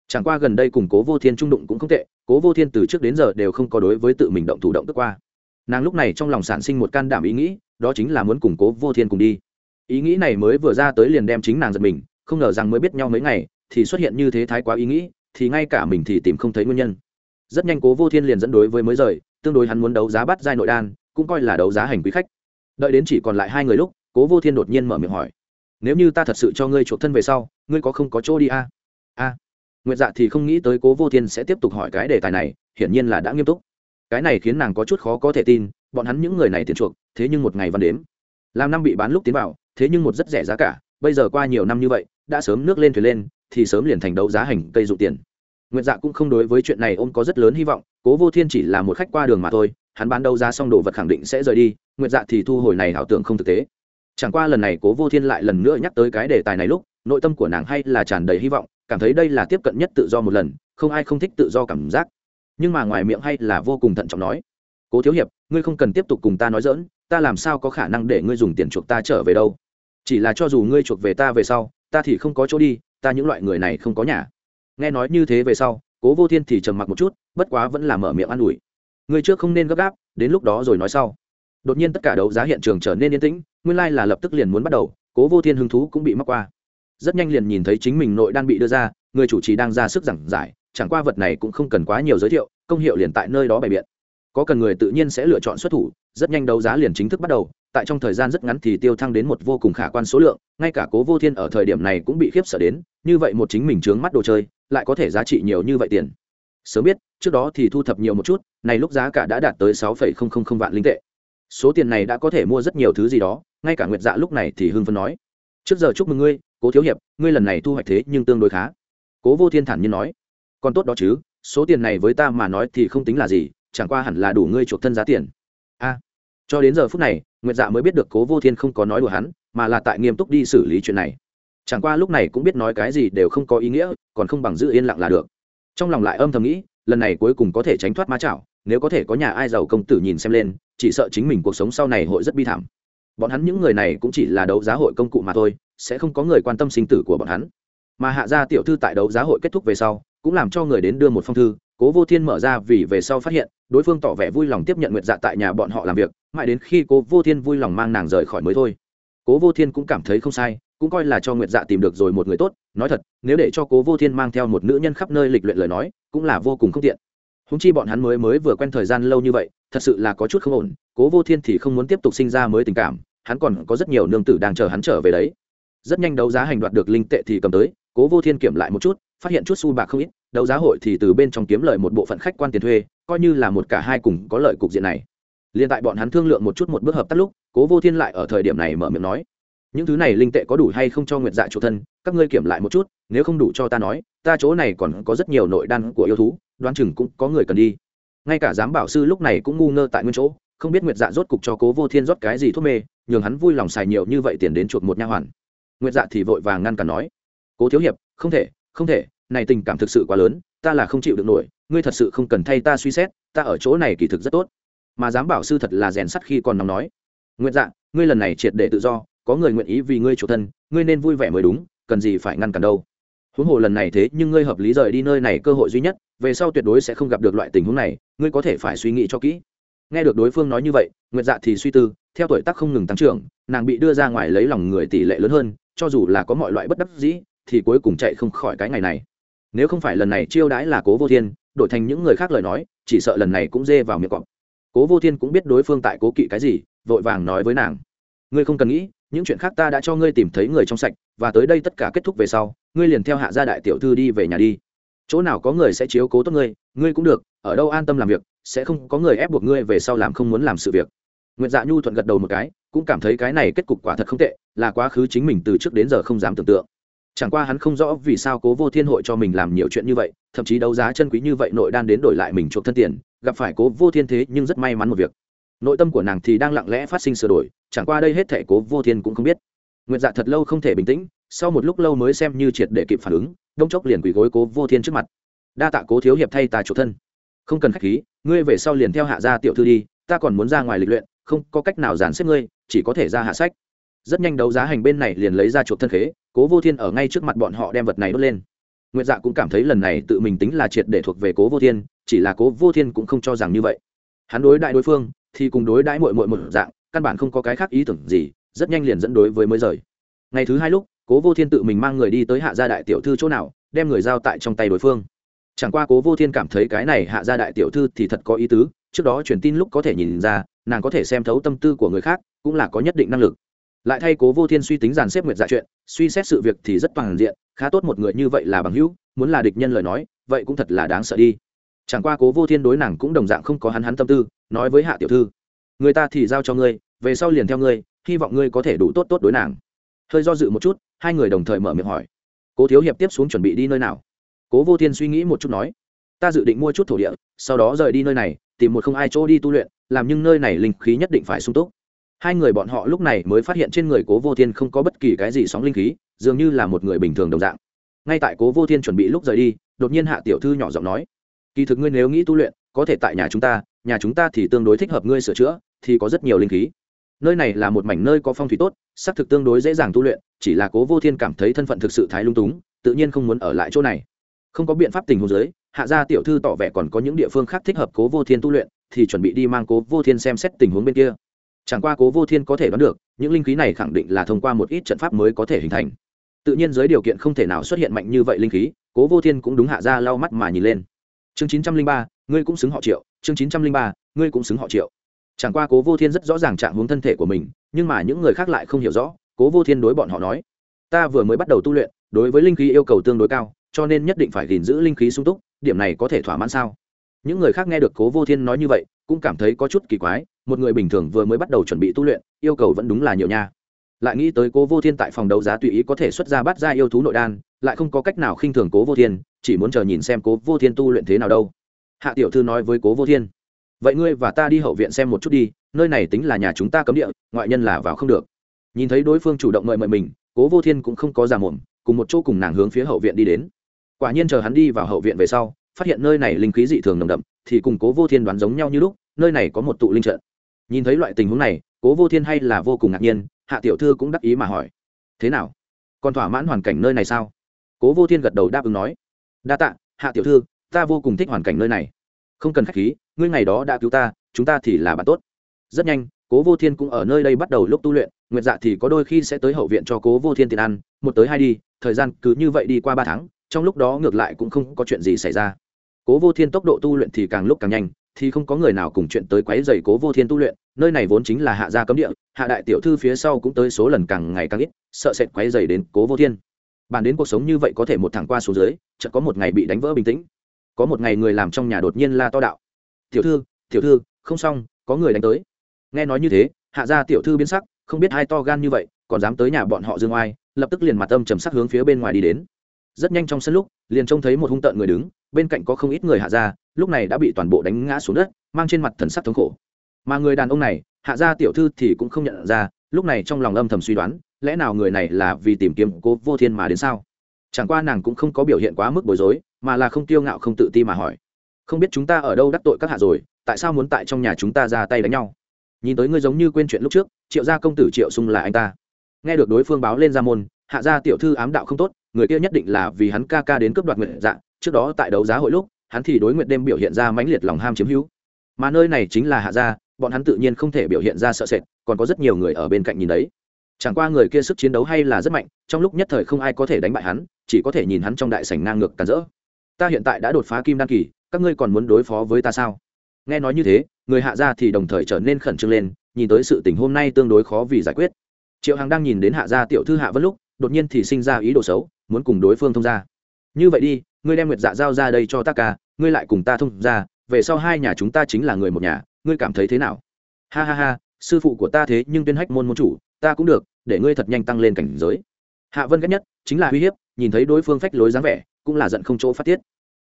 chẳng qua gần đây cùng cố vô thiên trung đụng cũng không tệ, cố vô thiên từ trước đến giờ đều không có đối với tự mình động thủ động tức qua. Nàng lúc này trong lòng sản sinh một can đảm ý nghĩ, đó chính là muốn củng cố vô thiên cùng đi. Ý nghĩ này mới vừa ra tới liền đem chính nàng giật mình, không ngờ rằng mới biết nhau mấy ngày, thì xuất hiện như thế thái quá ý nghĩ, thì ngay cả mình thì tìm không thấy nguyên nhân. Rất nhanh cố vô thiên liền dẫn đối với mới rời, tương đối hắn muốn đấu giá bắt giai nội đan, cũng coi là đấu giá hành quý khách. Đợi đến chỉ còn lại hai người lúc, cố vô thiên đột nhiên mở miệng hỏi, nếu như ta thật sự cho ngươi chuộc thân về sau, ngươi có không có chỗ đi a? A nguyệt dạ thì không nghĩ tới cố vô thiên sẽ tiếp tục hỏi cái đề tài này, hiển nhiên là đã nghiêm túc. Cái này khiến nàng có chút khó có thể tin, bọn hắn những người này tiền chuộc, thế nhưng một ngày văn đếm. Làm năm bị bán lúc tiến vào, thế nhưng một rất rẻ giá cả, bây giờ qua nhiều năm như vậy, đã sớm nước lên thuyền lên, thì sớm liền thành đấu giá hành cây dụ tiền. Nguyệt dạ cũng không đối với chuyện này ôm có rất lớn hy vọng, cố vô thiên chỉ là một khách qua đường mà thôi, hắn bán đấu giá xong đồ vật khẳng định sẽ rời đi, nguyệt dạ thì thu hồi này ảo tưởng không thực tế. Chẳng qua lần này cố vô thiên lại lần nữa nhắc tới cái đề tài này lúc, nội tâm của nàng hay là tràn đầy hy vọng cảm thấy đây là tiếp cận nhất tự do một lần, không ai không thích tự do cảm giác. Nhưng mà ngoài miệng hay là vô cùng thận trọng nói, cố thiếu hiệp, ngươi không cần tiếp tục cùng ta nói dỡn ta làm sao có khả năng để ngươi dùng tiền chuộc ta trở về đâu? Chỉ là cho dù ngươi chuộc về ta về sau, ta thì không có chỗ đi, ta những loại người này không có nhà. Nghe nói như thế về sau, cố vô thiên thì trầm mặc một chút, bất quá vẫn là mở miệng an ủi. Ngươi trước không nên gấp gáp, đến lúc đó rồi nói sau. Đột nhiên tất cả đấu giá hiện trường trở nên yên tĩnh, nguyên lai、like、là lập tức liền muốn bắt đầu, cố vô thiên hứng thú cũng bị mắc qua rất nhanh liền nhìn thấy chính mình nội đan bị đưa ra, người chủ trì đang ra sức giảng giải, chẳng qua vật này cũng không cần quá nhiều giới thiệu, công hiệu liền tại nơi đó bày biện. Có cần người tự nhiên sẽ lựa chọn xuất thủ, rất nhanh đấu giá liền chính thức bắt đầu, tại trong thời gian rất ngắn thì tiêu thăng đến một vô cùng khả quan số lượng, ngay cả cố vô thiên ở thời điểm này cũng bị khiếp sợ đến, như vậy một chính mình trướng mắt đồ chơi, lại có thể giá trị nhiều như vậy tiền. Sớm biết, trước đó thì thu thập nhiều một chút, này lúc giá cả đã đạt tới sáu vạn linh tệ. Số tiền này đã có thể mua rất nhiều thứ gì đó, ngay cả nguyệt dạ lúc này thì hưng phân nói trước giờ chúc mừng ngươi, cố thiếu hiệp, ngươi lần này thu hoạch thế nhưng tương đối khá. Cố vô thiên thản nhiên nói. Còn tốt đó chứ, số tiền này với ta mà nói thì không tính là gì, chẳng qua hẳn là đủ ngươi chuộc thân giá tiền. A. Cho đến giờ phút này, nguyệt dạ mới biết được cố vô thiên không có nói đùa hắn, mà là tại nghiêm túc đi xử lý chuyện này. Chẳng qua lúc này cũng biết nói cái gì đều không có ý nghĩa, còn không bằng giữ yên lặng là được. Trong lòng lại âm thầm nghĩ, lần này cuối cùng có thể tránh thoát ma chảo, nếu có thể có nhà ai giàu công tử nhìn xem lên, chỉ sợ chính mình cuộc sống sau này hội rất bi thảm bọn hắn những người này cũng chỉ là đấu giá hội công cụ mà thôi, sẽ không có người quan tâm sinh tử của bọn hắn. Mà hạ gia tiểu thư tại đấu giá hội kết thúc về sau, cũng làm cho người đến đưa một phong thư, cố vô thiên mở ra vì về sau phát hiện, đối phương tỏ vẻ vui lòng tiếp nhận nguyệt dạ tại nhà bọn họ làm việc, mãi đến khi cố vô thiên vui lòng mang nàng rời khỏi mới thôi. Cố vô thiên cũng cảm thấy không sai, cũng coi là cho nguyệt dạ tìm được rồi một người tốt, nói thật, nếu để cho cố vô thiên mang theo một nữ nhân khắp nơi lịch luyện lời nói, cũng là vô cùng không tiện. Húng chi bọn hắn mới mới vừa quen thời gian lâu như vậy, thật sự là có chút không ổn, cố vô thiên thì không muốn tiếp tục sinh ra mới tình cảm hắn còn có rất nhiều nương tử đang chờ hắn trở về đấy. Rất nhanh đấu giá hành đoạt được linh tệ thì cầm tới, cố vô thiên kiểm lại một chút, phát hiện chút xu bạc không ít, đấu giá hội thì từ bên trong kiếm lợi một bộ phận khách quan tiền thuê, coi như là một cả hai cùng có lợi cục diện này. Liên tại bọn hắn thương lượng một chút một bước hợp tác lúc, cố vô thiên lại ở thời điểm này mở miệng nói, những thứ này linh tệ có đủ hay không cho nguyệt dạ chủ thân, các ngươi kiểm lại một chút, nếu không đủ cho ta nói, ta chỗ này còn có rất nhiều nội đan của yêu thú, đoán chừng cũng có người cần đi. Ngay cả giám bảo sư lúc này cũng ngu ngơ tại nguyên chỗ không biết nguyệt dạ rốt cục cho cố vô thiên rót cái gì thuốc mê, nhường hắn vui lòng xài nhiều như vậy tiền đến chuột một nha hoàn. Nguyệt dạ thì vội vàng ngăn cản nói, cố thiếu hiệp, không thể không thể, này tình cảm thực sự quá lớn, ta là không chịu được nổi, ngươi thật sự không cần thay ta suy xét, ta ở chỗ này kỳ thực rất tốt. Mà dám bảo sư thật là rèn sắt khi còn nóng nói, Nguyệt dạ ngươi lần này triệt để tự do, có người nguyện ý vì ngươi chủ thân, ngươi nên vui vẻ mới đúng, cần gì phải ngăn cản đâu. Huống hồ lần này thế nhưng ngươi hợp lý rời đi nơi này cơ hội duy nhất, về sau tuyệt đối sẽ không gặp được loại tình huống này, ngươi có thể phải suy nghĩ cho kỹ nghe được đối phương nói như vậy, nguyệt dạ thì suy tư, theo tuổi tác không ngừng tăng trưởng, nàng bị đưa ra ngoài lấy lòng người tỷ lệ lớn hơn, cho dù là có mọi loại bất đắc dĩ, thì cuối cùng chạy không khỏi cái ngày này. Nếu không phải lần này chiêu đãi là cố vô thiên, đổi thành những người khác lời nói, chỉ sợ lần này cũng dê vào miệng cọp. Cố vô thiên cũng biết đối phương tại cố kỵ cái gì, vội vàng nói với nàng. Ngươi không cần nghĩ, những chuyện khác ta đã cho ngươi tìm thấy người trong sạch, và tới đây tất cả kết thúc về sau, ngươi liền theo hạ gia đại tiểu thư đi về nhà đi. Chỗ nào có người sẽ chiếu cố tốt ngươi ngươi cũng được, ở đâu an tâm làm việc sẽ không có người ép buộc ngươi về sau làm không muốn làm sự việc. Nguyệt dạ nhu thuận gật đầu một cái, cũng cảm thấy cái này kết cục quả thật không tệ, là quá khứ chính mình từ trước đến giờ không dám tưởng tượng. Chẳng qua hắn không rõ vì sao cố vô thiên hội cho mình làm nhiều chuyện như vậy, thậm chí đấu giá chân quý như vậy nội đan đến đổi lại mình chuộc thân tiền, gặp phải cố vô thiên thế nhưng rất may mắn một việc. Nội tâm của nàng thì đang lặng lẽ phát sinh sửa đổi, chẳng qua đây hết thể cố vô thiên cũng không biết. Nguyện dạ thật lâu không thể bình tĩnh, sau một lúc lâu mới xem như triệt để kịp phản ứng, đông chốc liền quỳ gối cố vô thiên trước mặt. Đa tạ cố thiếu hiệp thay ta chủ thân. Không cần khách khí ngươi về sau liền theo hạ gia tiểu thư đi, ta còn muốn ra ngoài lịch luyện, không có cách nào dàn xếp ngươi, chỉ có thể ra hạ sách. Rất nhanh đấu giá hành bên này liền lấy ra chuột thân khế, cố vô thiên ở ngay trước mặt bọn họ đem vật này đốt lên. Nguyệt dạ cũng cảm thấy lần này tự mình tính là triệt để thuộc về cố vô thiên, chỉ là cố vô thiên cũng không cho rằng như vậy. Hắn đối đại đối phương thì cùng đối đãi mội mội một dạng, căn bản không có cái khác ý tưởng gì, rất nhanh liền dẫn đối với mới rời. Ngày thứ hai lúc, cố vô thiên tự mình mang người đi tới hạ gia đại tiểu thư chỗ nào, đem người giao tại trong tay đối phương chẳng qua cố vô thiên cảm thấy cái này hạ gia đại tiểu thư thì thật có ý tứ, trước đó truyền tin lúc có thể nhìn ra, nàng có thể xem thấu tâm tư của người khác, cũng là có nhất định năng lực. Lại thay cố vô thiên suy tính dàn xếp nguyệt dạ chuyện, suy xét sự việc thì rất toàn diện, khá tốt một người như vậy là bằng hữu, muốn là địch nhân lời nói, vậy cũng thật là đáng sợ đi. Chẳng qua cố vô thiên đối nàng cũng đồng dạng không có hắn hắn tâm tư, nói với hạ tiểu thư, người ta thì giao cho ngươi, về sau liền theo ngươi, hy vọng ngươi có thể đủ tốt tốt đối nàng. Hơi do dự một chút, hai người đồng thời mở miệng hỏi, cố thiếu hiệp tiếp xuống chuẩn bị đi nơi nào? Cố vô thiên suy nghĩ một chút nói, ta dự định mua chút thổ địa, sau đó rời đi nơi này, tìm một không ai chỗ đi tu luyện, làm nhưng nơi này linh khí nhất định phải sung túc. Hai người bọn họ lúc này mới phát hiện trên người cố vô thiên không có bất kỳ cái gì sóng linh khí, dường như là một người bình thường đồng dạng. Ngay tại cố vô thiên chuẩn bị lúc rời đi, đột nhiên hạ tiểu thư nhỏ giọng nói, kỳ thực ngươi nếu nghĩ tu luyện, có thể tại nhà chúng ta, nhà chúng ta thì tương đối thích hợp ngươi sửa chữa, thì có rất nhiều linh khí. Nơi này là một mảnh nơi có phong thủy tốt, xác thực tương đối dễ dàng tu luyện, chỉ là cố vô thiên cảm thấy thân phận thực sự thái lung túng, tự nhiên không muốn ở lại chỗ này không có biện pháp tình huống giới hạ gia tiểu thư tỏ vẻ còn có những địa phương khác thích hợp cố vô thiên tu luyện, thì chuẩn bị đi mang cố vô thiên xem xét tình huống bên kia. Chẳng qua cố vô thiên có thể đoán được, những linh khí này khẳng định là thông qua một ít trận pháp mới có thể hình thành. Tự nhiên dưới điều kiện không thể nào xuất hiện mạnh như vậy linh khí, cố vô thiên cũng đúng hạ ra lau mắt mà nhìn lên. Chương chín trăm linh ba, ngươi cũng xứng họ triệu, chương chín trăm linh ba, ngươi cũng xứng họ triệu. Chẳng qua cố vô thiên rất rõ ràng trạng hướng thân thể của mình, nhưng mà những người khác lại không hiểu rõ, cố vô thiên đối bọn họ nói, ta vừa mới bắt đầu tu luyện, đối với linh khí yêu cầu tương đối cao cho nên nhất định phải gìn giữ linh khí sung túc, điểm này có thể thỏa mãn sao? Những người khác nghe được cố vô thiên nói như vậy, cũng cảm thấy có chút kỳ quái, một người bình thường vừa mới bắt đầu chuẩn bị tu luyện, yêu cầu vẫn đúng là nhiều nha. Lại nghĩ tới cố vô thiên tại phòng đấu giá tùy ý có thể xuất ra bắt ra yêu thú nội đan, lại không có cách nào khinh thường cố vô thiên, chỉ muốn chờ nhìn xem cố vô thiên tu luyện thế nào đâu. Hạ tiểu thư nói với cố vô thiên, vậy ngươi và ta đi hậu viện xem một chút đi, nơi này tính là nhà chúng ta cấm địa, ngoại nhân là vào không được. Nhìn thấy đối phương chủ động mời mời mình, cố vô thiên cũng không có giả mồm, cùng một chỗ cùng nàng hướng phía hậu viện đi đến quả nhiên chờ hắn đi vào hậu viện về sau, phát hiện nơi này linh khí dị thường nồng đậm, thì cùng cố vô thiên đoán giống nhau như lúc, nơi này có một tụ linh trận. Nhìn thấy loại tình huống này, cố vô thiên hay là vô cùng ngạc nhiên, hạ tiểu thư cũng đắc ý mà hỏi, thế nào? Còn thỏa mãn hoàn cảnh nơi này sao? Cố vô thiên gật đầu đáp ứng nói, đa tạ, hạ tiểu thư, ta vô cùng thích hoàn cảnh nơi này. Không cần k h á c h khí, ngươi ngày đó đã cứu ta, chúng ta thì là bạn tốt. Rất nhanh, cố vô thiên cũng ở nơi đây bắt đầu lúc tu luyện, nguyệt dạ thì có đôi khi sẽ tới hậu viện cho cố vô thiên tiền ăn, một tới hai đi, thời gian cứ như vậy đi qua ba tháng trong lúc đó ngược lại cũng không có chuyện gì xảy ra. Cố vô thiên tốc độ tu luyện thì càng lúc càng nhanh, thì không có người nào cùng chuyện tới quấy rầy cố vô thiên tu luyện, nơi này vốn chính là hạ gia cấm địa, hạ đại tiểu thư phía sau cũng tới số lần càng ngày càng ít, sợ sệt quấy rầy đến cố vô thiên. Bàn đến cuộc sống như vậy có thể một thẳng qua xuống dưới, chợt có một ngày bị đánh vỡ bình tĩnh. Có một ngày người làm trong nhà đột nhiên la to đạo. Tiểu thư tiểu thư, không xong, có người đánh tới. Nghe nói như thế, hạ gia tiểu thư biến sắc, không biết hai to gan như vậy, còn dám tới nhà bọn họ dương oai, lập tức liền mặt âm trầm sắc hướng phía bên ngoài đi đến rất nhanh trong sân lúc, liền trông thấy một hung tợn người đứng, bên cạnh có không ít người hạ gia, lúc này đã bị toàn bộ đánh ngã xuống đất, mang trên mặt thần sắc thống khổ. Mà người đàn ông này, hạ gia tiểu thư thì cũng không nhận ra, lúc này trong lòng âm thầm suy đoán, lẽ nào người này là vì tìm kiếm cố vô thiên mà đến sao? Chẳng qua nàng cũng không có biểu hiện quá mức bối rối, mà là không tiêu ngạo không tự ti mà hỏi. Không biết chúng ta ở đâu đắc tội các hạ rồi, tại sao muốn tại trong nhà chúng ta ra tay đánh nhau? Nhìn tới ngươi giống như quên chuyện lúc trước, triệu gia công tử triệu sung là anh ta. Nghe được đối phương báo lên ra môn, hạ gia tiểu thư ám đạo không tốt người kia nhất định là vì hắn ca ca đến cướp đoạt nguyện dạ trước đó tại đấu giá hội lúc, hắn thì đối nguyện đêm biểu hiện ra mãnh liệt lòng ham chiếm hữu. Mà nơi này chính là hạ gia, bọn hắn tự nhiên không thể biểu hiện ra sợ sệt, còn có rất nhiều người ở bên cạnh nhìn đấy. Chẳng qua người kia sức chiến đấu hay là rất mạnh, trong lúc nhất thời không ai có thể đánh bại hắn, chỉ có thể nhìn hắn trong đại sảnh ngang ngược càn rỡ. Ta hiện tại đã đột phá kim đan kỳ, các ngươi còn muốn đối phó với ta sao? Nghe nói như thế, người hạ gia thì đồng thời trở nên khẩn trương lên, nhìn tới sự tình hôm nay tương đối khó vì giải quyết. Triệu hằng đang nhìn đến hạ gia tiểu thư hạ vân lúc đột nhiên thì sinh ra ý đồ xấu, muốn cùng đối phương thông ra như vậy đi, ngươi đem nguyệt dạ giao ra đây cho ta ca, ngươi lại cùng ta thông ra về sau hai nhà chúng ta chính là người một nhà, ngươi cảm thấy thế nào? Ha ha ha, sư phụ của ta thế nhưng tuyên hách môn môn chủ, ta cũng được, để ngươi thật nhanh tăng lên cảnh giới. Hạ vân ghét nhất chính là uy hiếp, nhìn thấy đối phương phách lối dáng vẻ, cũng là giận không chỗ phát tiết.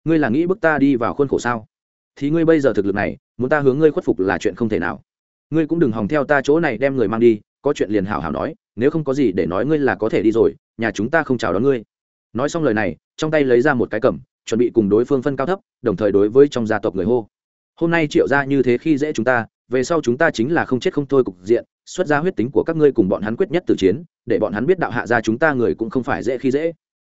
Ngươi là nghĩ bức ta đi vào khuôn khổ sao? Thì ngươi bây giờ thực lực này, muốn ta hướng ngươi khuất phục là chuyện không thể nào. Ngươi cũng đừng hòng theo ta chỗ này đem người mang đi có chuyện liền hảo hảo nói, nếu không có gì để nói ngươi là có thể đi rồi, nhà chúng ta không chào đón ngươi. Nói xong lời này, trong tay lấy ra một cái cầm, chuẩn bị cùng đối phương phân cao thấp, đồng thời đối với trong gia tộc người hô. Hôm nay triệu ra như thế khi dễ chúng ta, về sau chúng ta chính là không chết không thôi cục diện, xuất ra huyết tính của các ngươi cùng bọn hắn quyết nhất từ chiến, để bọn hắn biết đạo hạ ra chúng ta người cũng không phải dễ khi dễ.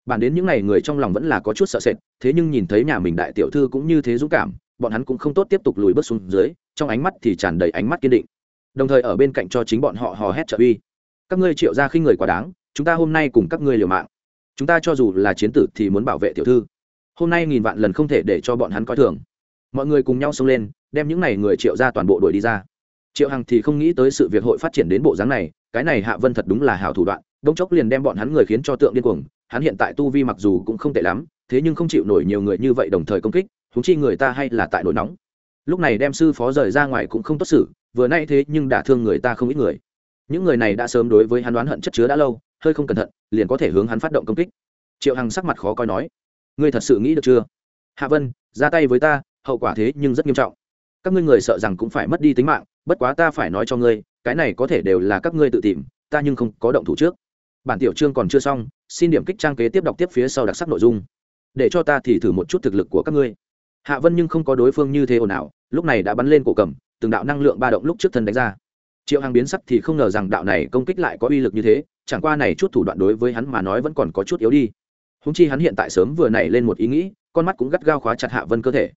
Bản đến những n à y người trong lòng vẫn là có chút sợ sệt, thế nhưng nhìn thấy nhà mình đại tiểu thư cũng như thế dũng cảm, bọn hắn cũng không tốt tiếp tục lùi bước xuống dưới, trong ánh mắt thì tràn đầy ánh mắt kiên định đồng thời ở bên cạnh cho chính bọn họ hò hét trợ uy. Các ngươi triệu ra khi người quá đáng, chúng ta hôm nay cùng các ngươi liều mạng. Chúng ta cho dù là chiến tử thì muốn bảo vệ tiểu thư. Hôm nay nghìn vạn lần không thể để cho bọn hắn coi thường. Mọi người cùng nhau xông lên, đem những n à y người triệu ra toàn bộ đuổi đi ra. Triệu hằng thì không nghĩ tới sự việc hội phát triển đến bộ dáng này, cái này hạ vân thật đúng là hảo thủ đoạn, đông chốc liền đem bọn hắn người khiến cho tượng điên cuồng, hắn hiện tại tu vi mặc dù cũng không tệ lắm, thế nhưng không chịu nổi nhiều người như vậy đồng thời công kích húng chi người ta hay là tại nổi nóng lúc này đem sư phó rời ra ngoài cũng không tốt xử, vừa nay thế nhưng đả thương người ta không ít người. Những người này đã sớm đối với hắn đoán hận chất chứa đã lâu, hơi không cẩn thận, liền có thể hướng hắn phát động công kích. Triệu hằng sắc mặt khó coi nói, ngươi thật sự nghĩ được chưa? Hạ vân, ra tay với ta, hậu quả thế nhưng rất nghiêm trọng. Các ngươi người sợ rằng cũng phải mất đi tính mạng, bất quá ta phải nói cho ngươi, cái này có thể đều là các ngươi tự tìm, ta nhưng không có động thủ trước. Bản tiểu chương còn chưa xong, xin điểm kích trang kế tiếp đọc tiếp phía sau đặc sắc nội dung. Để cho ta thì thử một chút thực lực của các ngươi hạ vân nhưng không có đối phương như thế ồn ào, lúc này đã bắn lên cổ cầm, từng đạo năng lượng ba động lúc trước thân đánh ra. Triệu hằng biến sắc thì không ngờ rằng đạo này công kích lại có uy lực như thế, chẳng qua này chút thủ đoạn đối với hắn mà nói vẫn còn có chút yếu đi. Húng chi hắn hiện tại sớm vừa nảy lên một ý nghĩ, con mắt cũng gắt gao khóa chặt hạ vân cơ thể.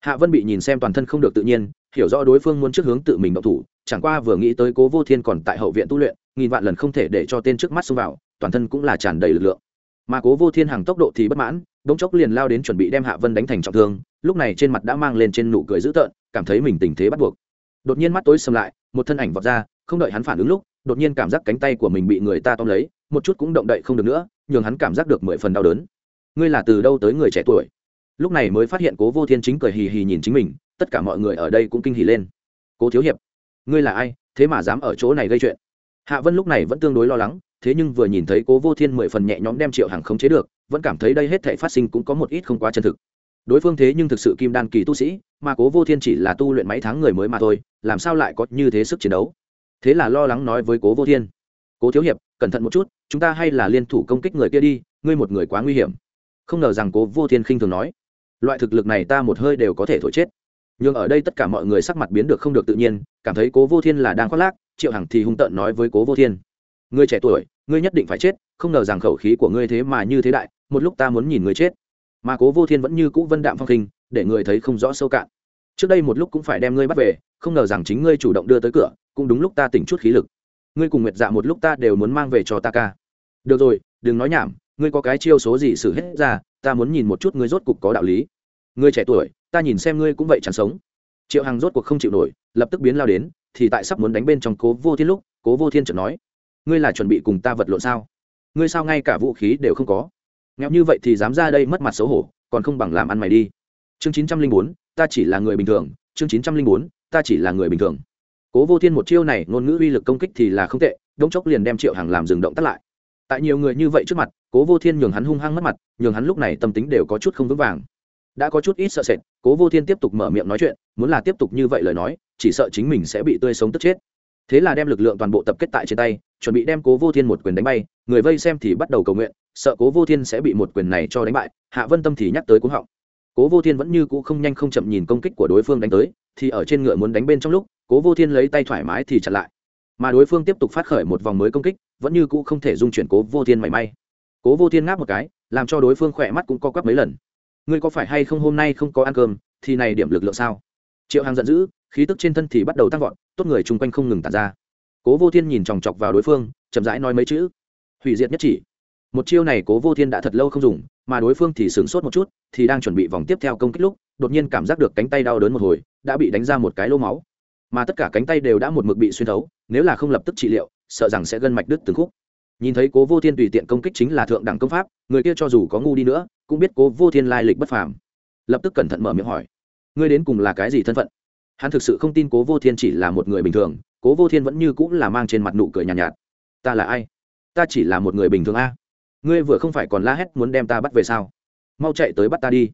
Hạ vân bị nhìn xem toàn thân không được tự nhiên, hiểu rõ đối phương muốn trước hướng tự mình động thủ, chẳng qua vừa nghĩ tới cố vô thiên còn tại hậu viện tu luyện, nghìn vạn lần không thể để cho tên trước mắt xông vào, toàn thân cũng là tràn đầy lực lượng. Mà cố vô thiên hàng tốc độ thì bất mãn đống chốc liền lao đến chuẩn bị đem hạ vân đánh thành trọng thương lúc này trên mặt đã mang lên trên nụ cười dữ tợn, cảm thấy mình tình thế bắt buộc. Đột nhiên mắt tối sầm lại, một thân ảnh vọt ra, không đợi hắn phản ứng lúc, đột nhiên cảm giác cánh tay của mình bị người ta tóm lấy, một chút cũng động đậy không được nữa, nhường hắn cảm giác được mười phần đau đớn. Ngươi là từ đâu tới người trẻ tuổi? Lúc này mới phát hiện cố vô thiên chính cười hì hì nhìn chính mình, tất cả mọi người ở đây cũng kinh hỉ lên. Cố thiếu hiệp, ngươi là ai? Thế mà dám ở chỗ này gây chuyện. Hạ vân lúc này vẫn tương đối lo lắng, thế nhưng vừa nhìn thấy cố vô thiên mười phần nhẹ nhõm đem triệu hàng khống chế được, vẫn cảm thấy đây hết thể phát sinh cũng có một ít không quá chân thực đối phương thế nhưng thực sự kim đan kỳ tu sĩ, mà cố vô thiên chỉ là tu luyện mấy tháng người mới mà thôi, làm sao lại có như thế sức chiến đấu? Thế là lo lắng nói với cố vô thiên, cố thiếu hiệp, cẩn thận một chút, chúng ta hay là liên thủ công kích người kia đi, ngươi một người quá nguy hiểm. Không ngờ rằng cố vô thiên khinh thường nói, loại thực lực này ta một hơi đều có thể thổi chết. Nhưng ở đây tất cả mọi người sắc mặt biến được không được tự nhiên, cảm thấy cố vô thiên là đang khoác lác, triệu hằng thì hung tợn nói với cố vô thiên, ngươi trẻ tuổi, ngươi nhất định phải chết, không ngờ rằng khẩu khí của ngươi thế mà như thế đại, một lúc ta muốn nhìn ngươi chết mà cố vô thiên vẫn như cũ vân đạm phong khinh, để người thấy không rõ sâu cạn. Trước đây một lúc cũng phải đem ngươi bắt về, không ngờ rằng chính ngươi chủ động đưa tới cửa, cũng đúng lúc ta tỉnh chút khí lực. Ngươi cùng nguyệt dạ một lúc ta đều muốn mang về cho ta ca. Được rồi, đừng nói nhảm, ngươi có cái chiêu số gì xử hết ra, ta muốn nhìn một chút ngươi rốt cục có đạo lý. Ngươi trẻ tuổi, ta nhìn xem ngươi cũng vậy chẳng sống. Triệu hằng rốt cuộc không chịu nổi, lập tức biến lao đến, thì tại sắp muốn đánh bên trong cố vô thiên lúc, cố vô thiên chợt nói, ngươi là chuẩn bị cùng ta vật lộn sao? Ngươi sao ngay cả vũ khí đều không có? Nghèo như vậy thì dám ra đây mất mặt xấu hổ, còn không bằng làm ăn mày đi. Chương chín trăm linh bốn, ta chỉ là người bình thường. Chương chín trăm linh bốn, ta chỉ là người bình thường. Cố vô thiên một chiêu này, ngôn ngữ uy lực công kích thì là không tệ, đống chốc liền đem triệu hàng làm dừng động tắt lại. Tại nhiều người như vậy trước mặt, cố vô thiên nhường hắn hung hăng mất mặt, nhường hắn lúc này tâm tính đều có chút không vững vàng. Đã có chút ít sợ sệt, cố vô thiên tiếp tục mở miệng nói chuyện, muốn là tiếp tục như vậy lời nói, chỉ sợ chính mình sẽ bị tươi sống tức chết. Thế là đem lực lượng toàn bộ tập kết tại trên tay, chuẩn bị đem cố vô thiên một quyền đánh bay, người vây xem thì bắt đầu cầu nguyện sợ cố vô thiên sẽ bị một quyền này cho đánh bại, hạ vân tâm thì nhắc tới cúng họng. Cố vô thiên vẫn như cũ không nhanh không chậm nhìn công kích của đối phương đánh tới, thì ở trên ngựa muốn đánh bên trong lúc, cố vô thiên lấy tay thoải mái thì chặn lại. Mà đối phương tiếp tục phát khởi một vòng mới công kích, vẫn như cũ không thể dung chuyển cố vô thiên mảy may. Cố vô thiên ngáp một cái, làm cho đối phương khỏe mắt cũng co quắp mấy lần. Ngươi có phải hay không hôm nay không có ăn cơm, thì này điểm lực lượng sao? Triệu hàng giận dữ, khí tức trên thân thì bắt đầu tăng vọt, tốt người chung quanh không ngừng tàn ra. Cố vô thiên nhìn chòng chọc vào đối phương, chậm rãi nói mấy chữ. Hủy diệt nhất chỉ một chiêu này cố vô thiên đã thật lâu không dùng mà đối phương thì sửng sốt một chút thì đang chuẩn bị vòng tiếp theo công kích lúc đột nhiên cảm giác được cánh tay đau đớn một hồi đã bị đánh ra một cái lô máu. Mà tất cả cánh tay đều đã một mực bị xuyên thấu nếu là không lập tức trị liệu sợ rằng sẽ gân mạch đứt từng khúc. Nhìn thấy cố vô thiên tùy tiện công kích chính là thượng đẳng công pháp người kia cho dù có ngu đi nữa cũng biết cố vô thiên lai lịch bất phàm. Lập tức cẩn thận mở miệng hỏi ngươi đến cùng là cái gì thân phận? Hắn thực sự không tin cố vô thiên chỉ là một người bình thường cố vô thiên vẫn như cũng là mang trên mặt nụ cười nhàn nhạt, nhạt ta là ai? Ta chỉ là một người bình thường a ngươi vừa không phải còn la hét muốn đem ta bắt về sao? Mau chạy tới bắt ta đi.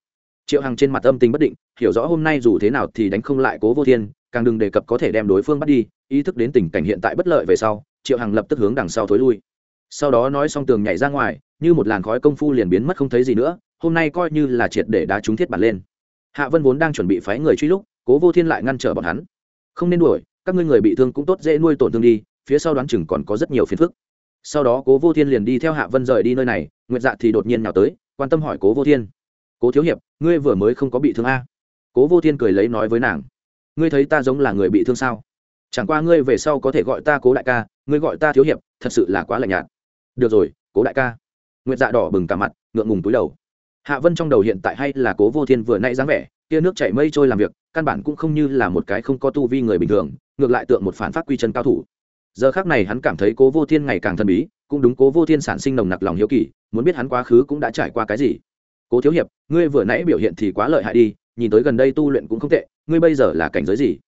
Triệu hằng trên mặt âm tình bất định, hiểu rõ hôm nay dù thế nào thì đánh không lại cố vô thiên, càng đừng đề cập có thể đem đối phương bắt đi, ý thức đến tình cảnh hiện tại bất lợi về sau, triệu hằng lập tức hướng đằng sau thối lui. Sau đó nói xong tường nhảy ra ngoài, như một làn khói công phu liền biến mất không thấy gì nữa, hôm nay coi như là triệt để đá trúng thiết bản lên. Hạ vân vốn đang chuẩn bị phái người truy lúc, cố vô thiên lại ngăn trở bọn hắn. Không nên đuổi, các ngươi người bị thương cũng tốt dễ nuôi tổn thương đi, phía sau đoán chừng còn có rất nhiều phiền phức sau đó cố vô thiên liền đi theo hạ vân rời đi nơi này, nguyệt dạ thì đột nhiên nào tới, quan tâm hỏi cố vô thiên. Cố thiếu hiệp, ngươi vừa mới không có bị thương a? Cố vô thiên cười lấy nói với nàng. Ngươi thấy ta giống là người bị thương sao? Chẳng qua ngươi về sau có thể gọi ta cố đại ca, ngươi gọi ta thiếu hiệp, thật sự là quá lạnh nhạt. Được rồi, cố đại ca. Nguyệt dạ đỏ bừng cả mặt, ngượng ngùng túi đầu. Hạ vân trong đầu hiện tại hay là cố vô thiên vừa nãy dáng vẻ, kia nước chảy mây trôi làm việc, căn bản cũng không như là một cái không có tu vi người bình thường, ngược lại tượng một phản phát quy chân cao thủ giờ khác này hắn cảm thấy cố vô thiên ngày càng thần bí, cũng đúng cố vô thiên sản sinh nồng nặc lòng hiếu kỳ, muốn biết hắn quá khứ cũng đã trải qua cái gì. Cố thiếu hiệp, ngươi vừa nãy biểu hiện thì quá lợi hại đi, nhìn tới gần đây tu luyện cũng không tệ, ngươi bây giờ là cảnh giới gì?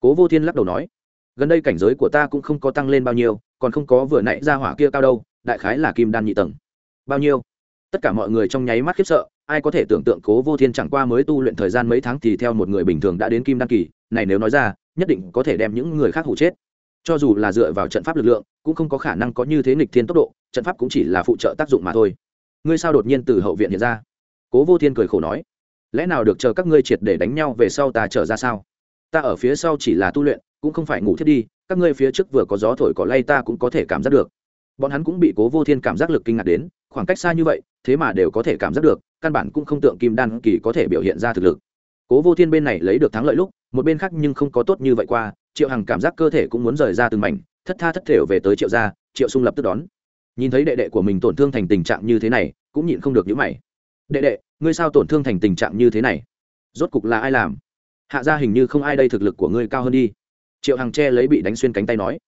Cố vô thiên lắc đầu nói, gần đây cảnh giới của ta cũng không có tăng lên bao nhiêu, còn không có vừa nãy ra hỏa kia cao đâu, đại khái là kim đan nhị tầng. Bao nhiêu? Tất cả mọi người trong nháy mắt khiếp sợ, ai có thể tưởng tượng cố vô thiên chẳng qua mới tu luyện thời gian mấy tháng thì theo một người bình thường đã đến kim đan kỳ, này nếu nói ra, nhất định có thể đem những người khác hụ chết cho dù là dựa vào trận pháp lực lượng, cũng không có khả năng có như thế nghịch thiên tốc độ, trận pháp cũng chỉ là phụ trợ tác dụng mà thôi. Ngươi sao đột nhiên từ hậu viện hiện ra? Cố vô thiên cười khổ nói. Lẽ nào được chờ các ngươi triệt để đánh nhau về sau ta trở ra sao? Ta ở phía sau chỉ là tu luyện, cũng không phải ngủ thiết đi, các ngươi phía trước vừa có gió thổi cỏ lay ta cũng có thể cảm giác được. Bọn hắn cũng bị cố vô thiên cảm giác lực kinh ngạc đến, khoảng cách xa như vậy, thế mà đều có thể cảm giác được, căn bản cũng không tượng kim đan kỳ có thể biểu hiện ra thực lực. Cố vô thiên bên này lấy được thắng lợi lúc, một bên khác nhưng không có tốt như vậy qua triệu hằng cảm giác cơ thể cũng muốn rời ra từng mảnh, thất tha thất thểu về tới triệu gia, triệu sung lập tức đón. Nhìn thấy đệ đệ của mình tổn thương thành tình trạng như thế này, cũng nhịn không được những mày. Đệ đệ, ngươi sao tổn thương thành tình trạng như thế này? Rốt cục là ai làm? Hạ gia hình như không ai đây thực lực của ngươi cao hơn đi. Triệu hằng che lấy bị đánh xuyên cánh tay nói.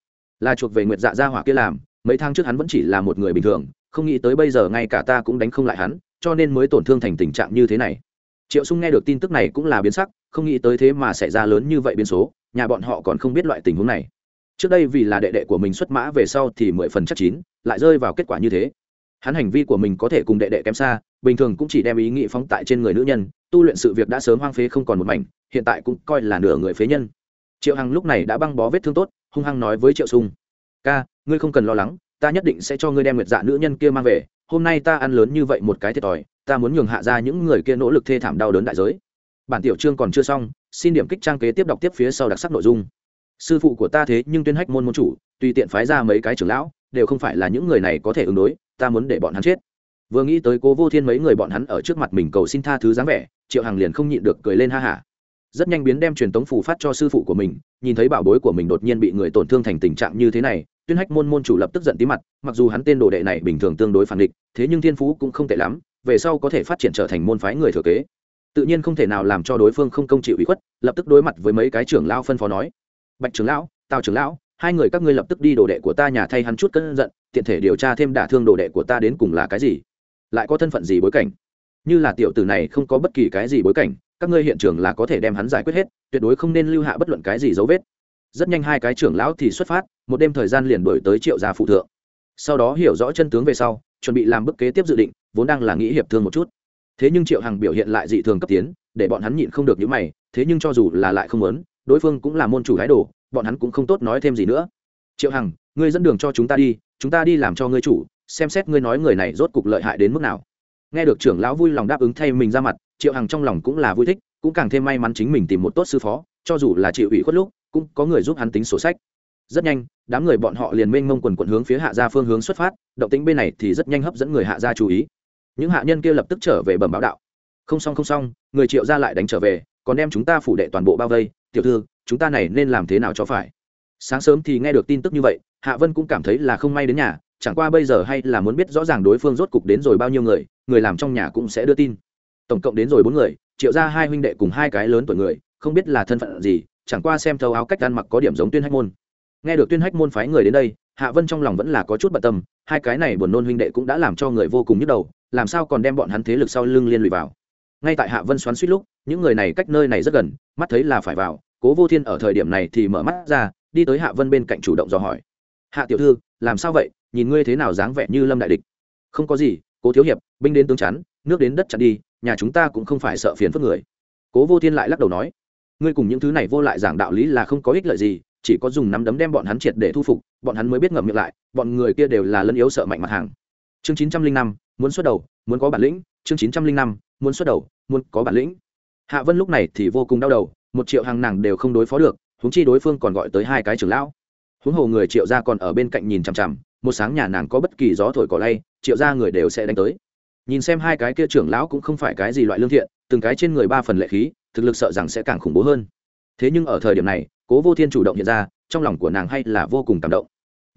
Là chuộc về nguyệt dạ gia hỏa kia làm, mấy tháng trước hắn vẫn chỉ là một người bình thường, không nghĩ tới bây giờ ngay cả ta cũng đánh không lại hắn, cho nên mới tổn thương thành tình trạng như thế này. Triệu sung nghe được tin tức này cũng là biến sắc, không nghĩ tới thế mà xảy ra lớn như vậy biến số nhà bọn họ còn không biết loại tình huống này. Trước đây vì là đệ đệ của mình xuất mã về sau thì mười phần chắc chín, lại rơi vào kết quả như thế. Hắn hành vi của mình có thể cùng đệ đệ kém xa, bình thường cũng chỉ đem ý nghĩ phóng tại trên người nữ nhân, tu luyện sự việc đã sớm hoang phế không còn một mảnh, hiện tại cũng coi là nửa người phế nhân. Triệu hằng lúc này đã băng bó vết thương tốt, hung hăng nói với triệu sung, ca, ngươi không cần lo lắng, ta nhất định sẽ cho ngươi đem nguyệt dạ nữ nhân kia mang về, hôm nay ta ăn lớn như vậy một cái thiệt thòi, ta muốn nhường hạ ra những người kia nỗ lực thê thảm đau đớn đại giới bản tiểu chương còn chưa xong, xin điểm kích trang kế tiếp đọc tiếp phía sau đặc sắc nội dung. Sư phụ của ta thế nhưng tuyên hách môn môn chủ, tùy tiện phái ra mấy cái trưởng lão, đều không phải là những người này có thể ứng đối, ta muốn để bọn hắn chết. Vừa nghĩ tới cố vô thiên mấy người bọn hắn ở trước mặt mình cầu xin tha thứ dáng vẻ, triệu hằng liền không nhịn được cười lên ha hả. Rất nhanh biến đem truyền tống phù phát cho sư phụ của mình, nhìn thấy bảo bối của mình đột nhiên bị người tổn thương thành tình trạng như thế này, tuyên hách môn môn chủ lập tức giận tí mặt, mặc dù hắn tên đồ đệ này bình thường tương đối phản địch, thế nhưng thiên phú cũng không tệ lắm, về sau có thể phát triển trở thành môn phái người thừa kế tự nhiên không thể nào làm cho đối phương không công chịu ủy khuất, lập tức đối mặt với mấy cái trưởng lão phân phó nói. Bạch trưởng lão, tào trưởng lão, hai người các ngươi lập tức đi đồ đệ của ta nhà thay hắn chút cân giận, tiện thể điều tra thêm đả thương đồ đệ của ta đến cùng là cái gì. Lại có thân phận gì bối cảnh? Như là tiểu tử này không có bất kỳ cái gì bối cảnh, các ngươi hiện trường là có thể đem hắn giải quyết hết, tuyệt đối không nên lưu hạ bất luận cái gì dấu vết. Rất nhanh hai cái trưởng lão thì xuất phát, một đêm thời gian liền đổi tới triệu gia phụ thượng. Sau đó hiểu rõ chân tướng về sau, chuẩn bị làm bức kế tiếp dự định, vốn đang là nghĩ hiệp thương một chút thế nhưng triệu hằng biểu hiện lại dị thường cấp tiến để bọn hắn nhịn không được những mày thế nhưng cho dù là lại không lớn, đối phương cũng là môn chủ gái đồ bọn hắn cũng không tốt nói thêm gì nữa. Triệu hằng ngươi dẫn đường cho chúng ta đi chúng ta đi làm cho ngươi chủ xem xét ngươi nói người này rốt cục lợi hại đến mức nào. Nghe được trưởng lão vui lòng đáp ứng thay mình ra mặt triệu hằng trong lòng cũng là vui thích cũng càng thêm may mắn chính mình tìm một tốt sư phó cho dù là chịu ủy khuất lúc cũng có người giúp hắn tính sổ sách. Rất nhanh đám người bọn họ liền mênh mông quần quận hướng phía hạ gia phương hướng xuất phát động tính bên này thì rất nhanh hấp dẫn người hạ gia chú ý những hạ nhân kia lập tức trở về bẩm báo đạo. Không xong không xong, người triệu gia lại đánh trở về, còn đem chúng ta phủ đệ toàn bộ bao vây. Tiểu thư, chúng ta này nên làm thế nào cho phải? Sáng sớm thì nghe được tin tức như vậy, hạ vân cũng cảm thấy là không may đến nhà, chẳng qua bây giờ hay là muốn biết rõ ràng đối phương rốt cục đến rồi bao nhiêu người người làm trong nhà cũng sẽ đưa tin. Tổng cộng đến rồi bốn người, triệu ra hai huynh đệ cùng hai cái lớn tuổi người, không biết là thân phận gì, chẳng qua xem thâu áo cách ăn mặc có điểm giống tuyên hách môn. Nghe được tuyên hách môn phái người đến đây, hạ vân trong lòng vẫn là có chút bận tâm, hai cái này buồn nôn huynh đệ cũng đã làm cho người vô cùng nhức đầu làm sao còn đem bọn hắn thế lực sau lưng liên lụy vào? Ngay tại hạ vân xoắn suýt lúc, những người này cách nơi này rất gần, mắt thấy là phải vào, cố vô thiên ở thời điểm này thì mở mắt ra, đi tới hạ vân bên cạnh chủ động dò hỏi. Hạ tiểu thư, làm sao vậy? Nhìn ngươi thế nào dáng vẻ như lâm đại địch? Không có gì, cố thiếu hiệp, binh đến tướng chắn, nước đến đất chặn đi, nhà chúng ta cũng không phải sợ phiền phức người. Cố vô thiên lại lắc đầu nói, ngươi cùng những thứ này vô lại giảng đạo lý là không có ích lợi gì, chỉ có dùng nắm đấm đem bọn hắn triệt để thu phục, bọn hắn mới biết ngậm miệng lại, bọn người kia đều là lân yếu sợ mạnh mặt hàng. Chương chín trăm linh năm muốn xuất đầu, muốn có bản lĩnh, chương chín trăm linh năm, muốn xuất đầu, muốn có bản lĩnh. Hạ vân lúc này thì vô cùng đau đầu, một triệu hàng nàng đều không đối phó được, huống chi đối phương còn gọi tới hai cái trưởng lão. Huống hồ người triệu gia còn ở bên cạnh nhìn chằm chằm, một sáng nhà nàng có bất kỳ gió thổi cỏ lay, triệu gia người đều sẽ đánh tới. Nhìn xem hai cái kia trưởng lão cũng không phải cái gì loại lương thiện, từng cái trên người ba phần lệ khí, thực lực sợ rằng sẽ càng khủng bố hơn. Thế nhưng ở thời điểm này, cố vô thiên chủ động hiện ra, trong lòng của nàng hay là vô cùng cảm động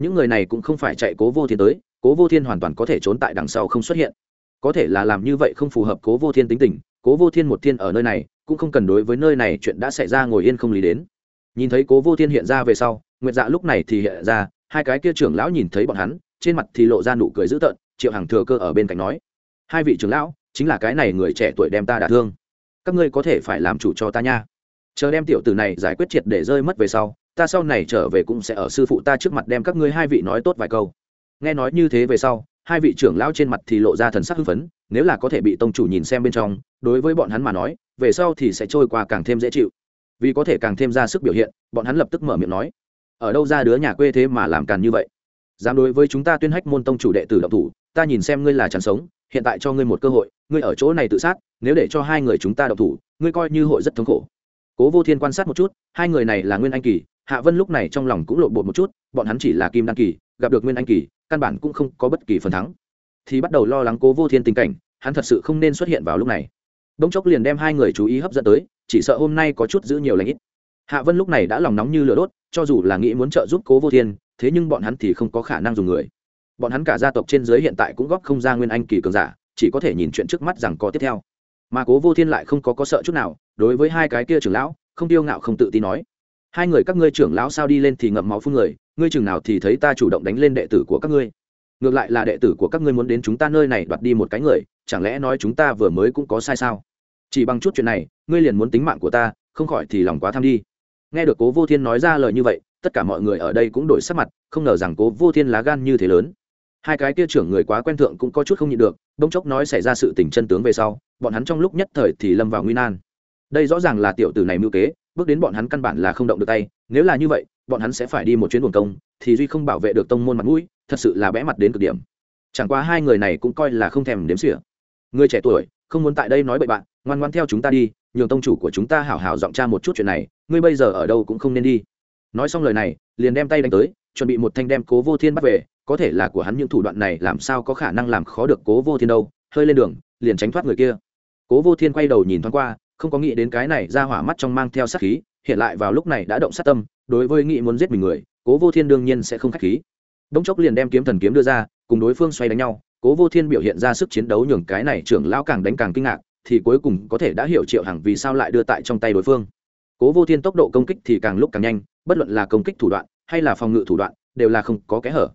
những người này cũng không phải chạy cố vô thiên tới, cố vô thiên hoàn toàn có thể trốn tại đằng sau không xuất hiện. Có thể là làm như vậy không phù hợp cố vô thiên tính tình, cố vô thiên một thiên ở nơi này, cũng không cần đối với nơi này chuyện đã xảy ra ngồi yên không lý đến. Nhìn thấy cố vô thiên hiện ra về sau, nguyệt dạ lúc này thì hiện ra, hai cái kia trưởng lão nhìn thấy bọn hắn, trên mặt thì lộ ra nụ cười dữ tợn, triệu hàng thừa cơ ở bên cạnh nói, hai vị trưởng lão, chính là cái này người trẻ tuổi đem ta đả thương. Các ngươi có thể phải làm chủ cho ta nha. Chờ đem tiểu tử này giải quyết triệt để rơi mất về sau ta sau này trở về cũng sẽ ở sư phụ ta trước mặt đem các ngươi hai vị nói tốt vài câu. Nghe nói như thế về sau, hai vị trưởng lão trên mặt thì lộ ra thần sắc hưng phấn, nếu là có thể bị tông chủ nhìn xem bên trong, đối với bọn hắn mà nói, về sau thì sẽ trôi qua càng thêm dễ chịu. Vì có thể càng thêm ra sức biểu hiện, bọn hắn lập tức mở miệng nói, ở đâu ra đứa nhà quê thế mà làm càn như vậy? Dám đối với chúng ta tuyên hách môn tông chủ đệ tử động thủ, ta nhìn xem ngươi là chẳng sống, hiện tại cho ngươi một cơ hội, ngươi ở chỗ này tự sát, nếu để cho hai người chúng ta động thủ, ngươi coi như hội rất thống khổ. Cố vô thiên quan sát một chút, hai người này là nguyên anh kỳ hạ vân lúc này trong lòng cũng lộn bột một chút, bọn hắn chỉ là kim đăng kỳ, gặp được nguyên anh kỳ, căn bản cũng không có bất kỳ phần thắng. Thì bắt đầu lo lắng cố vô thiên tình cảnh, hắn thật sự không nên xuất hiện vào lúc này. Đống chốc liền đem hai người chú ý hấp dẫn tới, chỉ sợ hôm nay có chút giữ nhiều lãnh ít. Hạ vân lúc này đã lòng nóng như lửa đốt, cho dù là nghĩ muốn trợ giúp cố vô thiên, thế nhưng bọn hắn thì không có khả năng dùng người. Bọn hắn cả gia tộc trên dưới hiện tại cũng góp không ra nguyên anh kỳ cường giả, chỉ có thể nhìn chuyện trước mắt rằng có tiếp theo. Mà cố vô thiên lại không có có sợ chút nào, đối với hai cái kia trưởng lão, không tiêu ngạo không tự tin nói hai người các ngươi trưởng lão sao đi lên thì ngậm máu phun người, ngươi chừng nào thì thấy ta chủ động đánh lên đệ tử của các ngươi. Ngược lại là đệ tử của các ngươi muốn đến chúng ta nơi này đoạt đi một cái người, chẳng lẽ nói chúng ta vừa mới cũng có sai sao? Chỉ bằng chút chuyện này, ngươi liền muốn tính mạng của ta, không khỏi thì lòng quá tham đi. Nghe được cố vô thiên nói ra lời như vậy, tất cả mọi người ở đây cũng đổi sắc mặt, không ngờ rằng cố vô thiên lá gan như thế lớn. Hai cái kia trưởng người quá quen thượng cũng có chút không nhịn được, bỗng chốc nói xảy ra sự tình chân tướng về sau, bọn hắn trong lúc nhất thời thì lâm vào nguy nan. Đây rõ ràng là tiểu tử này mưu kế bước đến bọn hắn căn bản là không động được tay, nếu là như vậy, bọn hắn sẽ phải đi một chuyến buồn công, thì duy không bảo vệ được tông môn mặt mũi, thật sự là bẽ mặt đến cực điểm. Chẳng qua hai người này cũng coi là không thèm đếm xỉa. Người trẻ tuổi, không muốn tại đây nói bậy bạn, ngoan ngoan theo chúng ta đi, nhường tông chủ của chúng ta hảo hảo giọng tra một chút chuyện này, ngươi bây giờ ở đâu cũng không nên đi. Nói xong lời này, liền đem tay đánh tới, chuẩn bị một thanh đem cố vô thiên bắt về, có thể là của hắn những thủ đoạn này làm sao có khả năng làm khó được cố vô thiên đâu, hơi lên đường, liền tránh thoát người kia. Cố vô thiên quay đầu nhìn thoáng qua không có nghĩ đến cái này ra hỏa mắt trong mang theo sát khí, hiện lại vào lúc này đã động sát tâm, đối với nghĩ muốn giết mình người, cố vô thiên đương nhiên sẽ không k h á c h khí. Đống chốc liền đem kiếm thần kiếm đưa ra, cùng đối phương xoay đánh nhau, cố vô thiên biểu hiện ra sức chiến đấu nhường cái này trưởng lão càng đánh càng kinh ngạc, thì cuối cùng có thể đã hiểu triệu hằng vì sao lại đưa tại trong tay đối phương. Cố vô thiên tốc độ công kích thì càng lúc càng nhanh, bất luận là công kích thủ đoạn hay là phòng ngự thủ đoạn, đều là không có kẽ hở.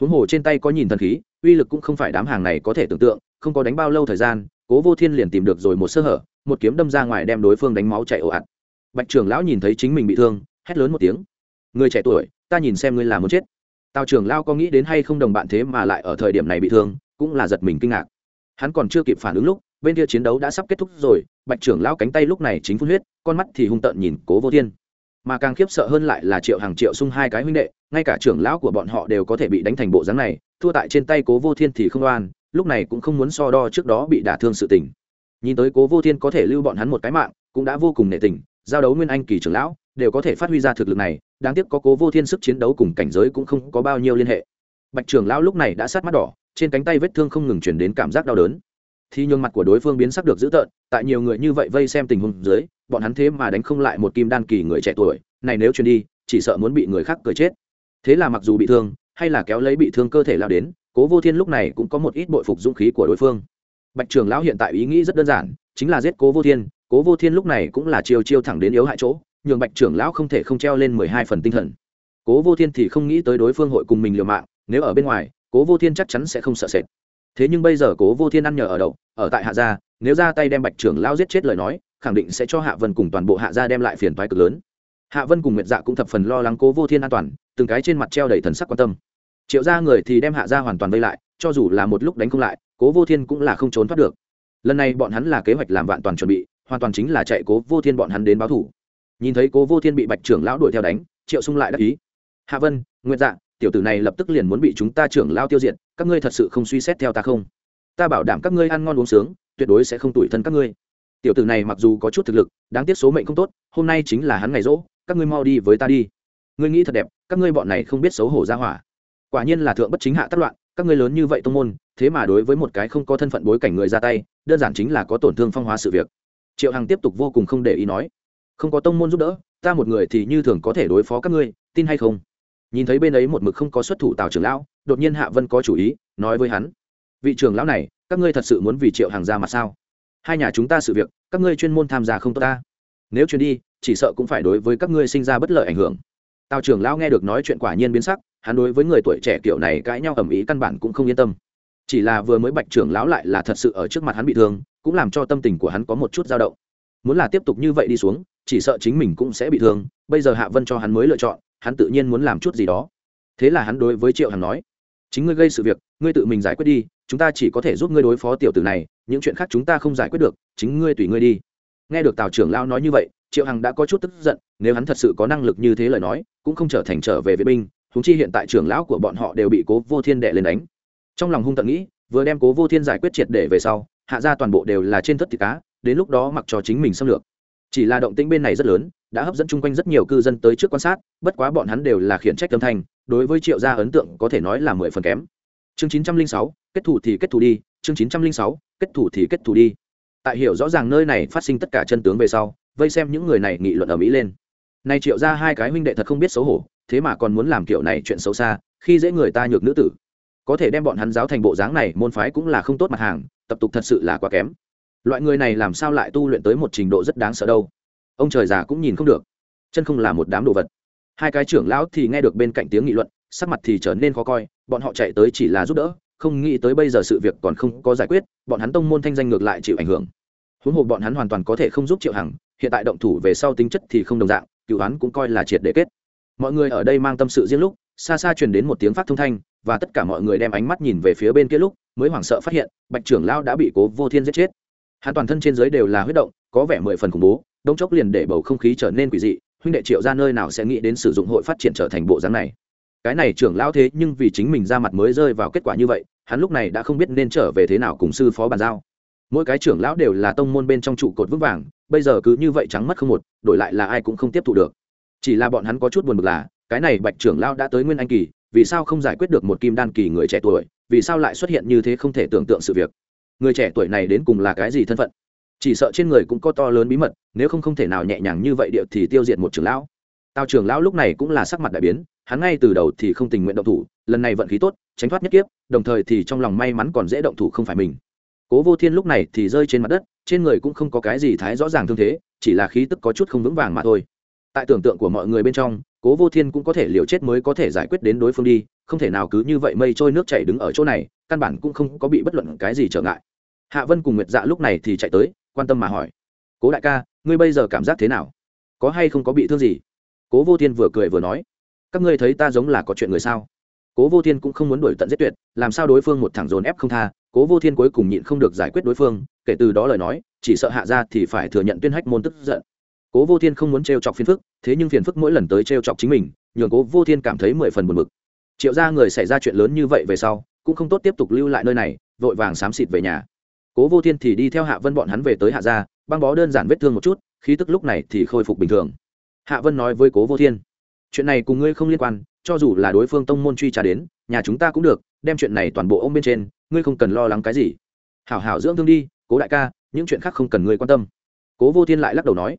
Huống hồ trên tay có nhìn thần khí, uy lực cũng không phải đám hàng này có thể tưởng tượng, không có đánh bao lâu thời gian, cố vô thiên liền tìm được rồi một sơ hở một kiếm đâm ra ngoài đem đối phương đánh máu chạy ồ ạt. Bạch trưởng lão nhìn thấy chính mình bị thương hét lớn một tiếng. Người trẻ tuổi ta nhìn xem ngươi là muốn chết. Tào trưởng lao có nghĩ đến hay không đồng bạn thế mà lại ở thời điểm này bị thương cũng là giật mình kinh ngạc. Hắn còn chưa kịp phản ứng lúc bên kia chiến đấu đã sắp kết thúc rồi bạch trưởng lao cánh tay lúc này chính phun huyết con mắt thì hung tợn nhìn cố vô thiên. Mà càng khiếp sợ hơn lại là triệu hàng triệu xung hai cái huynh đệ ngay cả trưởng lão của bọn họ đều có thể bị đánh thành bộ dáng này thua tại trên tay cố vô thiên thì không oan, lúc này cũng không muốn so đo trước đó bị đả thương sự tình nhìn tới cố vô thiên có thể lưu bọn hắn một cái mạng, cũng đã vô cùng nệ tình, giao đấu nguyên anh kỳ trưởng lão, đều có thể phát huy ra thực lực này, đáng tiếc có cố vô thiên sức chiến đấu cùng cảnh giới cũng không có bao nhiêu liên hệ. Bạch trưởng lão lúc này đã sát mắt đỏ, trên cánh tay vết thương không ngừng chuyển đến cảm giác đau đớn. Thì nhường mặt của đối phương biến sắc được dữ tợn, tại nhiều người như vậy vây xem tình huống dưới, bọn hắn thế mà đánh không lại một kim đan kỳ người trẻ tuổi, này nếu truyền đi, chỉ sợ muốn bị người khác cười chết. Thế là mặc dù bị thương, hay là kéo lấy bị thương cơ thể lao đến, cố vô thiên lúc này cũng có một ít bội phục dũng khí của đối phương bạch trường lão hiện tại ý nghĩ rất đơn giản, chính là giết cố vô thiên. Cố vô thiên lúc này cũng là chiêu chiêu thẳng đến yếu hại chỗ, nhường bạch trưởng lão không thể không treo lên mười hai phần tinh thần. Cố vô thiên thì không nghĩ tới đối phương hội cùng mình liều mạng, nếu ở bên ngoài, cố vô thiên chắc chắn sẽ không sợ sệt. Thế nhưng bây giờ cố vô thiên ăn nhờ ở đậu, ở tại hạ gia, nếu ra tay đem bạch trưởng lão giết chết lời nói, khẳng định sẽ cho hạ vân cùng toàn bộ hạ gia đem lại phiền toái cực lớn. Hạ vân cùng nguyệt dạ cũng thập phần lo lắng cố vô thiên an toàn, từng cái trên mặt treo đầy thần sắc quan tâm. Triệu Gia người thì đem hạ Gia hoàn toàn vây lại cho dù là một lúc đánh không lại, cố vô thiên cũng là không trốn thoát được. Lần này bọn hắn là kế hoạch làm vạn toàn chuẩn bị, hoàn toàn chính là chạy cố vô thiên bọn hắn đến báo thủ. Nhìn thấy cố vô thiên bị bạch trưởng lão đuổi theo đánh, triệu sung lại đắc ý. Hạ vân nguyện dạ tiểu tử này lập tức liền muốn bị chúng ta trưởng lao tiêu diệt, các ngươi thật sự không suy xét theo ta không? Ta bảo đảm các ngươi ăn ngon uống sướng, tuyệt đối sẽ không tủi thân các ngươi. Tiểu tử này mặc dù có chút thực lực, đáng tiếc số mệnh không tốt, hôm nay chính là hắn ngày rỗ, các ngươi mau đi với ta đi. Ngươi nghĩ thật đẹp, các ngươi bọn này không biết xấu hổ ra hỏa quả nhiên là thượng bất chính hạ tác loạn, các ngươi lớn như vậy tông môn, thế mà đối với một cái không có thân phận bối cảnh người ra tay, đơn giản chính là có tổn thương phong hóa sự việc. Triệu hằng tiếp tục vô cùng không để ý nói, không có tông môn giúp đỡ, ta một người thì như thường có thể đối phó các ngươi, tin hay không? Nhìn thấy bên ấy một mực không có xuất thủ tào trưởng lão, đột nhiên hạ vân có chủ ý, nói với hắn, vị trưởng lão này, các ngươi thật sự muốn vì triệu hàng ra mặt sao? Hai nhà chúng ta sự việc, các ngươi chuyên môn tham gia không tốt ta. Nếu chuyến đi, chỉ sợ cũng phải đối với các ngươi sinh ra bất lợi ảnh hưởng. Tào trưởng lão nghe được nói chuyện quả nhiên biến sắc hắn đối với người tuổi trẻ kiểu này cãi nhau ầm ĩ căn bản cũng không yên tâm. Chỉ là vừa mới bạch trưởng lão lại là thật sự ở trước mặt hắn bị thương, cũng làm cho tâm tình của hắn có một chút dao động. Muốn là tiếp tục như vậy đi xuống, chỉ sợ chính mình cũng sẽ bị thương, bây giờ hạ vân cho hắn mới lựa chọn, hắn tự nhiên muốn làm chút gì đó. Thế là hắn đối với triệu hằng nói, chính ngươi gây sự việc, ngươi tự mình giải quyết đi, chúng ta chỉ có thể giúp ngươi đối phó tiểu tử này, những chuyện khác chúng ta không giải quyết được, chính ngươi tùy ngươi đi. Nghe được tào trưởng lão nói như vậy, triệu hằng đã có chút tức giận, nếu hắn thật sự có năng lực như thế lời nói, cũng không trở thành trở về vệ binh húng chi hiện tại trưởng lão của bọn họ đều bị cố vô thiên đệ lên đánh. Trong lòng hung tận nghĩ, vừa đem cố vô thiên giải quyết triệt để về sau, hạ ra toàn bộ đều là trên thất thịt cá, đến lúc đó mặc cho chính mình xâm lược. Chỉ là động tĩnh bên này rất lớn, đã hấp dẫn chung quanh rất nhiều cư dân tới trước quan sát, bất quá bọn hắn đều là khiển trách âm thanh, đối với triệu gia ấn tượng có thể nói là mười phần kém. Chương chín trăm linh sáu, kết thủ thì kết thủ đi, chương chín trăm linh sáu, kết thủ thì kết thủ đi. Tại hiểu rõ ràng nơi này phát sinh tất cả chân tướng về sau, vây xem những người này nghị luận ở mỹ lên. Nay triệu ra hai cái huynh đệ thật không biết xấu hổ thế mà còn muốn làm kiểu này chuyện xấu xa, khi dễ người ta nhược nữ tử. Có thể đem bọn hắn giáo thành bộ dáng này, môn phái cũng là không tốt mặt hàng, tập tục thật sự là quá kém. Loại người này làm sao lại tu luyện tới một trình độ rất đáng sợ đâu. Ông trời già cũng nhìn không được. Chân không là một đám đồ vật. Hai cái trưởng lão thì nghe được bên cạnh tiếng nghị luận, sắc mặt thì trở nên khó coi, bọn họ chạy tới chỉ là giúp đỡ, không nghĩ tới bây giờ sự việc còn không có giải quyết, bọn hắn tông môn thanh danh ngược lại chịu ảnh hưởng. Huống hồ bọn hắn hoàn toàn có thể không giúp triệu hằng, hiện tại động thủ về sau tính chất thì không đồng dạng, cựu hắn cũng coi là triệt để kết mọi người ở đây mang tâm sự riêng lúc, xa xa truyền đến một tiếng phát thông thanh, và tất cả mọi người đem ánh mắt nhìn về phía bên kia lúc, mới hoảng sợ phát hiện, bạch trưởng lao đã bị cố vô thiên giết chết. Hắn toàn thân trên dưới đều là huyết động, có vẻ mười phần khủng bố đông chốc liền để bầu không khí trở nên quỷ dị, huynh đệ triệu ra nơi nào sẽ nghĩ đến sử dụng hội phát triển trở thành bộ dáng này? Cái này trưởng lão thế nhưng vì chính mình ra mặt mới rơi vào kết quả như vậy, hắn lúc này đã không biết nên trở về thế nào cùng sư phó bàn giao. Mỗi cái trưởng lão đều là tông môn bên trong trụ cột vững vàng, bây giờ cứ như vậy trắng mất không một, đổi lại là ai cũng không tiếp thu được chỉ là bọn hắn có chút buồn bực là, cái này bạch trưởng lão đã tới nguyên anh kỳ, vì sao không giải quyết được một kim đan kỳ người trẻ tuổi, vì sao lại xuất hiện như thế không thể tưởng tượng sự việc? Người trẻ tuổi này đến cùng là cái gì thân phận? Chỉ sợ trên người cũng có to lớn bí mật, nếu không không thể nào nhẹ nhàng như vậy điệu thì tiêu diệt một trưởng lão. Tào trưởng lão lúc này cũng là sắc mặt đại biến, hắn ngay từ đầu thì không tình nguyện động thủ, lần này vận khí tốt, tránh thoát nhất kiếp, đồng thời thì trong lòng may mắn còn dễ động thủ không phải mình. Cố vô thiên lúc này thì rơi trên mặt đất, trên người cũng không có cái gì thái rõ ràng thương thế, chỉ là khí tức có chút không vững vàng mà thôi tại tưởng tượng của mọi người bên trong, cố vô thiên cũng có thể liều chết mới có thể giải quyết đến đối phương đi, không thể nào cứ như vậy mây trôi nước chảy đứng ở chỗ này, căn bản cũng không có bị bất luận cái gì trở ngại. Hạ vân cùng nguyệt dạ lúc này thì chạy tới, quan tâm mà hỏi, cố đại ca, ngươi bây giờ cảm giác thế nào? Có hay không có bị thương gì? Cố vô thiên vừa cười vừa nói, các ngươi thấy ta giống là có chuyện người sao? Cố vô thiên cũng không muốn đuổi tận giết tuyệt, làm sao đối phương một thẳng dồn ép không tha, cố vô thiên cuối cùng nhịn không được giải quyết đối phương, kể từ đó lời nói, chỉ sợ hạ ra thì phải thừa nhận tuyên hách môn tức giận cố vô thiên không muốn t chọc phiền phức, thế nhưng phiền phức mỗi lần tới t chọc chính mình, nhường cố vô thiên cảm thấy mười phần buồn bực. Triệu ra người xảy ra chuyện lớn như vậy về sau, cũng không tốt tiếp tục lưu lại nơi này, vội vàng xám xịt về nhà. Cố vô thiên thì đi theo hạ vân bọn hắn về tới hạ gia, băng bó đơn giản vết thương một chút, khí tức lúc này thì khôi phục bình thường. Hạ vân nói với cố vô thiên, chuyện này cùng ngươi không liên quan, cho dù là đối phương tông môn truy trả đến, nhà chúng ta cũng được, đem chuyện này toàn bộ ôm bên trên, ngươi không cần lo lắng cái gì. Hảo hảo dưỡng thương đi, cố đại ca, những chuyện khác không cần ngươi quan tâm. Cố vô thiên lại lắc đầu nói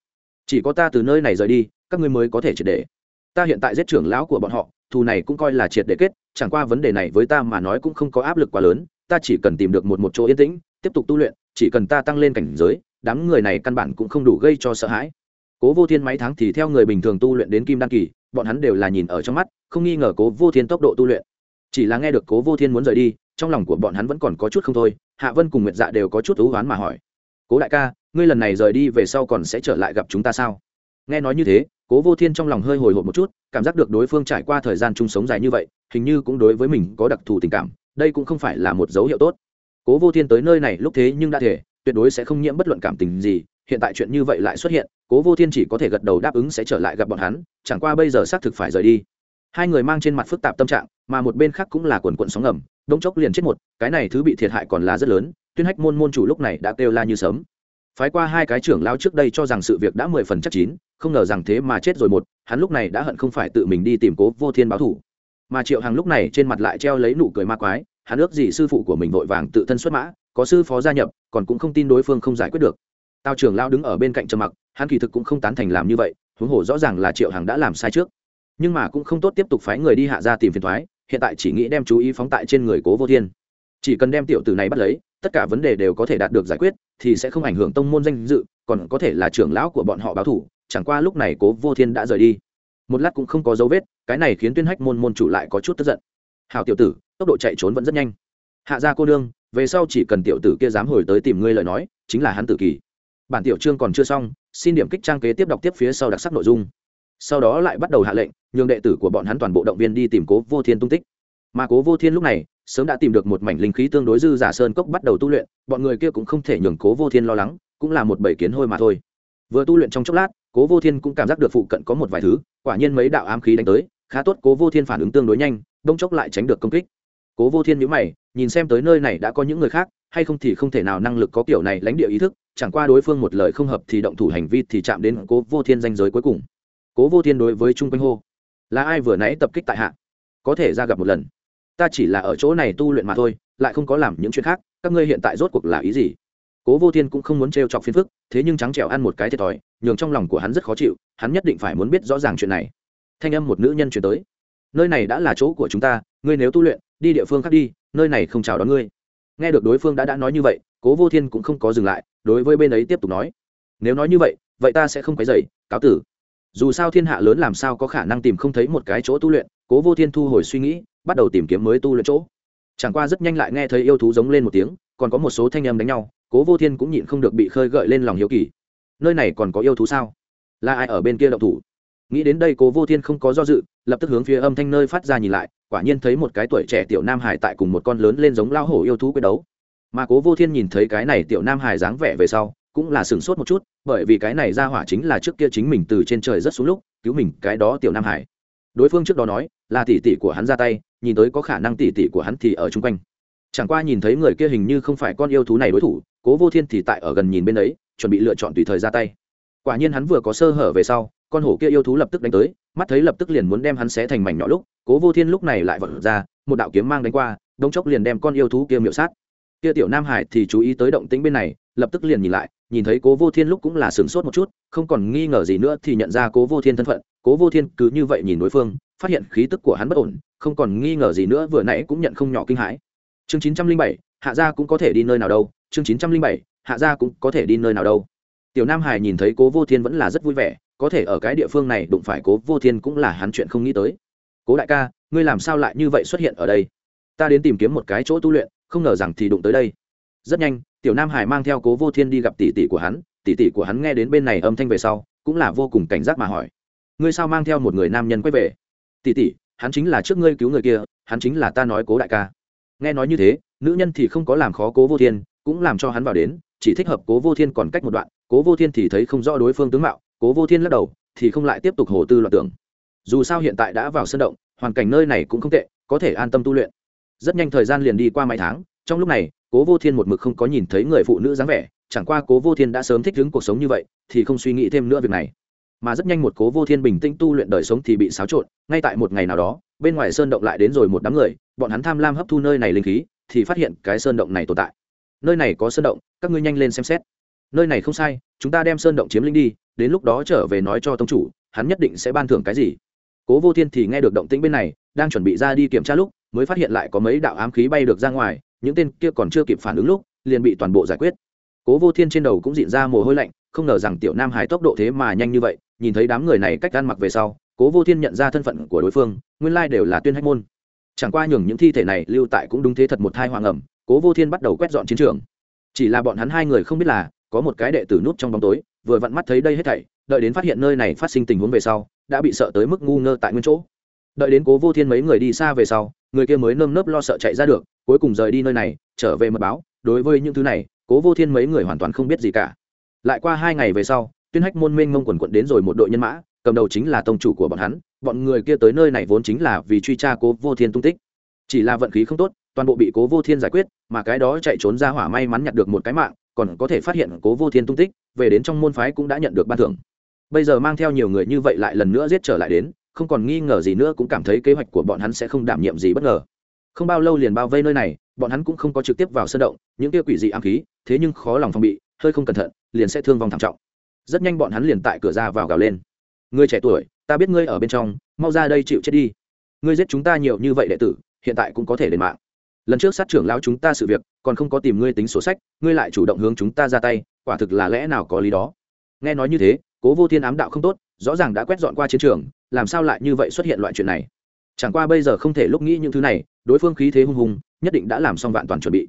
chỉ có ta từ nơi này rời đi, các ngươi mới có thể triệt để. Ta hiện tại giết trưởng lão của bọn họ, thù này cũng coi là triệt để kết, chẳng qua vấn đề này với ta mà nói cũng không có áp lực quá lớn, ta chỉ cần tìm được một một chỗ yên tĩnh, tiếp tục tu luyện, chỉ cần ta tăng lên cảnh giới, đám người này căn bản cũng không đủ gây cho sợ hãi. Cố vô thiên mấy tháng thì theo người bình thường tu luyện đến kim đan kỳ, bọn hắn đều là nhìn ở trong mắt, không nghi ngờ cố vô thiên tốc độ tu luyện. Chỉ là nghe được cố vô thiên muốn rời đi, trong lòng của bọn hắn vẫn còn có chút không thôi, hạ vân cùng nguyệt dạ đều có chút thú oán mà hỏi. Cố đại ca ngươi lần này rời đi về sau còn sẽ trở lại gặp chúng ta sao? Nghe nói như thế, cố vô thiên trong lòng hơi hồi hộp một chút, cảm giác được đối phương trải qua thời gian chung sống dài như vậy, hình như cũng đối với mình có đặc thù tình cảm, đây cũng không phải là một dấu hiệu tốt. Cố vô thiên tới nơi này lúc thế nhưng đã thể, tuyệt đối sẽ không nhiễm bất luận cảm tình gì, hiện tại chuyện như vậy lại xuất hiện, cố vô thiên chỉ có thể gật đầu đáp ứng sẽ trở lại gặp bọn hắn, chẳng qua bây giờ xác thực phải rời đi. Hai người mang trên mặt phức tạp tâm trạng, mà một bên khác cũng là quần quận sóng ngầm đông chốc liền chết một, cái này thứ bị thiệt hại còn là rất lớn, tuyên hách môn môn chủ lúc này đã kêu la như sớm phái qua hai cái trưởng lao trước đây cho rằng sự việc đã mười phần chắc chín, không ngờ rằng thế mà chết rồi một, hắn lúc này đã hận không phải tự mình đi tìm cố vô thiên báo thủ. Mà triệu hằng lúc này trên mặt lại treo lấy nụ cười ma quái, hắn ước gì sư phụ của mình vội vàng tự thân xuất mã, có sư phó gia nhập, còn cũng không tin đối phương không giải quyết được. Tào trưởng lao đứng ở bên cạnh trầm mặc, hắn kỳ thực cũng không tán thành làm như vậy, huống hồ rõ ràng là triệu hằng đã làm sai trước. Nhưng mà cũng không tốt tiếp tục phái người đi hạ ra tìm phiền thoái, hiện tại chỉ nghĩ đem chú ý phóng tại trên người cố vô thiên chỉ cần đem tiểu tử này bắt lấy, tất cả vấn đề đều có thể đạt được giải quyết, thì sẽ không ảnh hưởng tông môn danh dự, còn có thể là trưởng lão của bọn họ báo thủ, chẳng qua lúc này cố vô thiên đã rời đi. Một lát cũng không có dấu vết, cái này khiến tuyên hách môn môn chủ lại có chút tức giận. Hào tiểu tử, tốc độ chạy trốn vẫn rất nhanh. Hạ gia cô nương, về sau chỉ cần tiểu tử kia dám hồi tới tìm ngươi lời nói, chính là hắn tử kỳ. Bản tiểu chương còn chưa xong, xin điểm kích trang kế tiếp đọc tiếp phía sau đặc sắc nội dung. Sau đó lại bắt đầu hạ lệnh, nhường đệ tử của bọn hắn toàn bộ động viên đi tìm cố vô thiên tung tích. Mà cố vô thiên lúc này sớm đã tìm được một mảnh linh khí tương đối dư giả sơn cốc bắt đầu tu luyện, bọn người kia cũng không thể nhường cố vô thiên lo lắng, cũng là một bầy kiến hôi mà thôi. Vừa tu luyện trong chốc lát, cố vô thiên cũng cảm giác được phụ cận có một vài thứ, quả nhiên mấy đạo ám khí đánh tới, khá tốt, cố vô thiên phản ứng tương đối nhanh bông chốc lại tránh được công kích. Cố vô thiên nhữ mày, nhìn xem tới nơi này đã có những người khác, hay không thì không thể nào năng lực có kiểu này lãnh địa ý thức, chẳng qua đối phương một lời không hợp thì động thủ hành vi thì chạm đến cố vô thiên danh giới cuối cùng. Cố vô thiên đối với chung quanh hô, là ai vừa nãy tập kích tại hạ? Có thể ra gặp một lần ta chỉ là ở chỗ này tu luyện mà thôi, lại không có làm những chuyện khác, các ngươi hiện tại rốt cuộc là ý gì? Cố vô thiên cũng không muốn t chọc phiền phức, thế nhưng trắng trẻo ăn một cái thiệt thòi, nhường trong lòng của hắn rất khó chịu, hắn nhất định phải muốn biết rõ ràng chuyện này. Thanh âm một nữ nhân chuyển tới. Nơi này đã là chỗ của chúng ta, ngươi nếu tu luyện, đi địa phương khác đi, nơi này không chào đón ngươi. Nghe được đối phương đã đã nói như vậy, cố vô thiên cũng không có dừng lại, đối với bên ấy tiếp tục nói. Nếu nói như vậy vậy ta sẽ không quấy dày cáo tử dù sao thiên hạ lớn làm sao có khả năng tìm không thấy một cái chỗ tu luyện, cố vô thiên thu hồi suy nghĩ, bắt đầu tìm kiếm mới tu luyện chỗ. Chẳng qua rất nhanh lại nghe thấy yêu thú giống lên một tiếng, còn có một số thanh âm đánh nhau, cố vô thiên cũng nhịn không được bị khơi gợi lên lòng hiếu kỳ. Nơi này còn có yêu thú sao? Là ai ở bên kia động thủ? Nghĩ đến đây cố vô thiên không có do dự, lập tức hướng phía âm thanh nơi phát ra nhìn lại, quả nhiên thấy một cái tuổi trẻ tiểu nam hải tại cùng một con lớn lên giống lao hổ yêu thú quyết đấu. Mà cố vô thiên nhìn thấy cái này tiểu nam hải dáng vẻ về sau cũng là sửng sốt một chút, bởi vì cái này ra hỏa chính là trước kia chính mình từ trên trời rất xuống lúc, cứu mình, cái đó tiểu nam hải. Đối phương trước đó nói, là tỷ tỷ của hắn ra tay, nhìn tới có khả năng tỷ tỷ của hắn thì ở chung quanh. Chẳng qua nhìn thấy người kia hình như không phải con yêu thú này đối thủ, cố vô thiên thì tại ở gần nhìn bên ấy, chuẩn bị lựa chọn tùy thời ra tay. Quả nhiên hắn vừa có sơ hở về sau, con hổ kia yêu thú lập tức đánh tới, mắt thấy lập tức liền muốn đem hắn xé thành mảnh nhỏ lúc, cố vô thiên lúc này lại vật ra, một đạo kiếm mang đánh qua đông chốc liền đem con yêu thú kia miệu sát. Kia tiểu nam hải thì chú ý tới động tĩnh bên này, lập tức liền nhìn lại nhìn thấy cố vô thiên lúc cũng là sửng sốt một chút, không còn nghi ngờ gì nữa thì nhận ra cố vô thiên thân phận. Cố vô thiên cứ như vậy nhìn đối phương, phát hiện khí tức của hắn bất ổn, không còn nghi ngờ gì nữa, vừa nãy cũng nhận không nhỏ kinh hãi. Chương chín trăm linh bảy, hạ gia cũng có thể đi nơi nào đâu? Chương chín trăm linh bảy, hạ gia cũng có thể đi nơi nào đâu? Tiểu nam hải nhìn thấy cố vô thiên vẫn là rất vui vẻ, có thể ở cái địa phương này đụng phải cố vô thiên cũng là hắn chuyện không nghĩ tới. Cố đại ca, ngươi làm sao lại như vậy xuất hiện ở đây? Ta đến tìm kiếm một cái chỗ tu luyện, không ngờ rằng thì đụng tới đây. Rất nhanh tiểu nam hải mang theo cố vô thiên đi gặp tỷ tỷ của hắn, tỷ tỷ của hắn nghe đến bên này âm thanh về sau, cũng là vô cùng cảnh giác mà hỏi. Ngươi sao mang theo một người nam nhân quay về? Tỷ tỷ, hắn chính là trước ngươi cứu người kia, hắn chính là ta nói cố đại ca. Nghe nói như thế, nữ nhân thì không có làm khó cố vô thiên, cũng làm cho hắn vào đến, chỉ thích hợp cố vô thiên còn cách một đoạn, cố vô thiên thì thấy không rõ đối phương tướng mạo, cố vô thiên lắc đầu, thì không lại tiếp tục hồ tư loạn tưởng. Dù sao hiện tại đã vào sân động, hoàn cảnh nơi này cũng không tệ, có thể an tâm tu luyện. Rất nhanh thời gian liền đi qua mấy tháng, trong lúc này cố vô thiên một mực không có nhìn thấy người phụ nữ dáng vẻ, chẳng qua cố vô thiên đã sớm thích ứng cuộc sống như vậy, thì không suy nghĩ thêm nữa việc này. Mà rất nhanh một cố vô thiên bình tĩnh tu luyện đời sống thì bị xáo trộn, ngay tại một ngày nào đó, bên ngoài sơn động lại đến rồi một đám người, bọn hắn tham lam hấp thu nơi này linh khí, thì phát hiện cái sơn động này tồn tại. Nơi này có sơn động, các ngươi nhanh lên xem xét. Nơi này không sai, chúng ta đem sơn động chiếm linh đi, đến lúc đó trở về nói cho tông chủ, hắn nhất định sẽ ban thưởng cái gì. Cố vô thiên thì nghe được động tĩnh bên này, đang chuẩn bị ra đi kiểm tra lúc, mới phát hiện lại có mấy đạo ám khí bay được ra ngoài những tên kia còn chưa kịp phản ứng lúc, liền bị toàn bộ giải quyết. Cố vô thiên trên đầu cũng diện ra mồ hôi lạnh, không ngờ rằng tiểu nam hải tốc độ thế mà nhanh như vậy, nhìn thấy đám người này cách ăn mặc về sau, cố vô thiên nhận ra thân phận của đối phương, nguyên lai đều là tuyên hách môn. Chẳng qua nhường những thi thể này lưu tại cũng đúng thế thật một thai hoàng ẩm, cố vô thiên bắt đầu quét dọn chiến trường. Chỉ là bọn hắn hai người không biết là, có một cái đệ tử nút trong bóng tối, vừa vặn mắt thấy đây hết thảy, đợi đến phát hiện nơi này phát sinh tình huống về sau, đã bị sợ tới mức ngu ngơ tại nguyên chỗ. Đợi đến cố vô thiên mấy người đi xa về sau người kia mới nơm nớp lo sợ chạy ra được, cuối cùng rời đi nơi này, trở về mật báo. Đối với những thứ này, cố vô thiên mấy người hoàn toàn không biết gì cả. Lại qua hai ngày về sau, tuyên hách môn minh mông quần quận đến rồi một đội nhân mã, cầm đầu chính là tông chủ của bọn hắn. Bọn người kia tới nơi này vốn chính là vì truy tra cố vô thiên tung tích. Chỉ là vận khí không tốt, toàn bộ bị cố vô thiên giải quyết, mà cái đó chạy trốn ra hỏa may mắn nhặt được một cái mạng, còn có thể phát hiện cố vô thiên tung tích, về đến trong môn phái cũng đã nhận được ban thưởng. Bây giờ mang theo nhiều người như vậy lại lần nữa giết trở lại đến không còn nghi ngờ gì nữa cũng cảm thấy kế hoạch của bọn hắn sẽ không đảm nhiệm gì bất ngờ. Không bao lâu liền bao vây nơi này, bọn hắn cũng không có trực tiếp vào sân động, những kia quỷ dị ám khí, thế nhưng khó lòng phòng bị, hơi không cẩn thận, liền sẽ thương vong thảm trọng. Rất nhanh bọn hắn liền tại cửa ra vào gào lên. Ngươi trẻ tuổi, ta biết ngươi ở bên trong, mau ra đây chịu chết đi. Ngươi giết chúng ta nhiều như vậy đệ tử, hiện tại cũng có thể lên mạng. Lần trước sát trưởng lão chúng ta sự việc, còn không có tìm ngươi tính sổ sách, ngươi lại chủ động hướng chúng ta ra tay, quả thực là lẽ nào có lý đó. Nghe nói như thế, cố vô thiên ám đạo không tốt rõ ràng đã quét dọn qua chiến trường, làm sao lại như vậy xuất hiện loại chuyện này? Chẳng qua bây giờ không thể lúc nghĩ những thứ này, đối phương khí thế hung hùng, nhất định đã làm xong vạn toàn chuẩn bị.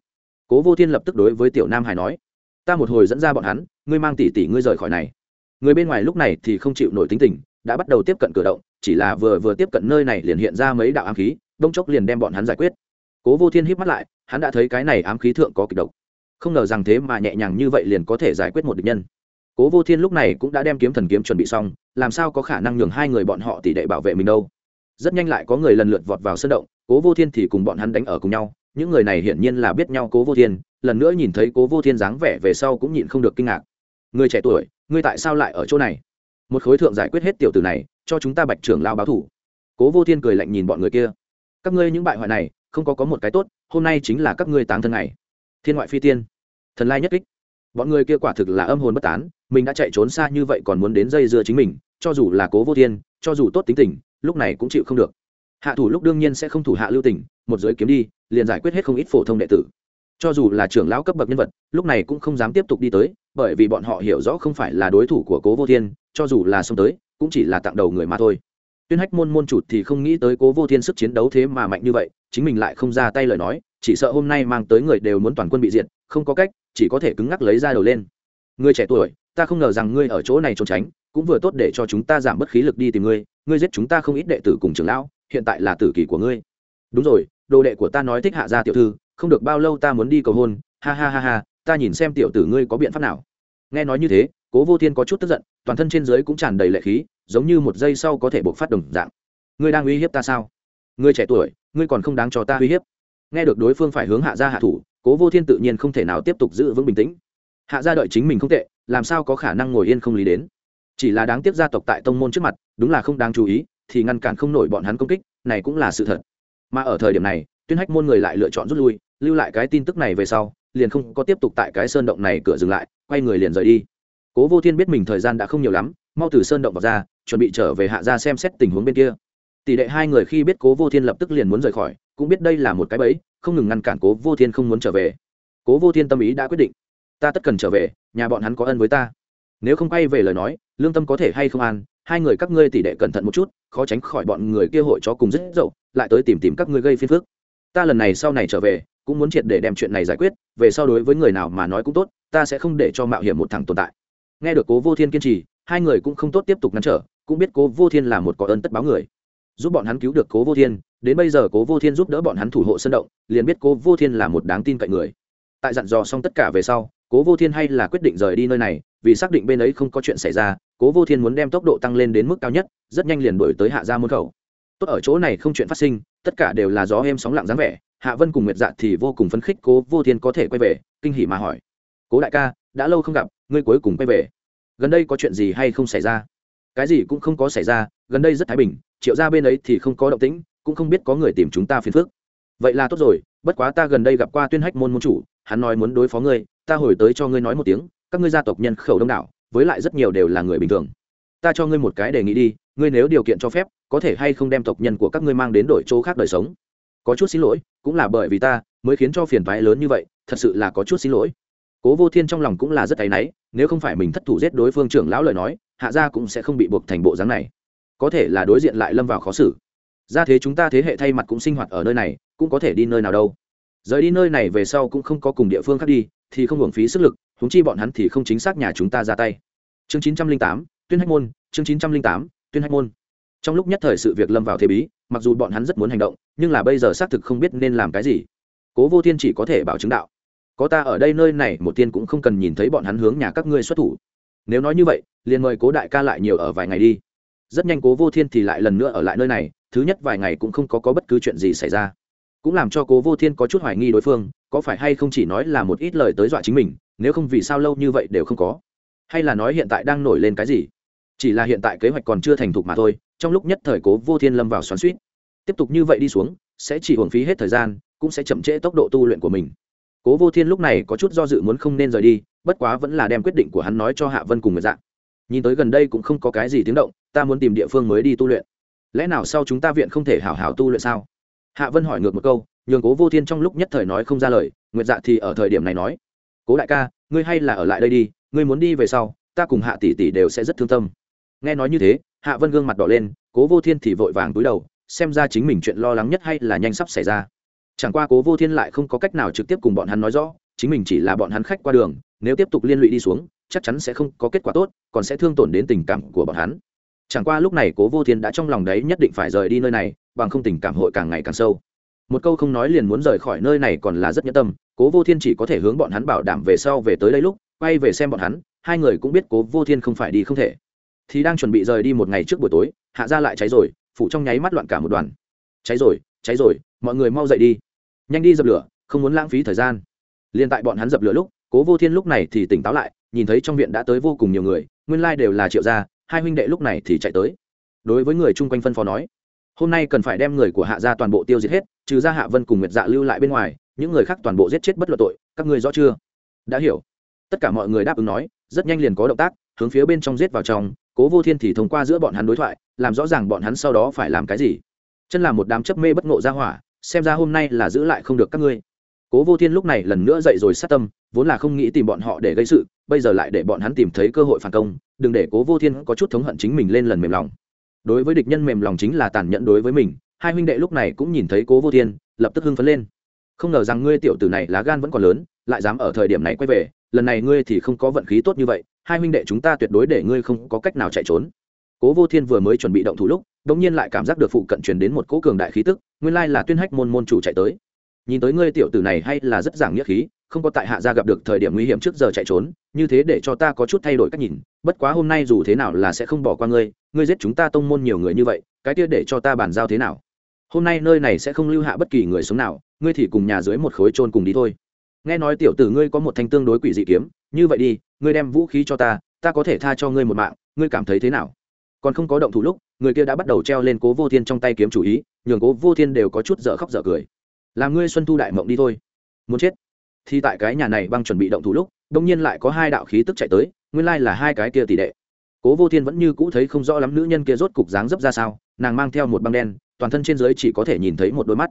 Cố vô thiên lập tức đối với tiểu nam hải nói, ta một hồi dẫn ra bọn hắn, ngươi mang tỷ tỷ ngươi rời khỏi này. Người bên ngoài lúc này thì không chịu nổi tính tình, đã bắt đầu tiếp cận cửa động, chỉ là vừa vừa tiếp cận nơi này liền hiện ra mấy đạo ám khí, đông chốc liền đem bọn hắn giải quyết. Cố vô thiên híp mắt lại, hắn đã thấy cái này ám khí thượng có kịch độc. Không ngờ rằng thế mà nhẹ nhàng như vậy liền có thể giải quyết một địch nhân cố vô thiên lúc này cũng đã đem kiếm thần kiếm chuẩn bị xong, làm sao có khả năng nhường hai người bọn họ tỷ đệ bảo vệ mình đâu? Rất nhanh lại có người lần lượt vọt vào sân động, cố vô thiên thì cùng bọn hắn đánh ở cùng nhau, những người này hiển nhiên là biết nhau cố vô thiên, lần nữa nhìn thấy cố vô thiên dáng vẻ về sau cũng nhịn không được kinh ngạc. Người trẻ tuổi, ngươi tại sao lại ở chỗ này? Một khối thượng giải quyết hết tiểu tử này, cho chúng ta bạch trưởng lao báo thủ. Cố vô thiên cười lạnh nhìn bọn người kia. Các ngươi những bại hoại này, không có có một cái tốt, hôm nay chính là các ngươi táng thân này thiên ngoại phi tiên. Thần lai nhất kích bọn người kia quả thực là âm hồn bất tán, mình đã chạy trốn xa như vậy còn muốn đến dây dưa chính mình, cho dù là cố vô thiên, cho dù tốt tính tình, lúc này cũng chịu không được. Hạ thủ lúc đương nhiên sẽ không thủ hạ lưu tình một giới kiếm đi, liền giải quyết hết không ít phổ thông đệ tử. Cho dù là trưởng lão cấp bậc nhân vật, lúc này cũng không dám tiếp tục đi tới, bởi vì bọn họ hiểu rõ không phải là đối thủ của cố vô thiên, cho dù là xông tới, cũng chỉ là tặng đầu người mà thôi. Tuyên hách môn môn chủ thì không nghĩ tới cố vô thiên sức chiến đấu thế mà mạnh như vậy, chính mình lại không ra tay lời nói, chỉ sợ hôm nay mang tới người đều muốn toàn quân bị diệt, không có cách chỉ có thể cứng ngắc lấy ra đầu lên. Người trẻ tuổi, ta không ngờ rằng ngươi ở chỗ này trốn tránh, cũng vừa tốt để cho chúng ta giảm bớt khí lực đi tìm ngươi ngươi giết chúng ta không ít đệ tử cùng trưởng lão, hiện tại là tử kỳ của ngươi. Đúng rồi, đồ đệ của ta nói thích hạ gia tiểu thư, không được bao lâu ta muốn đi cầu hôn, ha ha ha ha, ta nhìn xem tiểu tử ngươi có biện pháp nào. Nghe nói như thế, cố vô thiên có chút tức giận, toàn thân trên dưới cũng tràn đầy lệ khí, giống như một giây sau có thể buộc phát đồng dạng. Ngươi đang uy hiếp ta sao? Ngươi trẻ tuổi, ngươi còn không đáng cho ta uy hiếp. Nghe được đối phương phải hướng hạ gia hạ thủ cố vô thiên tự nhiên không thể nào tiếp tục giữ vững bình tĩnh. Hạ gia đợi chính mình không tệ, làm sao có khả năng ngồi yên không lý đến? Chỉ là đáng tiếc gia tộc tại tông môn trước mặt, đúng là không đáng chú ý, thì ngăn cản không nổi bọn hắn công kích, này cũng là sự thật. Mà ở thời điểm này, tuyên hách môn người lại lựa chọn rút lui, lưu lại cái tin tức này về sau, liền không có tiếp tục tại cái sơn động này cửa dừng lại, quay người liền rời đi. Cố vô thiên biết mình thời gian đã không nhiều lắm, mau từ sơn động vào ra, chuẩn bị trở về hạ ra xem xét tình huống bên kia. Tỷ đệ hai người khi biết cố vô thiên lập tức liền muốn rời khỏi, cũng biết đây là một cái bẫy không ngừng ngăn cản cố vô thiên không muốn trở về. Cố vô thiên tâm ý đã quyết định. Ta tất cần trở về, nhà bọn hắn có ân với ta. Nếu không quay về lời nói, lương tâm có thể hay không an, hai người các ngươi tỷ đệ cẩn thận một chút, khó tránh khỏi bọn người kia hội chó cùng rất dậu, lại tới tìm tìm các ngươi gây phiên phước ta lần này sau này trở về, cũng muốn triệt để đem chuyện này giải quyết, về sau đối với người nào mà nói cũng tốt, ta sẽ không để cho mạo hiểm một thằng tồn tại. Nghe được cố vô thiên kiên trì, hai người cũng không tốt tiếp tục ngăn trở, cũng biết cố vô thiên là một có ơn tất báo người giúp bọn hắn cứu được cố vô thiên, đến bây giờ cố vô thiên giúp đỡ bọn hắn thủ hộ sân động, liền biết cố vô thiên là một đáng tin cậy người. Tại dặn dò xong tất cả về sau, cố vô thiên hay là quyết định rời đi nơi này, vì xác định bên ấy không có chuyện xảy ra, cố vô thiên muốn đem tốc độ tăng lên đến mức cao nhất, rất nhanh liền đổi tới hạ ra môn khẩu. Tốt ở chỗ này không chuyện phát sinh, tất cả đều là gió êm sóng lặng dáng vẻ, hạ vân cùng nguyệt dạ thì vô cùng phấn khích cố vô thiên có thể quay về, kinh hỉ mà hỏi. Cố đại ca, đã lâu không gặp, ngươi cuối cùng quay về. Gần đây có chuyện gì hay không xảy ra? Cái gì cũng không có xảy ra, gần đây rất thái bình triệu ra bên ấy thì không có động tĩnh, cũng không biết có người tìm chúng ta phiền phức. Vậy là tốt rồi, bất quá ta gần đây gặp qua tuyên hách môn môn chủ, hắn nói muốn đối phó ngươi, ta hồi tới cho ngươi nói một tiếng, các ngươi gia tộc nhân khẩu đông đảo, với lại rất nhiều đều là người bình thường. Ta cho ngươi một cái đề nghị đi, ngươi nếu điều kiện cho phép, có thể hay không đem tộc nhân của các ngươi mang đến đổi chỗ khác đời sống. Có chút xin lỗi, cũng là bởi vì ta mới khiến cho phiền toái lớn như vậy, thật sự là có chút xin lỗi. Cố vô thiên trong lòng cũng là rất áy náy, nếu không phải mình thất thủ giết đối phương trưởng lão lời nói, hạ gia cũng sẽ không bị buộc thành bộ dáng này có thể là đối diện lại lâm vào khó xử. Ra thế chúng ta thế hệ thay mặt cũng sinh hoạt ở nơi này, cũng có thể đi nơi nào đâu. Rời đi nơi này về sau cũng không có cùng địa phương khác đi, thì không hưởng phí sức lực húng chi bọn hắn thì không chính xác nhà chúng ta ra tay. Chương chín trăm linh tám, tuyên hách môn, chương chín trăm linh tám, tuyên hách môn. Trong lúc nhất thời sự việc lâm vào thế bí, mặc dù bọn hắn rất muốn hành động, nhưng là bây giờ xác thực không biết nên làm cái gì. Cố vô thiên chỉ có thể bảo chứng đạo. Có ta ở đây nơi này, một tiên cũng không cần nhìn thấy bọn hắn hướng nhà các ngươi xuất thủ. Nếu nói như vậy, liền mời cố đại ca lại nhiều ở vài ngày đi rất nhanh cố vô thiên thì lại lần nữa ở lại nơi này thứ nhất vài ngày cũng không có, có bất cứ chuyện gì xảy ra. Cũng làm cho cố vô thiên có chút hoài nghi đối phương có phải hay không chỉ nói là một ít lời tới dọa chính mình nếu không vì sao lâu như vậy đều không có? Hay là nói hiện tại đang nổi lên cái gì? Chỉ là hiện tại kế hoạch còn chưa thành thục mà thôi trong lúc nhất thời cố vô thiên lâm vào xoắn suýt tiếp tục như vậy đi xuống sẽ chỉ hưởng phí hết thời gian cũng sẽ chậm trễ tốc độ tu luyện của mình. Cố vô thiên lúc này có chút do dự muốn không nên rời đi bất quá vẫn là đem quyết định của hắn nói cho hạ vân cùng người dạng nhìn tới gần đây cũng không có cái gì tiếng động, ta muốn tìm địa phương mới đi tu luyện. Lẽ nào sau chúng ta viện không thể hảo hảo tu luyện sao? Hạ vân hỏi ngược một câu, nhường cố vô thiên trong lúc nhất thời nói không ra lời, nguyệt dạ thì ở thời điểm này nói, cố đại ca, ngươi hay là ở lại đây đi, ngươi muốn đi về sau, ta cùng hạ tỷ tỷ đều sẽ rất thương tâm. Nghe nói như thế, hạ vân gương mặt đỏ lên, cố vô thiên thì vội vàng túi đầu, xem ra chính mình chuyện lo lắng nhất hay là nhanh sắp xảy ra. Chẳng qua cố vô thiên lại không có cách nào trực tiếp cùng bọn hắn nói rõ, chính mình chỉ là bọn hắn khách qua đường, nếu tiếp tục liên lụy đi xuống chắc chắn sẽ không có kết quả tốt, còn sẽ thương tổn đến tình cảm của bọn hắn. Chẳng qua lúc này cố vô thiên đã trong lòng đấy nhất định phải rời đi nơi này, bằng không tình cảm hội càng ngày càng sâu. Một câu không nói liền muốn rời khỏi nơi này còn là rất nhẫn tâm, cố vô thiên chỉ có thể hướng bọn hắn bảo đảm về sau về tới đây lúc, quay về xem bọn hắn, hai người cũng biết cố vô thiên không phải đi không thể. Thì đang chuẩn bị rời đi một ngày trước buổi tối, hạ ra lại cháy rồi, phủ trong nháy mắt loạn cả một đoàn. Cháy rồi cháy rồi, mọi người mau dậy đi. Nhanh đi dập lửa, không muốn lãng phí thời gian. Liền tại bọn hắn dập lửa lúc, cố vô thiên lúc này thì tỉnh táo lại nhìn thấy trong viện đã tới vô cùng nhiều người, nguyên lai、like、đều là triệu gia, hai huynh đệ lúc này thì chạy tới. Đối với người chung quanh phân phó nói, hôm nay cần phải đem người của hạ gia toàn bộ tiêu diệt hết, trừ ra hạ vân cùng nguyệt dạ lưu lại bên ngoài, những người khác toàn bộ giết chết bất luận tội, các ngươi rõ chưa? Đã hiểu. Tất cả mọi người đáp ứng nói, rất nhanh liền có động tác, hướng phía bên trong giết vào trong, cố vô thiên thì thông qua giữa bọn hắn đối thoại, làm rõ ràng bọn hắn sau đó phải làm cái gì. Chân là một đám chấp mê bất ngộ ra hỏa, xem ra hôm nay là giữ lại không được các ngươi cố vô thiên lúc này lần nữa dậy rồi sát tâm, vốn là không nghĩ tìm bọn họ để gây sự, bây giờ lại để bọn hắn tìm thấy cơ hội phản công, đừng để cố vô thiên có chút thống hận chính mình lên lần mềm lòng. Đối với địch nhân mềm lòng chính là tàn nhẫn đối với mình, hai huynh đệ lúc này cũng nhìn thấy cố vô thiên, lập tức hưng phấn lên. Không ngờ rằng ngươi tiểu tử này lá gan vẫn còn lớn, lại dám ở thời điểm này quay về, lần này ngươi thì không có vận khí tốt như vậy, hai huynh đệ chúng ta tuyệt đối để ngươi không có cách nào chạy trốn. Cố vô thiên vừa mới chuẩn bị động thủ lúc đ ỗ n g nhiên lại cảm giác được phụ cận truyền đến một cỗ cường đại khí tức, nguyên lai là tuyên hách môn môn chủ chạy tới nhìn tới ngươi tiểu tử này hay là rất giảng nghĩa khí, không có tại hạ gia gặp được thời điểm nguy hiểm trước giờ chạy trốn, như thế để cho ta có chút thay đổi cách nhìn, bất quá hôm nay dù thế nào là sẽ không bỏ qua ngươi ngươi giết chúng ta tông môn nhiều người như vậy, cái kia để cho ta bàn giao thế nào? Hôm nay nơi này sẽ không lưu hạ bất kỳ người sống nào, ngươi thì cùng nhà dưới một khối trôn cùng đi thôi. Nghe nói tiểu tử ngươi có một thanh tương đối quỷ dị kiếm, như vậy đi, ngươi đem vũ khí cho ta ta có thể tha cho ngươi một mạng, ngươi cảm thấy thế nào? Còn không có động thủ lúc, người kia đã bắt đầu treo lên cố vô thiên trong tay kiếm chủ ý, nhường cố vô thiên đều có chút dở khóc dở cười làm ngươi xuân thu đại mộng đi thôi. Muốn chết. Thì tại cái nhà này băng chuẩn bị động thủ lúc, đông nhiên lại có hai đạo khí tức chạy tới, nguyên lai là hai cái kia tỷ đệ. Cố vô thiên vẫn như cũ thấy không rõ lắm nữ nhân kia rốt cục dáng dấp ra sao, nàng mang theo một băng đen, toàn thân trên dưới chỉ có thể nhìn thấy một đôi mắt.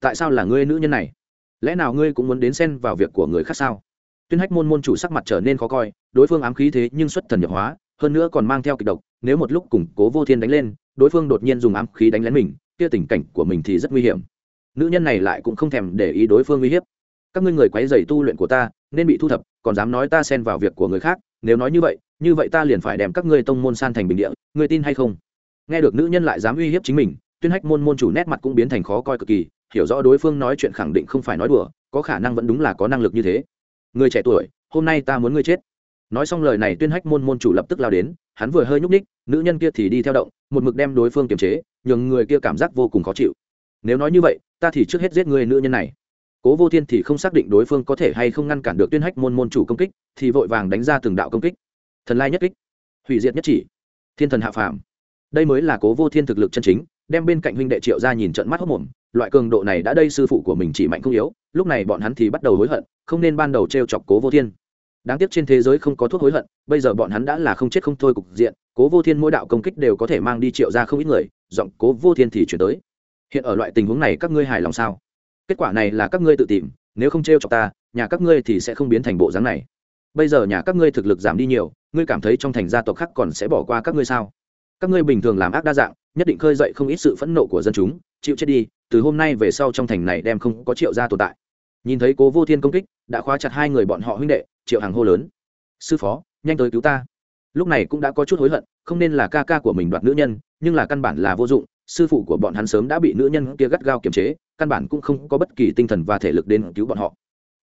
Tại sao là ngươi nữ nhân này? Lẽ nào ngươi cũng muốn đến xen vào việc của người khác sao? Tuyên hách môn môn chủ sắc mặt trở nên khó coi, đối phương ám khí thế nhưng xuất thần nhập hóa, hơn nữa còn mang theo kịch độc, nếu một lúc củng cố vô thiên đánh lên, đối phương đột nhiên dùng ám khí đánh lén mình, kia tình cảnh của mình thì rất nguy hiểm nữ nhân này lại cũng không thèm để ý đối phương uy hiếp. Các ngươi người quấy dày tu luyện của ta, nên bị thu thập, còn dám nói ta xen vào việc của người khác, nếu nói như vậy như vậy ta liền phải đem các ngươi tông môn san thành bình địa, ngươi tin hay không? Nghe được nữ nhân lại dám uy hiếp chính mình, tuyên hách môn môn chủ nét mặt cũng biến thành khó coi cực kỳ, hiểu rõ đối phương nói chuyện khẳng định không phải nói đùa, có khả năng vẫn đúng là có năng lực như thế. Người trẻ tuổi, hôm nay ta muốn ngươi chết. Nói xong lời này, tuyên hách môn môn chủ lập tức lao đến, hắn vừa hơi nhúc ních nữ nhân kia thì đi theo động, một mực đem đối phương kiềm chế, nhường người kia cảm giác vô cùng khó chịu. Nếu nói như vậy ta thì trước hết giết người nữ nhân này. Cố vô thiên thì không xác định đối phương có thể hay không ngăn cản được tuyên hách môn môn chủ công kích, thì vội vàng đánh ra từng đạo công kích. Thần lai nhất kích, hủy diệt nhất chỉ, thiên thần hạ phàm. Đây mới là cố vô thiên thực lực chân chính, đem bên cạnh huynh đệ triệu ra nhìn trận mắt hốc mồm, loại cường độ này đã đây sư phụ của mình chỉ mạnh không yếu, lúc này bọn hắn thì bắt đầu hối hận, không nên ban đầu t r e o chọc cố vô thiên. Đáng tiếc trên thế giới không có thuốc hối hận, bây giờ bọn hắn đã là không chết không thôi cục diện, cố vô thiên mỗi đạo công kích đều có thể mang đi triệu ra không ít người, giọng cố vô thiên thì chuyển tới hiện ở loại tình huống này các ngươi hài lòng sao? Kết quả này là các ngươi tự tìm, nếu không t r e o chọc ta, nhà các ngươi thì sẽ không biến thành bộ dáng này. Bây giờ nhà các ngươi thực lực giảm đi nhiều, ngươi cảm thấy trong thành gia tộc khác còn sẽ bỏ qua các ngươi sao? Các ngươi bình thường làm ác đa dạng, nhất định khơi dậy không ít sự phẫn nộ của dân chúng, chịu chết đi, từ hôm nay về sau trong thành này đem không có triệu gia tồn tại. Nhìn thấy cố vô thiên công kích, đã khóa chặt hai người bọn họ huynh đệ, triệu hàng hô lớn. Sư phó, nhanh tới cứu ta. Lúc này cũng đã có chút hối hận, không nên là ca ca của mình đoạt nữ nhân, nhưng là căn bản là vô dụng sư phụ của bọn hắn sớm đã bị nữ nhân kia gắt gao kiềm chế, căn bản cũng không có bất kỳ tinh thần và thể lực đến cứu bọn họ.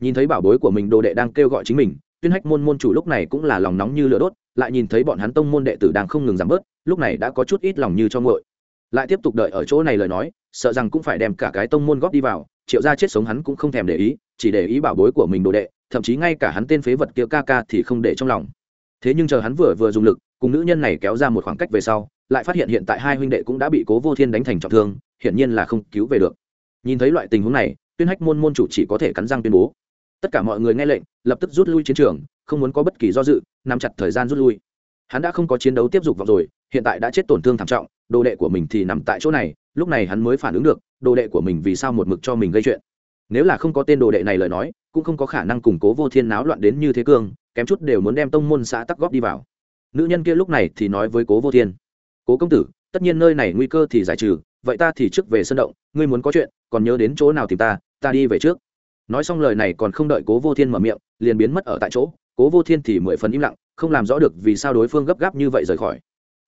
Nhìn thấy bảo bối của mình, đồ đệ đang kêu gọi chính mình, tuyên hách môn môn chủ lúc này cũng là lòng nóng như lửa đốt, lại nhìn thấy bọn hắn tông môn đệ tử đang không ngừng giảm bớt, lúc này đã có chút ít lòng như cho ngội lại tiếp tục đợi ở chỗ này lời nói, sợ rằng cũng phải đem cả cái tông môn góp đi vào, triệu ra chết sống hắn cũng không thèm để ý, chỉ để ý bảo bối của mình đồ đệ, thậm chí ngay cả hắn tên phế vật kia ca ca thì không để trong lòng. Thế nhưng chờ hắn vừa vừa dùng lực, cùng nữ nhân này kéo ra một khoảng cách về sau lại phát hiện hiện tại hai huynh đệ cũng đã bị cố vô thiên đánh thành trọng thương, hiển nhiên là không cứu về được. Nhìn thấy loại tình huống này, tuyên hách môn môn chủ chỉ có thể cắn răng tuyên bố. Tất cả mọi người nghe lệnh, lập tức rút lui chiến trường, không muốn có bất kỳ do dự, nắm chặt thời gian rút lui. Hắn đã không có chiến đấu tiếp dục vào rồi, hiện tại đã chết tổn thương thảm trọng, đồ đệ của mình thì nằm tại chỗ này, lúc này hắn mới phản ứng được, đồ đệ của mình vì sao một mực cho mình gây chuyện. Nếu là không có tên đồ đệ này lời nói, cũng không có khả năng củng cố vô thiên náo loạn đến như thế cương, kém chút đều muốn đem tông môn xã tắc góp đi vào. Nữ nhân kia lúc này thì nói với cố vô thiên cố công tử, tất nhiên nơi này nguy cơ thì giải trừ, vậy ta thì trước về sân động, ngươi muốn có chuyện, còn nhớ đến chỗ nào tìm ta ta đi về trước. Nói xong lời này còn không đợi cố vô thiên mở miệng, liền biến mất ở tại chỗ, cố vô thiên thì mười phần im lặng, không làm rõ được vì sao đối phương gấp gáp như vậy rời khỏi.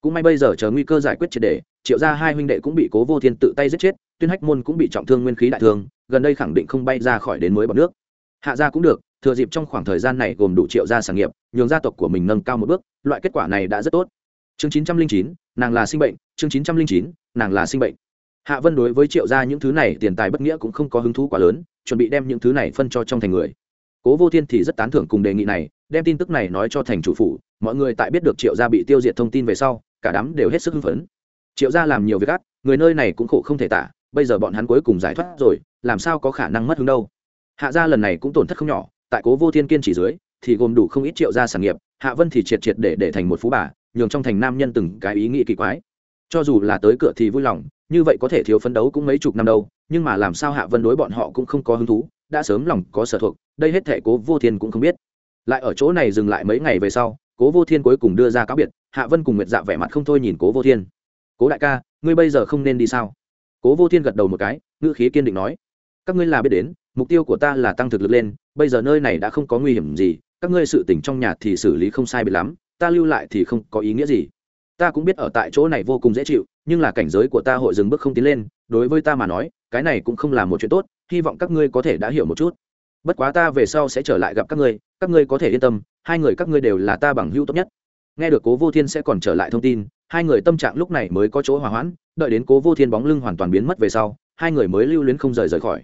Cũng may bây giờ chờ nguy cơ giải quyết triệt đề triệu ra hai huynh đệ cũng bị cố vô thiên tự tay giết chết, tuyên hách môn cũng bị trọng thương nguyên khí đại thương, gần đây khẳng định không bay ra khỏi đến mới bọc nước. Hạ gia cũng được, thừa dịp trong khoảng thời gian này gồm đủ triệu gia sản nghiệp, nhường gia tộc của mình nâng cao một bước, loại kết quả này đã rất tốt chương chín trăm linh chín, nàng là sinh bệnh. Chương chín trăm linh chín, nàng là sinh bệnh. Hạ vân đối với triệu gia những thứ này tiền tài bất nghĩa cũng không có hứng thú quá lớn, chuẩn bị đem những thứ này phân cho trong thành người. Cố vô thiên thì rất tán thưởng cùng đề nghị này, đem tin tức này nói cho thành chủ phủ. Mọi người tại biết được triệu gia bị tiêu diệt thông tin về sau, cả đám đều hết sức hưng phấn. Triệu gia làm nhiều việc ác, người nơi này cũng khổ không thể tả, bây giờ bọn hắn cuối cùng giải thoát rồi, làm sao có khả năng mất hứng đâu? Hạ gia lần này cũng tổn thất không nhỏ, tại cố vô thiên kiên chỉ dưới, thì gồm đủ không ít triệu gia sản nghiệp, hạ vân thì triệt triệt để để thành một phú bà nhường trong thành nam nhân từng cái ý nghĩ kỳ quái. Cho dù là tới cửa thì vui lòng, như vậy có thể thiếu phấn đấu cũng mấy chục năm đâu, nhưng mà làm sao hạ vân đối bọn họ cũng không có hứng thú, đã sớm lòng có sở thuộc, đây hết thể cố vô thiên cũng không biết. Lại ở chỗ này dừng lại mấy ngày về sau, cố vô thiên cuối cùng đưa ra cáo biệt, hạ vân cùng nguyệt dạ vẻ mặt không thôi nhìn cố vô thiên. Cố đại ca, ngươi bây giờ không nên đi sao? Cố vô thiên gật đầu một cái, ngữ khí kiên định nói, các ngươi là biết đến, mục tiêu của ta là tăng thực lực lên, bây giờ nơi này đã không có nguy hiểm gì, các ngươi sự tỉnh trong nhà thì xử lý không sai bị lắm ta lưu lại thì không có ý nghĩa gì. Ta cũng biết ở tại chỗ này vô cùng dễ chịu, nhưng là cảnh giới của ta hội dừng bước không tiến lên, đối với ta mà nói, cái này cũng không là một chuyện tốt, hy vọng các ngươi có thể đã hiểu một chút. Bất quá ta về sau sẽ trở lại gặp các ngươi các ngươi có thể yên tâm, hai người các ngươi đều là ta bằng hữu tốt nhất. Nghe được cố vô thiên sẽ còn trở lại thông tin, hai người tâm trạng lúc này mới có chỗ hòa hoãn, đợi đến cố vô thiên bóng lưng hoàn toàn biến mất về sau, hai người mới lưu luyến không rời rời khỏi.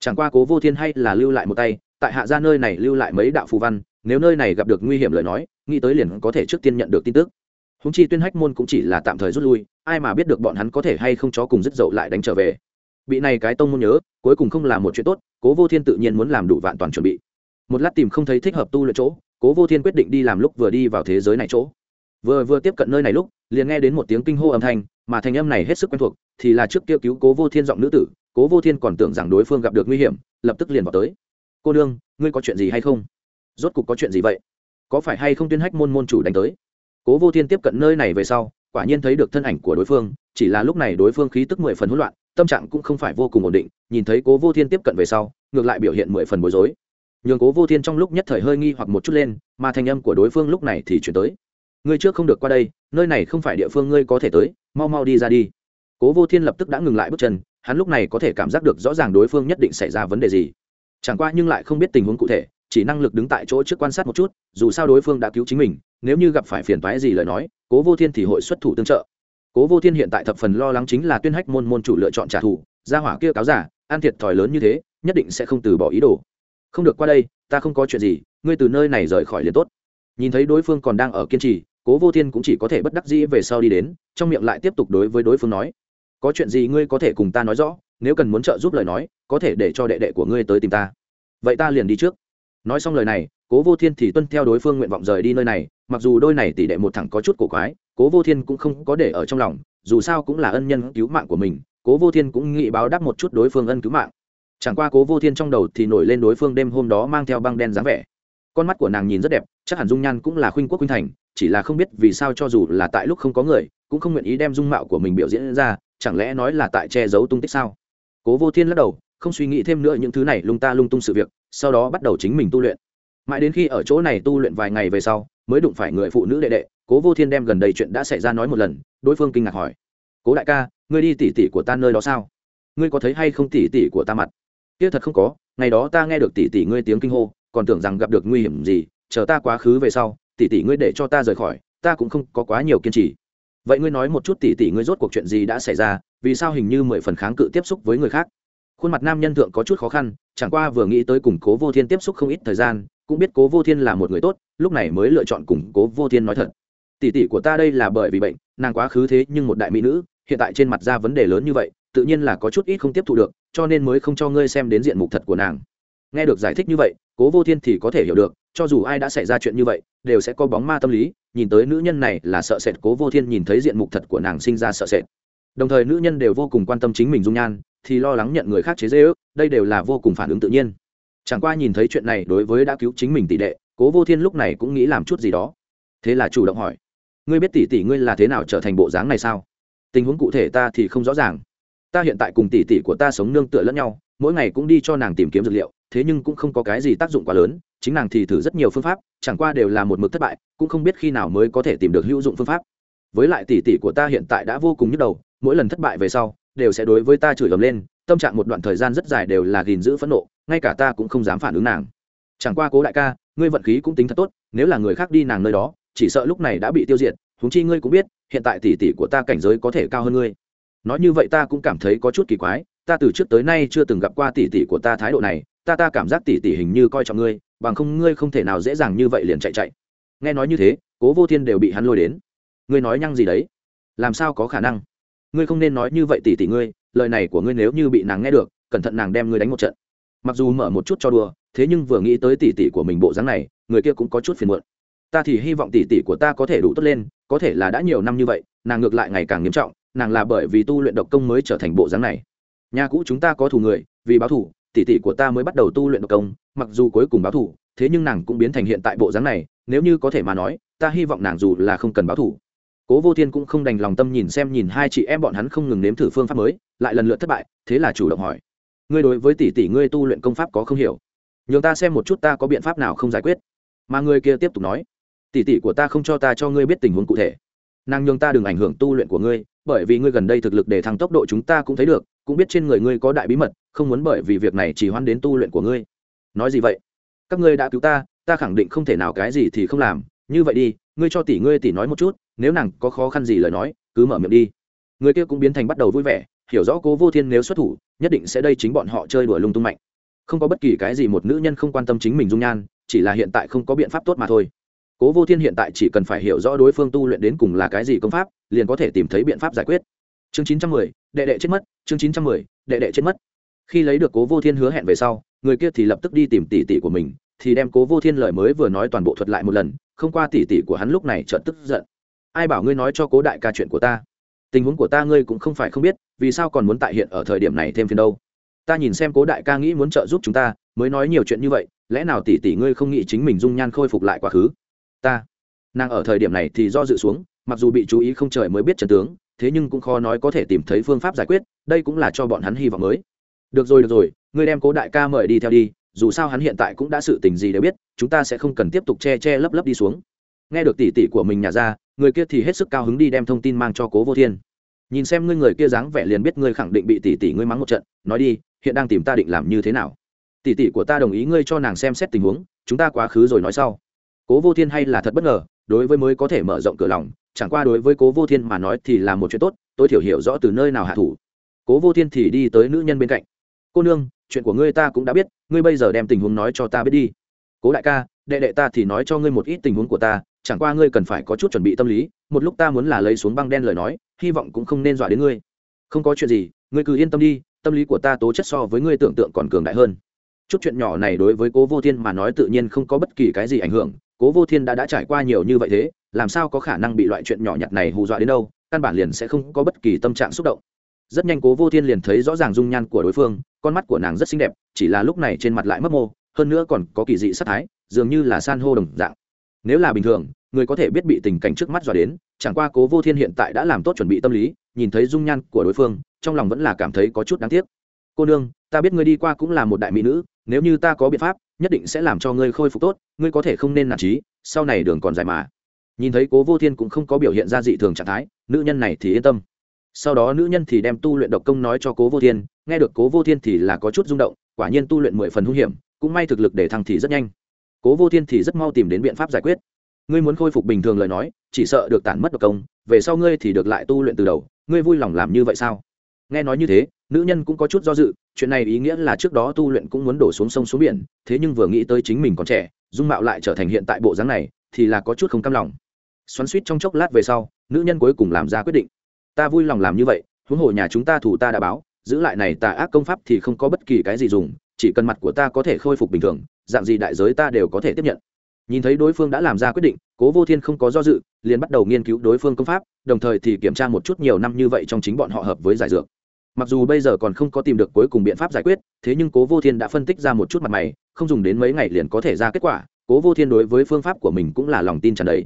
Chẳng qua cố vô thiên hay là lưu lại một tay, tại hạ ra nơi này lưu lại mấy đạo phù văn nếu nơi này gặp được nguy hiểm lời nói, nghĩ tới liền có thể trước tiên nhận được tin tức. Húng chi tuyên hách môn cũng chỉ là tạm thời rút lui, ai mà biết được bọn hắn có thể hay không chó cùng dứt dậu lại đánh trở về. Bị này cái tông môn nhớ, cuối cùng không là một chuyện tốt, cố vô thiên tự nhiên muốn làm đủ vạn toàn chuẩn bị. Một lát tìm không thấy thích hợp tu luyện chỗ, cố vô thiên quyết định đi làm lúc vừa đi vào thế giới này chỗ. Vừa vừa tiếp cận nơi này lúc, liền nghe đến một tiếng kinh hô âm thanh, mà thành âm này hết sức quen thuộc, thì là trước kia cứu cố vô thiên giọng nữ tử, cố vô thiên còn tưởng rằng đối phương gặp được nguy hiểm, lập tức liền vào tới. Cô đương ngươi có chuyện gì hay không? Rốt cục có chuyện gì vậy? Có phải hay không tuyên hách môn môn chủ đánh tới? Cố vô thiên tiếp cận nơi này về sau, quả nhiên thấy được thân ảnh của đối phương, chỉ là lúc này đối phương khí tức mười phần hỗn loạn, tâm trạng cũng không phải vô cùng ổn định, nhìn thấy cố vô thiên tiếp cận về sau, ngược lại biểu hiện mười phần bối rối. Nhường cố vô thiên trong lúc nhất thời hơi nghi hoặc một chút lên, mà thành âm của đối phương lúc này thì chuyển tới. Ngươi trước không được qua đây, nơi này không phải địa phương ngươi có thể tới, mau mau đi ra đi. Cố vô thiên lập tức đã ngừng lại bước chân, hắn lúc này có thể cảm giác được rõ ràng đối phương nhất định xảy ra vấn đề gì. Chẳng qua nhưng lại không biết tình huống cụ thể chỉ năng lực đứng tại chỗ trước quan sát một chút, dù sao đối phương đã cứu chính mình, nếu như gặp phải phiền toái gì lời nói, cố vô thiên thì hội xuất thủ tương trợ. Cố vô thiên hiện tại thập phần lo lắng chính là tuyên hách môn môn chủ lựa chọn trả thù, gia hỏa kia cáo giả an thiệt thòi lớn như thế, nhất định sẽ không từ bỏ ý đồ. Không được qua đây, ta không có chuyện gì, ngươi từ nơi này rời khỏi liền tốt. Nhìn thấy đối phương còn đang ở kiên trì, cố vô thiên cũng chỉ có thể bất đắc dĩ về sau đi đến, trong miệng lại tiếp tục đối với đối phương nói, có chuyện gì ngươi có thể cùng ta nói rõ, nếu cần muốn trợ giúp lời nói, có thể để cho đệ đệ của ngươi tới tìm ta. Vậy ta liền đi trước nói xong lời này, cố vô thiên thì tuân theo đối phương nguyện vọng rời đi nơi này, mặc dù đôi này tỷ đệ một thẳng có chút cổ quái, cố vô thiên cũng không có để ở trong lòng, dù sao cũng là ân nhân cứu mạng của mình, cố vô thiên cũng nghĩ báo đáp một chút đối phương ân cứu mạng. Chẳng qua cố vô thiên trong đầu thì nổi lên đối phương đêm hôm đó mang theo băng đen dáng vẻ. Con mắt của nàng nhìn rất đẹp, chắc hẳn dung nhan cũng là khuynh quốc khuynh thành, chỉ là không biết vì sao cho dù là tại lúc không có người, cũng không nguyện ý đem dung mạo của mình biểu diễn ra, chẳng lẽ nói là tại che giấu tung tích sao? Cố vô thiên lắc đầu không suy nghĩ thêm nữa những thứ này lung ta lung tung sự việc, sau đó bắt đầu chính mình tu luyện. Mãi đến khi ở chỗ này tu luyện vài ngày về sau, mới đụng phải người phụ nữ đệ đệ, cố vô thiên đem gần đây chuyện đã xảy ra nói một lần, đối phương kinh ngạc hỏi, cố đại ca, ngươi đi tỉ tỉ của ta nơi đó sao? Ngươi có thấy hay không tỉ tỉ của ta mặt? Kia thật không có, ngày đó ta nghe được tỉ tỉ ngươi tiếng kinh hô, còn tưởng rằng gặp được nguy hiểm gì, chờ ta quá khứ về sau, tỉ tỉ ngươi để cho ta rời khỏi, ta cũng không có quá nhiều kiên trì. Vậy ngươi nói một chút tỉ tỉ ngươi rốt cuộc chuyện gì đã xảy ra, vì sao hình như mười phần kháng cự tiếp xúc với người khác? Khuôn mặt nam nhân thượng có chút khó khăn, chẳng qua vừa nghĩ tới củng cố vô thiên tiếp xúc không ít thời gian, cũng biết cố vô thiên là một người tốt, lúc này mới lựa chọn củng cố vô thiên nói thật. Tỷ tỷ của ta đây là bởi vì bệnh, nàng quá khứ thế nhưng một đại mỹ nữ, hiện tại trên mặt ra vấn đề lớn như vậy, tự nhiên là có chút ít không tiếp thu được, cho nên mới không cho ngươi xem đến diện mục thật của nàng. Nghe được giải thích như vậy, cố vô thiên thì có thể hiểu được, cho dù ai đã xảy ra chuyện như vậy, đều sẽ có bóng ma tâm lý, nhìn tới nữ nhân này là sợ sệt, cố vô thiên nhìn thấy diện mục thật của nàng sinh ra sợ sệt. Đồng thời nữ nhân đều vô cùng quan tâm chính mình dung nhan thì lo lắng nhận người khác chế dễ ước đây đều là vô cùng phản ứng tự nhiên. Chẳng qua nhìn thấy chuyện này đối với đã cứu chính mình tỷ đệ, cố vô thiên lúc này cũng nghĩ làm chút gì đó. Thế là chủ động hỏi, ngươi biết tỷ tỷ ngươi là thế nào trở thành bộ dáng này sao? Tình huống cụ thể ta thì không rõ ràng. Ta hiện tại cùng tỷ tỷ của ta sống nương tựa lẫn nhau, mỗi ngày cũng đi cho nàng tìm kiếm dược liệu, thế nhưng cũng không có cái gì tác dụng quá lớn, chính nàng thì thử rất nhiều phương pháp, chẳng qua đều là một mực thất bại, cũng không biết khi nào mới có thể tìm được hữu dụng phương pháp. Với lại tỷ tỷ của ta hiện tại đã vô cùng nhức đầu, mỗi lần thất bại về sau đều sẽ đối với ta chửi ầm lên, tâm trạng một đoạn thời gian rất dài đều là gìn giữ phẫn nộ, ngay cả ta cũng không dám phản ứng nàng. Chẳng qua cố đại ca, ngươi vận khí cũng tính thật tốt, nếu là người khác đi nàng nơi đó, chỉ sợ lúc này đã bị tiêu diệt, huống chi ngươi cũng biết, hiện tại tỷ tỷ của ta cảnh giới có thể cao hơn ngươi. Nói như vậy ta cũng cảm thấy có chút kỳ quái, ta từ trước tới nay chưa từng gặp qua tỷ tỷ của ta thái độ này, ta ta cảm giác tỷ tỷ hình như coi trọng ngươi, bằng không ngươi không thể nào dễ dàng như vậy liền chạy chạy. Nghe nói như thế, cố vô thiên đều bị hắn lôi đến. Ngươi nói nhăng gì đấy? Làm sao có khả năng? Ngươi không nên nói như vậy tỷ tỷ ngươi, lời này của ngươi nếu như bị nàng nghe được, cẩn thận nàng đem ngươi đánh một trận. Mặc dù mở một chút cho đùa, thế nhưng vừa nghĩ tới tỷ tỷ của mình bộ dáng này, người kia cũng có chút phiền muộn. Ta thì hy vọng tỷ tỷ của ta có thể đủ tốt lên, có thể là đã nhiều năm như vậy, nàng ngược lại ngày càng nghiêm trọng, nàng là bởi vì tu luyện độc công mới trở thành bộ dáng này. Nhà cũ chúng ta có thủ người, vì báo thủ tỷ tỷ của ta mới bắt đầu tu luyện độc công, mặc dù cuối cùng báo thủ thế nhưng nàng cũng biến thành hiện tại bộ dáng này, nếu như có thể mà nói, ta hy vọng nàng dù là không cần báo thủ cố vô thiên cũng không đành lòng tâm nhìn xem nhìn hai chị em bọn hắn không ngừng nếm thử phương pháp mới, lại lần lượt thất bại, thế là chủ động hỏi. Ngươi đối với tỷ tỷ ngươi tu luyện công pháp có không hiểu? Nhường ta xem một chút ta có biện pháp nào không giải quyết. Mà người kia tiếp tục nói, tỷ tỷ của ta không cho ta cho ngươi biết tình huống cụ thể. Nàng nhường ta đừng ảnh hưởng tu luyện của ngươi, bởi vì ngươi gần đây thực lực để thăng tốc độ chúng ta cũng thấy được, cũng biết trên người ngươi có đại bí mật, không muốn bởi vì việc này chỉ hoan đến tu luyện của ngươi. Nói gì vậy? Các ngươi đã cứu ta ta khẳng định không thể nào cái gì thì không làm. Như vậy đi ngươi cho tỷ ngươi tỷ nói một chút, nếu nàng có khó khăn gì lời nói, cứ mở miệng đi. Người kia cũng biến thành bắt đầu vui vẻ, hiểu rõ cố vô thiên nếu xuất thủ, nhất định sẽ đây chính bọn họ chơi đùa lung tung mạnh. Không có bất kỳ cái gì một nữ nhân không quan tâm chính mình dung nhan, chỉ là hiện tại không có biện pháp tốt mà thôi. Cố vô thiên hiện tại chỉ cần phải hiểu rõ đối phương tu luyện đến cùng là cái gì công pháp, liền có thể tìm thấy biện pháp giải quyết. Chương chín trăm mười, đệ đệ chết mất, chương chín trăm mười, đệ đệ chết mất. Khi lấy được cố vô thiên hứa hẹn về sau, người kia thì lập tức đi tìm tỷ tỷ của mình thì đem cố vô thiên lời mới vừa nói toàn bộ thuật lại một lần, không qua tỷ tỷ của hắn lúc này trợn tức giận. Ai bảo ngươi nói cho cố đại ca chuyện của ta? Tình huống của ta ngươi cũng không phải không biết, vì sao còn muốn tại hiện ở thời điểm này thêm phiền đâu? Ta nhìn xem cố đại ca nghĩ muốn trợ giúp chúng ta, mới nói nhiều chuyện như vậy, lẽ nào tỷ tỷ ngươi không nghĩ chính mình dung nhan khôi phục lại quá khứ? Ta. Nàng ở thời điểm này thì do dự xuống, mặc dù bị chú ý không trời mới biết trần tướng, thế nhưng cũng khó nói có thể tìm thấy phương pháp giải quyết, đây cũng là cho bọn hắn hy vọng mới. Được rồi được rồi, ngươi đem cố đại ca mời đi theo đi dù sao hắn hiện tại cũng đã sự tình gì đều biết, chúng ta sẽ không cần tiếp tục che che lấp lấp đi xuống. Nghe được tỉ tỉ của mình nhà ra, người kia thì hết sức cao hứng đi đem thông tin mang cho cố vô thiên. Nhìn xem ngươi người kia dáng vẻ liền biết ngươi khẳng định bị tỉ tỉ ngươi mắng một trận, nói đi, hiện đang tìm ta định làm như thế nào? Tỉ tỉ của ta đồng ý ngươi cho nàng xem xét tình huống, chúng ta quá khứ rồi nói sau. Cố vô thiên hay là thật bất ngờ, đối với mới có thể mở rộng cửa lòng, chẳng qua đối với cố vô thiên mà nói thì là một chuyện tốt tôi thiểu hiểu rõ từ nơi nào hạ thủ. Cố vô thiên thì đi tới nữ nhân bên cạnh. Cô nương chuyện của ngươi ta cũng đã biết, ngươi bây giờ đem tình huống nói cho ta biết đi. Cố đại ca, đệ đệ ta thì nói cho ngươi một ít tình huống của ta, chẳng qua ngươi cần phải có chút chuẩn bị tâm lý, một lúc ta muốn là lấy xuống băng đen lời nói, hy vọng cũng không nên dọa đến ngươi. Không có chuyện gì, ngươi cứ yên tâm đi, tâm lý của ta tố chất so với ngươi tưởng tượng còn cường đại hơn. Chút chuyện nhỏ này đối với cố vô thiên mà nói tự nhiên không có bất kỳ cái gì ảnh hưởng, cố vô thiên đã đã trải qua nhiều như vậy thế, làm sao có khả năng bị loại chuyện nhỏ nhặt này hù dọa đến đâu, căn bản liền sẽ không có bất kỳ tâm trạng xúc động rất nhanh cố vô thiên liền thấy rõ ràng dung nhan của đối phương, con mắt của nàng rất xinh đẹp, chỉ là lúc này trên mặt lại mất mô, hơn nữa còn có kỳ dị sắc thái, dường như là san hô đồng dạng. Nếu là bình thường, người có thể biết bị tình cảnh trước mắt dọa đến, chẳng qua cố vô thiên hiện tại đã làm tốt chuẩn bị tâm lý, nhìn thấy dung nhan của đối phương, trong lòng vẫn là cảm thấy có chút đáng tiếc. Cô nương, ta biết ngươi đi qua cũng là một đại mỹ nữ, nếu như ta có biện pháp, nhất định sẽ làm cho ngươi khôi phục tốt, ngươi có thể không nên nản trí, sau này đường còn dài mà. Nhìn thấy cố vô thiên cũng không có biểu hiện ra dị thường trạng thái, nữ nhân này thì yên tâm sau đó nữ nhân thì đem tu luyện độc công nói cho cố vô thiên, nghe được cố vô thiên thì là có chút rung động, quả nhiên tu luyện mười phần hung hiểm, cũng may thực lực để thăng thì rất nhanh. Cố vô thiên thì rất mau tìm đến biện pháp giải quyết. Ngươi muốn khôi phục bình thường lời nói, chỉ sợ được tản mất độc công, về sau ngươi thì được lại tu luyện từ đầu, ngươi vui lòng làm như vậy sao? Nghe nói như thế, nữ nhân cũng có chút do dự, chuyện này ý nghĩa là trước đó tu luyện cũng muốn đổ xuống sông xuống biển, thế nhưng vừa nghĩ tới chính mình còn trẻ, dung mạo lại trở thành hiện tại bộ dáng này, thì là có chút không cam lòng. Xoắn suýt trong chốc lát về sau, nữ nhân cuối cùng làm ra quyết định ta vui lòng làm như vậy, huống hồ nhà chúng ta thủ ta đã báo, giữ lại này tà ác công pháp thì không có bất kỳ cái gì dùng, chỉ cần mặt của ta có thể khôi phục bình thường, dạng gì đại giới ta đều có thể tiếp nhận. Nhìn thấy đối phương đã làm ra quyết định, cố vô thiên không có do dự, liền bắt đầu nghiên cứu đối phương công pháp, đồng thời thì kiểm tra một chút nhiều năm như vậy trong chính bọn họ hợp với giải dược. Mặc dù bây giờ còn không có tìm được cuối cùng biện pháp giải quyết, thế nhưng cố vô thiên đã phân tích ra một chút mặt mày, không dùng đến mấy ngày liền có thể ra kết quả, cố vô thiên đối với phương pháp của mình cũng là lòng tin tràn đầy.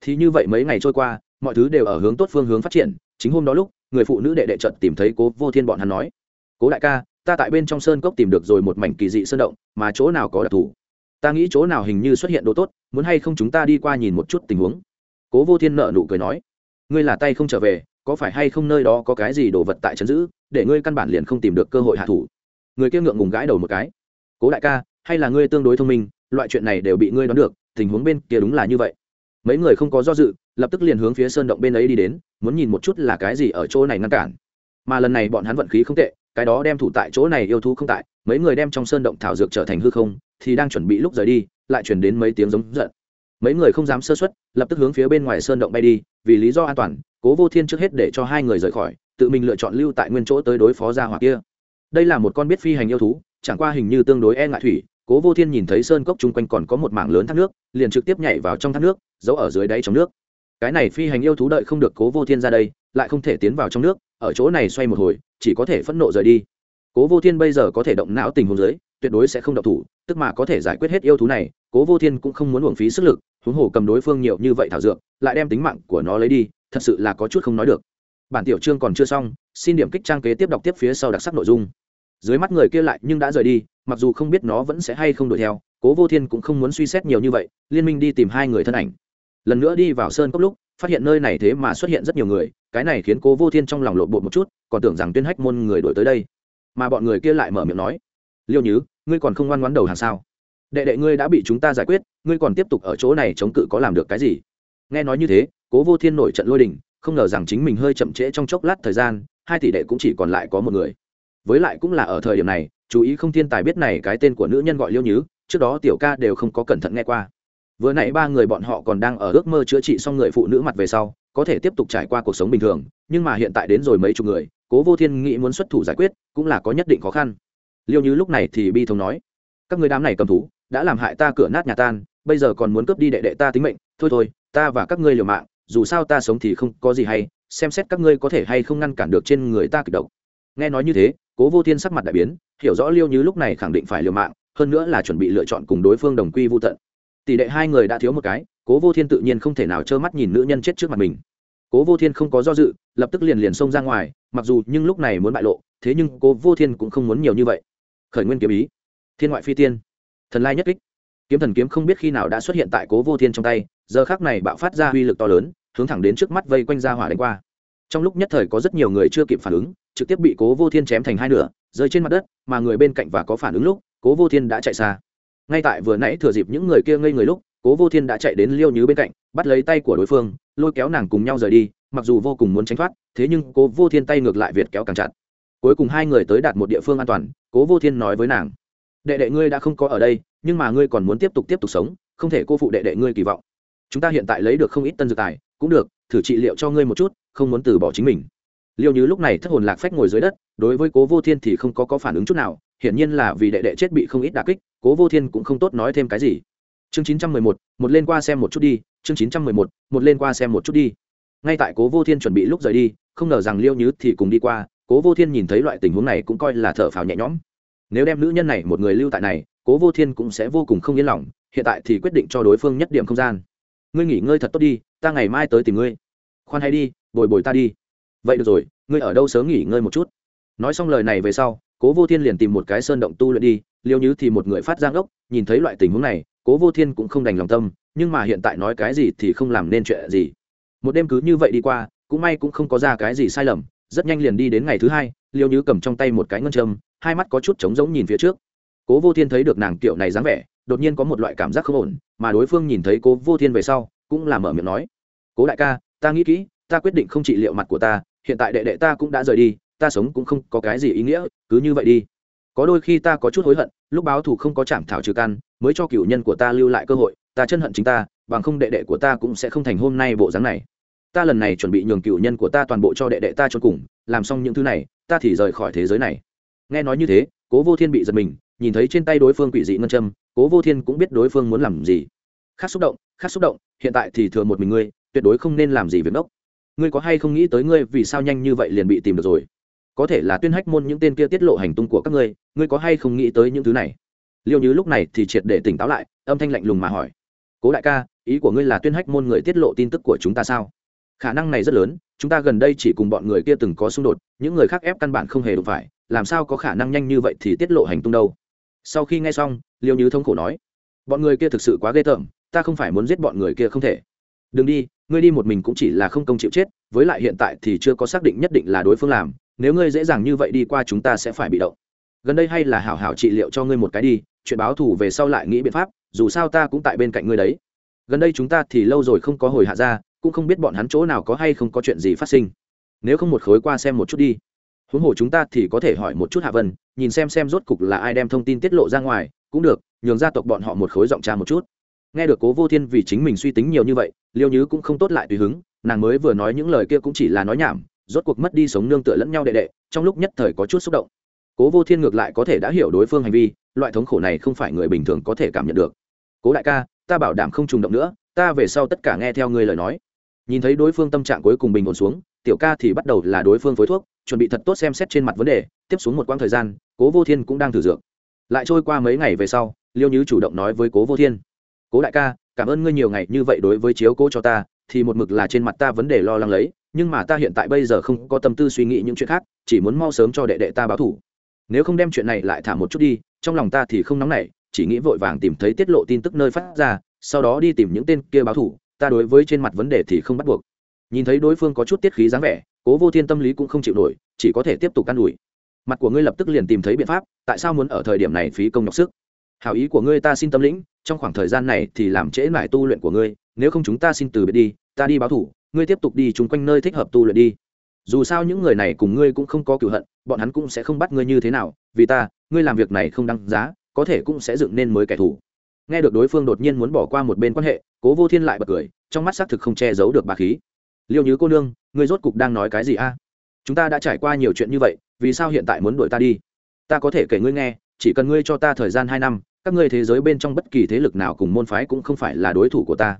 Thì như vậy mấy ngày trôi qua, mọi thứ đều ở hướng tốt phương hướng phát triển chính hôm đó lúc, người phụ nữ đệ đệ trận tìm thấy cố vô thiên bọn hắn nói, cố đại ca, ta tại bên trong sơn cốc tìm được rồi một mảnh kỳ dị sơn động, mà chỗ nào có đặc thù? Ta nghĩ chỗ nào hình như xuất hiện đồ tốt, muốn hay không chúng ta đi qua nhìn một chút tình huống? Cố vô thiên nợ nụ cười nói, ngươi là tay không trở về, có phải hay không nơi đó có cái gì đồ vật tại trấn giữ, để ngươi căn bản liền không tìm được cơ hội hạ thủ? Người kia ngượng ngùng gãi đầu một cái, cố đại ca, hay là ngươi tương đối thông minh, loại chuyện này đều bị ngươi đoán được, tình huống bên kia đúng là như vậy. Mấy người không có do dự lập tức liền hướng phía sơn động bên ấy đi đến, muốn nhìn một chút là cái gì ở chỗ này ngăn cản. Mà lần này bọn hắn vận khí không tệ, cái đó đem thủ tại chỗ này yêu thú không tại, mấy người đem trong sơn động thảo dược trở thành hư không, thì đang chuẩn bị lúc rời đi, lại chuyển đến mấy tiếng giống giận. Mấy người không dám sơ xuất lập tức hướng phía bên ngoài sơn động bay đi, vì lý do an toàn, cố vô thiên trước hết để cho hai người rời khỏi, tự mình lựa chọn lưu tại nguyên chỗ tới đối phó gia hỏa kia. Đây là một con biết phi hành yêu thú, chẳng qua hình như tương đối e ngại thủy, cố vô thiên nhìn thấy sơn cốc chung quanh còn có một mảng lớn thác nước, liền trực tiếp nhảy vào trong thác nước, giấu ở dưới đáy trong nước cái này phi hành yêu thú đợi không được cố vô thiên ra đây, lại không thể tiến vào trong nước, ở chỗ này xoay một hồi, chỉ có thể phẫn nộ rời đi. Cố vô thiên bây giờ có thể động não tình huống dưới, tuyệt đối sẽ không động thủ, tức mà có thể giải quyết hết yêu thú này, cố vô thiên cũng không muốn uổng phí sức lực, huống hồ cầm đối phương nhiều như vậy thảo dược, lại đem tính mạng của nó lấy đi, thật sự là có chút không nói được. Bản tiểu chương còn chưa xong, xin điểm kích trang kế tiếp đọc tiếp phía sau đặc sắc nội dung. Dưới mắt người kia lại nhưng đã rời đi, mặc dù không biết nó vẫn sẽ hay không đuổi theo, cố vô thiên cũng không muốn suy xét nhiều như vậy, liên minh đi tìm hai người thân ảnh lần nữa đi vào sơn cốc lúc, phát hiện nơi này thế mà xuất hiện rất nhiều người, cái này khiến cố vô thiên trong lòng lộn bột một chút, còn tưởng rằng tuyên hách môn người đổi tới đây. Mà bọn người kia lại mở miệng nói, liêu nhứ, ngươi còn không ngoan ngoãn đầu hàng sao? Đệ đệ ngươi đã bị chúng ta giải quyết, ngươi còn tiếp tục ở chỗ này chống cự có làm được cái gì? Nghe nói như thế, cố vô thiên nổi trận lôi đình, không ngờ rằng chính mình hơi chậm trễ trong chốc lát thời gian, hai tỷ đệ cũng chỉ còn lại có một người. Với lại cũng là ở thời điểm này, chú ý không thiên tài biết này cái tên của nữ nhân gọi liêu nhứ, trước đó tiểu ca đều không có cẩn thận nghe qua vừa nãy ba người bọn họ còn đang ở ước mơ chữa trị xong người phụ nữ mặt về sau, có thể tiếp tục trải qua cuộc sống bình thường, nhưng mà hiện tại đến rồi mấy chục người, cố vô thiên nghĩ muốn xuất thủ giải quyết, cũng là có nhất định khó khăn. Liêu như lúc này thì bi thống nói, các người đám này cầm thú, đã làm hại ta cửa nát nhà tan, bây giờ còn muốn cướp đi đệ đệ ta tính mệnh, thôi thôi, ta và các ngươi liều mạng, dù sao ta sống thì không có gì hay, xem xét các ngươi có thể hay không ngăn cản được trên người ta kịch độc. Nghe nói như thế, cố vô thiên sắc mặt đại biến, hiểu rõ liêu như lúc này khẳng định phải liều mạng, hơn nữa là chuẩn bị lựa chọn cùng đối phương đồng quy vô tận tỷ đệ hai người đã thiếu một cái, cố vô thiên tự nhiên không thể nào trơ mắt nhìn nữ nhân chết trước mặt mình. Cố vô thiên không có do dự, lập tức liền liền xông ra ngoài, mặc dù nhưng lúc này muốn bại lộ, thế nhưng cố vô thiên cũng không muốn nhiều như vậy. Khởi nguyên kiếm ý. Thiên ngoại phi tiên. Thần lai nhất kích. Kiếm thần kiếm không biết khi nào đã xuất hiện tại cố vô thiên trong tay, giờ khác này bạo phát ra uy lực to lớn, hướng thẳng đến trước mắt vây quanh ra hỏa đánh qua. Trong lúc nhất thời có rất nhiều người chưa kịp phản ứng, trực tiếp bị cố vô thiên chém thành hai nửa, rơi trên mặt đất, mà người bên cạnh và có phản ứng lúc, cố vô thiên đã chạy xa ngay tại vừa nãy thừa dịp những người kia ngây người lúc, cố vô thiên đã chạy đến liêu nhứ bên cạnh, bắt lấy tay của đối phương, lôi kéo nàng cùng nhau rời đi, mặc dù vô cùng muốn tránh thoát, thế nhưng cố vô thiên tay ngược lại việt kéo càng chặt. Cuối cùng hai người tới đạt một địa phương an toàn, cố vô thiên nói với nàng, đệ đệ ngươi đã không có ở đây, nhưng mà ngươi còn muốn tiếp tục tiếp tục sống, không thể cô phụ đệ đệ ngươi kỳ vọng. Chúng ta hiện tại lấy được không ít tân dược tài, cũng được, thử trị liệu cho ngươi một chút, không muốn từ bỏ chính mình liêu như lúc này thất hồn lạc phách ngồi dưới đất, đối với cố vô thiên thì không có có phản ứng chút nào, hiển nhiên là vì đệ đệ chết bị không ít đà kích, cố vô thiên cũng không tốt nói thêm cái gì. Chương chín trăm mười một một lên qua xem một chút đi, chương chín trăm mười một một lên qua xem một chút đi. Ngay tại cố vô thiên chuẩn bị lúc rời đi, không ngờ rằng liêu nhứ thì cùng đi qua, cố vô thiên nhìn thấy loại tình huống này cũng coi là thở phào nhẹ nhõm. Nếu đem nữ nhân này một người lưu tại này, cố vô thiên cũng sẽ vô cùng không yên lòng, hiện tại thì quyết định cho đối phương nhất điểm không gian. Ngươi nghỉ ngơi thật tốt đi, ta ngày mai tới tìm ngươi. Khoan hay đi, bồi bồi ta đi vậy được rồi, ngươi ở đâu sớm nghỉ ngơi một chút? Nói xong lời này về sau, cố vô thiên liền tìm một cái sơn động tu luyện đi, liêu như thì một người phát giang ốc, nhìn thấy loại tình huống này, cố vô thiên cũng không đành lòng tâm, nhưng mà hiện tại nói cái gì thì không làm nên chuyện gì. Một đêm cứ như vậy đi qua, cũng may cũng không có ra cái gì sai lầm, rất nhanh liền đi đến ngày thứ hai, liêu như cầm trong tay một cái ngân châm, hai mắt có chút trống rỗng nhìn phía trước. Cố vô thiên thấy được nàng kiểu này dáng vẻ, đột nhiên có một loại cảm giác không ổn, mà đối phương nhìn thấy cố vô thiên về sau, cũng là mở miệng nói, cố đại ca, ta nghĩ kỹ, ta quyết định không trị liệu mặt của ta hiện tại đệ đệ ta cũng đã rời đi, ta sống cũng không có cái gì ý nghĩa, cứ như vậy đi. Có đôi khi ta có chút hối hận, lúc báo thù không có chạm thảo trừ căn, mới cho cựu nhân của ta lưu lại cơ hội, ta chân hận chính ta, bằng không đệ đệ của ta cũng sẽ không thành hôm nay bộ dáng này. Ta lần này chuẩn bị nhường cựu nhân của ta toàn bộ cho đệ đệ ta cho cùng, làm xong những thứ này, ta thì rời khỏi thế giới này. Nghe nói như thế, cố vô thiên bị giật mình, nhìn thấy trên tay đối phương quỷ dị ngân châm, cố vô thiên cũng biết đối phương muốn làm gì. Khác xúc động, khác xúc động, hiện tại thì thừa một mình ngươi, tuyệt đối không nên làm gì việc ngốc ngươi có hay không nghĩ tới ngươi vì sao nhanh như vậy liền bị tìm được rồi? Có thể là tuyên hách môn những tên kia tiết lộ hành tung của các ngươi ngươi có hay không nghĩ tới những thứ này? Liêu như lúc này thì triệt để tỉnh táo lại, âm thanh lạnh lùng mà hỏi. Cố đại ca, ý của ngươi là tuyên hách môn người tiết lộ tin tức của chúng ta sao? Khả năng này rất lớn, chúng ta gần đây chỉ cùng bọn người kia từng có xung đột, những người khác ép căn bản không hề đụng phải, làm sao có khả năng nhanh như vậy thì tiết lộ hành tung đâu? Sau khi nghe xong, liêu như thông khổ nói. Bọn người kia thực sự quá ghê tởm, ta không phải muốn giết bọn người kia không thể đừng đi, ngươi đi một mình cũng chỉ là không công chịu chết, với lại hiện tại thì chưa có xác định nhất định là đối phương làm, nếu ngươi dễ dàng như vậy đi qua chúng ta sẽ phải bị động. Gần đây hay là hảo hảo trị liệu cho ngươi một cái đi, chuyện báo thù về sau lại nghĩ biện pháp, dù sao ta cũng tại bên cạnh ngươi đấy. Gần đây chúng ta thì lâu rồi không có hồi hạ ra, cũng không biết bọn hắn chỗ nào có hay không có chuyện gì phát sinh. Nếu không một khối qua xem một chút đi. Huống hồ chúng ta thì có thể hỏi một chút hạ vân, nhìn xem xem rốt cục là ai đem thông tin tiết lộ ra ngoài, cũng được, nhường gia tộc bọn họ một khối giọng tra một chút nghe được cố vô thiên vì chính mình suy tính nhiều như vậy, liêu nhứ cũng không tốt lại tùy hứng, nàng mới vừa nói những lời kia cũng chỉ là nói nhảm, rốt cuộc mất đi sống nương tựa lẫn nhau đệ đệ, trong lúc nhất thời có chút xúc động. Cố vô thiên ngược lại có thể đã hiểu đối phương hành vi, loại thống khổ này không phải người bình thường có thể cảm nhận được. Cố đại ca, ta bảo đảm không trùng động nữa, ta về sau tất cả nghe theo ngươi lời nói. Nhìn thấy đối phương tâm trạng cuối cùng bình ổn xuống, tiểu ca thì bắt đầu là đối phương phối thuốc, chuẩn bị thật tốt xem xét trên mặt vấn đề, tiếp xuống một quãng thời gian, cố vô thiên cũng đang thử dược. Lại trôi qua mấy ngày về sau, liêu nhứ chủ động nói với cố vô thiên cố đại ca, cảm ơn ngươi nhiều ngày như vậy đối với chiếu cố cho ta, thì một mực là trên mặt ta vấn đề lo lắng lấy, nhưng mà ta hiện tại bây giờ không có tâm tư suy nghĩ những chuyện khác, chỉ muốn mau sớm cho đệ đệ ta báo thủ. Nếu không đem chuyện này lại thả một chút đi, trong lòng ta thì không nóng nảy, chỉ nghĩ vội vàng tìm thấy tiết lộ tin tức nơi phát ra, sau đó đi tìm những tên kia báo thủ, ta đối với trên mặt vấn đề thì không bắt buộc. Nhìn thấy đối phương có chút tiết khí dáng vẻ, cố vô thiên tâm lý cũng không chịu nổi, chỉ có thể tiếp tục can đùi mặt của ngươi lập tức liền tìm thấy biện pháp, tại sao muốn ở thời điểm này phí công nhọc sức? Hảo ý của ngươi ta xin tâm lĩnh trong khoảng thời gian này thì làm trễ mải tu luyện của ngươi, nếu không chúng ta xin từ biệt đi, ta đi báo thủ, ngươi tiếp tục đi chung quanh nơi thích hợp tu luyện đi. Dù sao những người này cùng ngươi cũng không có cựu hận, bọn hắn cũng sẽ không bắt ngươi như thế nào, vì ta, ngươi làm việc này không đăng giá, có thể cũng sẽ dựng nên mới kẻ thù. Nghe được đối phương đột nhiên muốn bỏ qua một bên quan hệ, cố vô thiên lại bật cười, trong mắt xác thực không che giấu được bà khí. Liệu như cô nương, ngươi rốt cục đang nói cái gì a? Chúng ta đã trải qua nhiều chuyện như vậy, vì sao hiện tại muốn đuổi ta đi? Ta có thể kể ngươi nghe, chỉ cần ngươi cho ta thời gian hai năm các ngươi thế giới bên trong bất kỳ thế lực nào cùng môn phái cũng không phải là đối thủ của ta.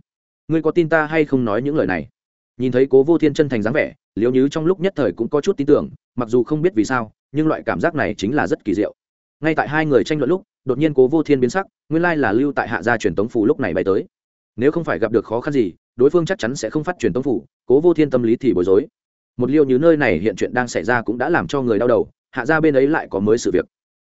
Ngươi có tin ta hay không nói những lời này? Nhìn thấy cố vô thiên chân thành dáng vẻ, liễu nhứ trong lúc nhất thời cũng có chút tin tưởng, mặc dù không biết vì sao, nhưng loại cảm giác này chính là rất kỳ diệu. Ngay tại hai người tranh luận lúc, đột nhiên cố vô thiên biến sắc, nguyên lai là lưu tại hạ gia truyền tống phủ lúc này bay tới. Nếu không phải gặp được khó khăn gì, đối phương chắc chắn sẽ không phát truyền tống phủ, cố vô thiên tâm lý thì bối rối. Một liêu như nơi này hiện chuyện đang xảy ra cũng đã làm cho người đau đầu, hạ gia bên ấy lại có mới sự việc.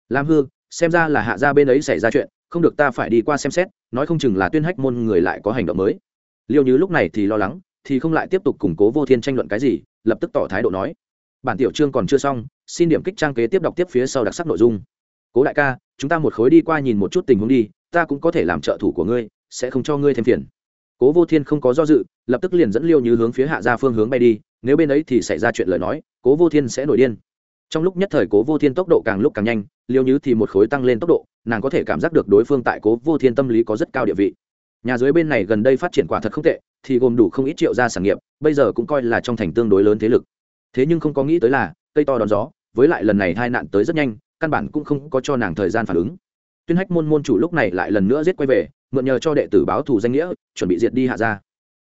Lam hư xem ra là hạ gia bên ấy xảy ra chuyện, không được ta phải đi qua xem xét, nói không chừng là tuyên hách môn người lại có hành động mới. Liêu như lúc này thì lo lắng, thì không lại tiếp tục củng cố vô thiên tranh luận cái gì, lập tức tỏ thái độ nói. Bản tiểu chương còn chưa xong, xin điểm kích trang kế tiếp đọc tiếp phía sau đặc sắc nội dung. Cố đại ca, chúng ta một khối đi qua nhìn một chút tình huống đi, ta cũng có thể làm trợ thủ của ngươi, sẽ không cho ngươi thêm phiền. Cố vô thiên không có do dự, lập tức liền dẫn liêu như hướng phía hạ ra phương hướng bay đi, nếu bên ấy thì xảy ra chuyện lời nói, cố vô thiên sẽ nổi điên trong lúc nhất thời cố vô thiên tốc độ càng lúc càng nhanh, liêu như thì một khối tăng lên tốc độ, nàng có thể cảm giác được đối phương tại cố vô thiên tâm lý có rất cao địa vị. Nhà dưới bên này gần đây phát triển quả thật không tệ, thì gồm đủ không ít triệu gia sản nghiệp, bây giờ cũng coi là trong thành tương đối lớn thế lực. Thế nhưng không có nghĩ tới là, cây to đón gió, với lại lần này hai nạn tới rất nhanh, căn bản cũng không có cho nàng thời gian phản ứng. Tuyên hách môn môn chủ lúc này lại lần nữa giết quay về, mượn nhờ cho đệ tử báo thù danh nghĩa, chuẩn bị diệt đi hạ gia.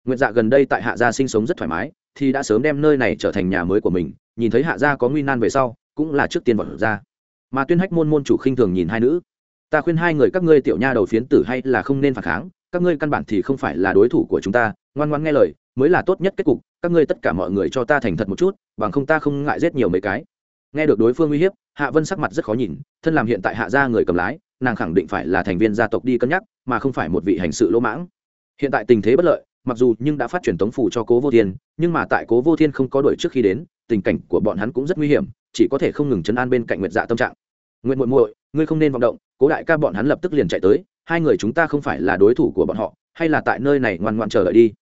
Nguyện dạ gần đây tại hạ gia sinh sống rất thoải mái thì đã sớm đem nơi này trở thành nhà mới của mình, nhìn thấy hạ gia có nguy nan về sau, cũng là trước tiên vọt ra. Mà tuyên hách môn môn chủ khinh thường nhìn hai nữ. Ta khuyên hai người các ngươi tiểu nha đầu phiến tử hay là không nên phản kháng, các ngươi căn bản thì không phải là đối thủ của chúng ta, ngoan ngoan nghe lời, mới là tốt nhất kết cục, các ngươi tất cả mọi người cho ta thành thật một chút, bằng không ta không ngại giết nhiều mấy cái. Nghe được đối phương uy hiếp, hạ vân sắc mặt rất khó nhìn, thân làm hiện tại hạ gia người cầm lái, nàng khẳng định phải là thành viên gia tộc đi cân nhắc, mà không phải một vị hành sự lỗ mãng. Hiện tại tình thế bất lợi mặc dù nhưng đã phát truyền tống phủ cho cố vô thiên, nhưng mà tại cố vô thiên không có đuổi trước khi đến, tình cảnh của bọn hắn cũng rất nguy hiểm, chỉ có thể không ngừng chấn an bên cạnh nguyệt dạ tâm trạng. Nguyện muội muội, ngươi không nên vọng động, cố đại ca bọn hắn lập tức liền chạy tới, hai người chúng ta không phải là đối thủ của bọn họ, hay là tại nơi này ngoan ngoan chờ đợi đi.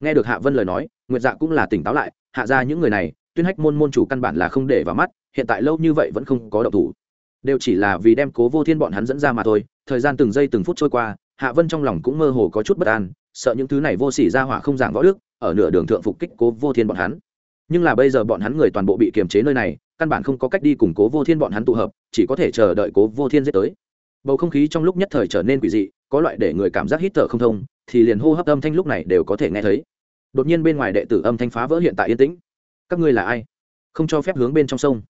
Nghe được hạ vân lời nói, nguyệt dạ cũng là tỉnh táo lại, hạ ra những người này, tuyên hách môn môn chủ căn bản là không để vào mắt, hiện tại lâu như vậy vẫn không có động thủ. Đều chỉ là vì đem cố vô thiên bọn hắn dẫn ra mà thôi, thời gian từng giây từng phút trôi qua, hạ vân trong lòng cũng mơ hồ có chút bất an sợ những thứ này vô sỉ ra hỏa không giảng võ đức, ở nửa đường thượng phục kích cố vô thiên bọn hắn. Nhưng là bây giờ bọn hắn người toàn bộ bị kiềm chế nơi này, căn bản không có cách đi cùng cố vô thiên bọn hắn tụ hợp, chỉ có thể chờ đợi cố vô thiên giết tới. Bầu không khí trong lúc nhất thời trở nên quỷ dị, có loại để người cảm giác hít thở không thông, thì liền hô hấp âm thanh lúc này đều có thể nghe thấy. Đột nhiên bên ngoài đệ tử âm thanh phá vỡ hiện tại yên tĩnh. Các ngươi là ai? Không cho phép hướng bên trong sông.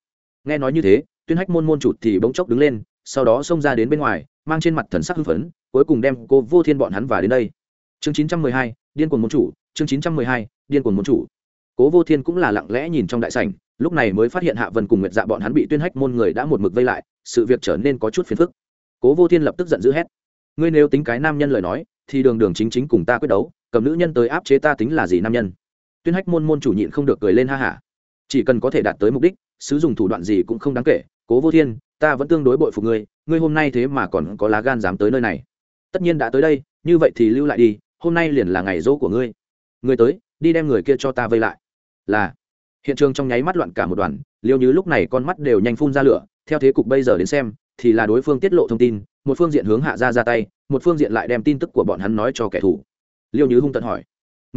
Nghe nói như thế, tuyên hách môn môn chủ thì bỗng chốc đứng lên, sau đó xông ra đến bên ngoài, mang trên mặt thần sắc hưng phấn, cuối cùng đem cô vô thiên bọn hắn và đến đây chương chín trăm mười hai, điên cuồng môn chủ, chương chín trăm mười hai, điên cuồng môn chủ. Cố vô thiên cũng là lặng lẽ nhìn trong đại sảnh, lúc này mới phát hiện hạ vân cùng nguyệt dạ bọn hắn bị tuyên hách môn người đã một mực vây lại, sự việc trở nên có chút phiền phức. Cố vô thiên lập tức giận dữ hét. Ngươi nếu tính cái nam nhân lời nói, thì đường đường chính chính cùng ta quyết đấu, cầm nữ nhân tới áp chế ta tính là gì nam nhân? Tuyên hách môn môn chủ nhịn không được cười lên ha hả. Chỉ cần có thể đạt tới mục đích sử dụng thủ đoạn gì cũng không đáng kể, cố vô thiên, ta vẫn tương đối bội phục ngươi ngươi hôm nay thế mà còn có lá gan dám tới nơi này. Tất nhiên đã tới đây, như vậy thì lưu lại đi hôm nay liền là ngày dỗ của ngươi. Ngươi tới, đi đem người kia cho ta vây lại. Là. Hiện trường trong nháy mắt loạn cả một đoàn, liêu như lúc này con mắt đều nhanh phun ra lửa, theo thế cục bây giờ đến xem, thì là đối phương tiết lộ thông tin, một phương diện hướng hạ ra ra tay, một phương diện lại đem tin tức của bọn hắn nói cho kẻ thù. Liêu như hung tận hỏi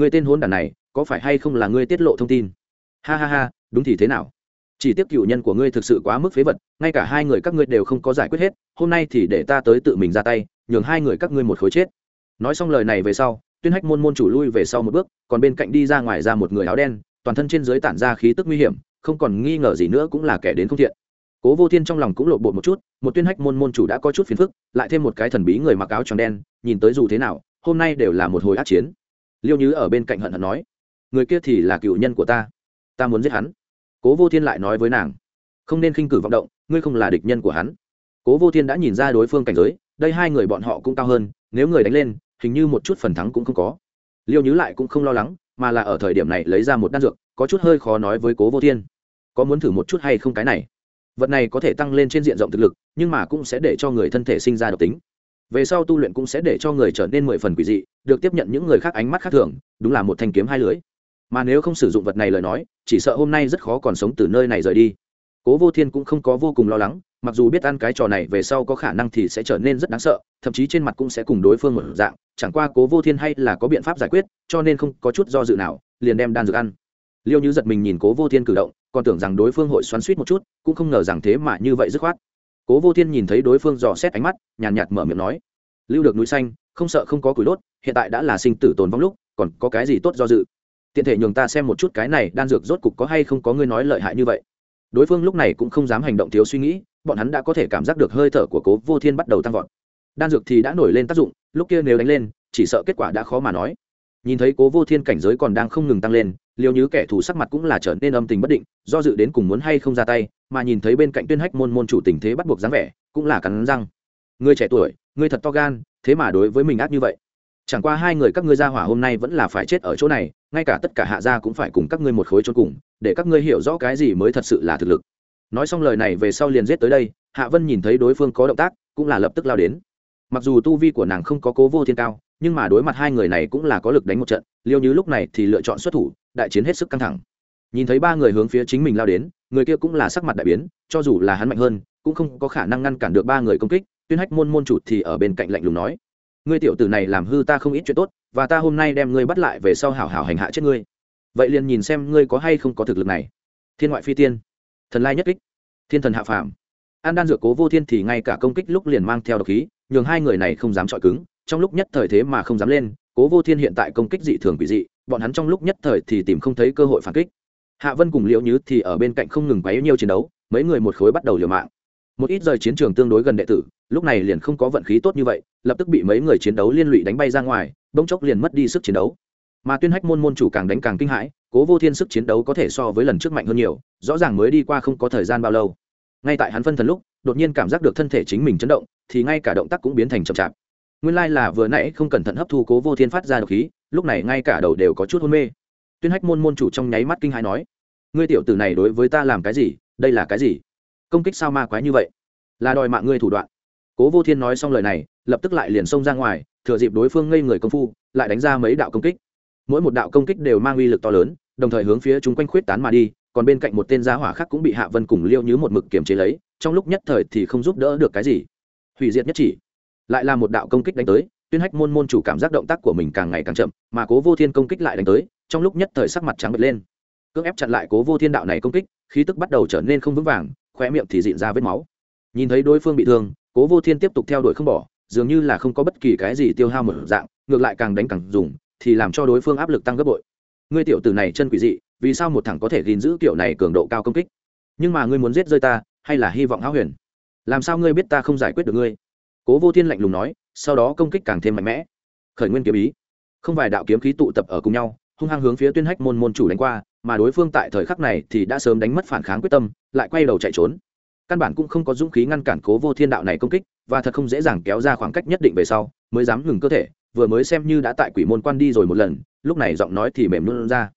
người tên hôn đàn này, có phải hay không là ngươi tiết lộ thông tin? Ha ha ha, đúng thì thế nào? Chỉ tiếc cựu nhân của ngươi thực sự quá mức phế vật, ngay cả hai người các ngươi đều không có giải quyết hết, hôm nay thì để ta tới tự mình ra tay, nhường hai người các ngươi một khối chết nói xong lời này về sau, tuyên hách môn môn chủ lui về sau một bước, còn bên cạnh đi ra ngoài ra một người áo đen, toàn thân trên dưới tản ra khí tức nguy hiểm, không còn nghi ngờ gì nữa cũng là kẻ đến không thiện. Cố vô thiên trong lòng cũng lộ bột một chút, một tuyên hách môn môn chủ đã có chút phiền phức, lại thêm một cái thần bí người mặc áo tròn đen, nhìn tới dù thế nào, hôm nay đều là một hồi át chiến. Liêu nhứ ở bên cạnh hận hận nói, người kia thì là cựu nhân của ta ta muốn giết hắn. Cố vô thiên lại nói với nàng, không nên khinh cử vọng động, ngươi không là địch nhân của hắn. Cố vô thiên đã nhìn ra đối phương cảnh giới, đây hai người bọn họ cũng cao hơn, nếu người đánh lên hình như một chút phần thắng cũng không có. Liêu nhứ lại cũng không lo lắng, mà là ở thời điểm này lấy ra một đan dược, có chút hơi khó nói với cố vô thiên. Có muốn thử một chút hay không cái này? Vật này có thể tăng lên trên diện rộng thực lực, nhưng mà cũng sẽ để cho người thân thể sinh ra độc tính. Về sau tu luyện cũng sẽ để cho người trở nên mười phần quỷ dị, được tiếp nhận những người khác ánh mắt khác thường, đúng là một thanh kiếm hai lưới mà nếu không sử dụng vật này lời nói, chỉ sợ hôm nay rất khó còn sống từ nơi này rời đi cố vô thiên cũng không có vô cùng lo lắng mặc dù biết ăn cái trò này về sau có khả năng thì sẽ trở nên rất đáng sợ thậm chí trên mặt cũng sẽ cùng đối phương một dạng chẳng qua cố vô thiên hay là có biện pháp giải quyết cho nên không có chút do dự nào liền đem đan dược ăn. Liêu như giật mình nhìn cố vô thiên cử động còn tưởng rằng đối phương hội xoắn suýt một chút cũng không ngờ rằng thế mà như vậy dứt khoát. Cố vô thiên nhìn thấy đối phương dò xét ánh mắt nhàn nhạt, nhạt mở miệng nói lưu được núi xanh không sợ không có củi đốt hiện tại đã là sinh tử tồn vong lúc còn có cái gì tốt do dự? Tiện thể nhường ta xem một chút cái này đan dược rốt cục có hay không có ngươi nói lợi hại như vậy đối phương lúc này cũng không dám hành động thiếu suy nghĩ, bọn hắn đã có thể cảm giác được hơi thở của cố vô thiên bắt đầu tăng vọt. Đan dược thì đã nổi lên tác dụng, lúc kia nếu đánh lên, chỉ sợ kết quả đã khó mà nói. Nhìn thấy cố vô thiên cảnh giới còn đang không ngừng tăng lên liều như kẻ thù sắc mặt cũng là trở nên âm tình bất định, do dự đến cùng muốn hay không ra tay, mà nhìn thấy bên cạnh tuyên hách môn môn chủ tình thế bắt buộc dáng vẻ, cũng là cắn răng. Người trẻ tuổi người thật to gan, thế mà đối với mình ác như vậy. Chẳng qua hai người các ngươi ra hỏa hôm nay vẫn là phải chết ở chỗ này, ngay cả tất cả hạ gia cũng phải cùng các ngươi một khối chôn cùng để các ngươi hiểu rõ cái gì mới thật sự là thực lực. Nói xong lời này về sau liền giết tới đây, hạ vân nhìn thấy đối phương có động tác, cũng là lập tức lao đến. Mặc dù tu vi của nàng không có cố vô thiên cao, nhưng mà đối mặt hai người này cũng là có lực đánh một trận, liêu như lúc này thì lựa chọn xuất thủ, đại chiến hết sức căng thẳng. Nhìn thấy ba người hướng phía chính mình lao đến, người kia cũng là sắc mặt đại biến, cho dù là hắn mạnh hơn, cũng không có khả năng ngăn cản được ba người công kích, tuyên hách môn môn chụt thì ở bên cạnh lạnh lùng nói, ngươi tiểu tử này làm hư ta không ít chuyện tốt, và ta hôm nay đem ngươi bắt lại về sau hảo hảo hành hạ chết ngươi vậy liền nhìn xem ngươi có hay không có thực lực này. Thiên ngoại phi tiên. Thần lai nhất kích. Thiên thần hạ phàm. An đan dược cố vô thiên thì ngay cả công kích lúc liền mang theo độc khí, nhường hai người này không dám chọi cứng, trong lúc nhất thời thế mà không dám lên, cố vô thiên hiện tại công kích dị thường quỷ dị, bọn hắn trong lúc nhất thời thì tìm không thấy cơ hội phản kích. Hạ vân cùng liễu nhứ thì ở bên cạnh không ngừng quấy nhiêu chiến đấu, mấy người một khối bắt đầu liều mạng. Một ít rời chiến trường tương đối gần đệ tử, lúc này liền không có vận khí tốt như vậy, lập tức bị mấy người chiến đấu liên lụy đánh bay ra ngoài, bỗng chốc liền mất đi sức chiến đấu mà tuyên hách môn môn chủ càng đánh càng kinh hãi, cố vô thiên sức chiến đấu có thể so với lần trước mạnh hơn nhiều, rõ ràng mới đi qua không có thời gian bao lâu. Ngay tại hắn phân thần lúc, đột nhiên cảm giác được thân thể chính mình chấn động, thì ngay cả động tác cũng biến thành chậm chạp. Nguyên lai là vừa nãy không cẩn thận hấp thu cố vô thiên phát ra độc khí, lúc này ngay cả đầu đều có chút hôn mê. Tuyên hách môn môn chủ trong nháy mắt kinh hãi nói, ngươi tiểu tử này đối với ta làm cái gì? Đây là cái gì? Công kích sao ma quái như vậy? Là đòi mạng ngươi thủ đoạn. Cố vô thiên nói xong lời này, lập tức lại liền xông ra ngoài, thừa dịp đối phương ngây người công phu, lại đánh ra mấy đạo công kích mỗi một đạo công kích đều mang uy lực to lớn, đồng thời hướng phía chúng quanh khuyết tán mà đi, còn bên cạnh một tên gia hỏa khác cũng bị hạ vân cùng liêu như một mực kiềm chế lấy, trong lúc nhất thời thì không giúp đỡ được cái gì. Hủy diệt nhất chỉ. Lại là một đạo công kích đánh tới, tuyên hách môn môn chủ cảm giác động tác của mình càng ngày càng chậm, mà cố vô thiên công kích lại đánh tới, trong lúc nhất thời sắc mặt trắng bật lên. Cưỡng ép chặn lại cố vô thiên đạo này công kích, khí tức bắt đầu trở nên không vững vàng khoe miệng thì dịn ra vết máu. Nhìn thấy đối phương bị thương, cố vô thiên tiếp tục theo đuổi không bỏ, dường như là không có bất kỳ cái gì tiêu hao một dạng, ngược lại càng đánh càng dùng thì làm cho đối phương áp lực tăng gấp bội. Ngươi tiểu tử này chân quỷ dị, vì sao một thằng có thể gìn giữ kiểu này cường độ cao công kích? Nhưng mà ngươi muốn giết rơi ta, hay là hy vọng háo huyền? Làm sao ngươi biết ta không giải quyết được ngươi? Cố vô thiên lạnh lùng nói, sau đó công kích càng thêm mạnh mẽ. Khởi nguyên kiếm ý. Không vài đạo kiếm khí tụ tập ở cùng nhau, hung hăng hướng phía tuyên hách môn môn chủ đánh qua, mà đối phương tại thời khắc này thì đã sớm đánh mất phản kháng quyết tâm, lại quay đầu chạy trốn. Căn bản cũng không có dũng khí ngăn cản cố vô thiên đạo này công kích, và thật không dễ dàng kéo ra khoảng cách nhất định về sau, mới dám ngừng cơ thể vừa mới xem như đã tại quỷ môn quan đi rồi một lần, lúc này giọng nói thì mềm luôn ra.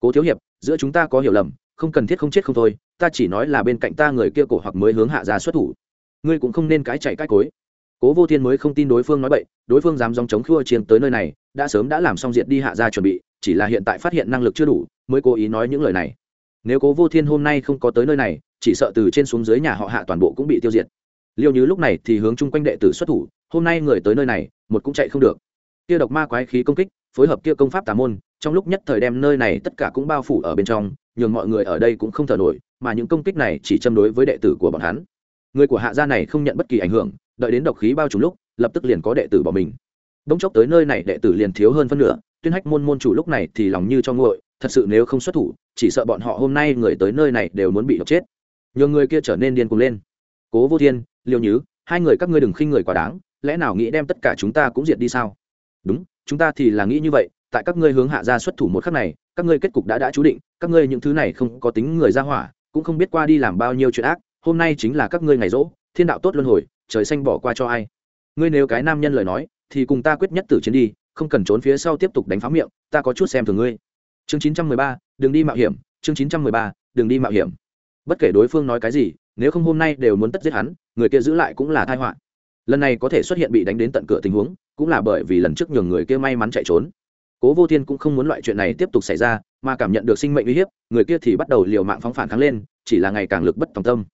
Cố thiếu hiệp, giữa chúng ta có hiểu lầm, không cần thiết không chết không thôi, ta chỉ nói là bên cạnh ta người kia cổ hoặc mới hướng hạ ra xuất thủ. Ngươi cũng không nên cái chạy cái cối. Cố vô thiên mới không tin đối phương nói bậy, đối phương dám dòng chống khua chiến tới nơi này, đã sớm đã làm xong diện đi hạ ra chuẩn bị, chỉ là hiện tại phát hiện năng lực chưa đủ, mới cố ý nói những lời này. Nếu cố vô thiên hôm nay không có tới nơi này, chỉ sợ từ trên xuống dưới nhà họ hạ toàn bộ cũng bị tiêu diệt. Liêu như lúc này thì hướng chung quanh đệ tử xuất thủ, hôm nay người tới nơi này, một cũng chạy không được kia độc ma quái khí công kích, phối hợp kia công pháp tà môn, trong lúc nhất thời đem nơi này tất cả cũng bao phủ ở bên trong, nhường mọi người ở đây cũng không thở nổi, mà những công kích này chỉ châm đối với đệ tử của bọn hắn. Người của hạ gia này không nhận bất kỳ ảnh hưởng, đợi đến độc khí bao trùm lúc, lập tức liền có đệ tử bỏ mình. Đống chốc tới nơi này đệ tử liền thiếu hơn phân nửa, tuyên hách môn môn chủ lúc này thì lòng như cho nguội, thật sự nếu không xuất thủ, chỉ sợ bọn họ hôm nay người tới nơi này đều muốn bị độc chết. Nhường người kia trở nên điên cuồng lên. Cố vô thiên, liêu nhứ, hai người các ngươi đừng khinh người quá đáng, lẽ nào nghĩ đem tất cả chúng ta cũng diệt đi sao? Đúng, chúng ta thì là nghĩ như vậy, tại các ngươi hướng hạ gia xuất thủ một khắc này, các ngươi kết cục đã đã chú định, các ngươi những thứ này không có tính người ra hỏa, cũng không biết qua đi làm bao nhiêu chuyện ác, hôm nay chính là các ngươi ngày rỗ, thiên đạo tốt luân hồi, trời xanh bỏ qua cho ai. Ngươi nếu cái nam nhân lời nói, thì cùng ta quyết nhất tử chiến đi, không cần trốn phía sau tiếp tục đánh phá miệng, ta có chút xem thường ngươi. Chương chín trăm mười ba, đừng đi mạo hiểm, chương chín trăm mười ba, đừng đi mạo hiểm. Bất kể đối phương nói cái gì, nếu không hôm nay đều muốn tất giết hắn, người kia giữ lại cũng là thai họa. Lần này có thể xuất hiện bị đánh đến tận cửa tình huống cũng là bởi vì lần trước nhường người kia may mắn chạy trốn. Cố vô thiên cũng không muốn loại chuyện này tiếp tục xảy ra, mà cảm nhận được sinh mệnh uy hiếp, người kia thì bắt đầu liều mạng phóng phản kháng lên, chỉ là ngày càng lực bất tòng tâm.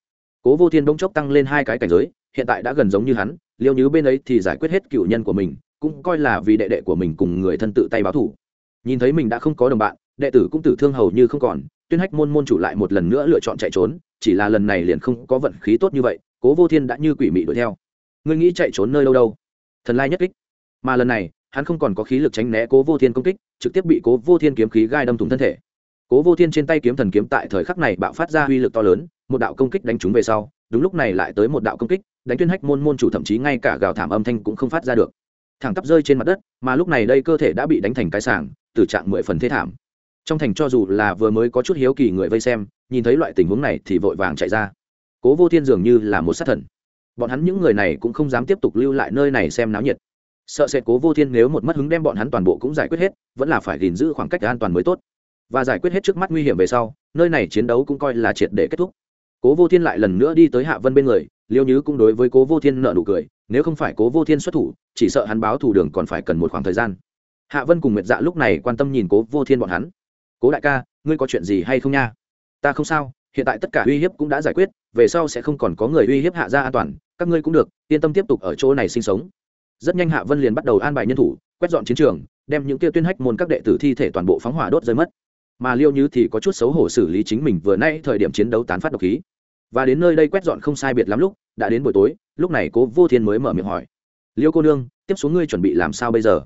Cố vô thiên bỗng chốc tăng lên hai cái cảnh giới, hiện tại đã gần giống như hắn, liêu như bên ấy thì giải quyết hết cựu nhân của mình, cũng coi là vì đệ đệ của mình cùng người thân tự tay báo thủ. Nhìn thấy mình đã không có đồng bạn, đệ tử cũng tử thương hầu như không còn, tuyên hách môn môn chủ lại một lần nữa lựa chọn chạy trốn, chỉ là lần này liền không có vận khí tốt như vậy, cố vô thiên đã như quỷ mị đuổi theo. Ngươi nghĩ chạy trốn nơi đâu đâu? Thần lai nhất kích mà lần này, hắn không còn có khí lực tránh né cố vô thiên công kích, trực tiếp bị cố vô thiên kiếm khí gai đâm thủng thân thể. Cố vô thiên trên tay kiếm thần kiếm tại thời khắc này bạo phát ra uy lực to lớn, một đạo công kích đánh trúng về sau, đúng lúc này lại tới một đạo công kích, đánh tuyên hách môn môn chủ thậm chí ngay cả gào thảm âm thanh cũng không phát ra được. Thẳng tắp rơi trên mặt đất, mà lúc này đây cơ thể đã bị đánh thành cái sảng từ trạng mười phần thế thảm. Trong thành cho dù là vừa mới có chút hiếu kỳ người vây xem, nhìn thấy loại tình huống này thì vội vàng chạy ra. Cố vô thiên dường như là một sát thần. Bọn hắn những người này cũng không dám tiếp tục lưu lại nơi này xem náo nhiệt sợ sệt cố vô thiên nếu một mất hứng đem bọn hắn toàn bộ cũng giải quyết hết, vẫn là phải gìn giữ khoảng cách an toàn mới tốt. Và giải quyết hết trước mắt nguy hiểm về sau, nơi này chiến đấu cũng coi là triệt để kết thúc. Cố vô thiên lại lần nữa đi tới hạ vân bên người, liêu nhứ cũng đối với cố vô thiên nợ nụ cười, nếu không phải cố vô thiên xuất thủ, chỉ sợ hắn báo thủ đường còn phải cần một khoảng thời gian. Hạ vân cùng nguyệt dạ lúc này quan tâm nhìn cố vô thiên bọn hắn. Cố đại ca, ngươi có chuyện gì hay không nha? Ta không sao, hiện tại tất cả uy hiếp cũng đã giải quyết, về sau sẽ không còn có người uy hiếp hạ gia an toàn, các ngươi cũng được, yên tâm tiếp tục ở chỗ này sinh sống rất nhanh hạ vân liền bắt đầu an bài nhân thủ, quét dọn chiến trường, đem những kia tuyên hách môn các đệ tử thi thể toàn bộ phóng hỏa đốt rơi mất. Mà liêu như thì có chút xấu hổ xử lý chính mình vừa nay thời điểm chiến đấu tán phát độc khí. Và đến nơi đây quét dọn không sai biệt lắm lúc, đã đến buổi tối, lúc này cố vô thiên mới mở miệng hỏi. Liêu cô nương, tiếp xuống ngươi chuẩn bị làm sao bây giờ?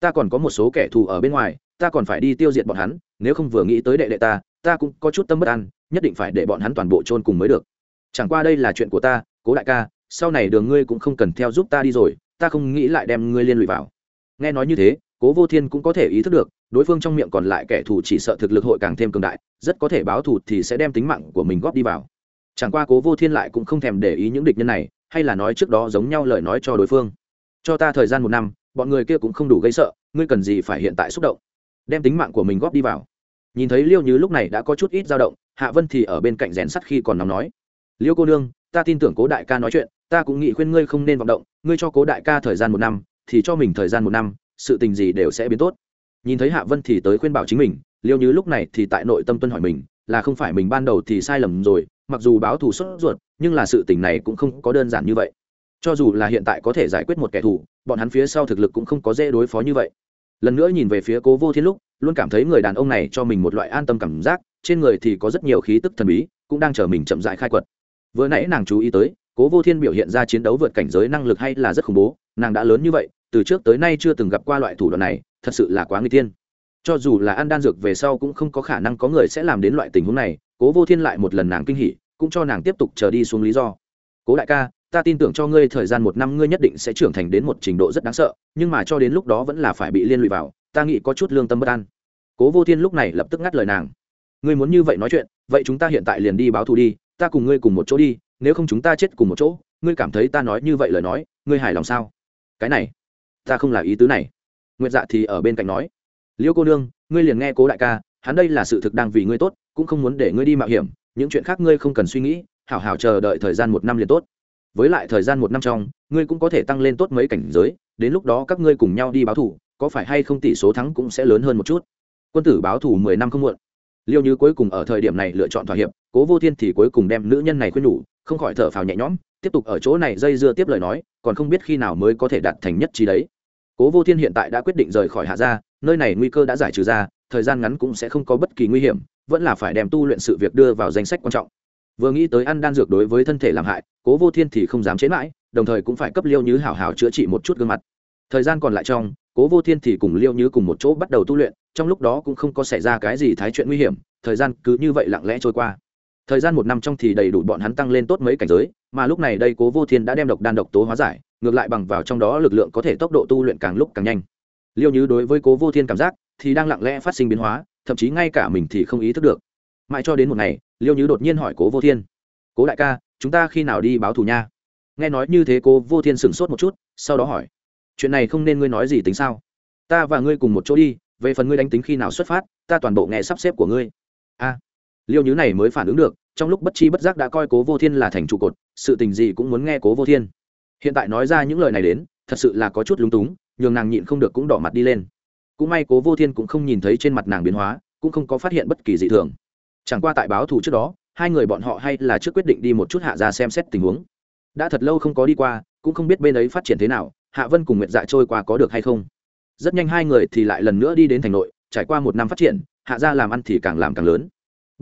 Ta còn có một số kẻ thù ở bên ngoài, ta còn phải đi tiêu diệt bọn hắn, nếu không vừa nghĩ tới đệ đệ ta ta cũng có chút tâm bất an, nhất định phải để bọn hắn toàn bộ chôn cùng mới được. Chẳng qua đây là chuyện của ta, cố đại ca, sau này đường ngươi cũng không cần theo giúp ta đi rồi ta không nghĩ lại đem ngươi liên lụy vào. Nghe nói như thế, cố vô thiên cũng có thể ý thức được, đối phương trong miệng còn lại kẻ thù chỉ sợ thực lực hội càng thêm cường đại, rất có thể báo thù thì sẽ đem tính mạng của mình góp đi vào. Chẳng qua cố vô thiên lại cũng không thèm để ý những địch nhân này, hay là nói trước đó giống nhau lời nói cho đối phương. Cho ta thời gian một năm, bọn người kia cũng không đủ gây sợ, ngươi cần gì phải hiện tại xúc động? Đem tính mạng của mình góp đi vào. Nhìn thấy liêu như lúc này đã có chút ít dao động, hạ vân thì ở bên cạnh rèn sắt khi còn nóng nói. Liêu cô nương ta tin tưởng cố đại ca nói chuyện, ta cũng nghĩ khuyên ngươi không nên vọng động, ngươi cho cố đại ca thời gian một năm, thì cho mình thời gian một năm, sự tình gì đều sẽ biến tốt. Nhìn thấy hạ vân thì tới khuyên bảo chính mình, liêu như lúc này thì tại nội tâm tuân hỏi mình, là không phải mình ban đầu thì sai lầm rồi, mặc dù báo thù xuất ruột, nhưng là sự tình này cũng không có đơn giản như vậy. Cho dù là hiện tại có thể giải quyết một kẻ thù, bọn hắn phía sau thực lực cũng không có dễ đối phó như vậy. Lần nữa nhìn về phía cố vô thiên lúc, luôn cảm thấy người đàn ông này cho mình một loại an tâm cảm giác, trên người thì có rất nhiều khí tức thần bí, cũng đang chờ mình chậm dại khai quật vừa nãy nàng chú ý tới, cố vô thiên biểu hiện ra chiến đấu vượt cảnh giới năng lực hay là rất khủng bố, nàng đã lớn như vậy, từ trước tới nay chưa từng gặp qua loại thủ đoạn này, thật sự là quá nguy tiên cho dù là ăn đan dược về sau cũng không có khả năng có người sẽ làm đến loại tình huống này, cố vô thiên lại một lần nàng kinh hỉ, cũng cho nàng tiếp tục chờ đi xuống lý do. Cố đại ca, ta tin tưởng cho ngươi thời gian một năm ngươi nhất định sẽ trưởng thành đến một trình độ rất đáng sợ, nhưng mà cho đến lúc đó vẫn là phải bị liên lụy vào, ta nghĩ có chút lương tâm bất an. Cố vô thiên lúc này lập tức ngắt lời nàng. Ngươi muốn như vậy nói chuyện, vậy chúng ta hiện tại liền đi báo thù đi ta cùng ngươi cùng một chỗ đi, nếu không chúng ta chết cùng một chỗ, ngươi cảm thấy ta nói như vậy lời nói, ngươi hài lòng sao? Cái này, ta không là ý tứ này. Nguyệt dạ thì ở bên cạnh nói, liêu cô nương, ngươi liền nghe cố đại ca, hắn đây là sự thực đang vì ngươi tốt, cũng không muốn để ngươi đi mạo hiểm, những chuyện khác ngươi không cần suy nghĩ, hảo hảo chờ đợi thời gian một năm liền tốt. Với lại thời gian một năm trong, ngươi cũng có thể tăng lên tốt mấy cảnh giới, đến lúc đó các ngươi cùng nhau đi báo thủ có phải hay không tỷ số thắng cũng sẽ lớn hơn một chút. Quân tử báo thủ mười năm không muộn. Liêu như cuối cùng ở thời điểm này lựa chọn thỏa hiệp cố vô thiên thì cuối cùng đem nữ nhân này khuyên nhủ, không khỏi thở phào nhẹ nhõm, tiếp tục ở chỗ này dây dưa tiếp lời nói, còn không biết khi nào mới có thể đạt thành nhất trí đấy. Cố vô thiên hiện tại đã quyết định rời khỏi hạ gia, nơi này nguy cơ đã giải trừ ra, thời gian ngắn cũng sẽ không có bất kỳ nguy hiểm, vẫn là phải đem tu luyện sự việc đưa vào danh sách quan trọng. Vừa nghĩ tới ăn đan dược đối với thân thể làm hại, cố vô thiên thì không dám chế mãi, đồng thời cũng phải cấp liêu như hảo hảo chữa trị một chút gương mặt. Thời gian còn lại trong, cố vô thiên thì cùng liêu như cùng một chỗ bắt đầu tu luyện, trong lúc đó cũng không có xảy ra cái gì thái chuyện nguy hiểm, thời gian cứ như vậy lặng lẽ trôi qua thời gian một năm trong thì đầy đủ bọn hắn tăng lên tốt mấy cảnh giới, mà lúc này đây cố vô thiên đã đem độc đan độc tố hóa giải, ngược lại bằng vào trong đó lực lượng có thể tốc độ tu luyện càng lúc càng nhanh. Liêu như đối với cố vô thiên cảm giác thì đang lặng lẽ phát sinh biến hóa, thậm chí ngay cả mình thì không ý thức được. Mãi cho đến một ngày, liêu như đột nhiên hỏi cố vô thiên, cố đại ca, chúng ta khi nào đi báo thù nha? Nghe nói như thế cố vô thiên sửng sốt một chút, sau đó hỏi, chuyện này không nên ngươi nói gì tính sao? Ta và ngươi cùng một chỗ đi, về phần ngươi đánh tính khi nào xuất phát, ta toàn bộ nghe sắp xếp của ngươi. A liêu nhứ này mới phản ứng được, trong lúc bất chi bất giác đã coi cố vô thiên là thành trụ cột, sự tình gì cũng muốn nghe cố vô thiên. Hiện tại nói ra những lời này đến, thật sự là có chút lúng túng, nhường nàng nhịn không được cũng đỏ mặt đi lên. Cũng may cố vô thiên cũng không nhìn thấy trên mặt nàng biến hóa, cũng không có phát hiện bất kỳ dị thường. Chẳng qua tại báo thù trước đó, hai người bọn họ hay là trước quyết định đi một chút hạ ra xem xét tình huống. Đã thật lâu không có đi qua, cũng không biết bên ấy phát triển thế nào, hạ vân cùng nguyệt dạ trôi qua có được hay không. Rất nhanh hai người thì lại lần nữa đi đến thành nội, trải qua một năm phát triển, hạ gia làm ăn thì càng làm càng lớn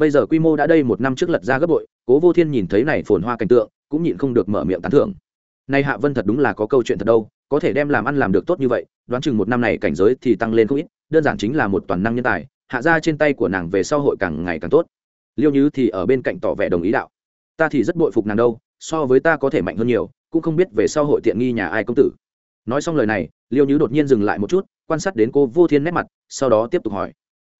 bây giờ quy mô đã đây một năm trước lật ra gấp bội, cố vô thiên nhìn thấy này phồn hoa cảnh tượng, cũng nhịn không được mở miệng tán thưởng. Nay hạ vân thật đúng là có câu chuyện thật đâu, có thể đem làm ăn làm được tốt như vậy, đoán chừng một năm này cảnh giới thì tăng lên không ít, đơn giản chính là một toàn năng nhân tài, hạ ra trên tay của nàng về sau hội càng ngày càng tốt. Liêu như thì ở bên cạnh tỏ vẻ đồng ý đạo. Ta thì rất bội phục nàng đâu, so với ta có thể mạnh hơn nhiều, cũng không biết về sau hội tiện nghi nhà ai công tử. Nói xong lời này, liêu như đột nhiên dừng lại một chút, quan sát đến cô vô thiên nét mặt, sau đó tiếp tục hỏi.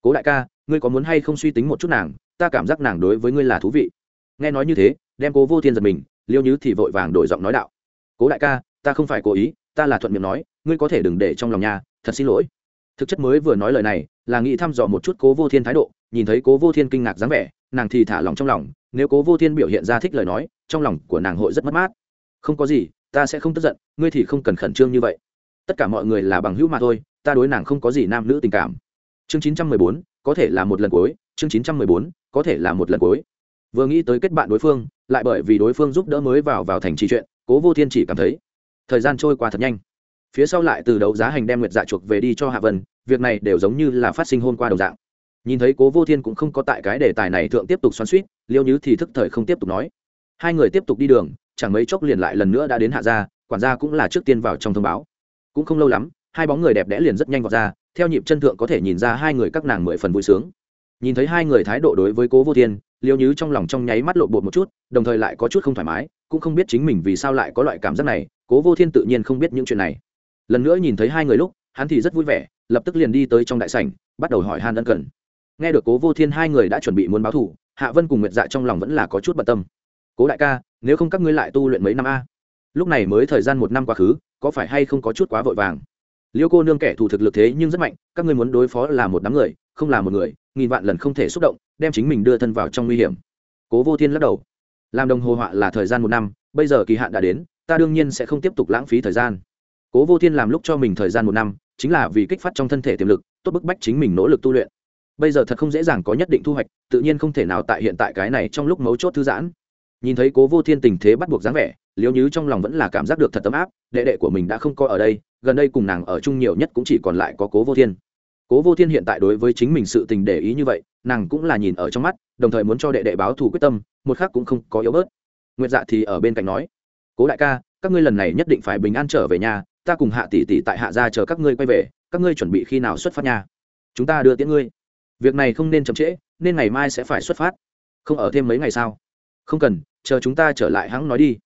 Cố đại ca ngươi có muốn hay không suy tính một chút nàng, ta cảm giác nàng đối với ngươi là thú vị. Nghe nói như thế, đem cố vô thiên giật mình, liêu nhứ thì vội vàng đổi giọng nói đạo. Cố đại ca, ta không phải cố ý, ta là thuận miệng nói, ngươi có thể đừng để trong lòng nhà, thật xin lỗi. Thực chất mới vừa nói lời này, là nghĩ thăm dò một chút cố vô thiên thái độ, nhìn thấy cố vô thiên kinh ngạc dáng vẻ, nàng thì thả lòng trong lòng, nếu cố vô thiên biểu hiện ra thích lời nói, trong lòng của nàng hội rất mất mát. Không có gì, ta sẽ không tức giận, ngươi thì không cần khẩn trương như vậy. Tất cả mọi người là bằng hữu mà thôi, ta đối nàng không có gì nam nữ tình cảm. Chương chín trăm mười bốn có thể là một lần cuối, chương chín trăm mười bốn, có thể là một lần cuối. Vừa nghĩ tới kết bạn đối phương, lại bởi vì đối phương giúp đỡ mới vào vào thành trì chuyện, cố vô thiên chỉ cảm thấy, thời gian trôi qua thật nhanh. Phía sau lại từ đấu giá hành đem nguyệt dạ chuộc về đi cho hạ vân, việc này đều giống như là phát sinh hôn qua đầu dạng. Nhìn thấy cố vô thiên cũng không có tại cái đề tài này thượng tiếp tục xoắn suýt liêu nhứ thì thức thời không tiếp tục nói. Hai người tiếp tục đi đường, chẳng mấy chốc liền lại lần nữa đã đến hạ gia, quản gia cũng là trước tiên vào trong thông báo. Cũng không lâu lắm, hai bóng người đẹp đẽ liền rất nhanh vào ra theo nhịp chân thượng có thể nhìn ra hai người các nàng mười phần vui sướng. Nhìn thấy hai người thái độ đối với cố vô thiên, liêu nhứ trong lòng trong nháy mắt lộ bột một chút, đồng thời lại có chút không thoải mái, cũng không biết chính mình vì sao lại có loại cảm giác này, cố vô thiên tự nhiên không biết những chuyện này. Lần nữa nhìn thấy hai người lúc, hắn thì rất vui vẻ, lập tức liền đi tới trong đại sảnh, bắt đầu hỏi han ân cần. Nghe được cố vô thiên hai người đã chuẩn bị muốn báo thù, hạ vân cùng nguyệt dạ trong lòng vẫn là có chút bận tâm. Cố đại ca, nếu không các ngươi lại tu luyện mấy năm a? Lúc này mới thời gian một năm quá khứ, có phải hay không có chút quá vội vàng? Liêu cô nương kẻ thù thực lực thế nhưng rất mạnh, các ngươi muốn đối phó là một đám người, không là một người, nghìn vạn lần không thể xúc động, đem chính mình đưa thân vào trong nguy hiểm. Cố vô thiên lắc đầu. Làm đồng hồ họa là thời gian một năm, bây giờ kỳ hạn đã đến, ta đương nhiên sẽ không tiếp tục lãng phí thời gian. Cố vô thiên làm lúc cho mình thời gian một năm, chính là vì kích phát trong thân thể tiềm lực, tốt bức bách chính mình nỗ lực tu luyện. Bây giờ thật không dễ dàng có nhất định thu hoạch, tự nhiên không thể nào tại hiện tại cái này trong lúc mấu chốt thư giãn. Nhìn thấy cố vô thiên tình thế bắt buộc dáng vẻ liếu nhứ trong lòng vẫn là cảm giác được thật tấm áp, đệ đệ của mình đã không coi ở đây gần đây cùng nàng ở chung nhiều nhất cũng chỉ còn lại có cố vô thiên. Cố vô thiên hiện tại đối với chính mình sự tình để ý như vậy, nàng cũng là nhìn ở trong mắt, đồng thời muốn cho đệ đệ báo thù quyết tâm, một khác cũng không có yếu bớt. Nguyệt dạ thì ở bên cạnh nói, cố đại ca, các ngươi lần này nhất định phải bình an trở về nhà, ta cùng hạ tỷ tỷ tại hạ gia chờ các ngươi quay về, các ngươi chuẩn bị khi nào xuất phát nhà chúng ta đưa tiễn ngươi. Việc này không nên chậm trễ, nên ngày mai sẽ phải xuất phát. Không ở thêm mấy ngày sao? Không cần, chờ chúng ta trở lại hãng nói đi.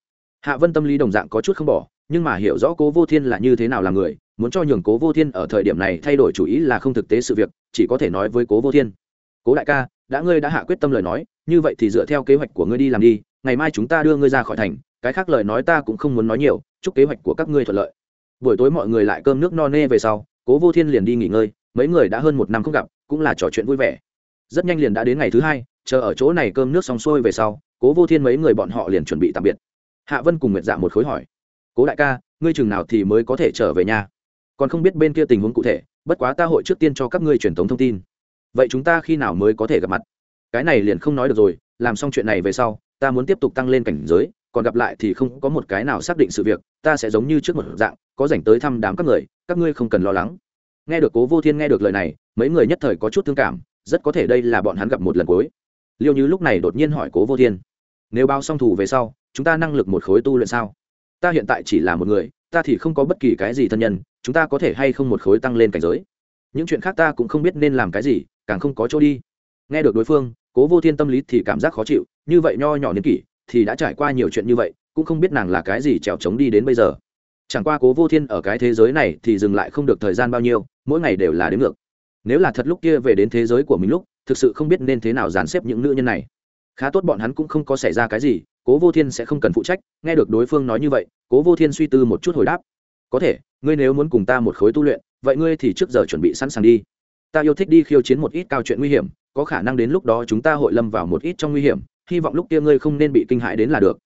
Hạ vân tâm lý đồng dạng có chút không bỏ nhưng mà hiểu rõ cố vô thiên là như thế nào là người, muốn cho nhường cố vô thiên ở thời điểm này thay đổi chủ ý là không thực tế sự việc, chỉ có thể nói với cố vô thiên. Cố đại ca, đã ngươi đã hạ quyết tâm lời nói, như vậy thì dựa theo kế hoạch của ngươi đi làm đi, ngày mai chúng ta đưa ngươi ra khỏi thành, cái khác lời nói ta cũng không muốn nói nhiều, chúc kế hoạch của các ngươi thuận lợi. Buổi tối mọi người lại cơm nước no nê về sau, cố vô thiên liền đi nghỉ ngơi, mấy người đã hơn một năm không gặp, cũng là trò chuyện vui vẻ. Rất nhanh liền đã đến ngày thứ hai, chờ ở chỗ này cơm nước xong xuôi về sau, cố vô thiên mấy người bọn họ liền chuẩn bị tạm biệt. Hạ vân cùng nguyệt dạ một khối hỏi cố đại ca, ngươi chừng nào thì mới có thể trở về nhà? Còn không biết bên kia tình huống cụ thể, bất quá ta hội trước tiên cho các ngươi truyền thống thông tin. Vậy chúng ta khi nào mới có thể gặp mặt? Cái này liền không nói được rồi, làm xong chuyện này về sau, ta muốn tiếp tục tăng lên cảnh giới, còn gặp lại thì không có một cái nào xác định sự việc, ta sẽ giống như trước một dạng, có dành tới thăm đám các người, các ngươi không cần lo lắng. Nghe được cố vô thiên nghe được lời này, mấy người nhất thời có chút thương cảm, rất có thể đây là bọn hắn gặp một lần cuối. Liêu như lúc này đột nhiên hỏi cố vô thiên, nếu bao xong thủ về sau, chúng ta năng lực một khối tu luyện sao? Ta hiện tại chỉ là một người, ta thì không có bất kỳ cái gì thân nhân, chúng ta có thể hay không một khối tăng lên cảnh giới. Những chuyện khác ta cũng không biết nên làm cái gì, càng không có chỗ đi. Nghe được đối phương, cố vô thiên tâm lý thì cảm giác khó chịu, như vậy nho nhỏ niên kỷ, thì đã trải qua nhiều chuyện như vậy, cũng không biết nàng là cái gì trèo trống đi đến bây giờ. Chẳng qua cố vô thiên ở cái thế giới này thì dừng lại không được thời gian bao nhiêu, mỗi ngày đều là đến ngược. Nếu là thật lúc kia về đến thế giới của mình lúc, thực sự không biết nên thế nào dàn xếp những nữ nhân này. Khá tốt bọn hắn cũng không có xảy ra cái gì cố vô thiên sẽ không cần phụ trách, nghe được đối phương nói như vậy, cố vô thiên suy tư một chút hồi đáp. Có thể, ngươi nếu muốn cùng ta một khối tu luyện, vậy ngươi thì trước giờ chuẩn bị sẵn sàng đi. Ta yêu thích đi khiêu chiến một ít cao chuyện nguy hiểm, có khả năng đến lúc đó chúng ta hội lâm vào một ít trong nguy hiểm, hy vọng lúc kia ngươi không nên bị kinh hại đến là được.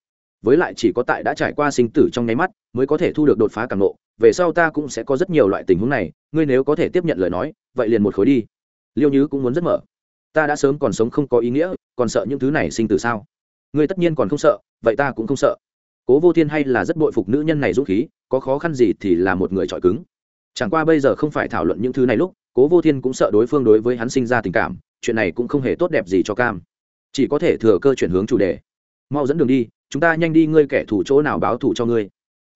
Với lại chỉ có tại đã trải qua sinh tử trong nháy mắt, mới có thể thu được đột phá càng nộ về sau ta cũng sẽ có rất nhiều loại tình huống này, ngươi nếu có thể tiếp nhận lời nói, vậy liền một khối đi. Liêu nhứ cũng muốn rất mở. Ta đã sớm còn sống không có ý nghĩa, còn sợ những thứ này sinh tử sao? Ngươi tất nhiên còn không sợ, vậy ta cũng không sợ. Cố vô thiên hay là rất bội phục nữ nhân này dũng khí, có khó khăn gì thì là một người trọi cứng. Chẳng qua bây giờ không phải thảo luận những thứ này lúc, cố vô thiên cũng sợ đối phương đối với hắn sinh ra tình cảm, chuyện này cũng không hề tốt đẹp gì cho cam. Chỉ có thể thừa cơ chuyển hướng chủ đề. Mau dẫn đường đi, chúng ta nhanh đi, ngươi kẻ thủ chỗ nào báo thủ cho ngươi.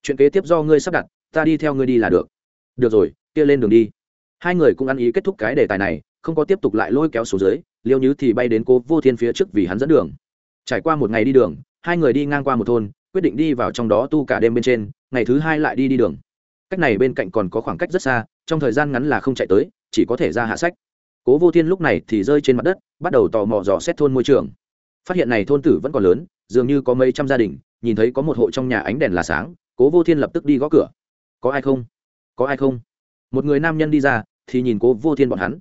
Chuyện kế tiếp do ngươi sắp đặt, ta đi theo ngươi đi là được. Được rồi, kia lên đường đi. Hai người cũng ăn ý kết thúc cái đề tài này, không có tiếp tục lại lôi kéo xuống dưới, liêu nhứ thì bay đến cố vô thiên phía trước vì hắn dẫn đường trải qua một ngày đi đường, hai người đi ngang qua một thôn, quyết định đi vào trong đó tu cả đêm bên trên, ngày thứ hai lại đi đi đường. Cách này bên cạnh còn có khoảng cách rất xa, trong thời gian ngắn là không chạy tới, chỉ có thể ra hạ sách. Cố vô thiên lúc này thì rơi trên mặt đất, bắt đầu tò mò dò xét thôn môi trường. Phát hiện này thôn tử vẫn còn lớn, dường như có mấy trăm gia đình, nhìn thấy có một hộ trong nhà ánh đèn là sáng, cố vô thiên lập tức đi gõ cửa. Có ai không? Có ai không? Một người nam nhân đi ra, thì nhìn cố vô thiên bọn hắn.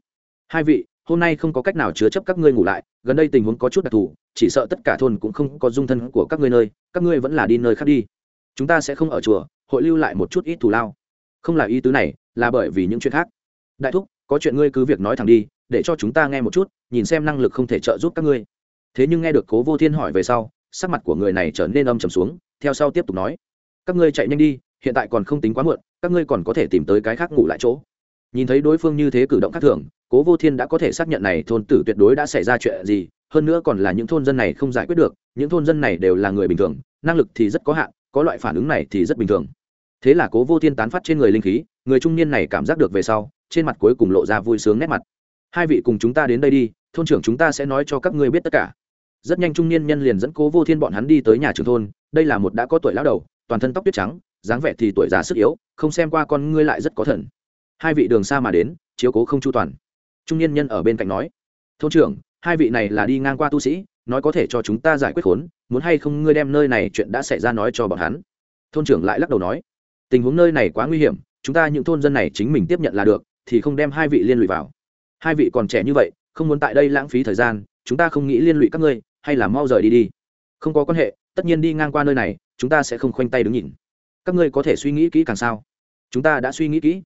Hai vị hôm nay không có cách nào chứa chấp các ngươi ngủ lại, gần đây tình huống có chút đặc thù, chỉ sợ tất cả thôn cũng không có dung thân của các ngươi nơi, các ngươi vẫn là đi nơi khác đi. Chúng ta sẽ không ở chùa, hội lưu lại một chút ít thù lao. Không là ý tứ này, là bởi vì những chuyện khác. Đại thúc, có chuyện ngươi cứ việc nói thẳng đi, để cho chúng ta nghe một chút, nhìn xem năng lực không thể trợ giúp các ngươi. Thế nhưng nghe được cố vô thiên hỏi về sau, sắc mặt của người này trở nên âm trầm xuống, theo sau tiếp tục nói. Các ngươi chạy nhanh đi, hiện tại còn không tính quá muộn, các ngươi còn có thể tìm tới cái khác ngủ lại chỗ. Nhìn thấy đối phương như thế cử động khác thường cố vô thiên đã có thể xác nhận này thôn tử tuyệt đối đã xảy ra chuyện gì, hơn nữa còn là những thôn dân này không giải quyết được, những thôn dân này đều là người bình thường, năng lực thì rất có hạn, có loại phản ứng này thì rất bình thường. Thế là cố vô thiên tán phát trên người linh khí, người trung niên này cảm giác được về sau, trên mặt cuối cùng lộ ra vui sướng nét mặt. Hai vị cùng chúng ta đến đây đi, thôn trưởng chúng ta sẽ nói cho các ngươi biết tất cả. Rất nhanh trung niên nhân liền dẫn cố vô thiên bọn hắn đi tới nhà trường thôn, đây là một đã có tuổi lão đầu, toàn thân tóc tuyết trắng, dáng vẻ thì tuổi già sức yếu, không xem qua con ngươi lại rất có thần. Hai vị đường xa mà đến, chiếu cố không chu toàn trung niên nhân ở bên cạnh nói, thôn trưởng, hai vị này là đi ngang qua tu sĩ, nói có thể cho chúng ta giải quyết khốn, muốn hay không ngươi đem nơi này chuyện đã xảy ra nói cho bọn hắn? Thôn trưởng lại lắc đầu nói, tình huống nơi này quá nguy hiểm, chúng ta những thôn dân này chính mình tiếp nhận là được, thì không đem hai vị liên lụy vào. Hai vị còn trẻ như vậy, không muốn tại đây lãng phí thời gian, chúng ta không nghĩ liên lụy các ngươi, hay là mau rời đi đi. Không có quan hệ, tất nhiên đi ngang qua nơi này, chúng ta sẽ không khoanh tay đứng nhìn. Các ngươi có thể suy nghĩ kỹ càng sao? Chúng ta đã suy nghĩ kỹ.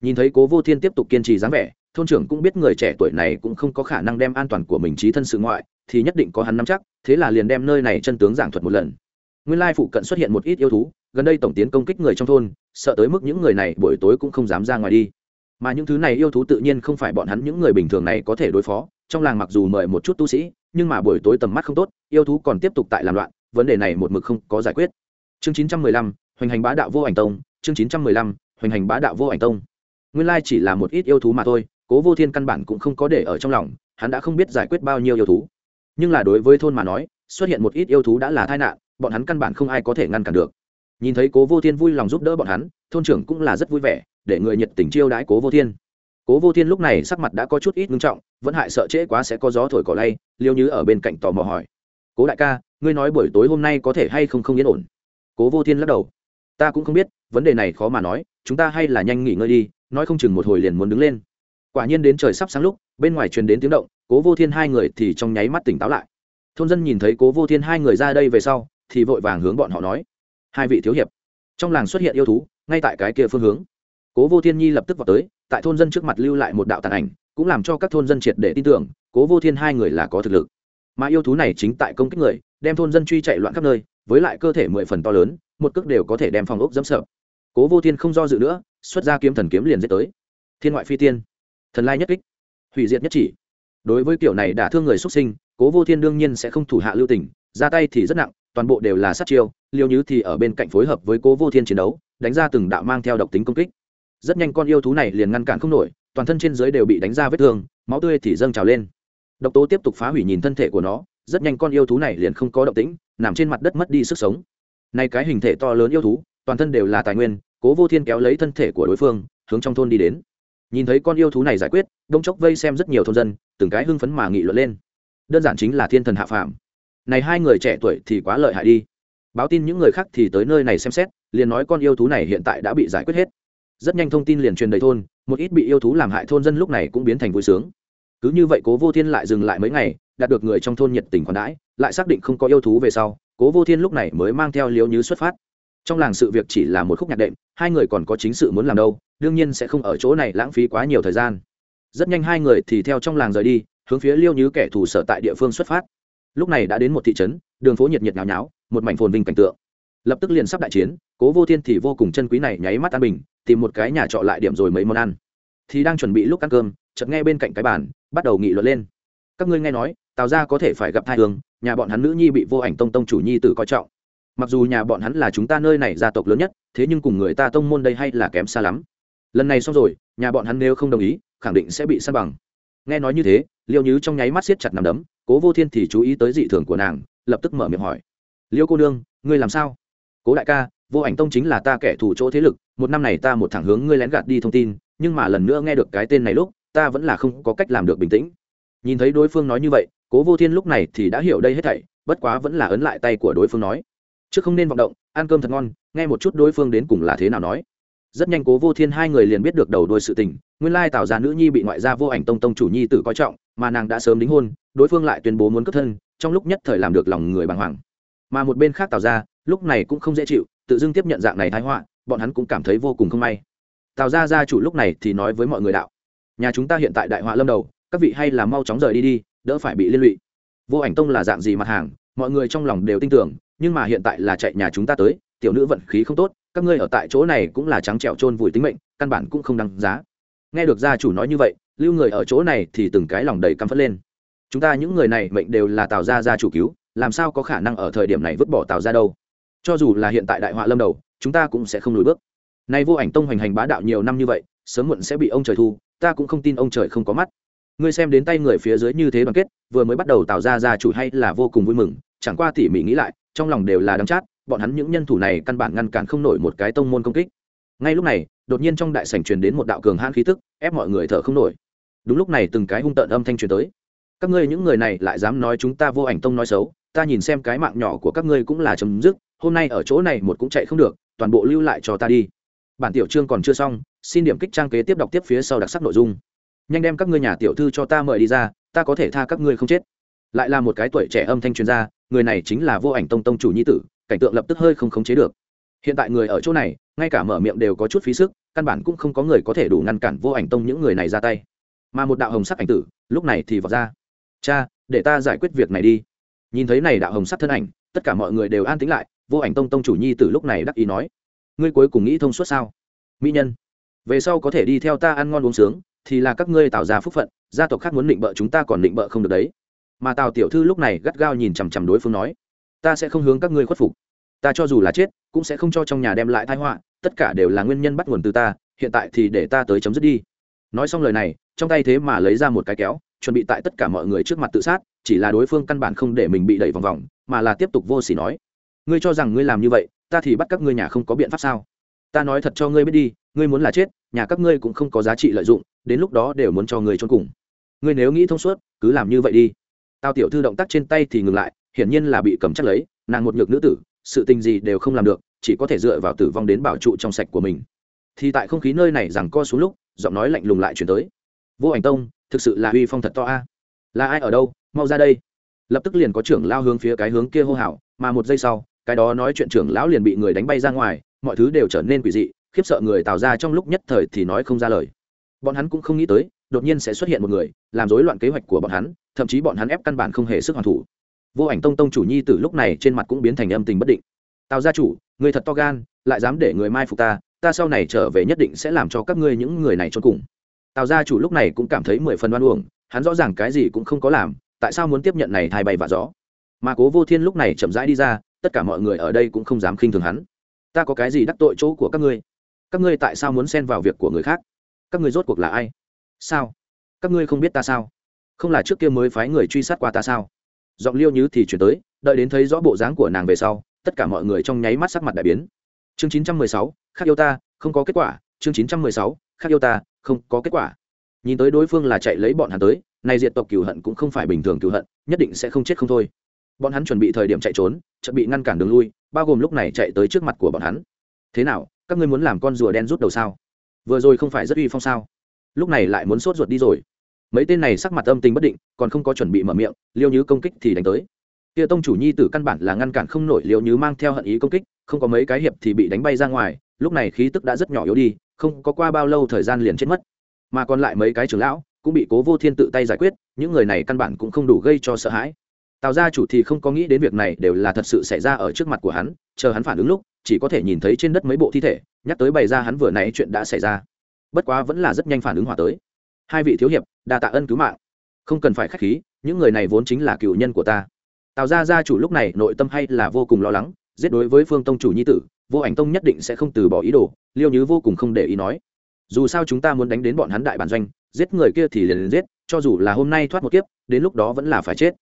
Nhìn thấy cố vô thiên tiếp tục kiên trì dáng vẻ thôn trưởng cũng biết người trẻ tuổi này cũng không có khả năng đem an toàn của mình trí thân sự ngoại, thì nhất định có hắn nắm chắc, thế là liền đem nơi này chân tướng giảng thuật một lần. Nguyên lai phụ cận xuất hiện một ít yêu thú, gần đây tổng tiến công kích người trong thôn, sợ tới mức những người này buổi tối cũng không dám ra ngoài đi. Mà những thứ này yêu thú tự nhiên không phải bọn hắn những người bình thường này có thể đối phó, trong làng mặc dù mời một chút tu sĩ, nhưng mà buổi tối tầm mắt không tốt, yêu thú còn tiếp tục tại làm loạn, vấn đề này một mực không có giải quyết. Chương chín trăm mười lăm, hoành hành bá đạo vô ảnh tông, chương chín trăm mười lăm, hoành hành bá đạo vô ảnh tông. Nguyên lai chỉ là một ít yêu thú mà thôi cố vô thiên căn bản cũng không có để ở trong lòng, hắn đã không biết giải quyết bao nhiêu yêu thú. Nhưng là đối với thôn mà nói, xuất hiện một ít yêu thú đã là tai nạn, bọn hắn căn bản không ai có thể ngăn cản được. Nhìn thấy cố vô thiên vui lòng giúp đỡ bọn hắn, thôn trưởng cũng là rất vui vẻ, để người nhiệt tình chiêu đãi cố vô thiên. Cố vô thiên lúc này sắc mặt đã có chút ít ngưng trọng, vẫn hại sợ trễ quá sẽ có gió thổi cỏ lay, liêu như ở bên cạnh tò mò hỏi. Cố đại ca, ngươi nói buổi tối hôm nay có thể hay không không yên ổn? Cố vô thiên lắc đầu. Ta cũng không biết, vấn đề này khó mà nói, chúng ta hay là nhanh nghỉ ngơi đi, nói không chừng một hồi liền muốn đứng lên quả nhiên đến trời sắp sáng lúc, bên ngoài truyền đến tiếng động, cố vô thiên hai người thì trong nháy mắt tỉnh táo lại. Thôn dân nhìn thấy cố vô thiên hai người ra đây về sau, thì vội vàng hướng bọn họ nói, hai vị thiếu hiệp, trong làng xuất hiện yêu thú, ngay tại cái kia phương hướng. Cố vô thiên nhi lập tức vào tới, tại thôn dân trước mặt lưu lại một đạo tàn ảnh, cũng làm cho các thôn dân triệt để tin tưởng, cố vô thiên hai người là có thực lực. Mà yêu thú này chính tại công kích người, đem thôn dân truy chạy loạn khắp nơi, với lại cơ thể mười phần to lớn, một cước đều có thể đem phòng ốc dẫm sợ. Cố vô thiên không do dự nữa, xuất ra kiếm thần kiếm liền giết tới. Thiên ngoại phi tiên thần lai nhất kích, hủy diệt nhất chỉ. Đối với kiểu này đã thương người xuất sinh, cố vô thiên đương nhiên sẽ không thủ hạ lưu tình, ra tay thì rất nặng, toàn bộ đều là sát chiêu, liêu nhứ thì ở bên cạnh phối hợp với cố vô thiên chiến đấu, đánh ra từng đạo mang theo độc tính công kích. Rất nhanh con yêu thú này liền ngăn cản không nổi, toàn thân trên dưới đều bị đánh ra vết thương, máu tươi thì dâng trào lên. Độc tố tiếp tục phá hủy nhìn thân thể của nó, rất nhanh con yêu thú này liền không có động tĩnh, nằm trên mặt đất mất đi sức sống. Nay cái hình thể to lớn yêu thú, toàn thân đều là tài nguyên, cố vô thiên kéo lấy thân thể của đối phương, hướng trong thôn đi đến nhìn thấy con yêu thú này giải quyết, đông chốc vây xem rất nhiều thôn dân, từng cái hưng phấn mà nghị luận lên. Đơn giản chính là thiên thần hạ phàm. Này hai người trẻ tuổi thì quá lợi hại đi. Báo tin những người khác thì tới nơi này xem xét, liền nói con yêu thú này hiện tại đã bị giải quyết hết. Rất nhanh thông tin liền truyền đầy thôn, một ít bị yêu thú làm hại thôn dân lúc này cũng biến thành vui sướng. Cứ như vậy cố vô thiên lại dừng lại mấy ngày, đạt được người trong thôn nhiệt tình khoản đãi, lại xác định không có yêu thú về sau, cố vô thiên lúc này mới mang theo liếu như xuất phát. Trong làng sự việc chỉ là một khúc nhạc đệm, hai người còn có chính sự muốn làm đâu đương nhiên sẽ không ở chỗ này lãng phí quá nhiều thời gian. Rất nhanh hai người thì theo trong làng rời đi, hướng phía liêu như kẻ thù sở tại địa phương xuất phát. Lúc này đã đến một thị trấn, đường phố nhiệt nhiệt nháo nháo, một mảnh phồn vinh cảnh tượng. Lập tức liền sắp đại chiến, cố vô thiên thì vô cùng chân quý này nháy mắt an bình, tìm một cái nhà trọ lại điểm rồi mấy món ăn. Thì đang chuẩn bị lúc ăn cơm, chợt nghe bên cạnh cái bàn, bắt đầu nghị luận lên. Các ngươi nghe nói, tào ra có thể phải gặp thai hương, nhà bọn hắn nữ nhi bị vô ảnh tông tông chủ nhi tử coi trọng. Mặc dù nhà bọn hắn là chúng ta nơi này gia tộc lớn nhất, thế nhưng cùng người ta tông môn đây hay là kém xa lắm lần này xong rồi, nhà bọn hắn nếu không đồng ý, khẳng định sẽ bị săn bằng. Nghe nói như thế, liêu nhứ trong nháy mắt siết chặt nằm đấm, cố vô thiên thì chú ý tới dị thường của nàng, lập tức mở miệng hỏi. Liêu cô nương, ngươi làm sao? Cố đại ca, vô ảnh tông chính là ta kẻ thủ chỗ thế lực, một năm này ta một thẳng hướng ngươi lén gạt đi thông tin, nhưng mà lần nữa nghe được cái tên này lúc, ta vẫn là không có cách làm được bình tĩnh. Nhìn thấy đối phương nói như vậy, cố vô thiên lúc này thì đã hiểu đây hết thảy, bất quá vẫn là ấn lại tay của đối phương nói. Chứ không nên vọng động, ăn cơm thật ngon, nghe một chút đối phương đến cùng là thế nào nói rất nhanh cố vô thiên hai người liền biết được đầu đôi sự tình, nguyên lai tạo ra nữ nhi bị ngoại gia vô ảnh tông tông chủ nhi tử coi trọng, mà nàng đã sớm đính hôn, đối phương lại tuyên bố muốn cất thân, trong lúc nhất thời làm được lòng người bàng hoàng. Mà một bên khác tạo ra lúc này cũng không dễ chịu, tự dưng tiếp nhận dạng này thái họa, bọn hắn cũng cảm thấy vô cùng không may. Tào ra gia chủ lúc này thì nói với mọi người đạo, nhà chúng ta hiện tại đại họa lâm đầu, các vị hay là mau chóng rời đi đi, đỡ phải bị liên lụy. Vô ảnh tông là dạng gì mặt hàng, mọi người trong lòng đều tin tưởng, nhưng mà hiện tại là chạy nhà chúng ta tới tiểu nữ vận khí không tốt, các ngươi ở tại chỗ này cũng là trắng trẹo trôn vùi tính mệnh, căn bản cũng không đăng giá. Nghe được gia chủ nói như vậy, lưu người ở chỗ này thì từng cái lòng đầy căm phất lên. Chúng ta những người này mệnh đều là tào gia gia chủ cứu, làm sao có khả năng ở thời điểm này vứt bỏ tào ra đâu? Cho dù là hiện tại đại họa lâm đầu, chúng ta cũng sẽ không lùi bước. Nay vô ảnh tông hoành hành bá đạo nhiều năm như vậy, sớm muộn sẽ bị ông trời thu, ta cũng không tin ông trời không có mắt. Ngươi xem đến tay người phía dưới như thế đoàn kết, vừa mới bắt đầu tạo ra gia chủ hay là vô cùng vui mừng, chẳng qua tỉ mỉ nghĩ lại, trong lòng đều là đắng chát bọn hắn những nhân thủ này căn bản ngăn cản không nổi một cái tông môn công kích. Ngay lúc này, đột nhiên trong đại sảnh truyền đến một đạo cường hãn khí tức, ép mọi người thở không nổi. Đúng lúc này từng cái hung tợn âm thanh truyền tới. Các ngươi những người này lại dám nói chúng ta vô ảnh tông nói xấu, ta nhìn xem cái mạng nhỏ của các ngươi cũng là chấm dứt, hôm nay ở chỗ này một cũng chạy không được, toàn bộ lưu lại cho ta đi. Bản tiểu chương còn chưa xong, xin điểm kích trang kế tiếp đọc tiếp phía sau đặc sắc nội dung. Nhanh đem các ngươi nhà tiểu thư cho ta mời đi ra, ta có thể tha các ngươi không chết. Lại là một cái tuổi trẻ âm thanh chuyên gia người này chính là vô ảnh tông tông chủ nhi tử cảnh tượng lập tức hơi không khống chế được. Hiện tại người ở chỗ này, ngay cả mở miệng đều có chút phí sức, căn bản cũng không có người có thể đủ ngăn cản vô ảnh tông những người này ra tay. Mà một đạo hồng sắc ảnh tử, lúc này thì vọt ra. Cha, để ta giải quyết việc này đi. Nhìn thấy này đạo hồng sắc thân ảnh, tất cả mọi người đều an tĩnh lại, vô ảnh tông tông chủ nhi tử lúc này đắc ý nói, ngươi cuối cùng nghĩ thông suốt sao? Mỹ nhân, về sau có thể đi theo ta ăn ngon uống sướng, thì là các ngươi tạo ra phúc phận, gia tộc khác muốn định bợ chúng ta còn định bợ không được đấy. Mà tào tiểu thư lúc này gắt gao nhìn chằm chằm đối phương nói ta sẽ không hướng các ngươi khuất phục. Ta cho dù là chết, cũng sẽ không cho trong nhà đem lại thái họa, tất cả đều là nguyên nhân bắt nguồn từ ta, hiện tại thì để ta tới chấm dứt đi. Nói xong lời này, trong tay thế mà lấy ra một cái kéo, chuẩn bị tại tất cả mọi người trước mặt tự sát, chỉ là đối phương căn bản không để mình bị đẩy vòng vòng, mà là tiếp tục vô s ỉ nói, ngươi cho rằng ngươi làm như vậy, ta thì bắt các ngươi nhà không có biện pháp sao? Ta nói thật cho ngươi biết đi, ngươi muốn là chết, nhà các ngươi cũng không có giá trị lợi dụng, đến lúc đó đều muốn cho ngươi trốn cùng. Ngươi nếu nghĩ thông suốt, cứ làm như vậy đi. Tao tiểu thư động tác trên tay thì ngừng lại hiển nhiên là bị cầm chắc lấy, nàng một nhược nữ tử, sự tình gì đều không làm được, chỉ có thể dựa vào tử vong đến bảo trụ trong sạch của mình. Thì tại không khí nơi này rằng co xuống lúc, giọng nói lạnh lùng lại chuyển tới. Vô ảnh tông, thực sự là uy phong thật to a. Là ai ở đâu? Mau ra đây. Lập tức liền có trưởng lao hướng phía cái hướng kia hô hào, mà một giây sau, cái đó nói chuyện trưởng lão liền bị người đánh bay ra ngoài, mọi thứ đều trở nên quỷ dị, khiếp sợ người tạo ra trong lúc nhất thời thì nói không ra lời. Bọn hắn cũng không nghĩ tới, đột nhiên sẽ xuất hiện một người, làm rối loạn kế hoạch của bọn hắn, thậm chí bọn hắn ép căn bản không hề sức hoàn thủ vô ảnh tông tông chủ nhi từ lúc này trên mặt cũng biến thành âm tình bất định. Tào gia chủ, người thật to gan, lại dám để người mai phục ta ta sau này trở về nhất định sẽ làm cho các ngươi những người này cho cùng. Tào gia chủ lúc này cũng cảm thấy mười phần oan uổng, hắn rõ ràng cái gì cũng không có làm, tại sao muốn tiếp nhận này thay bay và gió? Mà cố vô thiên lúc này chậm rãi đi ra, tất cả mọi người ở đây cũng không dám khinh thường hắn. Ta có cái gì đắc tội chỗ của các ngươi? Các ngươi tại sao muốn xen vào việc của người khác? Các ngươi rốt cuộc là ai? Sao? Các ngươi không biết ta sao? Không là trước kia mới phái người truy sát qua ta sao? Giọng liêu như thì chuyển tới, đợi đến thấy rõ bộ dáng của nàng về sau, tất cả mọi người trong nháy mắt sắc mặt đại biến. Chương chín trăm mười sáu, khác yêu ta, không có kết quả. Chương chín trăm mười sáu, khác yêu ta, không có kết quả. Nhìn tới đối phương là chạy lấy bọn hắn tới, này diệt tộc cửu hận cũng không phải bình thường cửu hận, nhất định sẽ không chết không thôi. Bọn hắn chuẩn bị thời điểm chạy trốn chuẩn bị ngăn cản đường lui, bao gồm lúc này chạy tới trước mặt của bọn hắn. Thế nào, các ngươi muốn làm con rùa đen rút đầu sao? Vừa rồi không phải rất uy phong sao? Lúc này lại muốn sốt ruột đi rồi mấy tên này sắc mặt âm tình bất định, còn không có chuẩn bị mở miệng, liêu như công kích thì đánh tới. Kia tông chủ nhi tử căn bản là ngăn cản không nổi liêu như mang theo hận ý công kích, không có mấy cái hiệp thì bị đánh bay ra ngoài, lúc này khí tức đã rất nhỏ yếu đi, không có qua bao lâu thời gian liền chết mất. Mà còn lại mấy cái trưởng lão cũng bị cố vô thiên tự tay giải quyết, những người này căn bản cũng không đủ gây cho sợ hãi. Tào gia chủ thì không có nghĩ đến việc này đều là thật sự xảy ra ở trước mặt của hắn, chờ hắn phản ứng lúc, chỉ có thể nhìn thấy trên đất mấy bộ thi thể, nhắc tới bày ra hắn vừa nãy chuyện đã xảy ra. Bất quá vẫn là rất nhanh phản ứng hòa tới hai vị thiếu hiệp, đa tạ ân cứu mạng. Không cần phải k h á c h khí, những người này vốn chính là cựu nhân của ta. Tào gia gia chủ lúc này nội tâm hay là vô cùng lo lắng, giết đối với phương tông chủ nhi tử, vô ảnh tông nhất định sẽ không từ bỏ ý đồ, liêu nhứ vô cùng không để ý nói. Dù sao chúng ta muốn đánh đến bọn hắn đại bản doanh, giết người kia thì liền liền giết, cho dù là hôm nay thoát một kiếp, đến lúc đó vẫn là phải chết.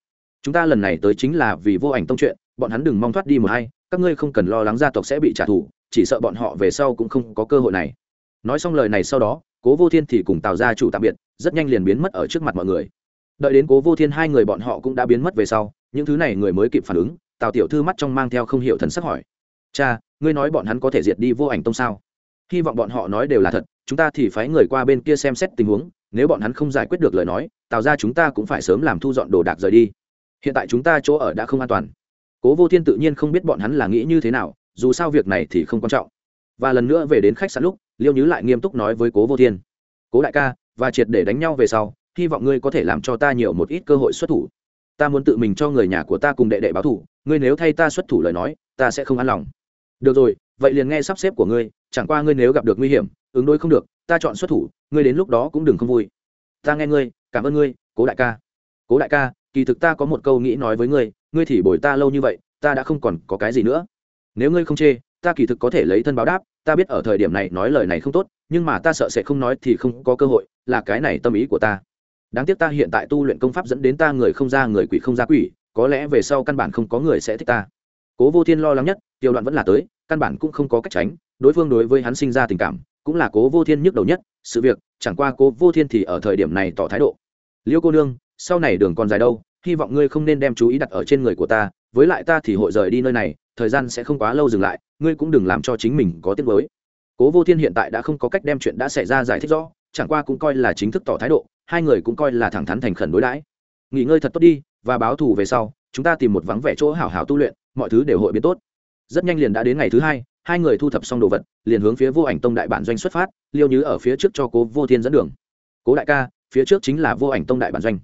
Chúng ta lần này tới chính là vì vô ảnh tông chuyện, bọn hắn đừng mong thoát đi một hay các ngươi không cần lo lắng gia tộc sẽ bị trả thù, chỉ sợ bọn họ về sau cũng không có cơ hội này. Nói xong lời này sau đó cố vô thiên thì cùng tào gia chủ tạm biệt, rất nhanh liền biến mất ở trước mặt mọi người. Đợi đến cố vô thiên hai người bọn họ cũng đã biến mất về sau, những thứ này người mới kịp phản ứng, tào tiểu thư mắt trong mang theo không hiểu thần sắc hỏi. Cha, ngươi nói bọn hắn có thể diệt đi vô ảnh tông sao? Hy vọng bọn họ nói đều là thật, chúng ta thì phái người qua bên kia xem xét tình huống, nếu bọn hắn không giải quyết được lời nói, tào ra chúng ta cũng phải sớm làm thu dọn đồ đạc rời đi. Hiện tại chúng ta chỗ ở đã không an toàn. Cố vô thiên tự nhiên không biết bọn hắn là nghĩ như thế nào, dù sao việc này thì không quan trọng. Và lần nữa về đến khách sạn lúc liêu nhứ lại nghiêm túc nói với cố vô thiên, cố đại ca, và triệt để đánh nhau về sau, hy vọng ngươi có thể làm cho ta nhiều một ít cơ hội xuất thủ. Ta muốn tự mình cho người nhà của ta cùng đệ đệ báo thủ ngươi nếu thay ta xuất thủ lời nói, ta sẽ không an lòng. Được rồi, vậy liền nghe sắp xếp của ngươi, chẳng qua ngươi nếu gặp được nguy hiểm, ứng đối không được, ta chọn xuất thủ, ngươi đến lúc đó cũng đừng không vui. Ta nghe ngươi, cảm ơn ngươi, cố đại ca. Cố đại ca, kỳ thực ta có một câu nghĩ nói với ngươi ngươi thì bồi ta lâu như vậy, ta đã không còn có cái gì nữa. Nếu ngươi không chê, ta kỳ thực có thể lấy thân báo đáp ta biết ở thời điểm này nói lời này không tốt, nhưng mà ta sợ sẽ không nói thì không có cơ hội, là cái này tâm ý của ta. Đáng tiếc ta hiện tại tu luyện công pháp dẫn đến ta người không ra người quỷ không ra quỷ, có lẽ về sau căn bản không có người sẽ thích ta. Cố vô thiên lo lắng nhất, tiểu đoạn vẫn là tới, căn bản cũng không có cách tránh, đối phương đối với hắn sinh ra tình cảm, cũng là cố vô thiên nhức đầu nhất, sự việc, chẳng qua cố vô thiên thì ở thời điểm này tỏ thái độ. Liêu cô nương, sau này đường còn dài đâu, hy vọng ngươi không nên đem chú ý đặt ở trên người của ta, với lại ta thì hội rời đi nơi này thời gian sẽ không quá lâu dừng lại, ngươi cũng đừng làm cho chính mình có tiết với cố vô thiên hiện tại đã không có cách đem chuyện đã xảy ra giải thích rõ, chẳng qua cũng coi là chính thức tỏ thái độ, hai người cũng coi là thẳng thắn thành khẩn đối đãi. Nghỉ ngơi thật tốt đi, và báo thù về sau, chúng ta tìm một vắng vẻ chỗ hảo hảo tu luyện, mọi thứ đều hội biến tốt. Rất nhanh liền đã đến ngày thứ hai hai người thu thập xong đồ vật, liền hướng phía vô ảnh tông đại bản doanh xuất phát, liêu như ở phía trước cho cố vô thiên dẫn đường. Cố đại ca, phía trước chính là vô ảnh tông đại bản doanh.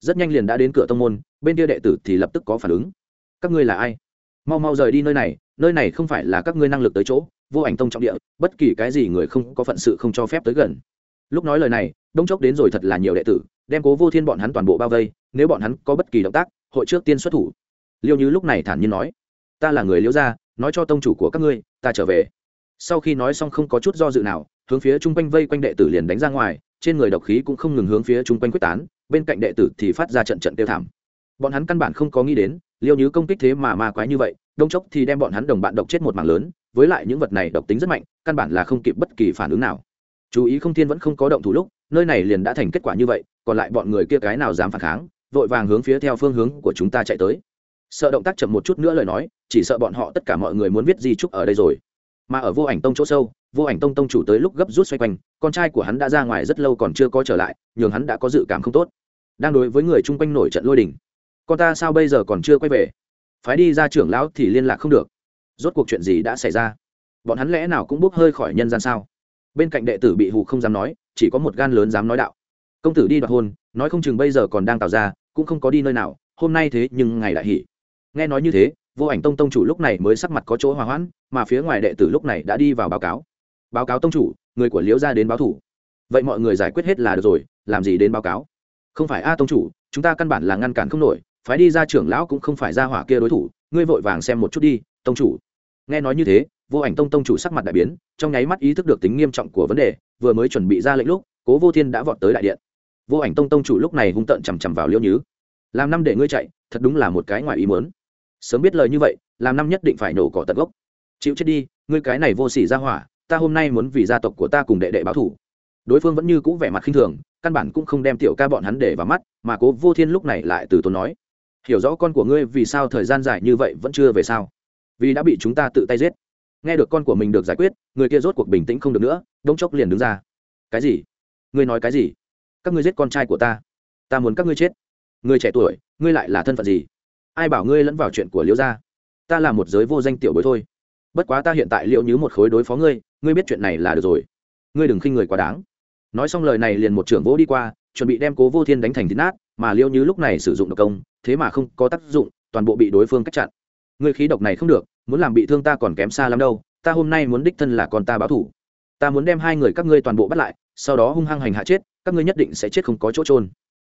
Rất nhanh liền đã đến cửa tông môn, bên kia đệ tử thì lập tức có phản ứng. Các ngươi là ai? Mau mau rời đi nơi này nơi này không phải là các ngươi năng lực tới chỗ, vô ảnh tông trọng địa, bất kỳ cái gì người không có phận sự không cho phép tới gần. Lúc nói lời này, đông chốc đến rồi thật là nhiều đệ tử, đem cố vô thiên bọn hắn toàn bộ bao vây, nếu bọn hắn có bất kỳ động tác, hội trước tiên xuất thủ. Liêu như lúc này thản nhiên nói, ta là người liễu gia, nói cho tông chủ của các ngươi, ta trở về. Sau khi nói xong không có chút do dự nào, hướng phía chung quanh vây quanh đệ tử liền đánh ra ngoài, trên người độc khí cũng không ngừng hướng phía chung quanh quyết tán, bên cạnh đệ tử thì phát ra trận trận tiêu thảm. Bọn hắn căn bản không có nghĩ đến liêu như công kích thế mà ma quái như vậy, đông chốc thì đem bọn hắn đồng bạn độc chết một mảng lớn, với lại những vật này độc tính rất mạnh, căn bản là không kịp bất kỳ phản ứng nào. Chú ý không thiên vẫn không có động thủ lúc, nơi này liền đã thành kết quả như vậy, còn lại bọn người kia cái nào dám phản kháng, vội vàng hướng phía theo phương hướng của chúng ta chạy tới. Sợ động tác chậm một chút nữa lời nói, chỉ sợ bọn họ tất cả mọi người muốn viết di trúc ở đây rồi. Mà ở vô ảnh tông chỗ sâu, vô ảnh tông tông chủ tới lúc gấp rút xoay quanh, con trai của hắn đã ra ngoài rất lâu còn chưa có trở lại, nhường hắn đã có dự cảm không tốt. Đang đối với người chung quanh nổi trận lôi đình con ta sao bây giờ còn chưa quay về? Phái đi ra trưởng lão thì liên lạc không được. Rốt cuộc chuyện gì đã xảy ra? Bọn hắn lẽ nào cũng bốc hơi khỏi nhân gian sao? Bên cạnh đệ tử bị hù không dám nói, chỉ có một gan lớn dám nói đạo. Công tử đi đoạt hôn nói không chừng bây giờ còn đang tạo ra, cũng không có đi nơi nào, hôm nay thế nhưng ngày đại hỉ. Nghe nói như thế, vô ảnh tông tông chủ lúc này mới sắc mặt có chỗ hòa hoãn, mà phía ngoài đệ tử lúc này đã đi vào báo cáo. Báo cáo tông chủ, người của liễu gia đến báo thủ. Vậy mọi người giải quyết hết là được rồi, làm gì đến báo cáo? Không phải a tông chủ, chúng ta căn bản là ngăn cản không nổi phái đi ra trưởng lão cũng không phải ra hỏa kia đối thủ, ngươi vội vàng xem một chút đi, tông chủ. Nghe nói như thế, vô ảnh tông tông chủ sắc mặt đại biến, trong nháy mắt ý thức được tính nghiêm trọng của vấn đề, vừa mới chuẩn bị ra lệnh lúc, cố vô thiên đã vọt tới đại điện. Vô ảnh tông tông chủ lúc này hung tợn chằm chằm vào liêu nhứ làm năm để ngươi chạy, thật đúng là một cái ngoài ý mớn sớm biết lời như vậy, làm năm nhất định phải nổ cỏ tận gốc. Chịu chết đi, ngươi cái này vô sỉ ra hỏa, ta hôm nay muốn vì gia tộc của ta cùng đệ đệ báo thủ đối phương vẫn như cũ vẻ mặt khinh thường, căn bản cũng không đem tiểu ca bọn hắn để vào mắt, mà cố vô thiên lúc này lại từ tốn nói hiểu rõ con của ngươi vì sao thời gian dài như vậy vẫn chưa về sao. Vì đã bị chúng ta tự tay giết. Nghe được con của mình được giải quyết, người kia rốt cuộc bình tĩnh không được nữa, đống chốc liền đứng ra. Cái gì? Ngươi nói cái gì? Các ngươi giết con trai của ta. Ta muốn các ngươi chết. Người trẻ tuổi, ngươi lại là thân phận gì? Ai bảo ngươi lẫn vào chuyện của liễu gia? Ta là một giới vô danh tiểu bối thôi. Bất quá ta hiện tại liệu như một khối đối phó ngươi ngươi biết chuyện này là được rồi. Ngươi đừng khinh người quá đáng. Nói xong lời này liền một trưởng vỗ đi qua chuẩn bị đem cố vô thiên đánh thành thịt nát, mà liêu như lúc này sử dụng độc công, thế mà không có tác dụng, toàn bộ bị đối phương cách chặn. Người khí độc này không được, muốn làm bị thương ta còn kém xa lắm đâu, ta hôm nay muốn đích thân là con ta báo thủ. Ta muốn đem hai người các ngươi toàn bộ bắt lại, sau đó hung hăng hành hạ chết, các ngươi nhất định sẽ chết không có chỗ trôn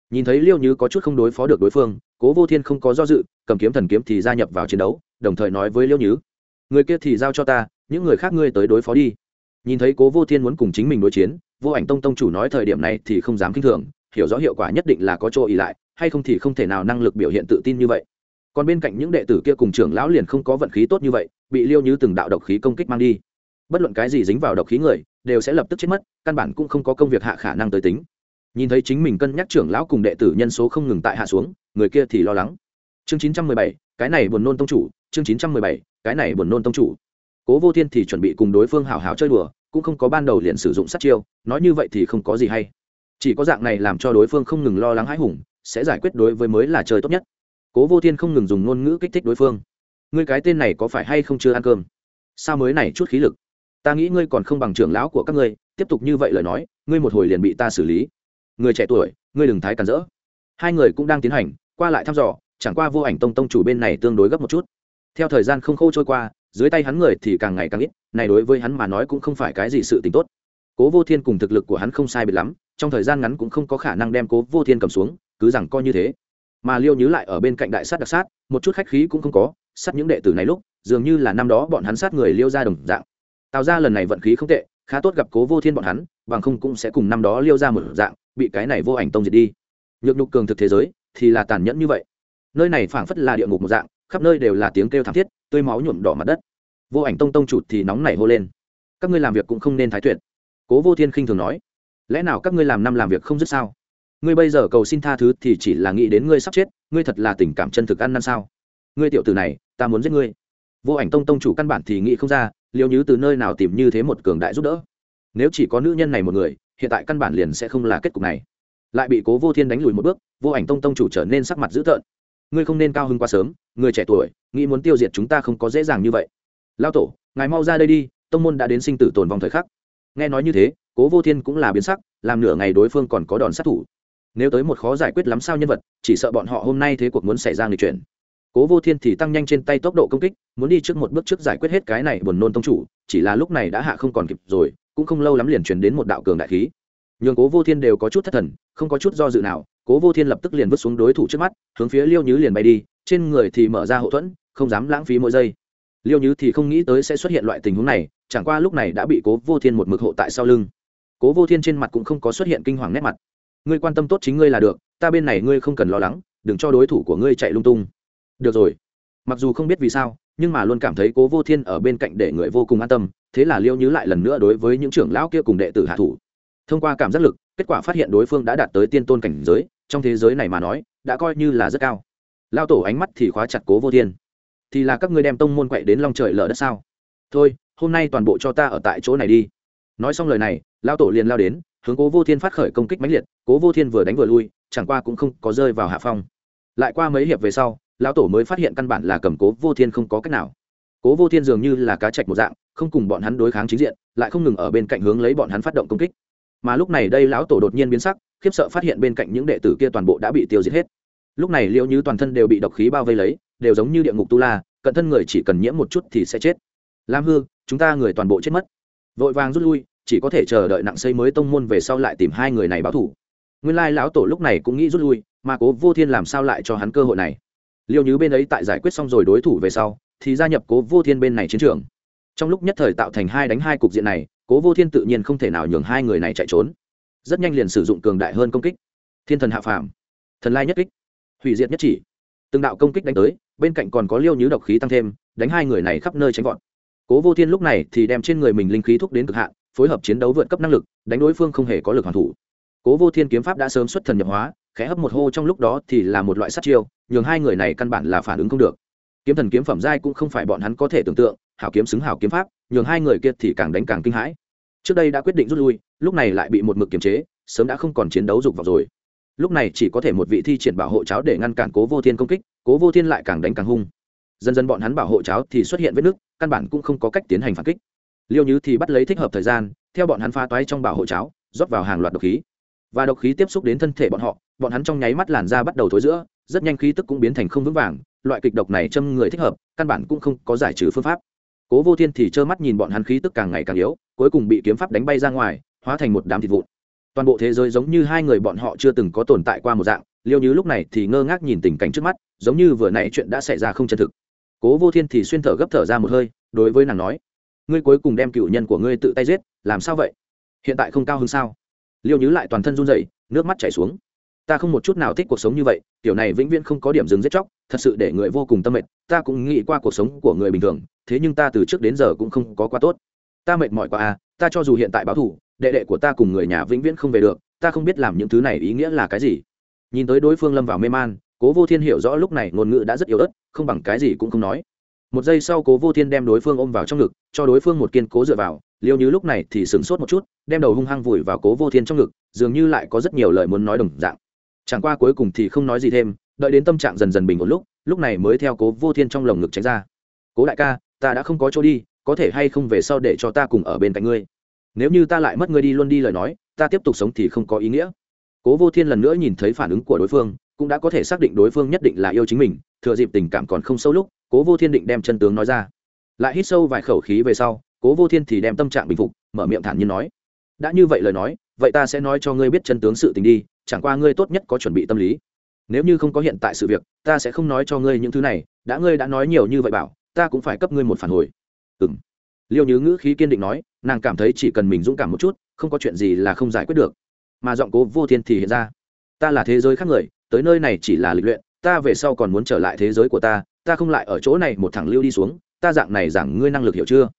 nhìn thấy liêu như có chút không đối phó được đối phương, cố vô thiên không có do dự, cầm kiếm thần kiếm thì gia nhập vào chiến đấu, đồng thời nói với liêu như, người kia thì giao cho ta, những người khác ngươi tới đối phó đi. Nhìn thấy cố vô thiên muốn cùng chính mình đối chiến, vô ảnh tông tông chủ nói thời điểm này thì không dám k i n h thường hiểu rõ hiệu quả nhất định là có chỗ ỉ lại, hay không thì không thể nào năng lực biểu hiện tự tin như vậy. Còn bên cạnh những đệ tử kia cùng trưởng lão liền không có vận khí tốt như vậy, bị liêu như từng đạo độc khí công kích mang đi. Bất luận cái gì dính vào độc khí người, đều sẽ lập tức chết mất, căn bản cũng không có công việc hạ khả năng tới tính. Nhìn thấy chính mình cân nhắc trưởng lão cùng đệ tử nhân số không ngừng tại hạ xuống, người kia thì lo lắng. Chương chín trăm mười bảy, cái này buồn nôn tông chủ, chương chín trăm mười bảy, cái này buồn nôn tông chủ. Cố vô thiên thì chuẩn bị cùng đối phương hào hào chơi đùa, cũng không có ban đầu liền sử dụng sát chiêu, nói như vậy thì không có gì hay chỉ có dạng này làm cho đối phương không ngừng lo lắng hãi hùng, sẽ giải quyết đối với mới là chơi tốt nhất. Cố vô thiên không ngừng dùng ngôn ngữ kích thích đối phương. Ngươi cái tên này có phải hay không chưa ăn cơm? Sao mới này chút khí lực? Ta nghĩ ngươi còn không bằng trưởng lão của các ngươi, tiếp tục như vậy lời nói, ngươi một hồi liền bị ta xử lý. Người trẻ tuổi, ngươi đừng thái cản rỡ. Hai người cũng đang tiến hành, qua lại thăm dò, chẳng qua vô ảnh tông tông chủ bên này tương đối gấp một chút. Theo thời gian không khô trôi qua, dưới tay hắn người thì càng ngày càng ít, này đối với hắn mà nói cũng không phải cái gì sự t ì n h tốt cố vô thiên cùng thực lực của hắn không sai biệt lắm, trong thời gian ngắn cũng không có khả năng đem cố vô thiên cầm xuống, cứ rằng coi như thế. Mà liêu nhứ lại ở bên cạnh đại sát đặc sát, một chút khách khí cũng không có, sát những đệ tử này lúc, dường như là năm đó bọn hắn sát người liêu ra đồng dạng. Tạo ra lần này vận khí không tệ, khá tốt gặp cố vô thiên bọn hắn, bằng không cũng sẽ cùng năm đó liêu ra một dạng, bị cái này vô ảnh tông diệt đi. Nhược nhục cường thực thế giới, thì là tàn nhẫn như vậy. Nơi này phảng phất là địa ngục một dạng, khắp nơi đều là tiếng kêu thảm thiết, tươi máu nhuộm đỏ mặt đất. Vô ảnh tông tông chụt thì nóng nảy hô lên. Các ngươi làm việc cũng không nên thái tuyệt cố vô thiên khinh thường nói, lẽ nào các ngươi làm năm làm việc không dứt sao? Ngươi bây giờ cầu xin tha thứ thì chỉ là nghĩ đến ngươi sắp chết, ngươi thật là tình cảm chân thực ăn năn sao? Ngươi tiểu tử này, ta muốn giết ngươi. Vô ảnh tông tông chủ căn bản thì nghĩ không ra, liệu như từ nơi nào tìm như thế một cường đại giúp đỡ. Nếu chỉ có nữ nhân này một người, hiện tại căn bản liền sẽ không là kết cục này. Lại bị cố vô thiên đánh lùi một bước, vô ảnh tông tông chủ trở nên sắc mặt dữ tợn. Ngươi không nên cao hơn quá sớm, người trẻ tuổi, nghĩ muốn tiêu diệt chúng ta không có dễ dàng như vậy. Lao tổ, ngài mau ra đây đi, tông môn đã đến sinh tử tồn vong thời khắc nghe nói như thế, cố vô thiên cũng là biến sắc, làm nửa ngày đối phương còn có đòn sát thủ. Nếu tới một khó giải quyết lắm sao nhân vật, chỉ sợ bọn họ hôm nay thế cuộc muốn xảy ra người chuyển. Cố vô thiên thì tăng nhanh trên tay tốc độ công kích, muốn đi trước một bước trước giải quyết hết cái này buồn nôn tông chủ, chỉ là lúc này đã hạ không còn kịp rồi, cũng không lâu lắm liền chuyển đến một đạo cường đại khí. Nhường cố vô thiên đều có chút thất thần, không có chút do dự nào, cố vô thiên lập tức liền vứt xuống đối thủ trước mắt, hướng phía liêu nhứ liền bay đi, trên người thì mở ra hậu thuẫn, không dám lãng phí mỗi giây. Liêu nhứ thì không nghĩ tới sẽ xuất hiện loại tình huống này chẳng qua lúc này đã bị cố vô thiên một mực hộ tại sau lưng. Cố vô thiên trên mặt cũng không có xuất hiện kinh hoàng nét mặt. Ngươi quan tâm tốt chính ngươi là được, ta bên này ngươi không cần lo lắng, đừng cho đối thủ của ngươi chạy lung tung. Được rồi. Mặc dù không biết vì sao, nhưng mà luôn cảm thấy cố vô thiên ở bên cạnh để người vô cùng an tâm, thế là liêu nhứ lại lần nữa đối với những trưởng lão kia cùng đệ tử hạ thủ. Thông qua cảm giác lực, kết quả phát hiện đối phương đã đạt tới tiên tôn cảnh giới, trong thế giới này mà nói, đã coi như là rất cao. Lao tổ ánh mắt thì khóa chặt cố vô thiên. Thì là các ngươi đem tông môn quậy đến long trời lở đất sao? Thôi hôm nay toàn bộ cho ta ở tại chỗ này đi. Nói xong lời này lao tổ liền lao đến, hướng cố vô thiên phát khởi công kích mãnh liệt, cố vô thiên vừa đánh vừa lui, chẳng qua cũng không có rơi vào hạ phong. Lại qua mấy hiệp về sau, lão tổ mới phát hiện căn bản là cầm cố vô thiên không có cách nào. Cố vô thiên dường như là cá chạch một dạng, không cùng bọn hắn đối kháng chính diện, lại không ngừng ở bên cạnh hướng lấy bọn hắn phát động công kích. Mà lúc này đây lão tổ đột nhiên biến sắc, khiếp sợ phát hiện bên cạnh những đệ tử kia toàn bộ đã bị tiêu diệt hết. Lúc này liệu như toàn thân đều bị độc khí bao vây lấy, đều giống như địa ngục tu la, cận thân người chỉ cần nhiễm một chút thì sẽ chết. Lam hư chúng ta người toàn bộ chết mất. Vội vàng rút lui, chỉ có thể chờ đợi nặng xây mới tông môn về sau lại tìm hai người này báo thủ. Nguyên lai lão tổ lúc này cũng nghĩ rút lui, mà cố vô thiên làm sao lại cho hắn cơ hội này? Liêu như bên ấy tại giải quyết xong rồi đối thủ về sau, thì gia nhập cố vô thiên bên này chiến trường. Trong lúc nhất thời tạo thành hai đánh hai cục diện này, cố vô thiên tự nhiên không thể nào nhường hai người này chạy trốn. Rất nhanh liền sử dụng cường đại hơn công kích. Thiên thần hạ phàm, thần lai nhất kích, hủy diệt nhất chỉ. Từng đạo công kích đánh tới, bên cạnh còn có liêu nhứ độc khí tăng thêm, đánh hai người này khắp nơi tránh vọt cố vô thiên lúc này thì đem trên người mình linh khí thúc đến cực hạn, phối hợp chiến đấu vượt cấp năng lực, đánh đối phương không hề có lực hoàn thủ. Cố vô thiên kiếm pháp đã sớm xuất thần nhập hóa, khẽ hấp một hô trong lúc đó thì là một loại sát chiêu, nhường hai người này căn bản là phản ứng không được. Kiếm thần kiếm phẩm giai cũng không phải bọn hắn có thể tưởng tượng, hảo kiếm xứng hảo kiếm pháp, nhường hai người kia thì càng đánh càng kinh hãi. Trước đây đã quyết định rút lui, lúc này lại bị một mực kiềm chế, sớm đã không còn chiến đấu dục vào rồi. Lúc này chỉ có thể một vị thi triển bảo hộ cháo để ngăn cản cố vô thiên công kích, cố vô thiên lại càng đánh càng hung. Dần dần bọn hắn bảo hộ cháo thì xuất hiện vết nứt căn bản cũng không có cách tiến hành phản kích. Liêu như thì bắt lấy thích hợp thời gian, theo bọn hắn pha toái trong bảo hộ cháo, rót vào hàng loạt độc khí. Và độc khí tiếp xúc đến thân thể bọn họ, bọn hắn trong nháy mắt làn da bắt đầu thối giữa, rất nhanh khí tức cũng biến thành không vững vàng, loại kịch độc này châm người thích hợp, căn bản cũng không có giải trừ phương pháp. Cố vô thiên thì trơ mắt nhìn bọn hắn khí tức càng ngày càng yếu, cuối cùng bị kiếm pháp đánh bay ra ngoài, hóa thành một đám thịt vụn. Toàn bộ thế giới giống như hai người bọn họ chưa từng có tồn tại qua một dạng, liêu như lúc này thì ngơ ngác nhìn tình cảnh trước mắt, giống như vừa nãy chuyện đã xảy ra không chân thực cố vô thiên thì xuyên thở gấp thở ra một hơi, đối với nàng nói, ngươi cuối cùng đem cựu nhân của ngươi tự tay giết, làm sao vậy? Hiện tại không cao hơn sao? Liêu nhứ lại toàn thân run rẩy, nước mắt chảy xuống. Ta không một chút nào thích cuộc sống như vậy, tiểu này vĩnh viễn không có điểm dừng giết chóc, thật sự để người vô cùng tâm mệt, ta cũng nghĩ qua cuộc sống của người bình thường, thế nhưng ta từ trước đến giờ cũng không có quá tốt. Ta mệt mỏi quá à ta cho dù hiện tại báo thủ đệ đệ của ta cùng người nhà vĩnh viễn không về được, ta không biết làm những thứ này ý nghĩa là cái gì. Nhìn tới đối phương lâm vào mê man cố vô thiên hiểu rõ lúc này ngôn ngữ đã rất yếu ớt, không bằng cái gì cũng không nói. Một giây sau cố vô thiên đem đối phương ôm vào trong ngực, cho đối phương một kiên cố dựa vào, liêu như lúc này thì sửng sốt một chút, đem đầu hung hăng vùi vào cố vô thiên trong ngực, dường như lại có rất nhiều lời muốn nói đồng dạng. Chẳng qua cuối cùng thì không nói gì thêm, đợi đến tâm trạng dần dần bình ổn lúc lúc này mới theo cố vô thiên trong lồng ngực tránh ra. Cố đại ca, ta đã không có chỗ đi, có thể hay không về sau để cho ta cùng ở bên cạnh ngươi? Nếu như ta lại mất ngươi đi luôn đi lời nói, ta tiếp tục sống thì không có ý nghĩa. Cố vô thiên lần nữa nhìn thấy phản ứng của đối phương cũng đã có thể xác định đối phương nhất định là yêu chính mình, thừa dịp tình cảm còn không sâu lúc, cố vô thiên định đem chân tướng nói ra. Lại hít sâu vài khẩu khí về sau, cố vô thiên thì đem tâm trạng bình phục, mở miệng thản nhiên nói, đã như vậy lời nói, vậy ta sẽ nói cho ngươi biết chân tướng sự tình đi, chẳng qua ngươi tốt nhất có chuẩn bị tâm lý. Nếu như không có hiện tại sự việc, ta sẽ không nói cho ngươi những thứ này, đã ngươi đã nói nhiều như vậy bảo, ta cũng phải cấp ngươi một phản hồi. Ừ m liêu nhứ ngữ khí kiên định nói, nàng cảm thấy chỉ cần mình dũng cảm một chút, không có chuyện gì là không giải quyết được. Mà giọng cố vô thiên thì hiện ra, ta là thế giới khác người tới nơi này chỉ là lịch luyện, ta về sau còn muốn trở lại thế giới của ta ta không lại ở chỗ này một thằng lưu đi xuống, ta dạng này giảng ngươi năng lực hiểu chưa?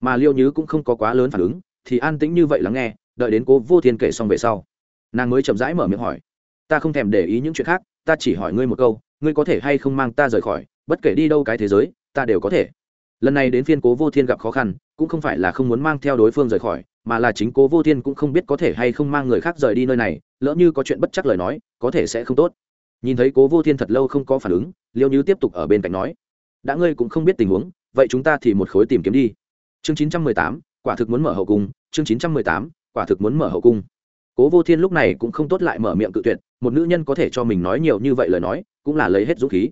Mà liêu nhứ cũng không có quá lớn phản ứng, thì an tĩnh như vậy lắng nghe, đợi đến cố vô thiên kể xong về sau. Nàng mới chậm rãi mở miệng hỏi, ta không thèm để ý những chuyện khác, ta chỉ hỏi ngươi một câu, ngươi có thể hay không mang ta rời khỏi, bất kể đi đâu cái thế giới, ta đều có thể. Lần này đến phiên cố vô thiên gặp khó khăn, cũng không phải là không muốn mang theo đối phương rời khỏi mà là chính cố vô thiên cũng không biết có thể hay không mang người khác rời đi nơi này, lỡ như có chuyện bất chắc lời nói, có thể sẽ không tốt. Nhìn thấy cố vô thiên thật lâu không có phản ứng, liêu như tiếp tục ở bên cạnh nói, đã ngươi cũng không biết tình huống, vậy chúng ta thì một khối tìm kiếm đi. Chương chín trăm mười tám, quả thực muốn mở hậu cung. Chương chín trăm mười tám, quả thực muốn mở hậu cung. Cố vô thiên lúc này cũng không tốt lại mở miệng cự tuyệt, một nữ nhân có thể cho mình nói nhiều như vậy lời nói, cũng là lấy hết dũng khí.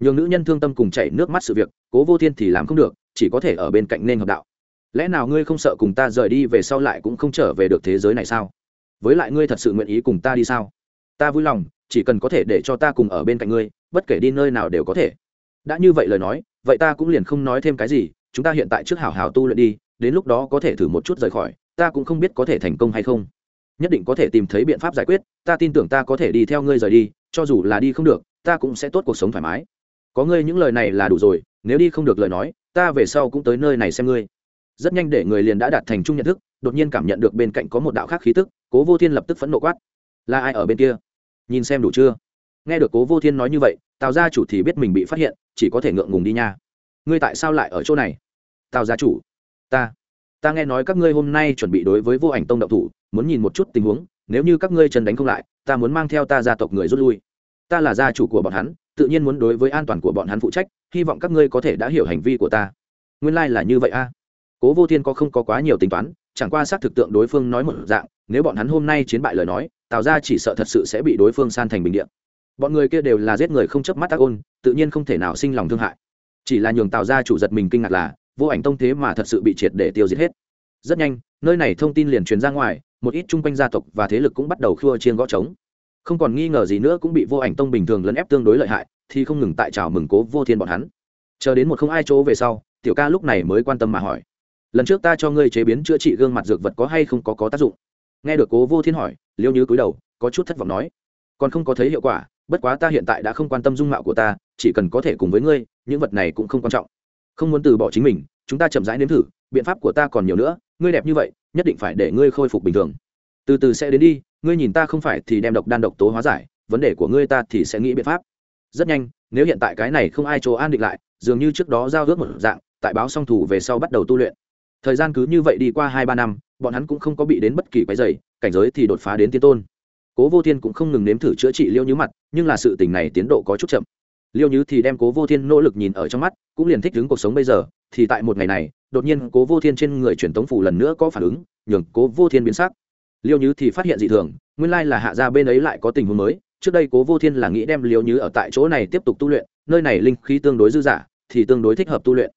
Nhường nữ nhân thương tâm cùng chảy nước mắt sự việc, cố vô thiên thì làm không được, chỉ có thể ở bên cạnh nên hợp đạo lẽ nào ngươi không sợ cùng ta rời đi về sau lại cũng không trở về được thế giới này sao? Với lại ngươi thật sự nguyện ý cùng ta đi sao? Ta vui lòng, chỉ cần có thể để cho ta cùng ở bên cạnh ngươi, bất kể đi nơi nào đều có thể. Đã như vậy lời nói, vậy ta cũng liền không nói thêm cái gì, chúng ta hiện tại trước hảo hảo tu luyện đi, đến lúc đó có thể thử một chút rời khỏi, ta cũng không biết có thể thành công hay không. Nhất định có thể tìm thấy biện pháp giải quyết, ta tin tưởng ta có thể đi theo ngươi rời đi, cho dù là đi không được, ta cũng sẽ tốt cuộc sống thoải mái. Có ngươi những lời này là đủ rồi, nếu đi không được lời nói, ta về sau cũng tới nơi này xem ngươi rất nhanh để người liền đã đạt thành chung nhận thức, đột nhiên cảm nhận được bên cạnh có một đạo khác khí tức, cố vô thiên lập tức phẫn nộ quát. Là ai ở bên kia? Nhìn xem đủ chưa? Nghe được cố vô thiên nói như vậy, tào gia chủ thì biết mình bị phát hiện, chỉ có thể ngượng ngùng đi nha. Ngươi tại sao lại ở chỗ này? Tào gia chủ, ta ta nghe nói các ngươi hôm nay chuẩn bị đối với vô ảnh tông động thủ, muốn nhìn một chút tình huống, nếu như các ngươi chân đánh không lại, ta muốn mang theo ta gia tộc người rút lui. Ta là gia chủ của bọn hắn, tự nhiên muốn đối với an toàn của bọn hắn phụ trách, hy vọng các ngươi có thể đã hiểu hành vi của ta. Nguyên lai、like、là như vậy a cố vô thiên có không có quá nhiều tính toán, chẳng qua xác thực tượng đối phương nói một dạng, nếu bọn hắn hôm nay chiến bại lời nói, tào ra chỉ sợ thật sự sẽ bị đối phương san thành bình điện bọn người kia đều là giết người không chớp mắt tác ôn, tự nhiên không thể nào sinh lòng thương hại. Chỉ là nhường tào ra chủ giật mình kinh ngạc là, vô ảnh tông thế mà thật sự bị triệt để tiêu diệt hết. Rất nhanh, nơi này thông tin liền truyền ra ngoài, một ít chung quanh gia tộc và thế lực cũng bắt đầu khua chiên gõ trống. Không còn nghi ngờ gì nữa cũng bị vô ảnh tông bình thường lấn ép tương đối lợi hại, thì không ngừng tại chào mừng cố vô thiên bọn hắn. Chờ đến một không ai chỗ về sau, tiểu ca lúc này mới quan tâm mà hỏi lần trước ta cho ngươi chế biến chữa trị gương mặt dược vật có hay không có có tác dụng? Nghe được cố vô thiên hỏi, liêu như cúi đầu, có chút thất vọng nói, còn không có thấy hiệu quả, bất quá ta hiện tại đã không quan tâm dung mạo của ta, chỉ cần có thể cùng với ngươi, những vật này cũng không quan trọng. Không muốn từ bỏ chính mình, chúng ta chậm rãi nếm thử, biện pháp của ta còn nhiều nữa, ngươi đẹp như vậy, nhất định phải để ngươi khôi phục bình thường. Từ từ sẽ đến đi, ngươi nhìn ta không phải thì đem độc đan độc tố hóa giải, vấn đề của ngươi ta thì sẽ nghĩ biện pháp. Rất nhanh, nếu hiện tại cái này không ai chỗ an định lại, dường như trước đó giao ước một dạng, tại báo song thủ về sau bắt đầu tu luyện thời gian cứ như vậy đi qua hai ba năm, bọn hắn cũng không có bị đến bất kỳ cái dày cảnh giới thì đột phá đến tiên tôn. Cố vô thiên cũng không ngừng nếm thử chữa trị liêu nhứ mặt, nhưng là sự tình này tiến độ có chút chậm. Liêu nhứ thì đem cố vô thiên nỗ lực nhìn ở trong mắt, cũng liền thích đứng cuộc sống bây giờ, thì tại một ngày này, đột nhiên cố vô thiên trên người truyền tống phủ lần nữa có phản ứng, nhường cố vô thiên biến sắc. Liêu nhứ thì phát hiện dị thường, nguyên lai là hạ gia bên ấy lại có tình huống mới, trước đây cố vô thiên là nghĩ đem liêu nhứ ở tại chỗ này tiếp tục tu luyện, nơi này linh khí tương đối dư dả, thì tương đối thích hợp tu luyện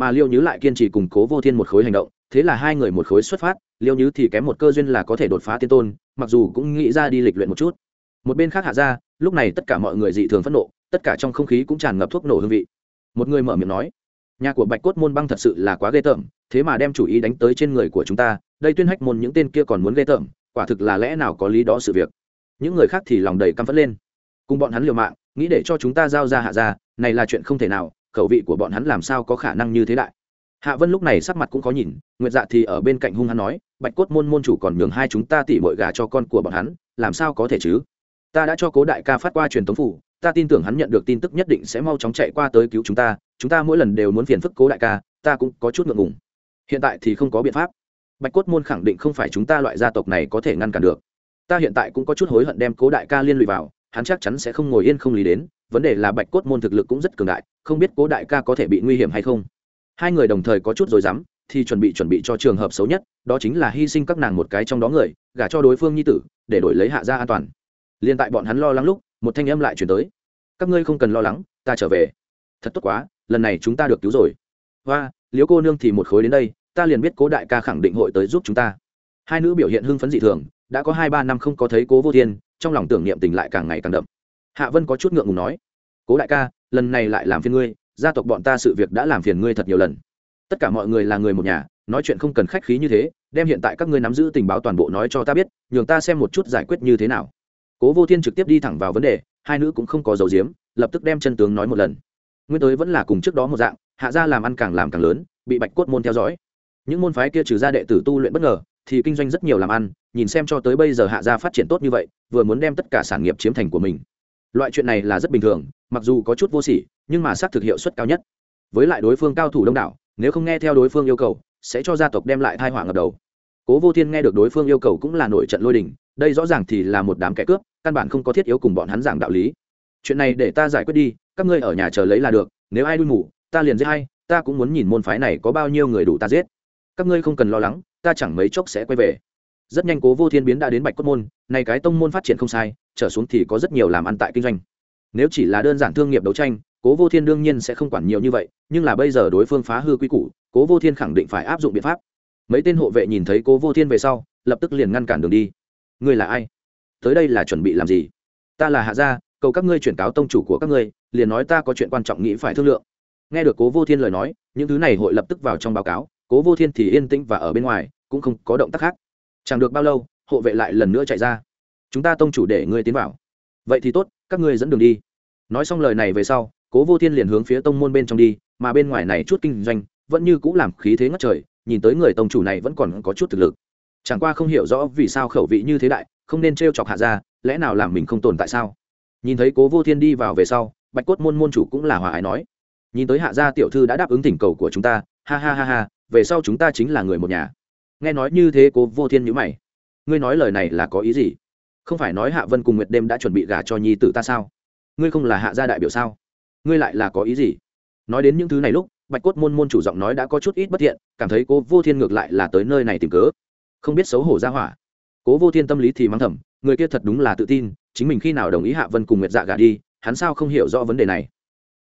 mà liêu nhứ lại kiên trì củng cố vô thiên một khối hành động, thế là hai người một khối xuất phát, liêu nhứ thì kém một cơ duyên là có thể đột phá tiên tôn, mặc dù cũng nghĩ ra đi lịch luyện một chút. Một bên khác hạ ra, lúc này tất cả mọi người dị thường phẫn nộ, tất cả trong không khí cũng tràn ngập thuốc nổ hương vị. Một người mở miệng nói, nhà của bạch cốt môn băng thật sự là quá ghê tởm, thế mà đem chủ ý đánh tới trên người của chúng ta, đây tuyên hách môn những tên kia còn muốn ghê tởm, quả thực là lẽ nào có lý đó sự việc. Những người khác thì lòng đầy căm phẫn lên. Cùng bọn hắn liều mạng, nghĩ để cho chúng ta giao ra hạ ra, này là chuyện không thể nào khẩu vị của bọn hắn làm sao có khả năng như thế đại. Hạ vân lúc này sắc mặt cũng có nhìn, nguyệt dạ thì ở bên cạnh hung hắn nói, bạch cốt môn môn chủ còn nhường hai chúng ta tỉ mội gà cho con của bọn hắn, làm sao có thể chứ? Ta đã cho cố đại ca phát qua truyền tống phủ, ta tin tưởng hắn nhận được tin tức nhất định sẽ mau chóng chạy qua tới cứu chúng ta chúng ta mỗi lần đều muốn phiền phức cố đại ca, ta cũng có chút ngượng ngùng. Hiện tại thì không có biện pháp. Bạch cốt môn khẳng định không phải chúng ta loại gia tộc này có thể ngăn cản được. Ta hiện tại cũng có chút hối hận đem cố đại ca liên lụy vào, hắn chắc chắn sẽ không ngồi yên không lý đến vấn đề là bạch cốt môn thực lực cũng rất cường đại, không biết cố đại ca có thể bị nguy hiểm hay không. Hai người đồng thời có chút rồi dám thì chuẩn bị chuẩn bị cho trường hợp xấu nhất, đó chính là hy sinh các nàng một cái trong đó người, gả cho đối phương nhi tử, để đổi lấy hạ gia an toàn. Liên tại bọn hắn lo lắng lúc, một thanh âm lại chuyển tới. Các ngươi không cần lo lắng, ta trở về. Thật tốt quá, lần này chúng ta được cứu rồi. Hoa liếu cô nương thì một khối đến đây, ta liền biết cố đại ca khẳng định hội tới giúp chúng ta. Hai nữ biểu hiện hưng phấn dị thường, đã có hai ba năm không có thấy cố vô thiên, trong lòng tưởng niệm tình lại càng ngày càng đậm hạ vân có chút ngượng ngùng nói, cố đại ca, lần này lại làm phiền ngươi, gia tộc bọn ta sự việc đã làm phiền ngươi thật nhiều lần. Tất cả mọi người là người một nhà, nói chuyện không cần khách khí như thế, đem hiện tại các ngươi nắm giữ tình báo toàn bộ nói cho ta biết, nhường ta xem một chút giải quyết như thế nào. Cố vô thiên trực tiếp đi thẳng vào vấn đề, hai nữ cũng không có dầu diếm lập tức đem chân tướng nói một lần. Nguyên tới vẫn là cùng trước đó một dạng, hạ gia làm ăn càng làm càng lớn, bị bạch cốt môn theo dõi. Những môn phái kia trừ ra đệ tử tu luyện bất ngờ, thì kinh doanh rất nhiều làm ăn, nhìn xem cho tới bây giờ hạ gia phát triển tốt như vậy, vừa muốn đem tất cả sản nghiệp chiếm thành của mình loại chuyện này là rất bình thường mặc dù có chút vô sỉ nhưng mà xác thực hiệu suất cao nhất. Với lại đối phương cao thủ đông đảo nếu không nghe theo đối phương yêu cầu sẽ cho gia tộc đem lại thai họa ngập đầu. Cố vô thiên nghe được đối phương yêu cầu cũng là nổi trận lôi đình đây rõ ràng thì là một đám kẻ cướp căn bản không có thiết yếu cùng bọn hắn giảng đạo lý. Chuyện này để ta giải quyết đi các ngươi ở nhà chờ lấy là được nếu ai đuôi ngủ, ta liền giết hay ta cũng muốn nhìn môn phái này có bao nhiêu người đủ ta giết. Các ngươi không cần lo lắng ta chẳng mấy chốc sẽ quay về rất nhanh cố vô thiên biến đã đến bạch cốt môn này cái tông môn phát triển không sai, trở xuống thì có rất nhiều làm ăn tại kinh doanh. Nếu chỉ là đơn giản thương nghiệp đấu tranh, cố vô thiên đương nhiên sẽ không quản nhiều như vậy, nhưng là bây giờ đối phương phá hư quy củ, cố vô thiên khẳng định phải áp dụng biện pháp. Mấy tên hộ vệ nhìn thấy cố vô thiên về sau, lập tức liền ngăn cản đường đi. Ngươi là ai? Tới đây là chuẩn bị làm gì? Ta là hạ gia, cầu các ngươi chuyển cáo tông chủ của các ngươi, liền nói ta có chuyện quan trọng nghĩ phải thương lượng. Nghe được cố vô thiên lời nói, những thứ này hội lập tức vào trong báo cáo, cố vô thiên thì yên tĩnh và ở bên ngoài, cũng không có động tác khác chẳng được bao lâu, hộ vệ lại lần nữa chạy ra. Chúng ta tông chủ để ngươi tiến vào. Vậy thì tốt, các ngươi dẫn đường đi. Nói xong lời này về sau, cố vô thiên liền hướng phía tông môn bên trong đi, mà bên ngoài này chút kinh doanh, vẫn như cũng làm khí thế ngất trời, nhìn tới người tông chủ này vẫn còn có chút thực lực. Chẳng qua không hiểu rõ vì sao khẩu vị như thế đại, không nên t r e o chọc hạ ra lẽ nào làm mình không tồn tại sao? Nhìn thấy cố vô thiên đi vào về sau, bạch cốt môn môn chủ cũng là hòa ái nói. Nhìn tới hạ gia tiểu thư đã đáp ứng thỉnh cầu của chúng ta, ha ha ha ha, về sau chúng ta chính là người một nhà nghe nói như thế cố vô thiên nhữ mày. Ngươi nói lời này là có ý gì? Không phải nói hạ vân cùng nguyệt đêm đã chuẩn bị gả cho nhi tử ta sao? Ngươi không là hạ gia đại biểu sao? Ngươi lại là có ý gì? Nói đến những thứ này lúc, bạch cốt môn môn chủ giọng nói đã có chút ít bất thiện, cảm thấy cố vô thiên ngược lại là tới nơi này tìm cớ. Không biết xấu hổ ra hỏa. Cố vô thiên tâm lý thì mắng thầm, người kia thật đúng là tự tin, chính mình khi nào đồng ý hạ vân cùng nguyệt dạ gả đi, hắn sao không hiểu rõ vấn đề này?